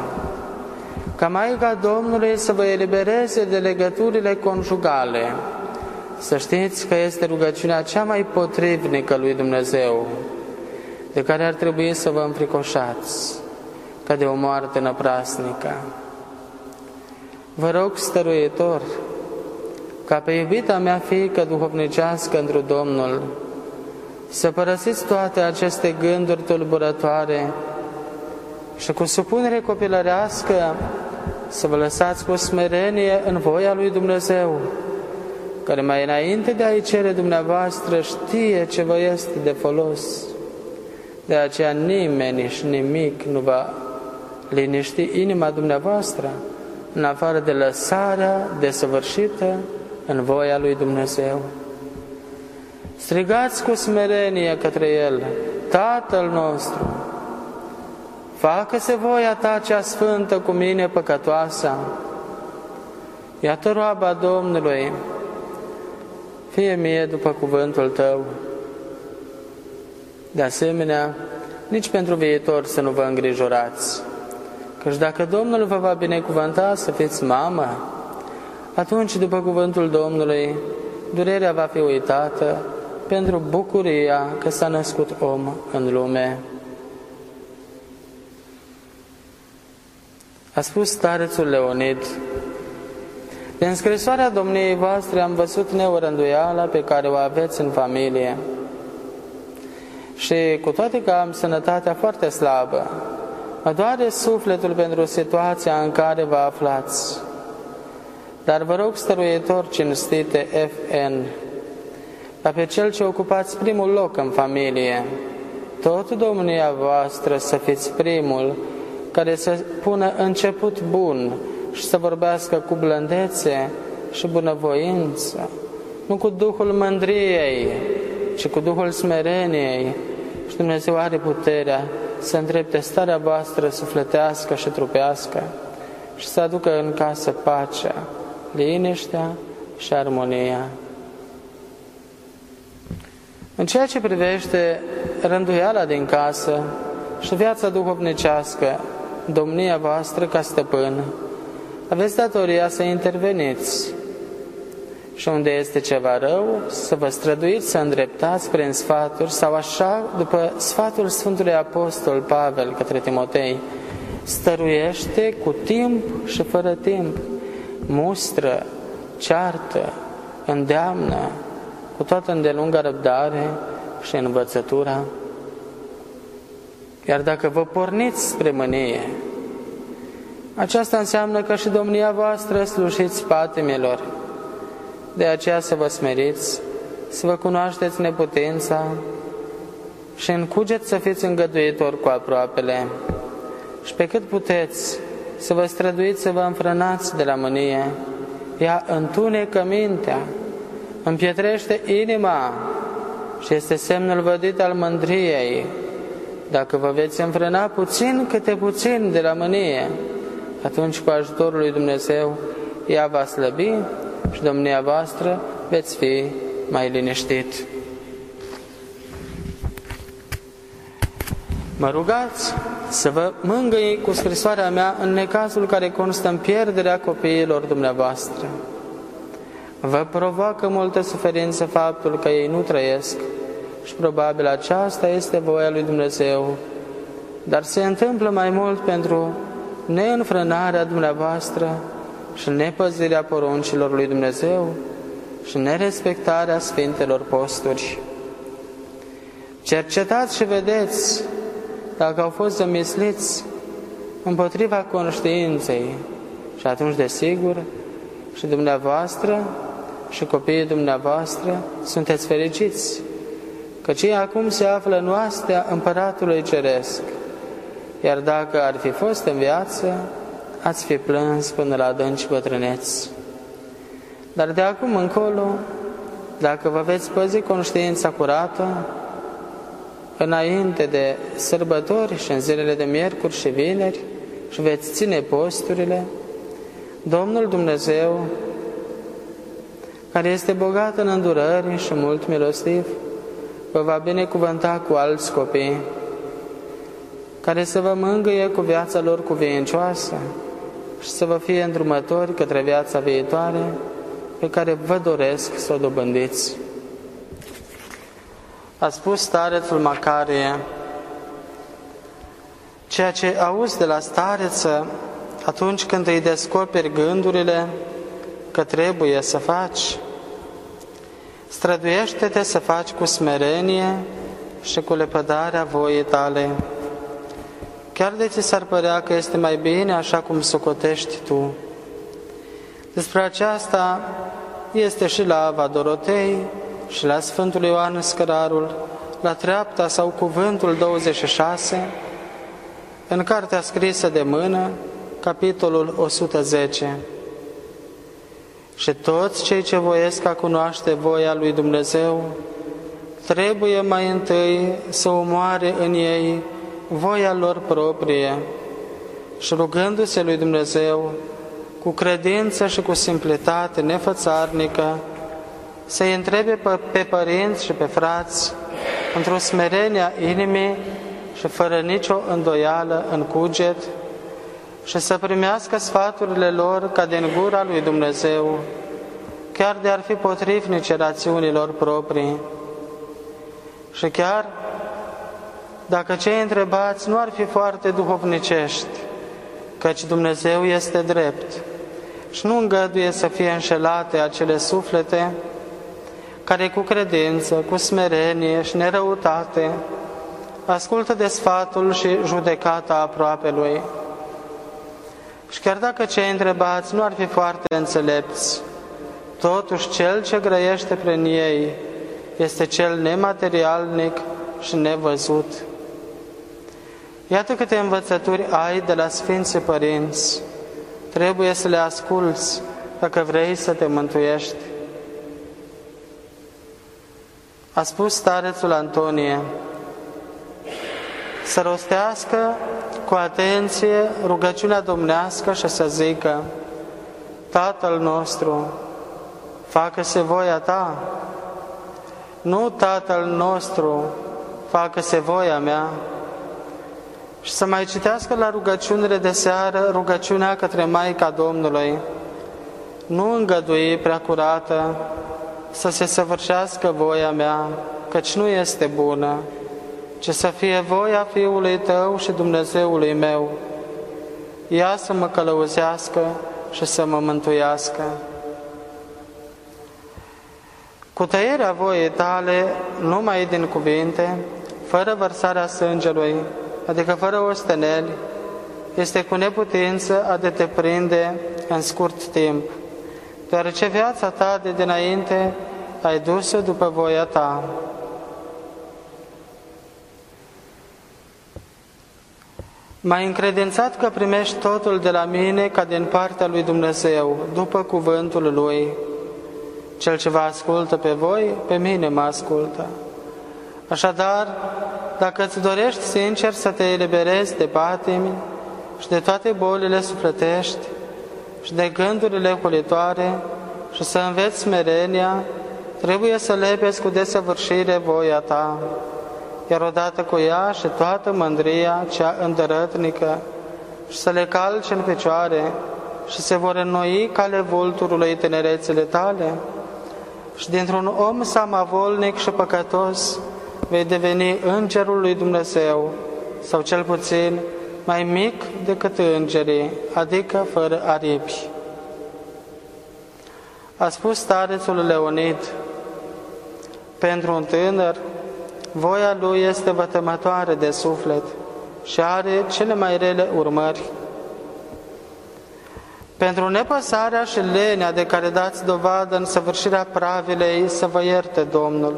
Speaker 2: ca Maica Domnului să vă elibereze de legăturile conjugale, să știți că este rugăciunea cea mai potrivnică lui Dumnezeu, de care ar trebui să vă înfricoșați ca de o moarte năprasnică. Vă rog, stăruitor, ca pe iubita mea fiică duhovnicească într Domnul, să părăsiți toate aceste gânduri tulburătoare și cu supunere copilărească să vă lăsați cu smerenie în voia lui Dumnezeu, care mai înainte de a-i cere dumneavoastră știe ce vă este de folos. De aceea nimeni și nimic nu va liniști inima dumneavoastră în afară de lăsarea desăvârșită în voia lui Dumnezeu. Strigați cu smerenie către El, Tatăl nostru, facă-se voia Ta cea sfântă cu mine păcătoasă. Iată roaba Domnului, fie mie după cuvântul Tău. De asemenea, nici pentru viitor să nu vă îngrijorați, căci dacă Domnul vă va binecuvânta să fiți mamă, atunci, după cuvântul Domnului, durerea va fi uitată pentru bucuria că s-a născut om în lume.
Speaker 1: A spus starețul Leonid, din scrisoarea domniei voastre am văzut neorânduiala pe care o aveți în familie. Și cu toate că am sănătatea foarte slabă, mă doare sufletul pentru situația în care vă aflați. Dar vă rog, stăruitor cinstite FN, ca pe cel ce ocupați primul loc în familie, tot domnia voastră să fiți primul care să pună început bun și să vorbească cu blândețe și bunăvoință, nu cu Duhul mândriei, ci cu Duhul smereniei. Și Dumnezeu are puterea să îndrepte starea voastră sufletească și trupească și să aducă în casă pacea, liniștea și armonia. În ceea ce privește rânduiala din casă și viața duhovnicească, domnia voastră ca stăpân, aveți datoria să interveniți. Și unde este ceva rău, să vă străduiți să îndreptați prin sfaturi sau așa, după sfatul Sfântului Apostol Pavel către Timotei, stăruiește cu timp și fără timp, mustră, ceartă, îndeamnă, cu toată îndelungă răbdare și învățătura. Iar dacă vă porniți spre mânie, aceasta înseamnă că și domnia voastră slujiți patimilor. De aceea să vă smeriți, să vă cunoașteți neputința și în cuget să fiți îngăduitori cu aproapele. Și pe cât puteți să vă străduiți să vă înfrânați de la mânie, ea întunecă mintea, împietrește inima și este semnul vădit al mândriei. Dacă vă veți înfrâna puțin câte puțin de la mânie, atunci cu ajutorul lui Dumnezeu ea va slăbi și domnia voastră veți fi mai liniștit. Mă rugați să vă mângâi cu scrisoarea mea în necazul care constă în pierderea copiilor dumneavoastră. Vă provoacă multă suferință faptul că ei nu trăiesc și probabil aceasta este voia lui Dumnezeu, dar se întâmplă mai mult pentru neînfrânarea dumneavoastră și nepăzirea poruncilor lui Dumnezeu și nerespectarea Sfintelor Posturi. Cercetați și vedeți dacă au fost zămisliți împotriva conștiinței și atunci, desigur, și dumneavoastră și copiii dumneavoastră sunteți fericiți, că cei acum se află în oastea Împăratului Ceresc, iar dacă ar fi fost în viață, ați fi plâns până la adânci bătrâneți. Dar de acum încolo, dacă vă veți păzi conștiința curată, înainte de sărbători și în zilele de miercuri și vineri și veți ține posturile, Domnul Dumnezeu, care este bogat în îndurări și mult milostiv, vă va binecuvânta cu alți copii, care să vă mângâie cu viața lor cuviencioasă și să vă fie îndrumători către viața viitoare pe care vă doresc să o dobândiți. A spus starețul Macarie, ceea ce auzi de la stareță atunci când îi descoperi gândurile că trebuie să faci, străduiește-te să faci cu smerenie și cu lepădarea voii tale. Chiar de ce s-ar părea că este mai bine așa cum socotești tu. Despre aceasta este și la Ava Dorotei și la Sfântul Ioan Scărarul, la treapta sau cuvântul 26, în cartea scrisă de mână, capitolul 110. Și toți cei ce voiesc a cunoaște voia lui Dumnezeu, trebuie mai întâi să omoare în ei voia lor proprie. Și rugându-se lui Dumnezeu cu credință și cu simplitate nefățarnică, să-i întrebe pe, pe părinți și pe frați într-o smerenie a inimii și fără nicio îndoială în cuget, și să primească sfaturile lor ca din gura lui Dumnezeu, chiar de ar fi potrivnice rațiunilor proprii. Și chiar dacă cei întrebați nu ar fi foarte duhovnicești, căci Dumnezeu este drept și nu îngăduie să fie înșelate acele suflete care cu credință, cu smerenie și nerăutate ascultă de sfatul și judecata aproape lui. Și chiar dacă cei întrebați nu ar fi foarte înțelepți, totuși cel ce grăiește prin ei este cel nematerialnic și nevăzut. Iată câte învățături ai de la Sfinții Părinți. Trebuie să le asculți dacă vrei să te mântuiești. A spus starețul Antonie, să rostească cu atenție rugăciunea domnească și să zică, Tatăl nostru, facă-se voia Ta, nu Tatăl nostru, facă-se voia mea, și să mai citească la rugăciunile de seară rugăciunea către Maica Domnului, nu îngădui prea curată să se săvârșească voia mea, căci nu este bună, ci să fie voia Fiului Tău și Dumnezeului meu. Ea să mă călăuzească și să mă mântuiască. Cu tăierea voii tale, numai din cuvinte, fără vărsarea sângelui, adică fără osteneli, este cu neputință a de te prinde în scurt timp, deoarece viața ta de dinainte ai dus-o după voia ta. M-ai încredințat că primești totul de la mine ca din partea lui Dumnezeu, după cuvântul Lui. Cel ce vă ascultă pe voi, pe mine mă ascultă. Așadar, dacă îți dorești sincer să te eliberezi de patimi și de toate bolile sufletești și de gândurile hulitoare și să înveți smerenia, trebuie să lepezi cu desăvârșire voia ta, iar odată cu ea și toată mândria cea îndărătnică și să le calci în picioare și se vor înnoi cale vulturului tinerețele tale și dintr-un om samavolnic și păcătos vei deveni îngerul lui Dumnezeu sau cel puțin mai mic decât îngerii, adică fără aripi. A spus starețul Leonid, pentru un tânăr, voia lui este vătămătoare de suflet și are cele mai rele urmări. Pentru nepăsarea și lenea de care dați dovadă în săvârșirea pravilei, să vă ierte Domnul.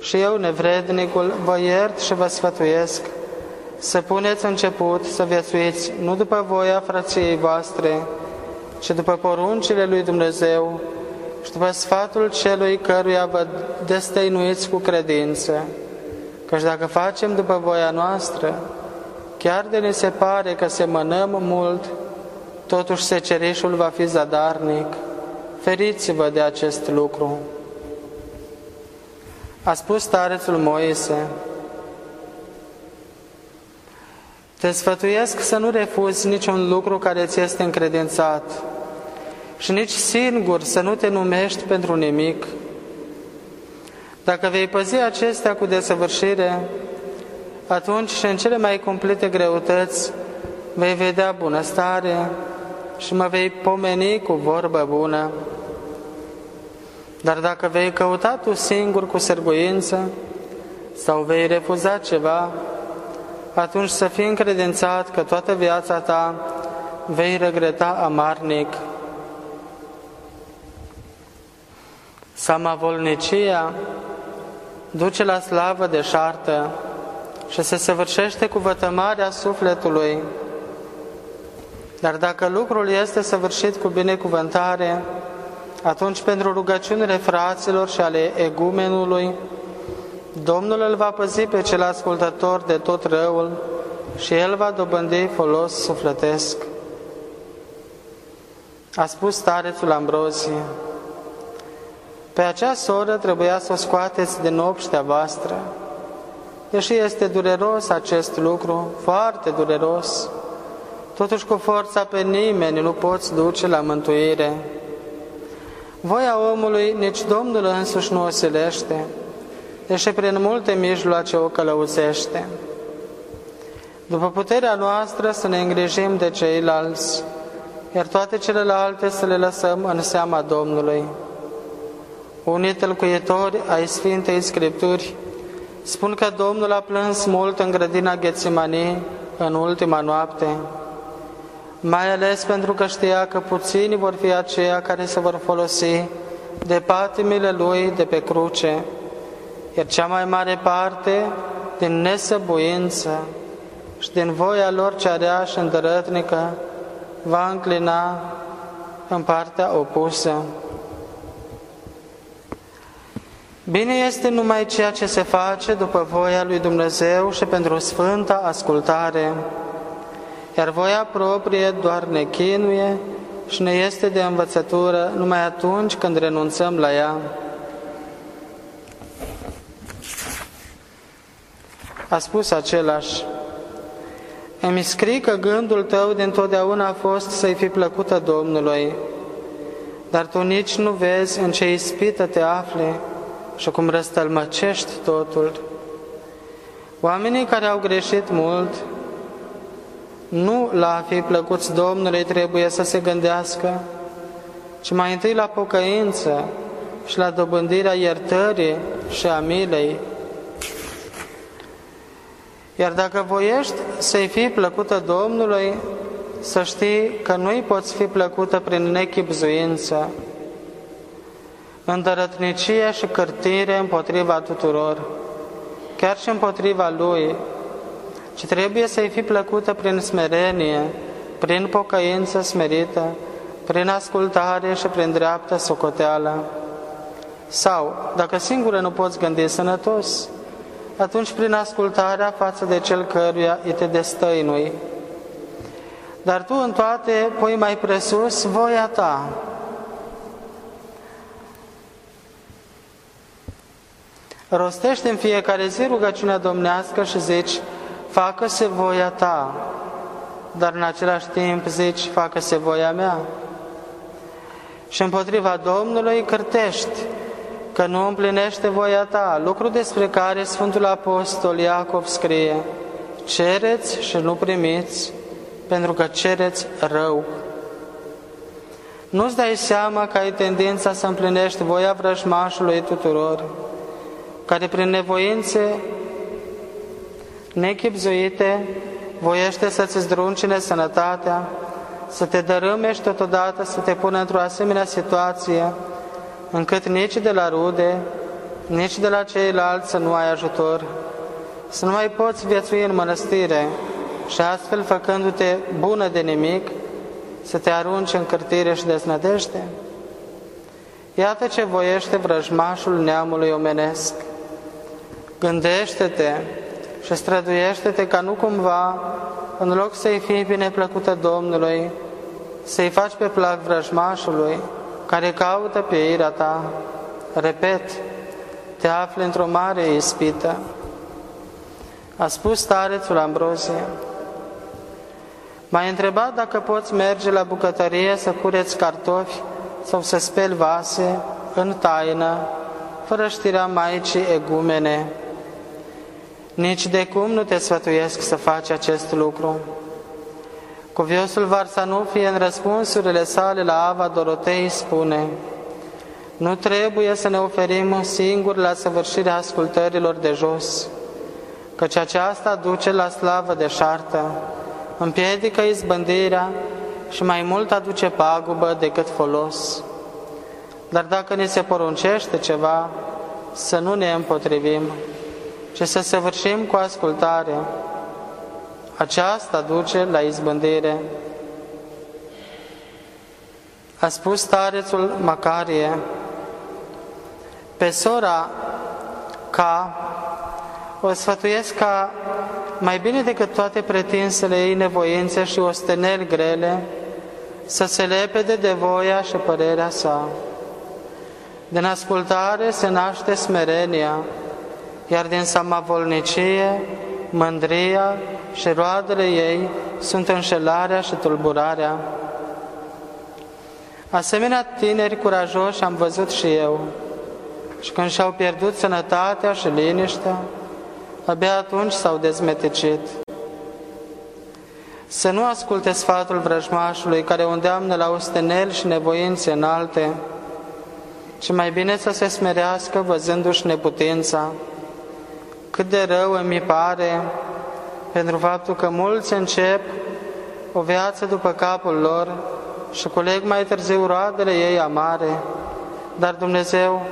Speaker 1: Și eu, nevrednicul, vă iert și vă sfătuiesc să puneți început să viețuiți nu după voia frăției voastre, ci după poruncile lui Dumnezeu și după sfatul celui căruia vă destăinuiți cu credință. Căci dacă facem după voia noastră, chiar de ne se pare că semănăm mult, totuși secerișul va fi zadarnic. Feriți-vă de acest lucru. A spus starețul Moise, Te sfătuiesc să nu refuzi niciun lucru care ți este încredințat și nici singur să nu te numești pentru nimic. Dacă vei păzi acestea cu desăvârșire, atunci și în cele mai cumplite greutăți vei vedea bunăstare și mă vei pomeni cu vorbă bună. Dar dacă vei căuta tu singur cu sârguință sau vei refuza ceva, atunci să fii încredințat că toată viața ta vei regreta amarnic. Samavolnicia duce la slavă de șartă și se săvârșește cu vătămarea sufletului. Dar dacă lucrul este săvârșit cu binecuvântare, atunci pentru rugăciunile fraților și ale egumenului, Domnul îl va păzi pe cel ascultător de tot răul și el va dobândi folos sufletesc. A spus starețul Ambrozie, pe acea soră trebuia să o scoateți din obștea voastră, deși este dureros acest lucru, foarte dureros, totuși cu forța pe nimeni nu poți duce la mântuire. Voia omului nici Domnul însuși nu o silește, deși prin multe mijloace o călăuzește. după puterea noastră să ne îngrijim de ceilalți, iar toate celelalte să le lăsăm în seama Domnului. Unii tălcuitori ai Sfintei Scripturi spun că Domnul a plâns mult în grădina Ghețimanii în ultima noapte, mai ales pentru că știa că puțini vor fi aceia care se vor folosi de patimile Lui de pe cruce, iar cea mai mare parte din nesăbuință și din voia lor cea și îndărătnică va înclina în partea opusă. Bine este numai ceea ce se face după voia lui Dumnezeu și pentru sfânta ascultare, iar voia proprie doar ne chinuie și ne este de învățătură numai atunci când renunțăm la ea. A spus același, îmi scrii că gândul tău din totdeauna a fost să-i fi plăcută Domnului, dar tu nici nu vezi în ce ispită te afli și cum răstălmăcești totul. Oamenii care au greșit mult, nu la a fi plăcuți Domnului trebuie să se gândească, ci mai întâi la pocăință și la dobândirea iertării și a milei. Iar dacă voiești să-i fii plăcută Domnului, să știi că nu-i poți fi plăcută prin nechipzuință, îndărătnicie și cârtire împotriva tuturor, chiar și împotriva Lui, ci trebuie să-i fi plăcută prin smerenie, prin pocăință smerită, prin ascultare și prin dreaptă socoteală. Sau, dacă singură nu poți gândi sănătos, atunci prin ascultarea față de cel căruia îi te destăinui. Dar tu în toate pui mai presus voia ta, Rostește în fiecare zi rugăciunea domnească și zici, facă-se voia ta, dar în același timp zici, facă-se voia mea. Și împotriva Domnului cârtești, că nu împlinește voia ta, lucru despre care Sfântul Apostol Iacov scrie, cereți și nu primiți, pentru că cereți rău. Nu-ți dai seama că ai tendința să împlinești voia vrăjmașului tuturor, care prin nevoințe nechipzuite voiește să-ți zdruncine sănătatea, să te dărâme și totodată să te pună într-o asemenea situație încât nici de la rude, nici de la ceilalți să nu ai ajutor, să nu mai poți viețui în mănăstire și astfel făcându-te bună de nimic, să te arunci în cârtire și deznădejde? Iată ce voiește vrăjmașul neamului omenesc. Gândește-te și străduiește-te ca nu cumva, în loc să-i fii bineplăcută Domnului, să-i faci pe plac vrăjmașului, care caută pe irea ta. Repet, te afli într-o mare ispită. A spus starețul Ambrozie. M-ai întrebat dacă poți merge la bucătărie să cureți cartofi sau să speli vase în taină, fără știrea Maicii Egumene. Nici de cum nu te sfătuiesc să faci acest lucru. Cuviosul Varsanufie în răspunsurile sale la Ava Dorotei spune Nu trebuie să ne oferim singuri la săvârșirea ascultărilor de jos, căci aceasta duce la slavă de șartă, împiedică izbândirea și mai mult aduce pagubă decât folos. Dar dacă ne se poruncește ceva, să nu ne împotrivim, ci să săvârșim cu ascultare. Aceasta duce la izbândire. A spus starețul Macarie, pe sora ca o sfătuiesc ca mai bine decât toate pretinsele ei nevoințe și osteneli grele, să se lepede de voia și părerea sa. Din ascultare se naște smerenia, iar din samavolnicie, mândria și roadele ei sunt înșelarea și tulburarea. Asemenea tineri curajoși am văzut și eu, și când și-au pierdut sănătatea și liniștea, abia atunci s-au dezmeticit. să nu asculte sfatul vrăjmașului care o îndeamnă la ostenel și nevoințe înalte, ci mai bine să se smerească văzându-și neputința. Cât de rău îmi pare pentru faptul că mulți încep o viață după capul lor și culeg mai târziu roadele ei amare, dar Dumnezeu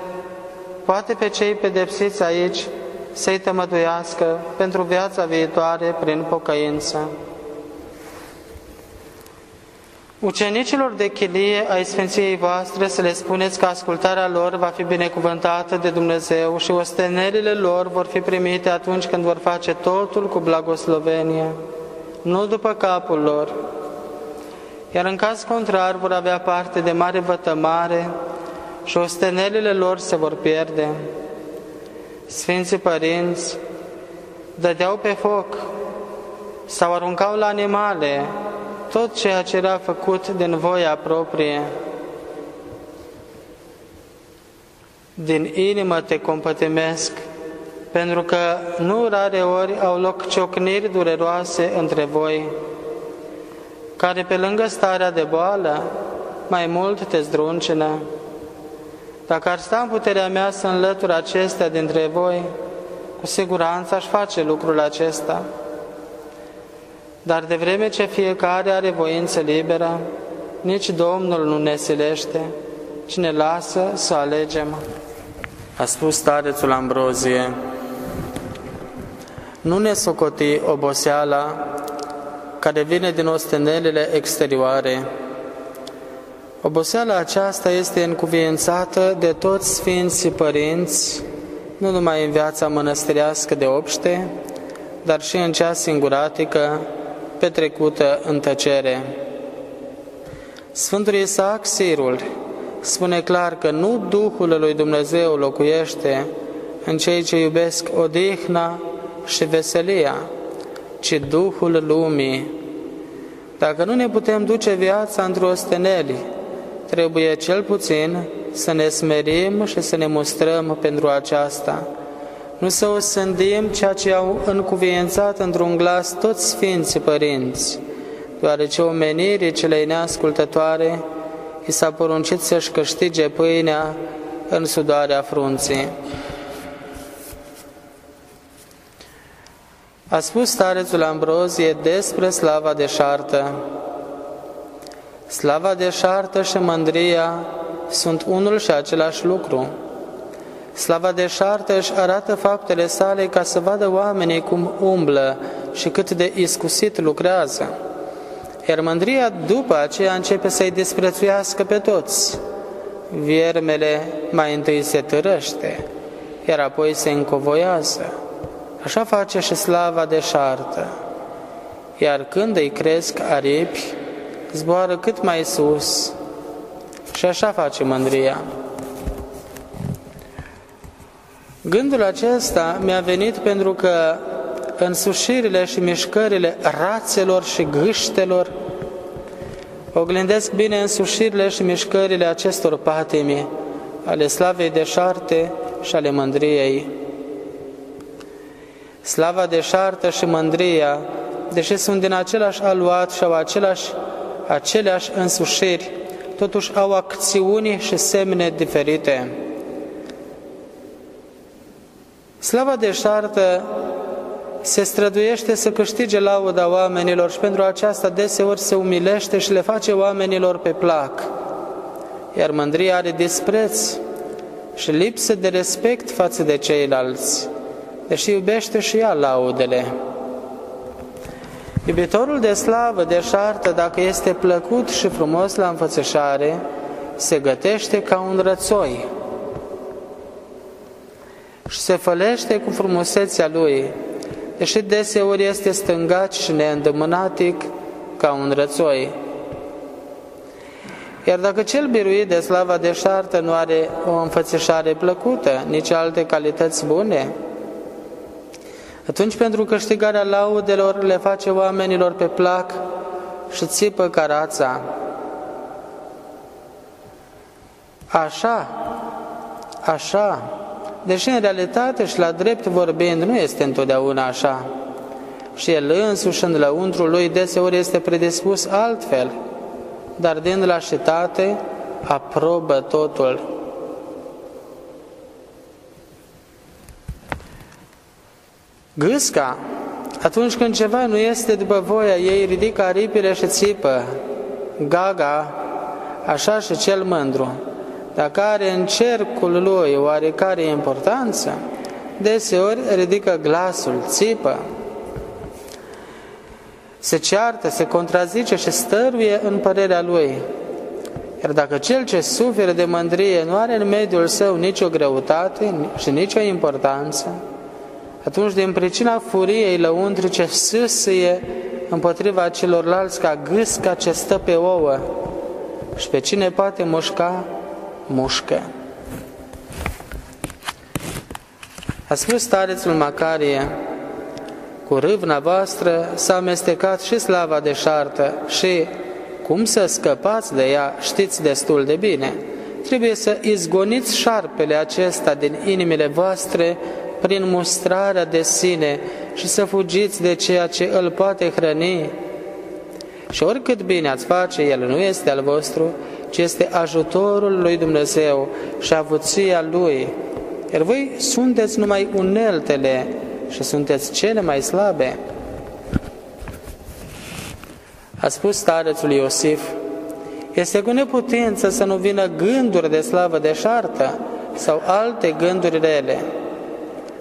Speaker 1: poate pe cei pedepsiți aici să-i tămăduiască pentru viața viitoare prin pocăință. Ucenicilor de chilie ai Sfinției voastre să le spuneți că ascultarea lor va fi binecuvântată de Dumnezeu și ostenerile lor vor fi primite atunci când vor face totul cu blagoslovenie, nu după capul lor. Iar în caz contrar vor avea parte de mare vătămare și ostenelile lor se vor pierde. Sfinții părinți dădeau pe foc sau aruncau la animale tot ceea ce era făcut din voia proprie. Din inimă te compătimesc, pentru că nu rare ori au loc ciocniri dureroase între voi, care pe lângă starea de boală, mai mult te zdruncină. Dacă ar sta în puterea mea să înlătur acestea dintre voi, cu siguranță aș face lucrul acesta. Dar de vreme ce fiecare are voință liberă, nici Domnul nu ne silește, ci ne lasă să alegem. A spus starețul Ambrozie, nu ne socoti oboseala care vine din ostenelele exterioare. Oboseala aceasta este încuviințată de toți Sfinții Părinți, nu numai în viața mănăstirească de obște, dar și în cea singuratică petrecută în tăcere. Sfântul Isaac Sirul spune clar că nu Duhul lui Dumnezeu locuiește în cei ce iubesc odihna și veselia, ci Duhul lumii. Dacă nu ne putem duce viața într-o steneli, trebuie cel puțin să ne smerim și să ne mustrăm pentru aceasta nu să o sândim ceea ce au încuviențat într-un glas toți Sfinții Părinți, deoarece omenirii celei neascultătoare i s-a poruncit să-și câștige pâinea în sudoarea frunții. A spus starețul Ambrozie despre slava de șartă. Slava de șartă și mândria sunt unul și același lucru. Slava de șartă își arată faptele sale ca să vadă oamenii cum umblă și cât de iscusit lucrează. Iar mândria după aceea începe să-i disprețuiască pe toți. Viermele mai întâi se târăște, iar apoi se încovoiază. Așa face și slava de șartă. Iar când îi cresc aripi, zboară cât mai sus. Și așa face mândria. Gândul acesta mi-a venit pentru că însușirile și mișcările rațelor și gâștelor oglindesc bine însușirile și mișcările acestor patimi ale slavei de șarte și ale mândriei. Slava de șartă și mândria, deși sunt din același aluat și au același, aceleași însușiri, totuși au acțiuni și semne diferite. Slava de șartă se străduiește să câștige lauda oamenilor și pentru aceasta deseori se umilește și le face oamenilor pe plac. Iar mândria are dispreț și lipsă de respect față de ceilalți, deși iubește și ea laudele. Iubitorul de slavă, de șartă, dacă este plăcut și frumos la înfățășare, se gătește ca un rățoi, și se fălește cu frumusețea lui, deși deseori este stângat și neîndemânatic ca un rățoi. Iar dacă cel biruit de slava de șartă nu are o înfățișare plăcută, nici alte calități bune, atunci pentru câștigarea laudelor le face oamenilor pe plac și țipă carața. Așa, așa, deși în realitate și la drept vorbind nu este întotdeauna așa.
Speaker 2: și el însuși în lăuntrul lui deseori este predispus altfel, dar din lașitate aprobă totul. Gâsca, atunci când ceva nu este după voia ei, ridică aripile și țipă. Gaga, așa și cel mândru, dacă are în cercul lui oarecare importanță, deseori ridică glasul, țipă, se ceartă, se contrazice și stăruie în părerea lui. Iar dacă cel ce suferă de mândrie nu are în mediul său nicio greutate și nicio importanță, atunci din pricina furiei lăuntrice sâsâie împotriva celorlalți ca gâsca ce stă pe ouă și pe cine poate mușca, mușcă. A spus starețul Macarie, cu râvna voastră s-a amestecat și slava de șartă și cum să scăpați de ea știți destul de bine. Trebuie să izgoniți șarpele acesta din inimile voastre prin mustrarea de sine și să fugiți de ceea ce îl poate hrăni. Și oricât bine ați face, el nu este al vostru, ci este ajutorul lui Dumnezeu și avuția lui. Iar voi sunteți numai uneltele și sunteți cele mai slabe. A spus starețul Iosif, este cu neputință să nu vină gânduri de slavă de șartă sau alte gânduri rele.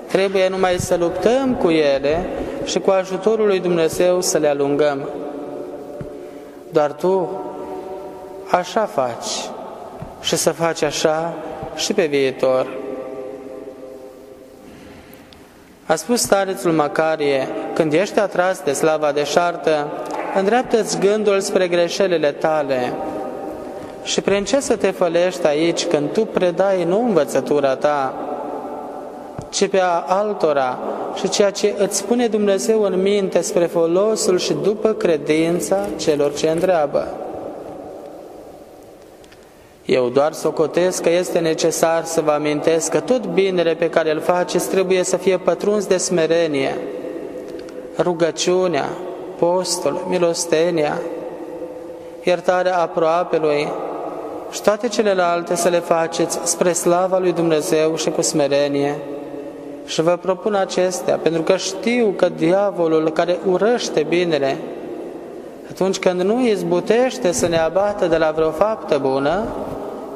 Speaker 2: Trebuie numai să luptăm cu ele și cu ajutorul lui Dumnezeu să le alungăm. Doar tu așa faci și să faci așa și pe viitor. A spus starețul Macarie, când ești atras de slava de șartă, îndreaptă-ți gândul spre greșelile tale. Și prin ce să te fălești aici când tu predai nu învățătura ta, ci pe a altora și ceea ce îți spune Dumnezeu în minte spre folosul și după credința celor ce întreabă. Eu doar socotesc că este necesar să vă amintesc că tot binele pe care îl faceți trebuie să fie pătruns de smerenie, rugăciunea, postul, milostenia, iertarea aproapelui și toate celelalte să le faceți spre slava lui Dumnezeu și cu smerenie. Și vă propun acestea, pentru că știu că diavolul care urăște binele, atunci când nu izbutește să ne abată de la vreo faptă bună,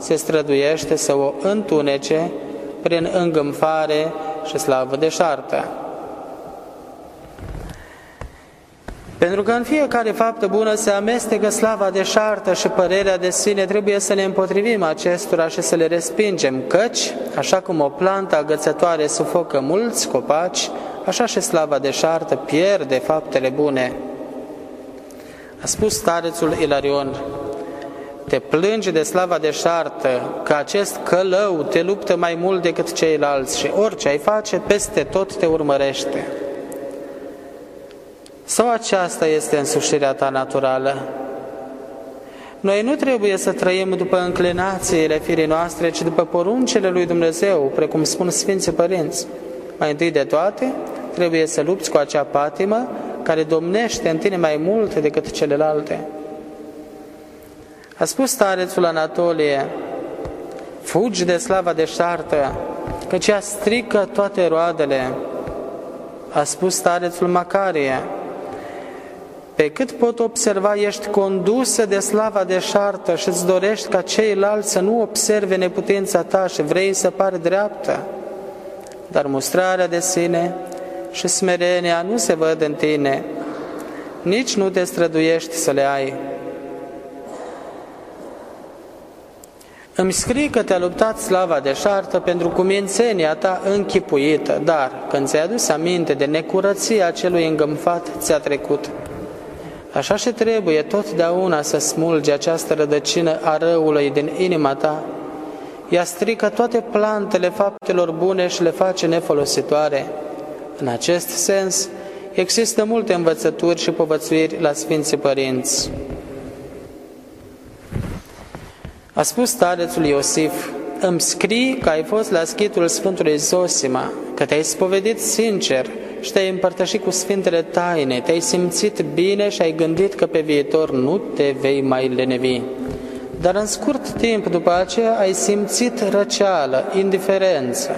Speaker 2: se străduiește să o întunece prin îngâmfare și slavă de șartă. Pentru că în fiecare faptă bună se amestecă slava de șartă și părerea de sine, trebuie să ne împotrivim acestora și să le respingem, căci, așa cum o plantă agățătoare sufocă mulți copaci, așa și slava de șartă pierde faptele bune. A spus starețul Ilarion, te plângi de slava de șartă, că acest călău te luptă mai mult decât ceilalți și orice ai face, peste tot te urmărește. Sau aceasta este însușirea ta naturală? Noi nu trebuie să trăim după înclinațiile firii noastre, ci după poruncele lui Dumnezeu, precum spun Sfinții Părinți. Mai întâi de toate, trebuie să lupți cu acea patimă care domnește în tine mai mult decât celelalte. A spus starețul Anatolie, fugi de slava de șartă, căci ea strică toate roadele. A spus starețul Macarie, pe cât pot observa, ești condusă de slava de șartă și îți dorești ca ceilalți să nu observe neputința ta și vrei să pari dreaptă. Dar mustrarea de sine și smerenia nu se văd în tine, nici nu te străduiești să le ai. Îmi scrii că te-a luptat slava de șartă pentru cumințenia ta închipuită, dar când ți-ai adus aminte de necurăția celui îngâmfat, ți-a trecut. Așa și trebuie totdeauna să smulgi această rădăcină a răului din inima ta. Ea strică toate plantele faptelor bune și le face nefolositoare. În acest sens, există multe învățături și povățuiri la Sfinții Părinți. A spus starețul Iosif, îmi scrii că ai fost la schitul Sfântului Zosima
Speaker 1: că te-ai spovedit sincer și te-ai împărtășit cu Sfintele Taine, te-ai simțit bine și ai gândit că pe viitor nu te vei mai lenevi. Dar în scurt timp după aceea ai simțit răceală, indiferență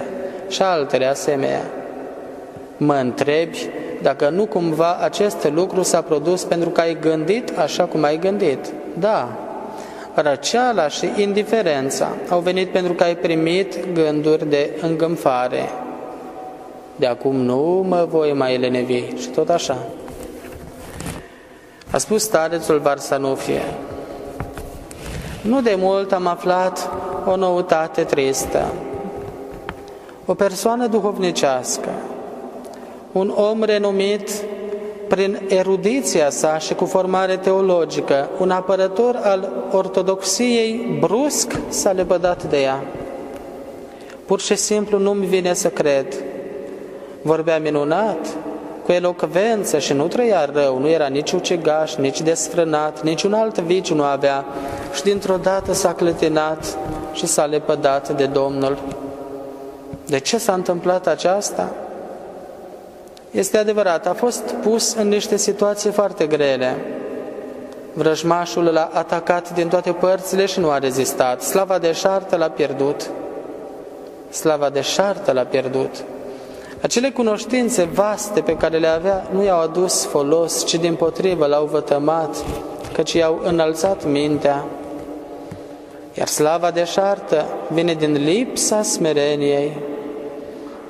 Speaker 1: și altele asemenea. Mă întrebi dacă nu cumva acest lucru s-a produs pentru că ai gândit așa cum ai gândit. Da, răceala și indiferența au venit pentru că ai primit gânduri de îngânfare. De acum nu mă voi mai lenevi și tot așa. A spus starețul Varsanufie, nu de mult am aflat o noutate tristă. O persoană duhovnicească, un om renumit prin erudiția sa și cu formare teologică, un apărător al ortodoxiei, brusc s-a lepădat de ea. Pur și simplu nu-mi vine să cred. Vorbea minunat, cu elocvență și nu trăia rău, nu era nici ucigaș, nici desfrânat, nici un alt viciu nu avea și dintr-o dată s-a clătinat și s-a lepădat de Domnul. De ce s-a întâmplat aceasta? Este adevărat, a fost pus în niște situații foarte grele. Vrăjmașul l-a atacat din toate părțile și nu a rezistat. Slava de șartă l-a pierdut. Slava de șartă l-a pierdut. Acele cunoștințe vaste pe care le avea nu i-au adus folos, ci din potrivă l-au vătămat, căci i-au înălțat mintea. Iar slava de șartă vine din lipsa smereniei.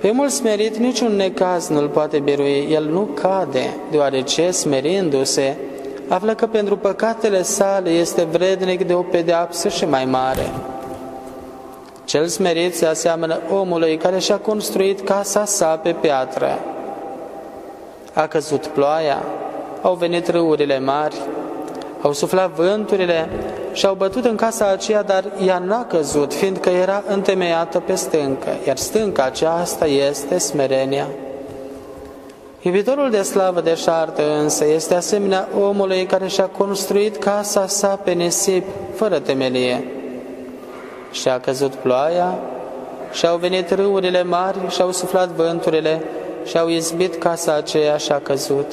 Speaker 1: Pe mult smerit niciun necaz nu-l poate birui, el nu cade, deoarece smerindu-se, află că pentru păcatele sale este vrednic de o pedeapsă și mai mare. Cel smerit se aseamănă omului care și-a construit casa sa pe piatră. A căzut ploaia, au venit râurile mari, au suflat vânturile și au bătut în casa aceea, dar ea n-a căzut, fiindcă era întemeiată pe stâncă, iar stânca aceasta este smerenia. Iubitorul de slavă de șartă însă este asemenea omului care și-a construit casa sa pe nisip, fără temelie și a căzut ploaia, și au venit râurile mari și au suflat vânturile și au izbit casa aceea și a căzut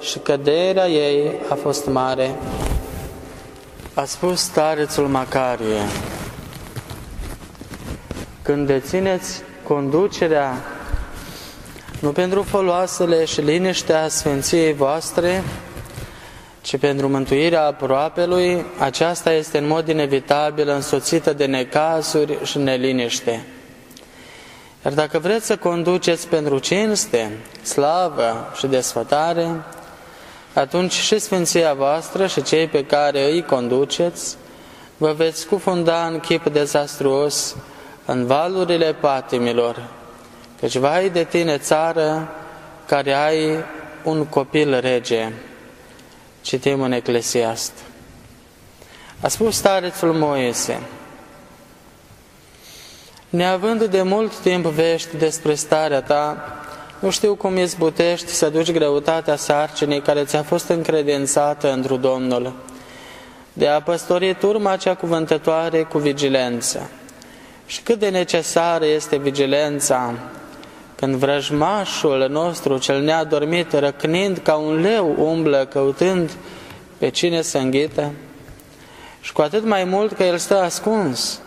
Speaker 1: și căderea ei a fost mare. A spus starețul Macarie, când dețineți conducerea nu pentru foloasele și liniștea Sfinției voastre, ci pentru mântuirea aproapelui, aceasta este în mod inevitabil însoțită de necazuri și neliniște. Iar dacă vreți să conduceți pentru cinste, slavă și desfătare, atunci și Sfinția voastră și cei pe care îi conduceți vă veți scufunda în chip dezastruos în valurile patimilor, căci vai de tine țară care ai un copil rege. Citim în Eclesiast. A spus starețul Moise, Neavând de mult timp vești despre starea ta, nu știu cum izbutești să duci greutatea sarcinii care ți-a fost încredințată într Domnul, de a păstori turma cea cuvântătoare cu vigilență. Și cât de necesară este vigilența când vrăjmașul nostru cel neadormit, răcnind ca un leu, umblă căutând pe cine să înghită, și cu atât mai mult că el stă ascuns,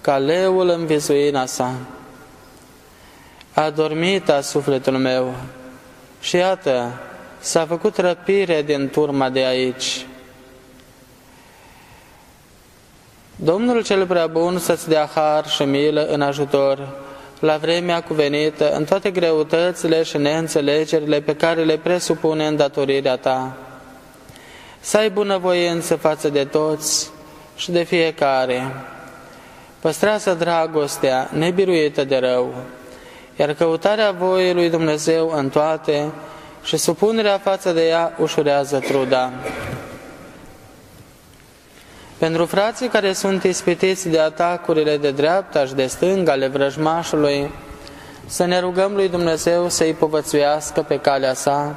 Speaker 1: ca leul în vizuina sa. A dormit a sufletul meu și iată, s-a făcut răpire din turma de aici. Domnul cel prea bun să-ți dea har și milă în ajutor, la vremea cuvenită, în toate greutățile și neînțelegerile pe care le presupune îndatorirea ta. Să ai bunăvoință față de toți și de fiecare. Păstrează dragostea nebiruită de rău, iar căutarea voii lui Dumnezeu în toate și supunerea față de ea ușurează truda. Pentru frații care sunt ispitiți de atacurile de dreapta și de stânga ale vrăjmașului, să ne rugăm lui Dumnezeu să-i povățuiască pe calea sa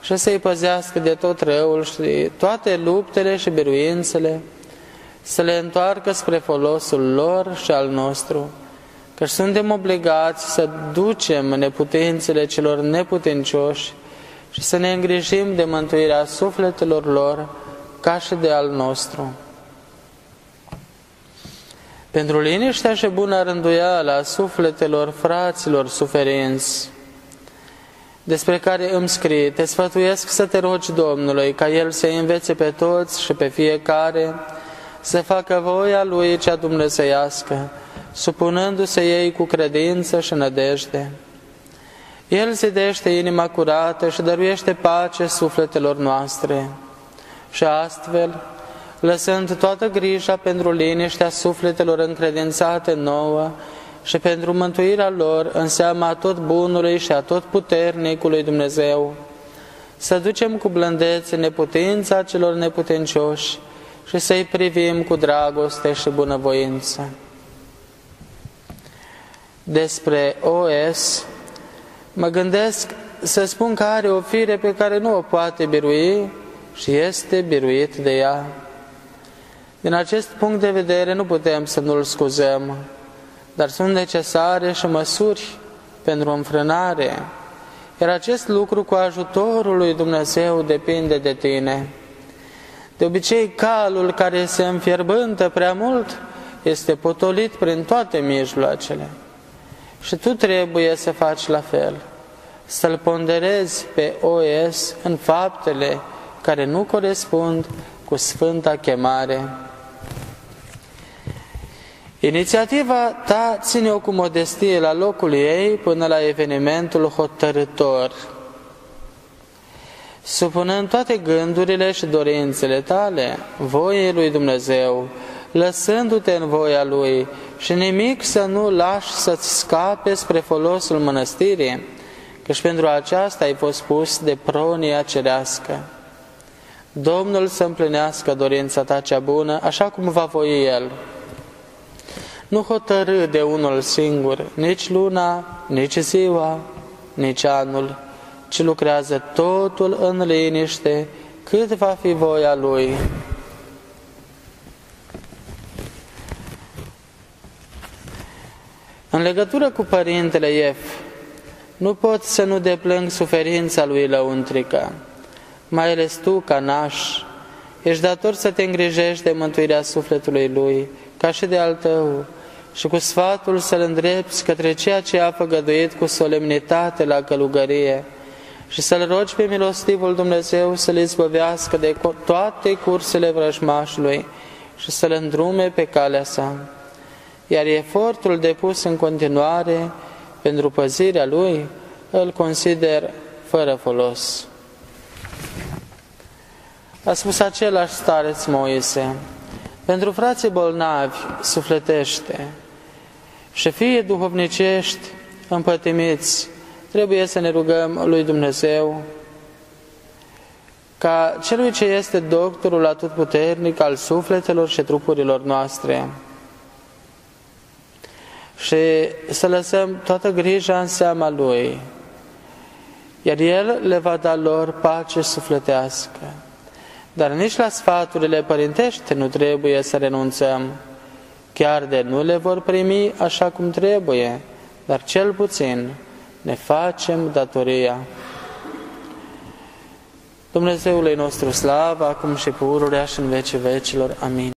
Speaker 1: și să-i păzească de tot răul și toate luptele și biruințele, să le întoarcă spre folosul lor și al nostru,
Speaker 2: că suntem obligați să ducem neputințele celor neputincioși și să ne îngrijim de mântuirea sufletelor lor ca și de al nostru. Pentru liniștea și bună rânduială a sufletelor fraților suferinți, despre care îmi scrie, te sfătuiesc să te rogi Domnului ca El să învețe pe toți și pe fiecare să facă voia Lui cea dumnezeiască, supunându-se ei cu credință și nădejde. El zidește inima curată și dăruiește pace sufletelor noastre și astfel, lăsând toată grija pentru liniștea sufletelor încredințate nouă și pentru mântuirea lor în seama tot bunului și a tot puternicului Dumnezeu, să ducem cu blândețe neputința celor neputincioși și să-i privim cu dragoste și bunăvoință. Despre OS, mă gândesc să spun că are o fire pe care nu o poate birui și este biruit de ea. Din acest punct de vedere nu putem să nu-l scuzăm, dar sunt necesare și măsuri pentru înfrânare, iar acest lucru cu ajutorul lui Dumnezeu depinde de tine. De obicei, calul care se înfierbântă prea mult este potolit prin toate mijloacele. Și tu trebuie să faci la fel, să-l ponderezi pe OS în faptele care nu corespund cu sfânta chemare. Inițiativa ta ține-o cu modestie la locul ei până la evenimentul hotărător, supunând toate gândurile și dorințele tale voiei lui Dumnezeu, lăsându-te în voia Lui și nimic să nu lași să-ți scape spre folosul mănăstirii, căci pentru aceasta ai fost pus de pronia cerească. Domnul să împlinească dorința ta cea bună, așa cum va voi El. Nu hotărâ de unul singur, nici luna, nici ziua, nici anul, ci lucrează totul în liniște, cât va fi voia Lui. În legătură cu părintele Ief, nu pot să nu deplâng suferința lui lăuntrică, mai ales tu, ca naș, ești dator să te îngrijești de mântuirea sufletului lui, ca și de al tău, și cu sfatul să-l îndrepți către ceea ce a făgăduit cu solemnitate la călugărie și să-l rogi pe milostivul Dumnezeu să-l izbăvească de toate cursele vrăjmașului și să-l îndrume pe calea sa iar efortul depus în continuare pentru păzirea lui îl consider fără folos. A spus același stareț Moise, pentru frații bolnavi sufletește și fie duhovnicești împătimiți, trebuie să ne rugăm lui Dumnezeu ca celui ce este doctorul atotputernic al sufletelor și trupurilor noastre, și să lăsăm toată grija în seama Lui, iar El le va da lor pace sufletească. Dar nici la sfaturile părintești nu trebuie să renunțăm, chiar de nu le vor primi așa cum trebuie, dar cel puțin ne facem datoria. Dumnezeului nostru slavă, acum și pururea și în vecii vecilor. Amin.